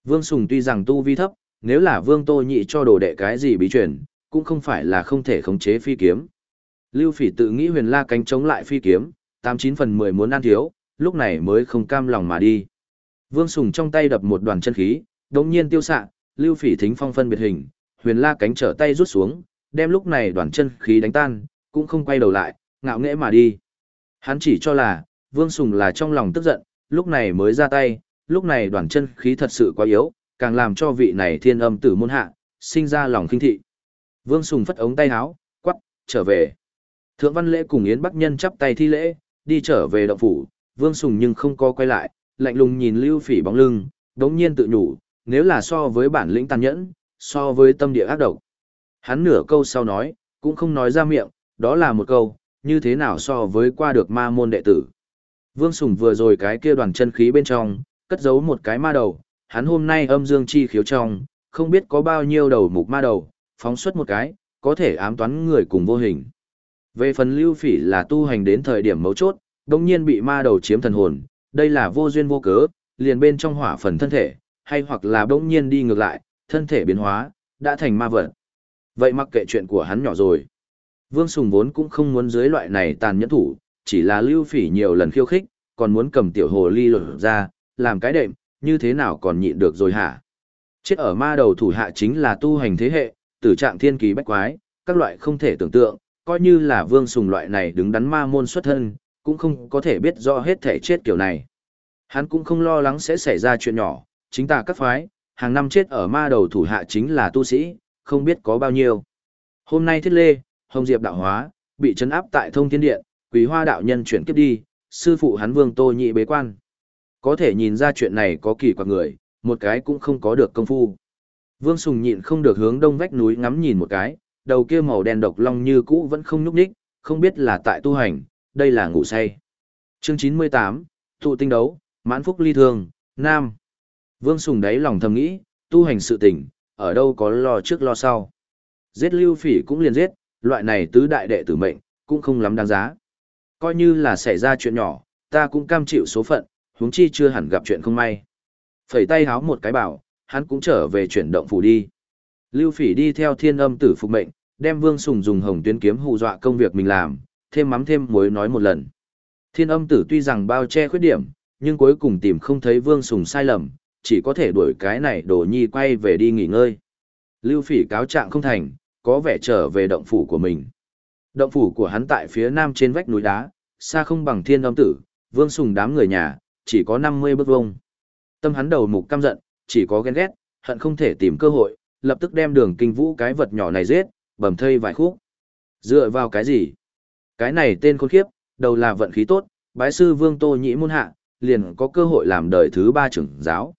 Vương Sùng tuy rằng tu vi thấp, nếu là Vương Tô Nhị cho đồ đệ cái gì bí truyền, cũng không phải là không thể khống chế phi kiếm. Lưu Phỉ tự nghĩ huyền la cánh chống lại phi kiếm, 89 phần 10 muốn ăn thiếu, lúc này mới không cam lòng mà đi. Vương Sùng trong tay đập một đoàn chân khí, đống nhiên tiêu xạ, Lưu Phỉ thính phong phân biệt hình, huyền la cánh trở tay rút xuống, đem lúc này đoàn chân khí đánh tan, cũng không quay đầu lại, ngạo nghễ mà đi. Hắn chỉ cho là, Vương Sùng là trong lòng tức giận, lúc này mới ra tay, lúc này đoàn chân khí thật sự quá yếu, càng làm cho vị này thiên âm tử môn hạ, sinh ra lòng kinh thị. Vương Sùng phất ống tay áo, quắc, trở về. Thượng Văn Lễ cùng Yến Bắc Nhân chắp tay thi lễ, đi trở về động phủ, Vương Sùng nhưng không có quay lại, lạnh lùng nhìn Lưu Phỉ bóng lưng, đống nhiên tự nhủ, nếu là so với bản lĩnh tàn nhẫn, so với tâm địa ác độc. Hắn nửa câu sau nói, cũng không nói ra miệng, đó là một câu, như thế nào so với qua được ma môn đệ tử. Vương Sùng vừa rồi cái kia đoàn chân khí bên trong, cất giấu một cái ma đầu, hắn hôm nay âm dương chi khiếu trong, không biết có bao nhiêu đầu mục ma đầu, phóng xuất một cái, có thể ám toán người cùng vô hình. Về phần lưu phỉ là tu hành đến thời điểm mấu chốt, đồng nhiên bị ma đầu chiếm thần hồn, đây là vô duyên vô cớ, liền bên trong hỏa phần thân thể, hay hoặc là đồng nhiên đi ngược lại, thân thể biến hóa, đã thành ma vật. Vậy mặc kệ chuyện của hắn nhỏ rồi. Vương Sùng vốn cũng không muốn dưới loại này tàn nhẫn thủ, chỉ là lưu phỉ nhiều lần khiêu khích, còn muốn cầm tiểu hồ ly lột ra, làm cái đệm, như thế nào còn nhịn được rồi hả? Chết ở ma đầu thủ hạ chính là tu hành thế hệ, tử trạng thiên kỳ bách quái, các loại không thể tưởng tượng, coi như là vương sùng loại này đứng đắn ma môn xuất thân, cũng không có thể biết rõ hết thể chết kiểu này. Hắn cũng không lo lắng sẽ xảy ra chuyện nhỏ, chính tà các phái, hàng năm chết ở ma đầu thủ hạ chính là tu sĩ, không biết có bao nhiêu. Hôm nay thiết lê, Hồng Diệp đạo hóa, bị trấn áp tại thông thiên điện, quý hoa đạo nhân chuyển kiếp đi, sư phụ hắn vương tô nhị bế quan. Có thể nhìn ra chuyện này có kỳ quặc người, một cái cũng không có được công phu. Vương Sùng nhịn không được hướng đông vách núi ngắm nhìn một cái, đầu kia màu đen độc long như cũ vẫn không nhúc nhích, không biết là tại tu hành, đây là ngủ say. Chương 98, tụ tinh đấu, mãn phúc ly thương, nam. Vương Sùng đáy lòng thầm nghĩ, tu hành sự tỉnh, ở đâu có lo trước lo sau. Giết lưu phỉ cũng liền giết, loại này tứ đại đệ tử mệnh, cũng không lắm đáng giá. Coi như là xảy ra chuyện nhỏ, ta cũng cam chịu số phận, huống chi chưa hẳn gặp chuyện không may. Phẩy tay háo một cái bảo, hắn cũng trở về chuyển động phủ đi. Lưu Phỉ đi theo thiên âm tử phục mệnh, đem Vương Sùng dùng hồng tuyến kiếm hù dọa công việc mình làm, thêm mắm thêm muối nói một lần. Thiên âm tử tuy rằng bao che khuyết điểm, nhưng cuối cùng tìm không thấy Vương Sùng sai lầm, chỉ có thể đuổi cái này đồ nhi quay về đi nghỉ ngơi. Lưu Phỉ cáo trạng không thành, có vẻ trở về động phủ của mình. Động phủ của hắn tại phía nam trên vách núi đá, xa không bằng thiên âm tử, Vương Sùng đám người nhà, chỉ có 50 bước vông. Tâm hắn đầu mục căm giận, chỉ có ghen ghét, hận không thể tìm cơ hội, lập tức đem đường kinh vũ cái vật nhỏ này giết, bầm thây vài khúc. Dựa vào cái gì? Cái này tên khốn khiếp, đầu là vận khí tốt, bái sư vương tô nhĩ môn hạ, liền có cơ hội làm đời thứ ba trưởng giáo.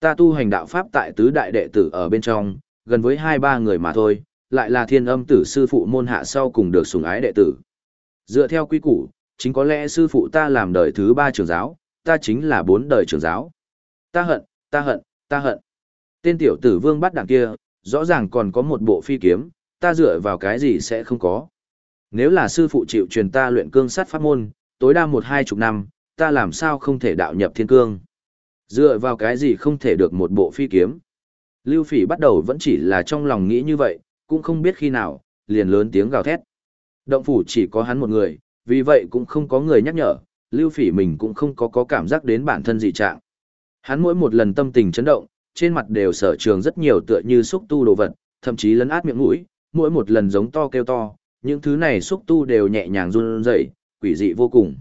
Ta tu hành đạo pháp tại tứ đại đệ tử ở bên trong, gần với hai ba người mà thôi, lại là thiên âm tử sư phụ môn hạ sau cùng được sùng ái đệ tử. Dựa theo quy củ, chính có lẽ sư phụ ta làm đời thứ ba trưởng giáo, ta chính là bốn đời trưởng giáo. Ta hận, ta hận, ta hận. Tên tiểu tử vương bắt đảng kia, rõ ràng còn có một bộ phi kiếm, ta dựa vào cái gì sẽ không có. Nếu là sư phụ chịu truyền ta luyện cương sát pháp môn, tối đa một hai chục năm, ta làm sao không thể đạo nhập thiên cương. Dựa vào cái gì không thể được một bộ phi kiếm. Lưu phỉ bắt đầu vẫn chỉ là trong lòng nghĩ như vậy, cũng không biết khi nào, liền lớn tiếng gào thét. Động phủ chỉ có hắn một người, vì vậy cũng không có người nhắc nhở, lưu phỉ mình cũng không có có cảm giác đến bản thân dị trạng. Hắn mỗi một lần tâm tình chấn động, trên mặt đều sở trường rất nhiều tựa như xúc tu đồ vật, thậm chí lấn át miệng mũi, mỗi một lần giống to kêu to, những thứ này xúc tu đều nhẹ nhàng run rẩy, quỷ dị vô cùng.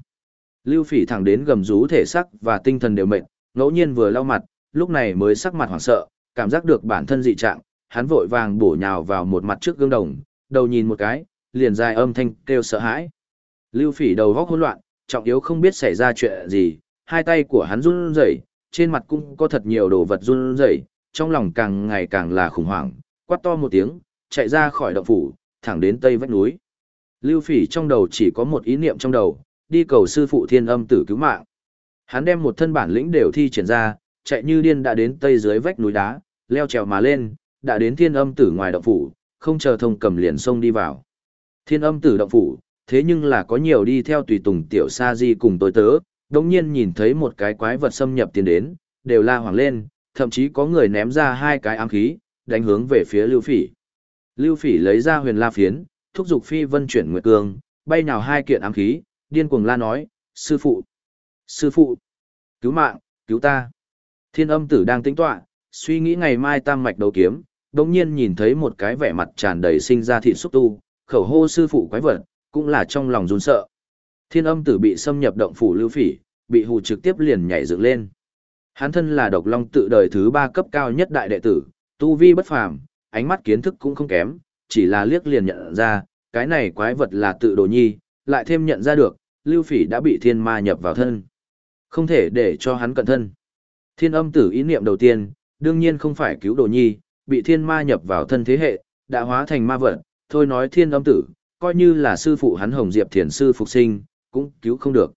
Lưu Phỉ thẳng đến gầm rú thể sắc và tinh thần đều mệt, ngẫu nhiên vừa lau mặt, lúc này mới sắc mặt hoảng sợ, cảm giác được bản thân dị trạng, hắn vội vàng bổ nhào vào một mặt trước gương đồng, đầu nhìn một cái, liền dài âm thanh kêu sợ hãi. Lưu Phỉ đầu óc hỗn loạn, trọng yếu không biết xảy ra chuyện gì, hai tay của hắn run rẩy, trên mặt cũng có thật nhiều đồ vật run rẩy, trong lòng càng ngày càng là khủng hoảng, quát to một tiếng, chạy ra khỏi động phủ, thẳng đến tây vách núi. Lưu Phỉ trong đầu chỉ có một ý niệm trong đầu, đi cầu sư phụ Thiên Âm Tử cứu mạng. Hắn đem một thân bản lĩnh đều thi triển ra, chạy như điên đã đến tây dưới vách núi đá, leo trèo mà lên, đã đến Thiên Âm Tử ngoài động phủ, không chờ thông cầm liền xông đi vào. Thiên Âm Tử động phủ, thế nhưng là có nhiều đi theo tùy tùng tiểu sa di cùng tôi tớ, đồng nhiên nhìn thấy một cái quái vật xâm nhập tiến đến, đều la hoảng lên, thậm chí có người ném ra hai cái ám khí, đánh hướng về phía Lưu Phỉ. Lưu Phỉ lấy ra huyền la phiến, thúc giục phi vân chuyển nguyệt cương, bay nào hai kiện ám khí, điên cuồng la nói, sư phụ, sư phụ, cứu mạng, cứu ta. Thiên âm tử đang tính tọa, suy nghĩ ngày mai tam mạch đấu kiếm, đồng nhiên nhìn thấy một cái vẻ mặt tràn đầy sinh ra thịt xúc tu, khẩu hô sư phụ quái vật, cũng là trong lòng run sợ. Thiên âm tử bị xâm nhập động phủ lưu phỉ, bị hù trực tiếp liền nhảy dựng lên. Hắn thân là độc long tự đời thứ ba cấp cao nhất đại đệ tử, tu vi bất phàm, ánh mắt kiến thức cũng không kém, chỉ là liếc liền nhận ra, cái này quái vật là tự đồ nhi, lại thêm nhận ra được, lưu phỉ đã bị thiên ma nhập vào thân. Không thể để cho hắn cận thân. Thiên âm tử ý niệm đầu tiên, đương nhiên không phải cứu đồ nhi, bị thiên ma nhập vào thân thế hệ, đã hóa thành ma vật, thôi nói thiên âm tử, coi như là sư phụ hắn Hồng Diệp Thiền sư phục sinh, cũng cứu không được.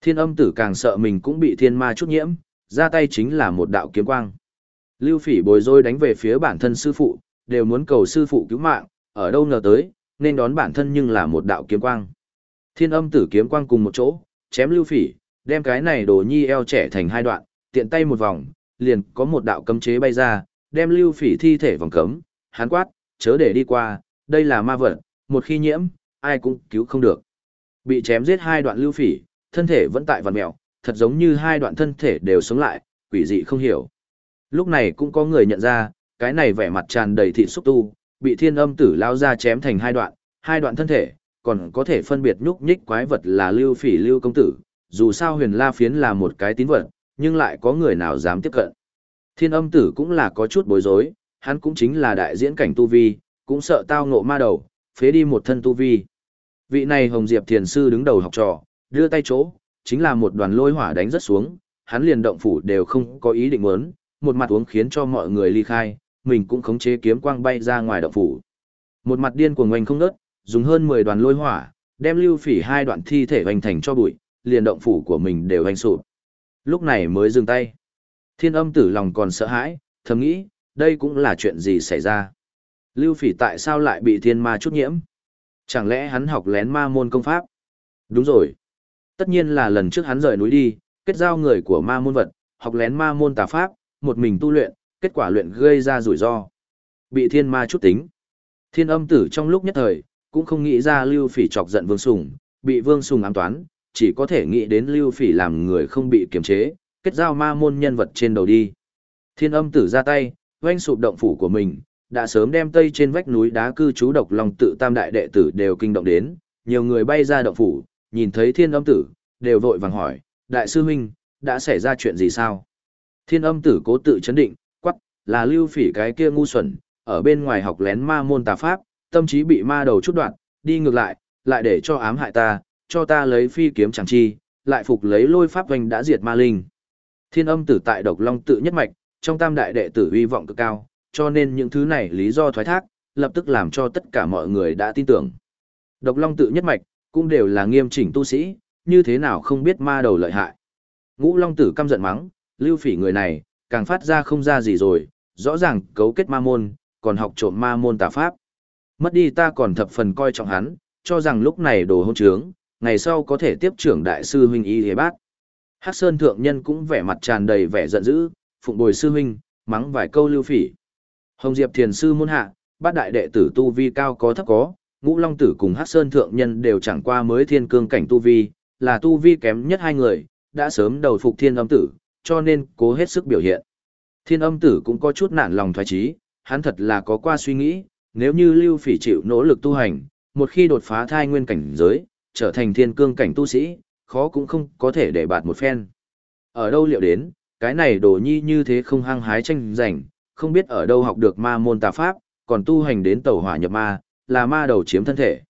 Thiên âm tử càng sợ mình cũng bị thiên ma chút nhiễm, ra tay chính là một đạo kiếm quang. Lưu phỉ bồi rối đánh về phía bản thân sư phụ, đều muốn cầu sư phụ cứu mạng, ở đâu ngờ tới, nên đón bản thân nhưng là một đạo kiếm quang. Thiên âm tử kiếm quang cùng một chỗ, chém lưu phỉ, đem cái này đồ nhi eo trẻ thành hai đoạn, tiện tay một vòng, liền có một đạo cấm chế bay ra, đem lưu phỉ thi thể vòng cấm, hán quát, chớ để đi qua, đây là ma vật, một khi nhiễm, ai cũng cứu không được. Bị chém giết hai đoạn lưu phỉ, thân thể vẫn tại vằn mèo, thật giống như hai đoạn thân thể đều sống lại, quỷ dị không hiểu. Lúc này cũng có người nhận ra, cái này vẻ mặt tràn đầy thị xúc tu, bị thiên âm tử lao ra chém thành hai đoạn, hai đoạn thân thể, còn có thể phân biệt nhúc nhích quái vật là lưu phỉ lưu công tử, dù sao huyền la phiến là một cái tín vật, nhưng lại có người nào dám tiếp cận. Thiên âm tử cũng là có chút bối rối, hắn cũng chính là đại diễn cảnh tu vi, cũng sợ tao ngộ ma đầu, phế đi một thân tu vi. Vị này Hồng Diệp Thiền Sư đứng đầu học trò, đưa tay chỗ, chính là một đoàn lôi hỏa đánh rất xuống, hắn liền động phủ đều không có ý định muốn, một mặt uống khiến cho mọi người ly khai, mình cũng khống chế kiếm quang bay ra ngoài động phủ. Một mặt điên của ngoành không ngớt, dùng hơn 10 đoàn lôi hỏa, đem lưu phỉ hai đoạn thi thể hoành thành cho bụi, liền động phủ của mình đều hoành sụp. Lúc này mới dừng tay. Thiên âm tử lòng còn sợ hãi, thầm nghĩ, đây cũng là chuyện gì xảy ra. Lưu phỉ tại sao lại bị thiên ma chút nhiễm? Chẳng lẽ hắn học lén ma môn công pháp? Đúng rồi. Tất nhiên là lần trước hắn rời núi đi, kết giao người của ma môn vật, học lén ma môn tà pháp, một mình tu luyện, kết quả luyện gây ra rủi ro. Bị thiên ma chút tính. Thiên âm tử trong lúc nhất thời, cũng không nghĩ ra Lưu Phỉ chọc giận Vương Sùng, bị Vương Sùng ám toán, chỉ có thể nghĩ đến Lưu Phỉ làm người không bị kiềm chế, kết giao ma môn nhân vật trên đầu đi. Thiên âm tử ra tay, oanh sụp động phủ của mình, đã sớm đem tây trên vách núi đá cư trú độc lòng tự tam đại đệ tử đều kinh động đến, nhiều người bay ra động phủ, nhìn thấy thiên âm tử, đều vội vàng hỏi, đại sư huynh, đã xảy ra chuyện gì sao? Thiên âm tử cố tự chấn định, quắc, là lưu phỉ cái kia ngu xuẩn, ở bên ngoài học lén ma môn tà pháp, tâm trí bị ma đầu chút đoạn, đi ngược lại, lại để cho ám hại ta, cho ta lấy phi kiếm chẳng chi, lại phục lấy lôi pháp hoành đã diệt ma linh. Thiên âm tử tại độc long tự nhất mạch, trong tam đại đệ tử uy vọng cực cao, cho nên những thứ này lý do thoái thác, lập tức làm cho tất cả mọi người đã tin tưởng. Độc long tự nhất mạch, cũng đều là nghiêm chỉnh tu sĩ, như thế nào không biết ma đầu lợi hại. Ngũ long tử căm giận mắng, lưu phỉ người này, càng phát ra không ra gì rồi, rõ ràng cấu kết ma môn, còn học trộm ma môn tà pháp. Mất đi ta còn thập phần coi trọng hắn, cho rằng lúc này đồ hôn trướng, ngày sau có thể tiếp trưởng đại sư huynh y thế bác. Hắc Sơn thượng nhân cũng vẻ mặt tràn đầy vẻ giận dữ, phụng bồi sư huynh, mắng vài câu lưu phỉ. Hồng Diệp thiền sư môn hạ, bát đại đệ tử tu vi cao có thấp có, ngũ long tử cùng Hắc Sơn thượng nhân đều chẳng qua mới thiên cương cảnh tu vi, là tu vi kém nhất hai người, đã sớm đầu phục thiên âm tử, cho nên cố hết sức biểu hiện. Thiên âm tử cũng có chút nản lòng thoái trí, hắn thật là có qua suy nghĩ, nếu như Lưu Phỉ chịu nỗ lực tu hành, một khi đột phá thai nguyên cảnh giới, trở thành thiên cương cảnh tu sĩ, khó cũng không có thể để bạt một phen. Ở đâu liệu đến, cái này đồ nhi như thế không hăng hái tranh giành, không biết ở đâu học được ma môn tà pháp, còn tu hành đến tẩu hỏa nhập ma, là ma đầu chiếm thân thể.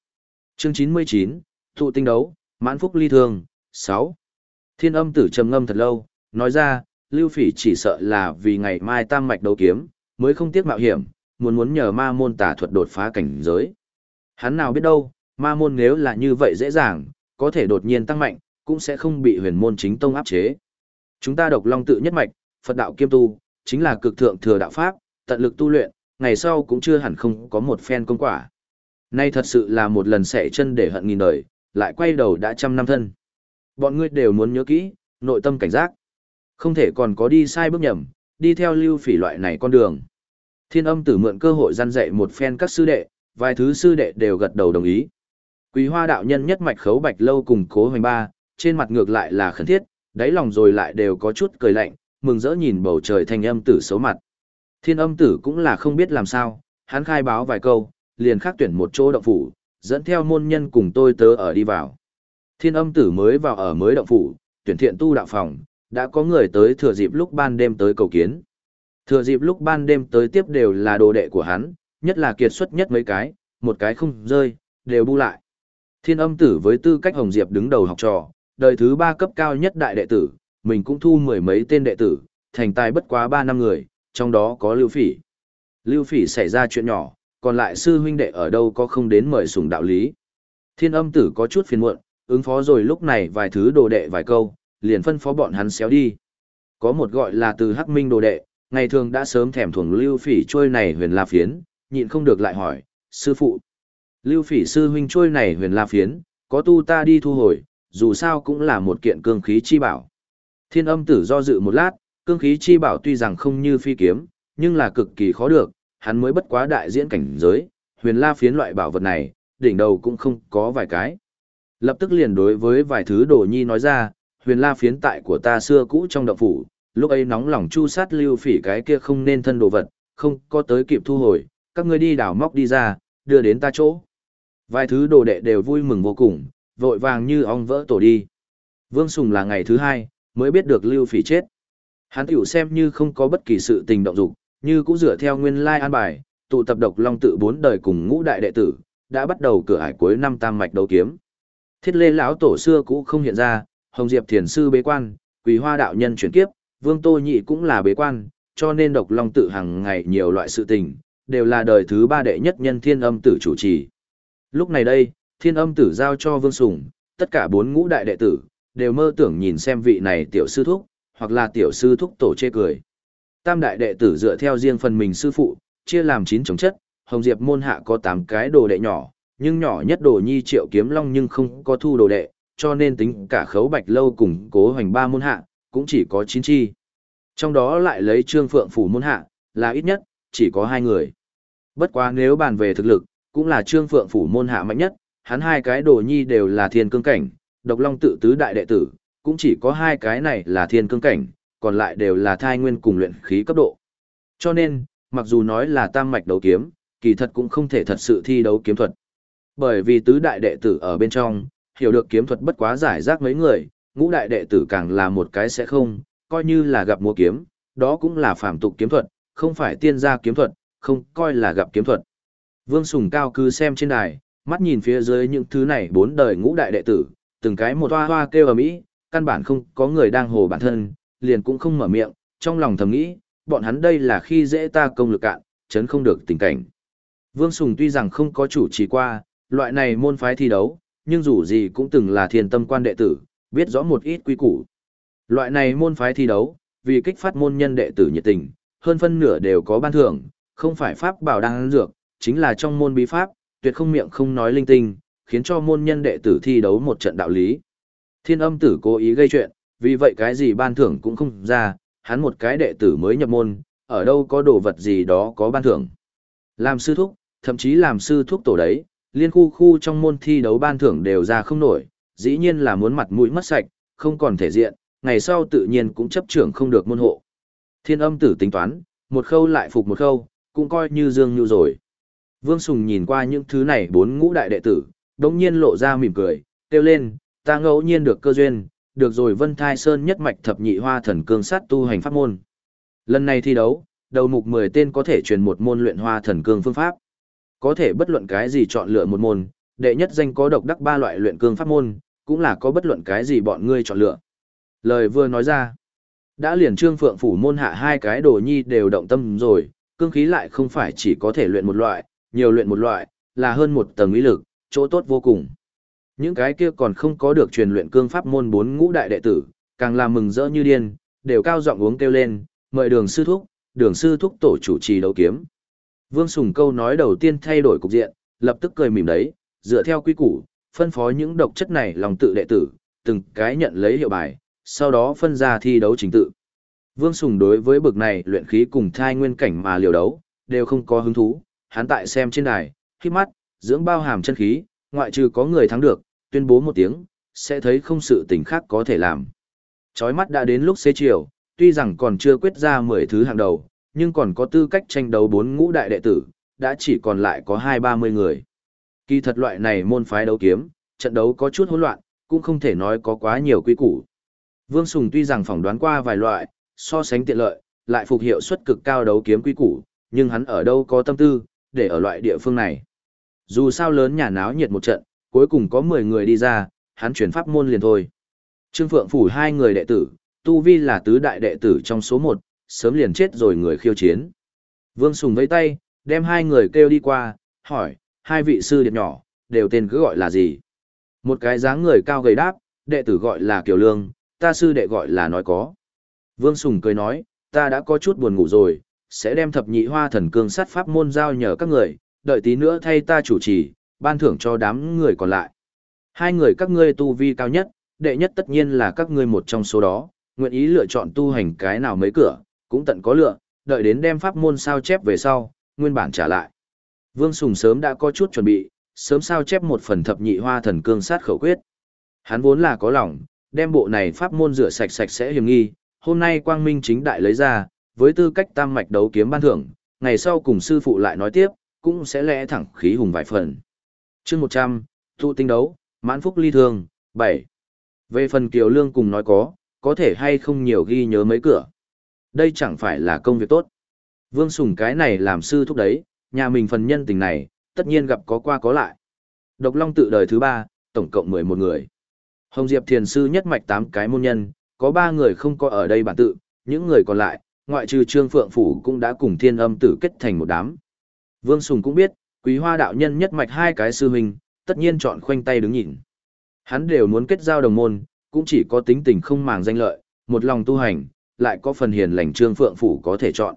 Chương 99, thụ tinh đấu, mãn phúc ly thương, 6. Thiên âm tử trầm ngâm thật lâu, nói ra, Lưu Phỉ chỉ sợ là vì ngày mai tam mạch đấu kiếm, mới không tiếc mạo hiểm, muốn muốn nhờ ma môn tà thuật đột phá cảnh giới. Hắn nào biết đâu, ma môn nếu là như vậy dễ dàng, có thể đột nhiên tăng mạnh, cũng sẽ không bị huyền môn chính tông áp chế. Chúng ta độc long tự nhất mạch, Phật đạo kiêm tu, chính là cực thượng thừa đạo pháp, tận lực tu luyện, ngày sau cũng chưa hẳn không có một phen công quả. Nay thật sự là một lần xẻ chân để hận nghìn đời, lại quay đầu đã trăm năm thân. Bọn ngươi đều muốn nhớ kỹ, nội tâm cảnh giác. Không thể còn có đi sai bước nhầm, đi theo lưu phỉ loại này con đường. Thiên âm tử mượn cơ hội gian dạy một phen các sư đệ, vài thứ sư đệ đều gật đầu đồng ý. Quý hoa đạo nhân nhất mạch khấu bạch lâu cùng cố hoành ba, trên mặt ngược lại là khẩn thiết, đáy lòng rồi lại đều có chút cười lạnh, mừng rỡ nhìn bầu trời thanh âm tử xấu mặt. Thiên âm tử cũng là không biết làm sao, hắn khai báo vài câu, liền khắc tuyển một chỗ động phủ, dẫn theo môn nhân cùng tôi tớ ở đi vào. Thiên âm tử mới vào ở mới động phủ, tuyển thiện tu đạo phòng, đã có người tới thừa dịp lúc ban đêm tới cầu kiến. Thừa dịp lúc ban đêm tới tiếp đều là đồ đệ của hắn, nhất là kiệt xuất nhất mấy cái, một cái không rơi, đều bu lại. Thiên âm tử với tư cách Hồng Diệp đứng đầu học trò, đời thứ ba cấp cao nhất đại đệ tử, mình cũng thu mười mấy tên đệ tử, thành tài bất quá ba năm người, trong đó có Lưu Phỉ. Lưu Phỉ xảy ra chuyện nhỏ, còn lại sư huynh đệ ở đâu có không đến mời sùng đạo lý. Thiên âm tử có chút phiền muộn, ứng phó rồi lúc này vài thứ đồ đệ vài câu, liền phân phó bọn hắn xéo đi. Có một gọi là từ Hắc Minh đồ đệ, ngày thường đã sớm thèm thuồng Lưu Phỉ trôi này huyền la phiến, nhịn không được lại hỏi, sư phụ. Lưu Phỉ sư huynh trôi này huyền la phiến, có tu ta đi thu hồi, dù sao cũng là một kiện cương khí chi bảo. Thiên âm tử do dự một lát, cương khí chi bảo tuy rằng không như phi kiếm, nhưng là cực kỳ khó được, hắn mới bất quá đại diễn cảnh giới, huyền la phiến loại bảo vật này, đỉnh đầu cũng không có vài cái. Lập tức liền đối với vài thứ đồ nhi nói ra, huyền la phiến tại của ta xưa cũ trong động phủ, lúc ấy nóng lòng chu sát lưu phỉ cái kia không nên thân đồ vật, không có tới kịp thu hồi, các ngươi đi đào móc đi ra, đưa đến ta chỗ. Vài thứ đồ đệ đều vui mừng vô cùng, vội vàng như ong vỡ tổ đi. Vương Sùng là ngày thứ hai, mới biết được lưu phỉ chết. Hắn tiểu xem như không có bất kỳ sự tình động dục, như cũng dựa theo nguyên lai an bài, tụ tập độc long tự bốn đời cùng ngũ đại đệ tử, đã bắt đầu cửa hải cuối năm tam mạch đấu kiếm. Thiết lê lão tổ xưa cũ không hiện ra, Hồng Diệp thiền sư bế quan, Quỳ Hoa đạo nhân chuyển kiếp, Vương Tô Nhị cũng là bế quan, cho nên độc long tự hàng ngày nhiều loại sự tình, đều là đời thứ ba đệ nhất nhân thiên âm tử chủ trì. Lúc này đây, thiên âm tử giao cho Vương Sùng, tất cả bốn ngũ đại đệ tử, đều mơ tưởng nhìn xem vị này tiểu sư thúc, hoặc là tiểu sư thúc tổ chê cười. Tam đại đệ tử dựa theo riêng phần mình sư phụ, chia làm 9 chống chất, Hồng Diệp môn hạ có 8 cái đồ đệ nhỏ, nhưng nhỏ nhất đồ nhi triệu kiếm long nhưng không có thu đồ đệ, cho nên tính cả khấu bạch lâu cùng cố hoành ba môn hạ, cũng chỉ có 9 chi. Trong đó lại lấy trương phượng phủ môn hạ, là ít nhất, chỉ có hai người. Bất quá nếu bàn về thực lực, cũng là trương phượng phủ môn hạ mạnh nhất, hắn hai cái đồ nhi đều là thiên cương cảnh, độc long tự tứ đại đệ tử, cũng chỉ có hai cái này là thiên cương cảnh, còn lại đều là thai nguyên cùng luyện khí cấp độ. Cho nên, mặc dù nói là tam mạch đấu kiếm, kỳ thật cũng không thể thật sự thi đấu kiếm thuật. Bởi vì tứ đại đệ tử ở bên trong, hiểu được kiếm thuật bất quá giải rác mấy người, ngũ đại đệ tử càng là một cái sẽ không, coi như là gặp mua kiếm, đó cũng là phạm tục kiếm thuật, không phải tiên gia kiếm thuật, không coi là gặp kiếm thuật. Vương Sùng Cao cứ xem trên đài, mắt nhìn phía dưới những thứ này bốn đời ngũ đại đệ tử, từng cái một hoa hoa kêu ở mỹ, căn bản không có người đang hồ bản thân, liền cũng không mở miệng, trong lòng thầm nghĩ, bọn hắn đây là khi dễ ta công lực cạn, chấn không được tình cảnh. Vương Sùng tuy rằng không có chủ trì qua, loại này môn phái thi đấu, nhưng dù gì cũng từng là thiền tâm quan đệ tử, biết rõ một ít quy củ. Loại này môn phái thi đấu, vì kích phát môn nhân đệ tử nhiệt tình, hơn phân nửa đều có ban thưởng, không phải pháp bảo đang dược, chính là trong môn bí pháp, tuyệt không miệng không nói linh tinh, khiến cho môn nhân đệ tử thi đấu một trận đạo lý. Thiên âm tử cố ý gây chuyện, vì vậy cái gì ban thưởng cũng không ra, hắn một cái đệ tử mới nhập môn, ở đâu có đồ vật gì đó có ban thưởng. Làm sư thúc, thậm chí làm sư thúc tổ đấy, liên khu khu trong môn thi đấu ban thưởng đều ra không nổi, dĩ nhiên là muốn mặt mũi mất sạch, không còn thể diện, ngày sau tự nhiên cũng chấp trưởng không được môn hộ. Thiên âm tử tính toán, một khâu lại phục một khâu, cũng coi như dương như rồi. Vương Sùng nhìn qua những thứ này bốn ngũ đại đệ tử, đống nhiên lộ ra mỉm cười, kêu lên, ta ngẫu nhiên được cơ duyên, được rồi Vân Thai Sơn nhất mạch thập nhị hoa thần cương sát tu hành pháp môn. Lần này thi đấu, đầu mục 10 tên có thể truyền một môn luyện hoa thần cương phương pháp. Có thể bất luận cái gì chọn lựa một môn, đệ nhất danh có độc đắc ba loại luyện cương pháp môn, cũng là có bất luận cái gì bọn ngươi chọn lựa. Lời vừa nói ra, đã liền trương phượng phủ môn hạ hai cái đồ nhi đều động tâm rồi, cương khí lại không phải chỉ có thể luyện một loại, nhiều luyện một loại, là hơn một tầng ý lực, chỗ tốt vô cùng. Những cái kia còn không có được truyền luyện cương pháp môn bốn ngũ đại đệ tử, càng làm mừng rỡ như điên, đều cao giọng uống kêu lên, mời đường sư thúc, đường sư thúc tổ chủ trì đấu kiếm. Vương Sùng câu nói đầu tiên thay đổi cục diện, lập tức cười mỉm đấy, dựa theo quy củ, phân phó những độc chất này lòng tự đệ tử, từng cái nhận lấy hiệu bài, sau đó phân ra thi đấu chính tự. Vương Sùng đối với bực này luyện khí cùng thai nguyên cảnh mà liều đấu, đều không có hứng thú, hắn tại xem trên đài, khi mắt, dưỡng bao hàm chân khí, ngoại trừ có người thắng được, tuyên bố một tiếng, sẽ thấy không sự tình khác có thể làm. Chói mắt đã đến lúc xế chiều, tuy rằng còn chưa quyết ra 10 thứ hàng đầu, nhưng còn có tư cách tranh đấu bốn ngũ đại đệ tử, đã chỉ còn lại có hai ba mươi người. Kỳ thật loại này môn phái đấu kiếm, trận đấu có chút hỗn loạn, cũng không thể nói có quá nhiều quy củ. Vương Sùng tuy rằng phỏng đoán qua vài loại, so sánh tiện lợi, lại phục hiệu suất cực cao đấu kiếm quy củ, nhưng hắn ở đâu có tâm tư, để ở loại địa phương này. Dù sao lớn nhà náo nhiệt một trận, cuối cùng có 10 người đi ra, hắn chuyển pháp môn liền thôi. Trương Phượng phủ hai người đệ tử, Tu Vi là tứ đại đệ tử trong số 1, sớm liền chết rồi người khiêu chiến. Vương Sùng vẫy tay, đem hai người kêu đi qua, hỏi, hai vị sư điệp nhỏ, đều tên cứ gọi là gì? Một cái dáng người cao gầy đáp, đệ tử gọi là Kiều Lương, ta sư đệ gọi là nói có. Vương Sùng cười nói, ta đã có chút buồn ngủ rồi, sẽ đem thập nhị hoa thần cương sát pháp môn giao nhờ các người, đợi tí nữa thay ta chủ trì, ban thưởng cho đám người còn lại. Hai người các ngươi tu vi cao nhất, đệ nhất tất nhiên là các ngươi một trong số đó, nguyện ý lựa chọn tu hành cái nào mấy cửa, cũng tận có lựa, đợi đến đem pháp môn sao chép về sau, nguyên bản trả lại. Vương Sùng sớm đã có chút chuẩn bị, sớm sao chép một phần thập nhị hoa thần cương sát khẩu quyết. Hắn vốn là có lòng, đem bộ này pháp môn rửa sạch sạch sẽ hiểm nghi, hôm nay quang minh chính đại lấy ra, với tư cách tam mạch đấu kiếm ban thưởng, ngày sau cùng sư phụ lại nói tiếp, cũng sẽ lẽ thẳng khí hùng vài phần. chương 100, tụ tinh đấu, mãn phúc ly thương, 7. Về phần Kiều Lương cùng nói có, có thể hay không nhiều ghi nhớ mấy cửa. Đây chẳng phải là công việc tốt. Vương Sùng cái này làm sư thúc đấy, nhà mình phần nhân tình này, tất nhiên gặp có qua có lại. Độc Long tự đời thứ ba, tổng cộng 11 người. Hồng Diệp Thiền Sư nhất mạch 8 cái môn nhân, có 3 người không có ở đây bản tự, những người còn lại, ngoại trừ Trương Phượng Phủ cũng đã cùng thiên âm tử kết thành một đám. Vương Sùng cũng biết, quý hoa đạo nhân nhất mạch hai cái sư huynh, tất nhiên chọn khoanh tay đứng nhìn. Hắn đều muốn kết giao đồng môn, cũng chỉ có tính tình không màng danh lợi, một lòng tu hành, lại có phần hiền lành Trương Phượng Phủ có thể chọn.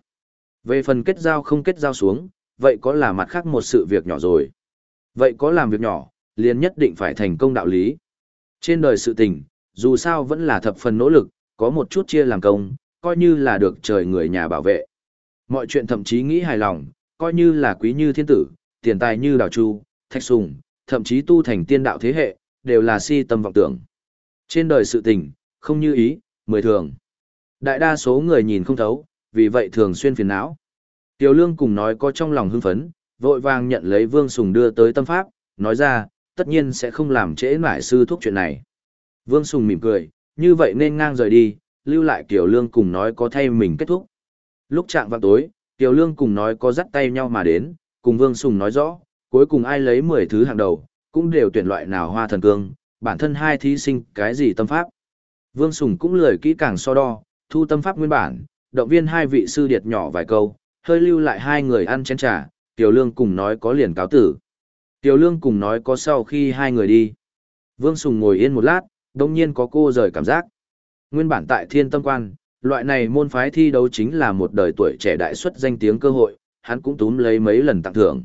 Về phần kết giao không kết giao xuống, vậy có là mặt khác một sự việc nhỏ rồi. Vậy có làm việc nhỏ, liền nhất định phải thành công đạo lý. Trên đời sự tình, dù sao vẫn là thập phần nỗ lực, có một chút chia làm công, coi như là được trời người nhà bảo vệ. Mọi chuyện thậm chí nghĩ hài lòng, coi như là quý như thiên tử, tiền tài như đào chu, thạch sùng, thậm chí tu thành tiên đạo thế hệ, đều là si tâm vọng tưởng. Trên đời sự tình, không như ý, mười thường. Đại đa số người nhìn không thấu, vì vậy thường xuyên phiền não. Tiểu Lương cùng nói có trong lòng hưng phấn, vội vàng nhận lấy Vương Sùng đưa tới tâm pháp, nói ra, tất nhiên sẽ không làm trễ nải sư thuốc chuyện này. Vương Sùng mỉm cười, như vậy nên ngang rời đi, lưu lại Tiểu Lương cùng nói có thay mình kết thúc. Lúc trạng vào tối, Tiểu Lương cùng nói có dắt tay nhau mà đến, cùng Vương Sùng nói rõ, cuối cùng ai lấy 10 thứ hàng đầu, cũng đều tuyển loại nào hoa thần cương, bản thân hai thí sinh cái gì tâm pháp. Vương Sùng cũng lười kỹ càng so đo, thu tâm pháp nguyên bản, động viên hai vị sư điệt nhỏ vài câu, hơi lưu lại hai người ăn chén trà, Tiểu Lương cùng nói có liền cáo tử. Tiểu Lương cùng nói có sau khi hai người đi. Vương Sùng ngồi yên một lát, đồng nhiên có cô rời cảm giác. Nguyên bản tại thiên tâm quan, loại này môn phái thi đấu chính là một đời tuổi trẻ đại xuất danh tiếng cơ hội, hắn cũng túm lấy mấy lần tặng thưởng.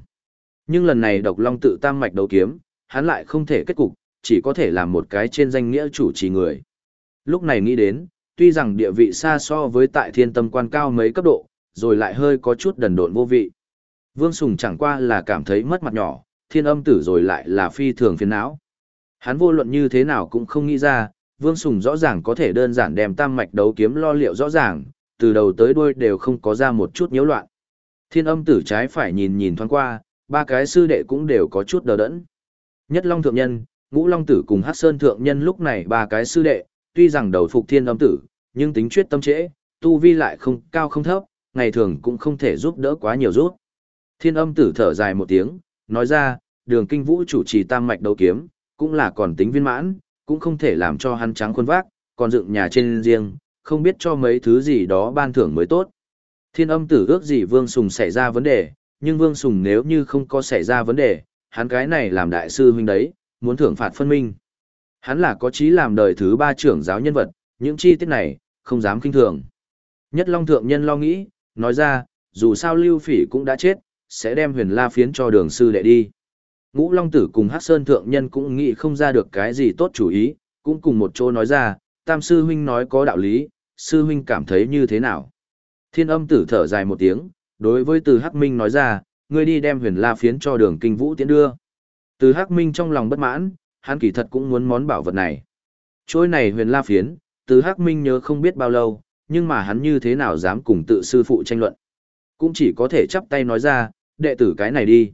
Nhưng lần này độc long tự tam mạch đấu kiếm, hắn lại không thể kết cục, chỉ có thể làm một cái trên danh nghĩa chủ trì người. Lúc này nghĩ đến, tuy rằng địa vị xa so với tại thiên tâm quan cao mấy cấp độ, rồi lại hơi có chút đần độn vô vị. Vương Sùng chẳng qua là cảm thấy mất mặt nhỏ, thiên âm tử rồi lại là phi thường phiền não. Hắn vô luận như thế nào cũng không nghĩ ra, Vương Sùng rõ ràng có thể đơn giản đem tam mạch đấu kiếm lo liệu rõ ràng, từ đầu tới đuôi đều không có ra một chút nhiễu loạn. Thiên âm tử trái phải nhìn nhìn thoáng qua, ba cái sư đệ cũng đều có chút đờ đẫn. Nhất Long Thượng Nhân, Ngũ Long Tử cùng Hát Sơn Thượng Nhân lúc này ba cái sư đệ, tuy rằng đầu phục thiên âm tử, nhưng tính chuyết tâm trễ, tu vi lại không cao không thấp, ngày thường cũng không thể giúp đỡ quá nhiều rút. Thiên âm tử thở dài một tiếng, nói ra, đường kinh vũ chủ trì tam mạch đấu kiếm, cũng là còn tính viên mãn, cũng không thể làm cho hắn trắng khuôn vác, còn dựng nhà trên riêng, không biết cho mấy thứ gì đó ban thưởng mới tốt. Thiên âm tử ước gì Vương Sùng xảy ra vấn đề, nhưng Vương Sùng nếu như không có xảy ra vấn đề, hắn cái này làm đại sư huynh đấy, muốn thưởng phạt phân minh. Hắn là có chí làm đời thứ ba trưởng giáo nhân vật, những chi tiết này, không dám kinh thường. Nhất Long Thượng Nhân lo nghĩ, nói ra, dù sao Lưu Phỉ cũng đã chết, sẽ đem huyền la phiến cho đường sư đệ đi. Ngũ Long Tử cùng Hắc Sơn Thượng Nhân cũng nghĩ không ra được cái gì tốt chủ ý, cũng cùng một chỗ nói ra, Tam Sư Huynh nói có đạo lý, Sư Huynh cảm thấy như thế nào. Thiên âm tử thở dài một tiếng, đối với từ Hắc Minh nói ra, ngươi đi đem huyền la phiến cho đường kinh vũ tiến đưa. Từ Hắc Minh trong lòng bất mãn, hắn kỳ thật cũng muốn món bảo vật này. Trôi này huyền la phiến, từ Hắc Minh nhớ không biết bao lâu, nhưng mà hắn như thế nào dám cùng tự sư phụ tranh luận. Cũng chỉ có thể chắp tay nói ra, đệ tử cái này đi.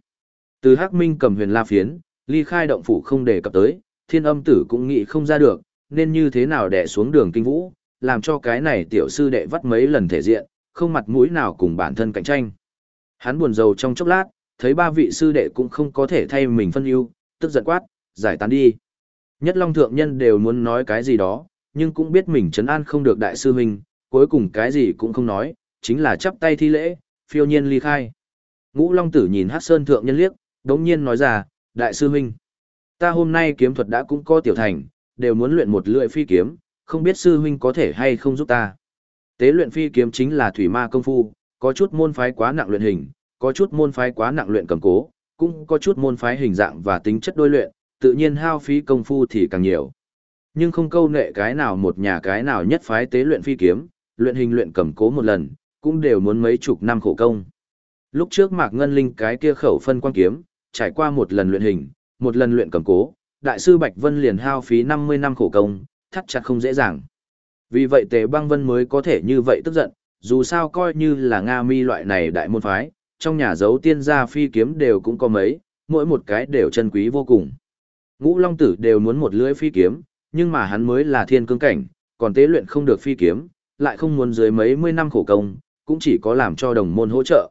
Từ Hắc Minh cầm huyền la phiến, ly khai động phủ không đề cập tới, thiên âm tử cũng nghĩ không ra được, nên như thế nào đè xuống đường kinh vũ, làm cho cái này tiểu sư đệ vắt mấy lần thể diện, không mặt mũi nào cùng bản thân cạnh tranh. Hắn buồn rầu trong chốc lát, thấy ba vị sư đệ cũng không có thể thay mình phân ưu, tức giận quát, giải tán đi. Nhất Long thượng nhân đều muốn nói cái gì đó, nhưng cũng biết mình trấn an không được đại sư huynh, cuối cùng cái gì cũng không nói, chính là chắp tay thi lễ, phiêu nhiên ly khai. Ngũ Long tử nhìn Hắc Sơn thượng nhân liếc, đống nhiên nói ra, đại sư huynh, ta hôm nay kiếm thuật đã cũng có tiểu thành, đều muốn luyện một lưỡi phi kiếm, không biết sư huynh có thể hay không giúp ta. Tế luyện phi kiếm chính là thủy ma công phu, có chút môn phái quá nặng luyện hình, có chút môn phái quá nặng luyện cầm cố, cũng có chút môn phái hình dạng và tính chất đôi luyện, tự nhiên hao phí công phu thì càng nhiều. Nhưng không câu nệ cái nào một nhà cái nào nhất phái tế luyện phi kiếm, luyện hình luyện cầm cố một lần, cũng đều muốn mấy chục năm khổ công. Lúc trước Mạc Ngân Linh cái kia khẩu phân quan kiếm, trải qua một lần luyện hình, một lần luyện cầm cố, đại sư Bạch Vân liền hao phí 50 năm khổ công, thắt chặt không dễ dàng. Vì vậy Tề Băng Vân mới có thể như vậy tức giận, dù sao coi như là Nga Mi loại này đại môn phái, trong nhà giấu tiên gia phi kiếm đều cũng có mấy, mỗi một cái đều chân quý vô cùng. Ngũ Long Tử đều muốn một lưỡi phi kiếm, nhưng mà hắn mới là thiên cương cảnh, còn tế luyện không được phi kiếm, lại không muốn dưới mấy mươi năm khổ công, cũng chỉ có làm cho đồng môn hỗ trợ.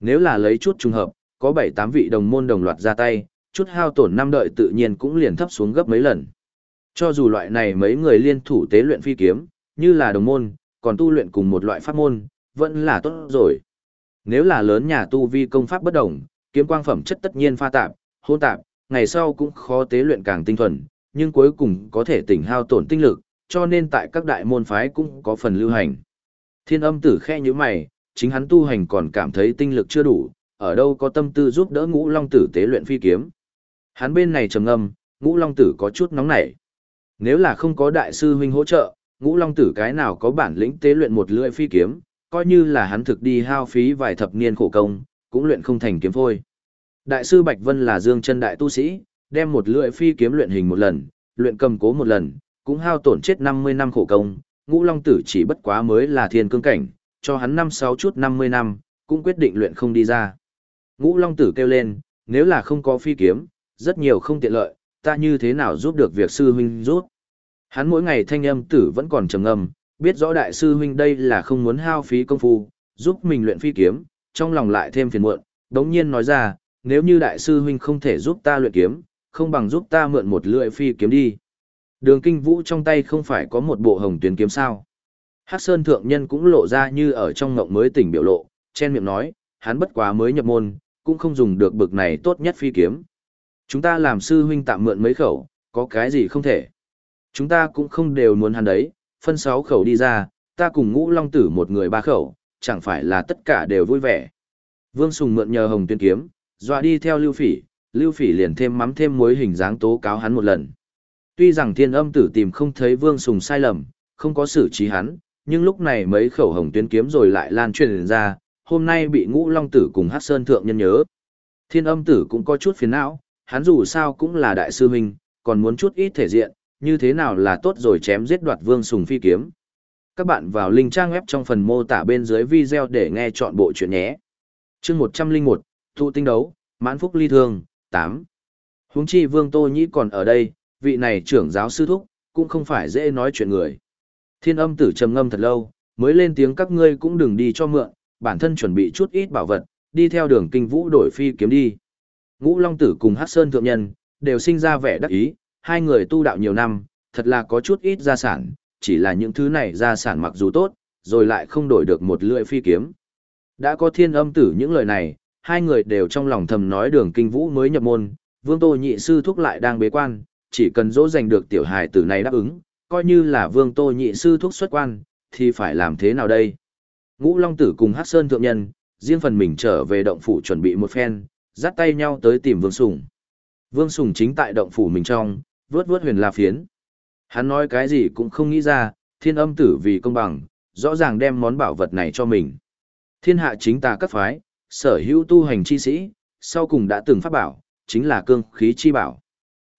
Nếu là lấy chút trùng hợp, có 7-8 vị đồng môn đồng loạt ra tay, chút hao tổn năm đợi tự nhiên cũng liền thấp xuống gấp mấy lần. Cho dù loại này mấy người liên thủ tế luyện phi kiếm, như là đồng môn, còn tu luyện cùng một loại pháp môn, vẫn là tốt rồi. Nếu là lớn nhà tu vi công pháp bất đồng, kiếm quang phẩm chất tất nhiên pha tạp, hôn tạp, ngày sau cũng khó tế luyện càng tinh thuần, nhưng cuối cùng có thể tỉnh hao tổn tinh lực, cho nên tại các đại môn phái cũng có phần lưu hành. Thiên âm tử khe như mày, chính hắn tu hành còn cảm thấy tinh lực chưa đủ, ở đâu có tâm tư giúp đỡ ngũ long tử tế luyện phi kiếm. Hắn bên này trầm ngâm, ngũ long tử có chút nóng nảy. Nếu là không có đại sư huynh hỗ trợ, ngũ long tử cái nào có bản lĩnh tế luyện một lưỡi phi kiếm, coi như là hắn thực đi hao phí vài thập niên khổ công, cũng luyện không thành kiếm phôi. Đại sư Bạch Vân là dương chân đại tu sĩ, đem một lưỡi phi kiếm luyện hình một lần, luyện cầm cố một lần, cũng hao tổn chết 50 năm khổ công, ngũ long tử chỉ bất quá mới là thiên cương cảnh, cho hắn năm sáu chút 50 năm, cũng quyết định luyện không đi ra. Ngũ long tử kêu lên, nếu là không có phi kiếm, rất nhiều không tiện lợi, ta như thế nào giúp được việc sư huynh rút. Hắn mỗi ngày thanh âm tử vẫn còn trầm ngâm, biết rõ đại sư huynh đây là không muốn hao phí công phu, giúp mình luyện phi kiếm, trong lòng lại thêm phiền muộn, đống nhiên nói ra, nếu như đại sư huynh không thể giúp ta luyện kiếm, không bằng giúp ta mượn một lưỡi phi kiếm đi. Đường kinh vũ trong tay không phải có một bộ hồng tuyến kiếm sao. Hắc Sơn Thượng Nhân cũng lộ ra như ở trong ngộng mới tỉnh biểu lộ, chen miệng nói, hắn bất quá mới nhập môn, cũng không dùng được bực này tốt nhất phi kiếm. Chúng ta làm sư huynh tạm mượn mấy khẩu, có cái gì không thể. Chúng ta cũng không đều muốn hắn đấy, phân sáu khẩu đi ra, ta cùng ngũ long tử một người ba khẩu, chẳng phải là tất cả đều vui vẻ. Vương Sùng mượn nhờ hồng tuyên kiếm, dọa đi theo Lưu Phỉ, Lưu Phỉ liền thêm mắm thêm muối hình dáng tố cáo hắn một lần. Tuy rằng thiên âm tử tìm không thấy Vương Sùng sai lầm, không có xử trí hắn, nhưng lúc này mấy khẩu hồng tuyến kiếm rồi lại lan truyền ra, hôm nay bị ngũ long tử cùng hát sơn thượng nhân nhớ. Thiên âm tử cũng có chút phiền não, hắn dù sao cũng là đại sư huynh, còn muốn chút ít thể diện, như thế nào là tốt rồi chém giết đoạt vương sùng phi kiếm. Các bạn vào link trang web trong phần mô tả bên dưới video để nghe chọn bộ chuyện nhé. chương 101, Thụ tinh đấu, mãn phúc ly thương, 8. Huống chi vương tô nhĩ còn ở đây, vị này trưởng giáo sư thúc, cũng không phải dễ nói chuyện người. Thiên âm tử trầm ngâm thật lâu, mới lên tiếng các ngươi cũng đừng đi cho mượn, bản thân chuẩn bị chút ít bảo vật, đi theo đường kinh vũ đổi phi kiếm đi. Ngũ Long Tử cùng Hắc Sơn Thượng Nhân, đều sinh ra vẻ đắc ý, hai người tu đạo nhiều năm, thật là có chút ít gia sản, chỉ là những thứ này gia sản mặc dù tốt, rồi lại không đổi được một lưỡi phi kiếm. Đã có thiên âm tử những lời này, hai người đều trong lòng thầm nói đường kinh vũ mới nhập môn, vương tô nhị sư thúc lại đang bế quan, chỉ cần dỗ dành được tiểu hài tử này đáp ứng, coi như là vương tô nhị sư thúc xuất quan, thì phải làm thế nào đây? Ngũ Long Tử cùng Hắc Sơn Thượng Nhân, riêng phần mình trở về động phủ chuẩn bị một phen, dắt tay nhau tới tìm Vương Sùng. Vương Sùng chính tại động phủ mình trong, vướt vướt huyền la phiến. Hắn nói cái gì cũng không nghĩ ra, thiên âm tử vì công bằng, rõ ràng đem món bảo vật này cho mình. Thiên hạ chính tà các phái, sở hữu tu hành chi sĩ, sau cùng đã từng phát bảo, chính là cương khí chi bảo.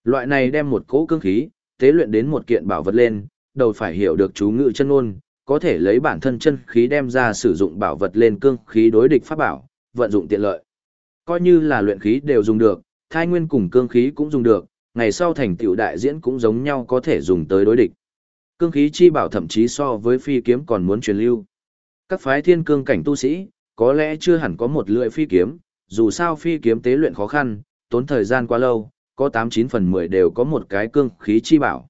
Loại này đem một cỗ cương khí, tế luyện đến một kiện bảo vật lên, đầu phải hiểu được chú ngữ chân ngôn, có thể lấy bản thân chân khí đem ra sử dụng bảo vật lên cương khí đối địch pháp bảo, vận dụng tiện lợi. Coi như là luyện khí đều dùng được, thai nguyên cùng cương khí cũng dùng được, ngày sau thành tựu đại diễn cũng giống nhau có thể dùng tới đối địch. Cương khí chi bảo thậm chí so với phi kiếm còn muốn truyền lưu. Các phái thiên cương cảnh tu sĩ, có lẽ chưa hẳn có một lưỡi phi kiếm, dù sao phi kiếm tế luyện khó khăn, tốn thời gian quá lâu, có 89 phần 10 đều có một cái cương khí chi bảo.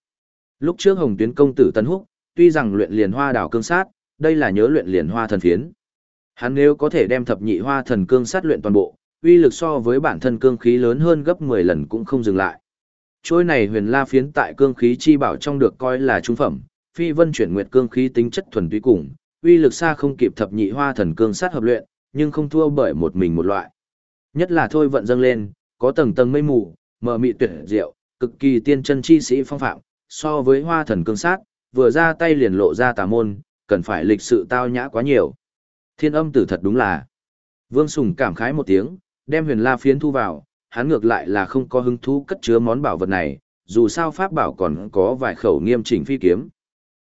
Lúc trước Hồng Tuyến công tử Tân Húc, tuy rằng luyện liền hoa đảo cương sát, đây là nhớ luyện liền hoa thần phiến. Hắn nếu có thể đem thập nhị hoa thần cương sát luyện toàn bộ, uy lực so với bản thân cương khí lớn hơn gấp 10 lần cũng không dừng lại. Trôi này huyền la phiến tại cương khí chi bảo trong được coi là trung phẩm, phi vân chuyển nguyệt cương khí tính chất thuần túy cùng, uy lực xa không kịp thập nhị hoa thần cương sát hợp luyện, nhưng không thua bởi một mình một loại. Nhất là thôi vận dâng lên, có tầng tầng mây mù, mờ mị tuyệt diệu, cực kỳ tiên chân chi sĩ phong phạm, so với hoa thần cương sát, vừa ra tay liền lộ ra tà môn, cần phải lịch sự tao nhã quá nhiều. Thiên âm tử thật đúng là. Vương Sùng cảm khái một tiếng, đem huyền la phiến thu vào, hắn ngược lại là không có hứng thú cất chứa món bảo vật này, dù sao pháp bảo còn có vài khẩu nghiêm chỉnh phi kiếm.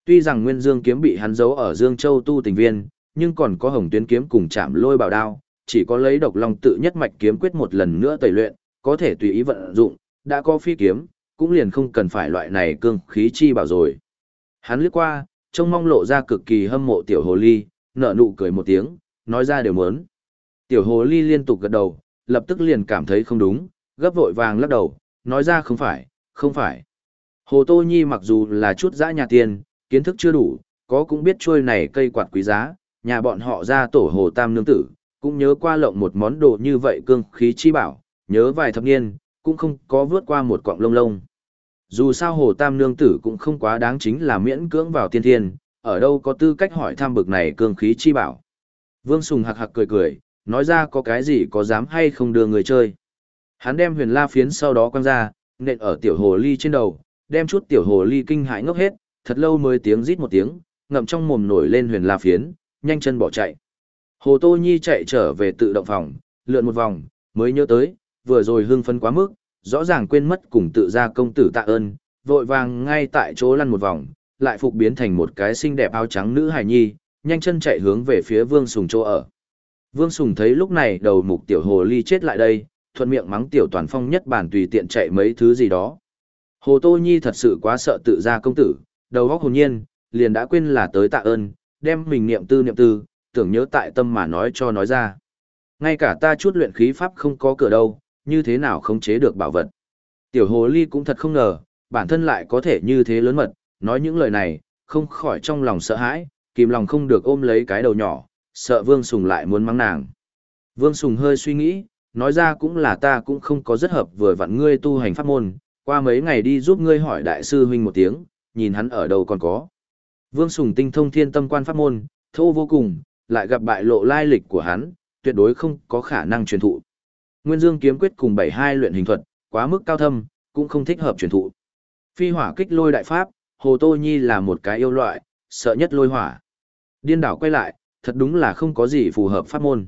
Tuy rằng Nguyên Dương kiếm bị hắn giấu ở Dương Châu tu tình viên, nhưng còn có Hồng Tuyến kiếm cùng chạm lôi bảo đao, chỉ có lấy độc long tự nhất mạch kiếm quyết một lần nữa tẩy luyện, có thể tùy ý vận dụng, đã có phi kiếm, cũng liền không cần phải loại này cương khí chi bảo rồi. Hắn liếc qua, trông mong lộ ra cực kỳ hâm mộ tiểu hồ ly, nở nụ cười một tiếng, nói ra đều muốn. Tiểu hồ ly liên tục gật đầu, lập tức liền cảm thấy không đúng, gấp vội vàng lắc đầu, nói ra không phải, không phải. Hồ Tô Nhi mặc dù là chút dã nhà tiền, kiến thức chưa đủ, có cũng biết trôi này cây quạt quý giá, nhà bọn họ ra tổ hồ tam nương tử, cũng nhớ qua lộng một món đồ như vậy cương khí chi bảo, nhớ vài thập niên, cũng không có vượt qua một quọng lông lông. Dù sao hồ tam nương tử cũng không quá đáng chính là miễn cưỡng vào tiên thiên, ở đâu có tư cách hỏi tham bực này cương khí chi bảo. Vương Sùng hạc hạc cười cười, nói ra có cái gì có dám hay không đưa người chơi. Hắn đem huyền la phiến sau đó quăng ra, nện ở tiểu hồ ly trên đầu, đem chút tiểu hồ ly kinh hãi ngốc hết, thật lâu mới tiếng rít một tiếng, ngậm trong mồm nổi lên huyền la phiến, nhanh chân bỏ chạy. Hồ Tô Nhi chạy trở về tự động phòng, lượn một vòng, mới nhớ tới, vừa rồi hưng phấn quá mức, rõ ràng quên mất cùng tự ra công tử tạ ơn, vội vàng ngay tại chỗ lăn một vòng, lại phục biến thành một cái xinh đẹp áo trắng nữ hài nhi, nhanh chân chạy hướng về phía Vương Sùng chỗ ở. Vương Sùng thấy lúc này đầu mục tiểu hồ ly chết lại đây, thuận miệng mắng tiểu toàn phong nhất bản tùy tiện chạy mấy thứ gì đó. Hồ Tô Nhi thật sự quá sợ tự ra công tử, đầu óc hồn nhiên, liền đã quên là tới tạ ơn, đem mình niệm tư niệm tư, tưởng nhớ tại tâm mà nói cho nói ra. Ngay cả ta chút luyện khí pháp không có cửa đâu, như thế nào không chế được bảo vật. Tiểu hồ ly cũng thật không ngờ, bản thân lại có thể như thế lớn mật, nói những lời này, không khỏi trong lòng sợ hãi, kìm lòng không được ôm lấy cái đầu nhỏ, sợ Vương Sùng lại muốn mắng nàng. Vương Sùng hơi suy nghĩ, nói ra cũng là ta cũng không có rất hợp vừa vặn ngươi tu hành pháp môn, qua mấy ngày đi giúp ngươi hỏi đại sư huynh một tiếng, nhìn hắn ở đâu còn có. Vương Sùng tinh thông thiên tâm quan pháp môn, thô vô cùng, lại gặp bại lộ lai lịch của hắn, tuyệt đối không có khả năng truyền thụ. Nguyên Dương kiếm quyết cùng bảy hai luyện hình thuật, quá mức cao thâm, cũng không thích hợp truyền thụ. Phi hỏa kích lôi đại pháp, Hồ Tô Nhi là một cái yêu loại, sợ nhất lôi hỏa. Điên đảo quay lại, thật đúng là không có gì phù hợp pháp môn.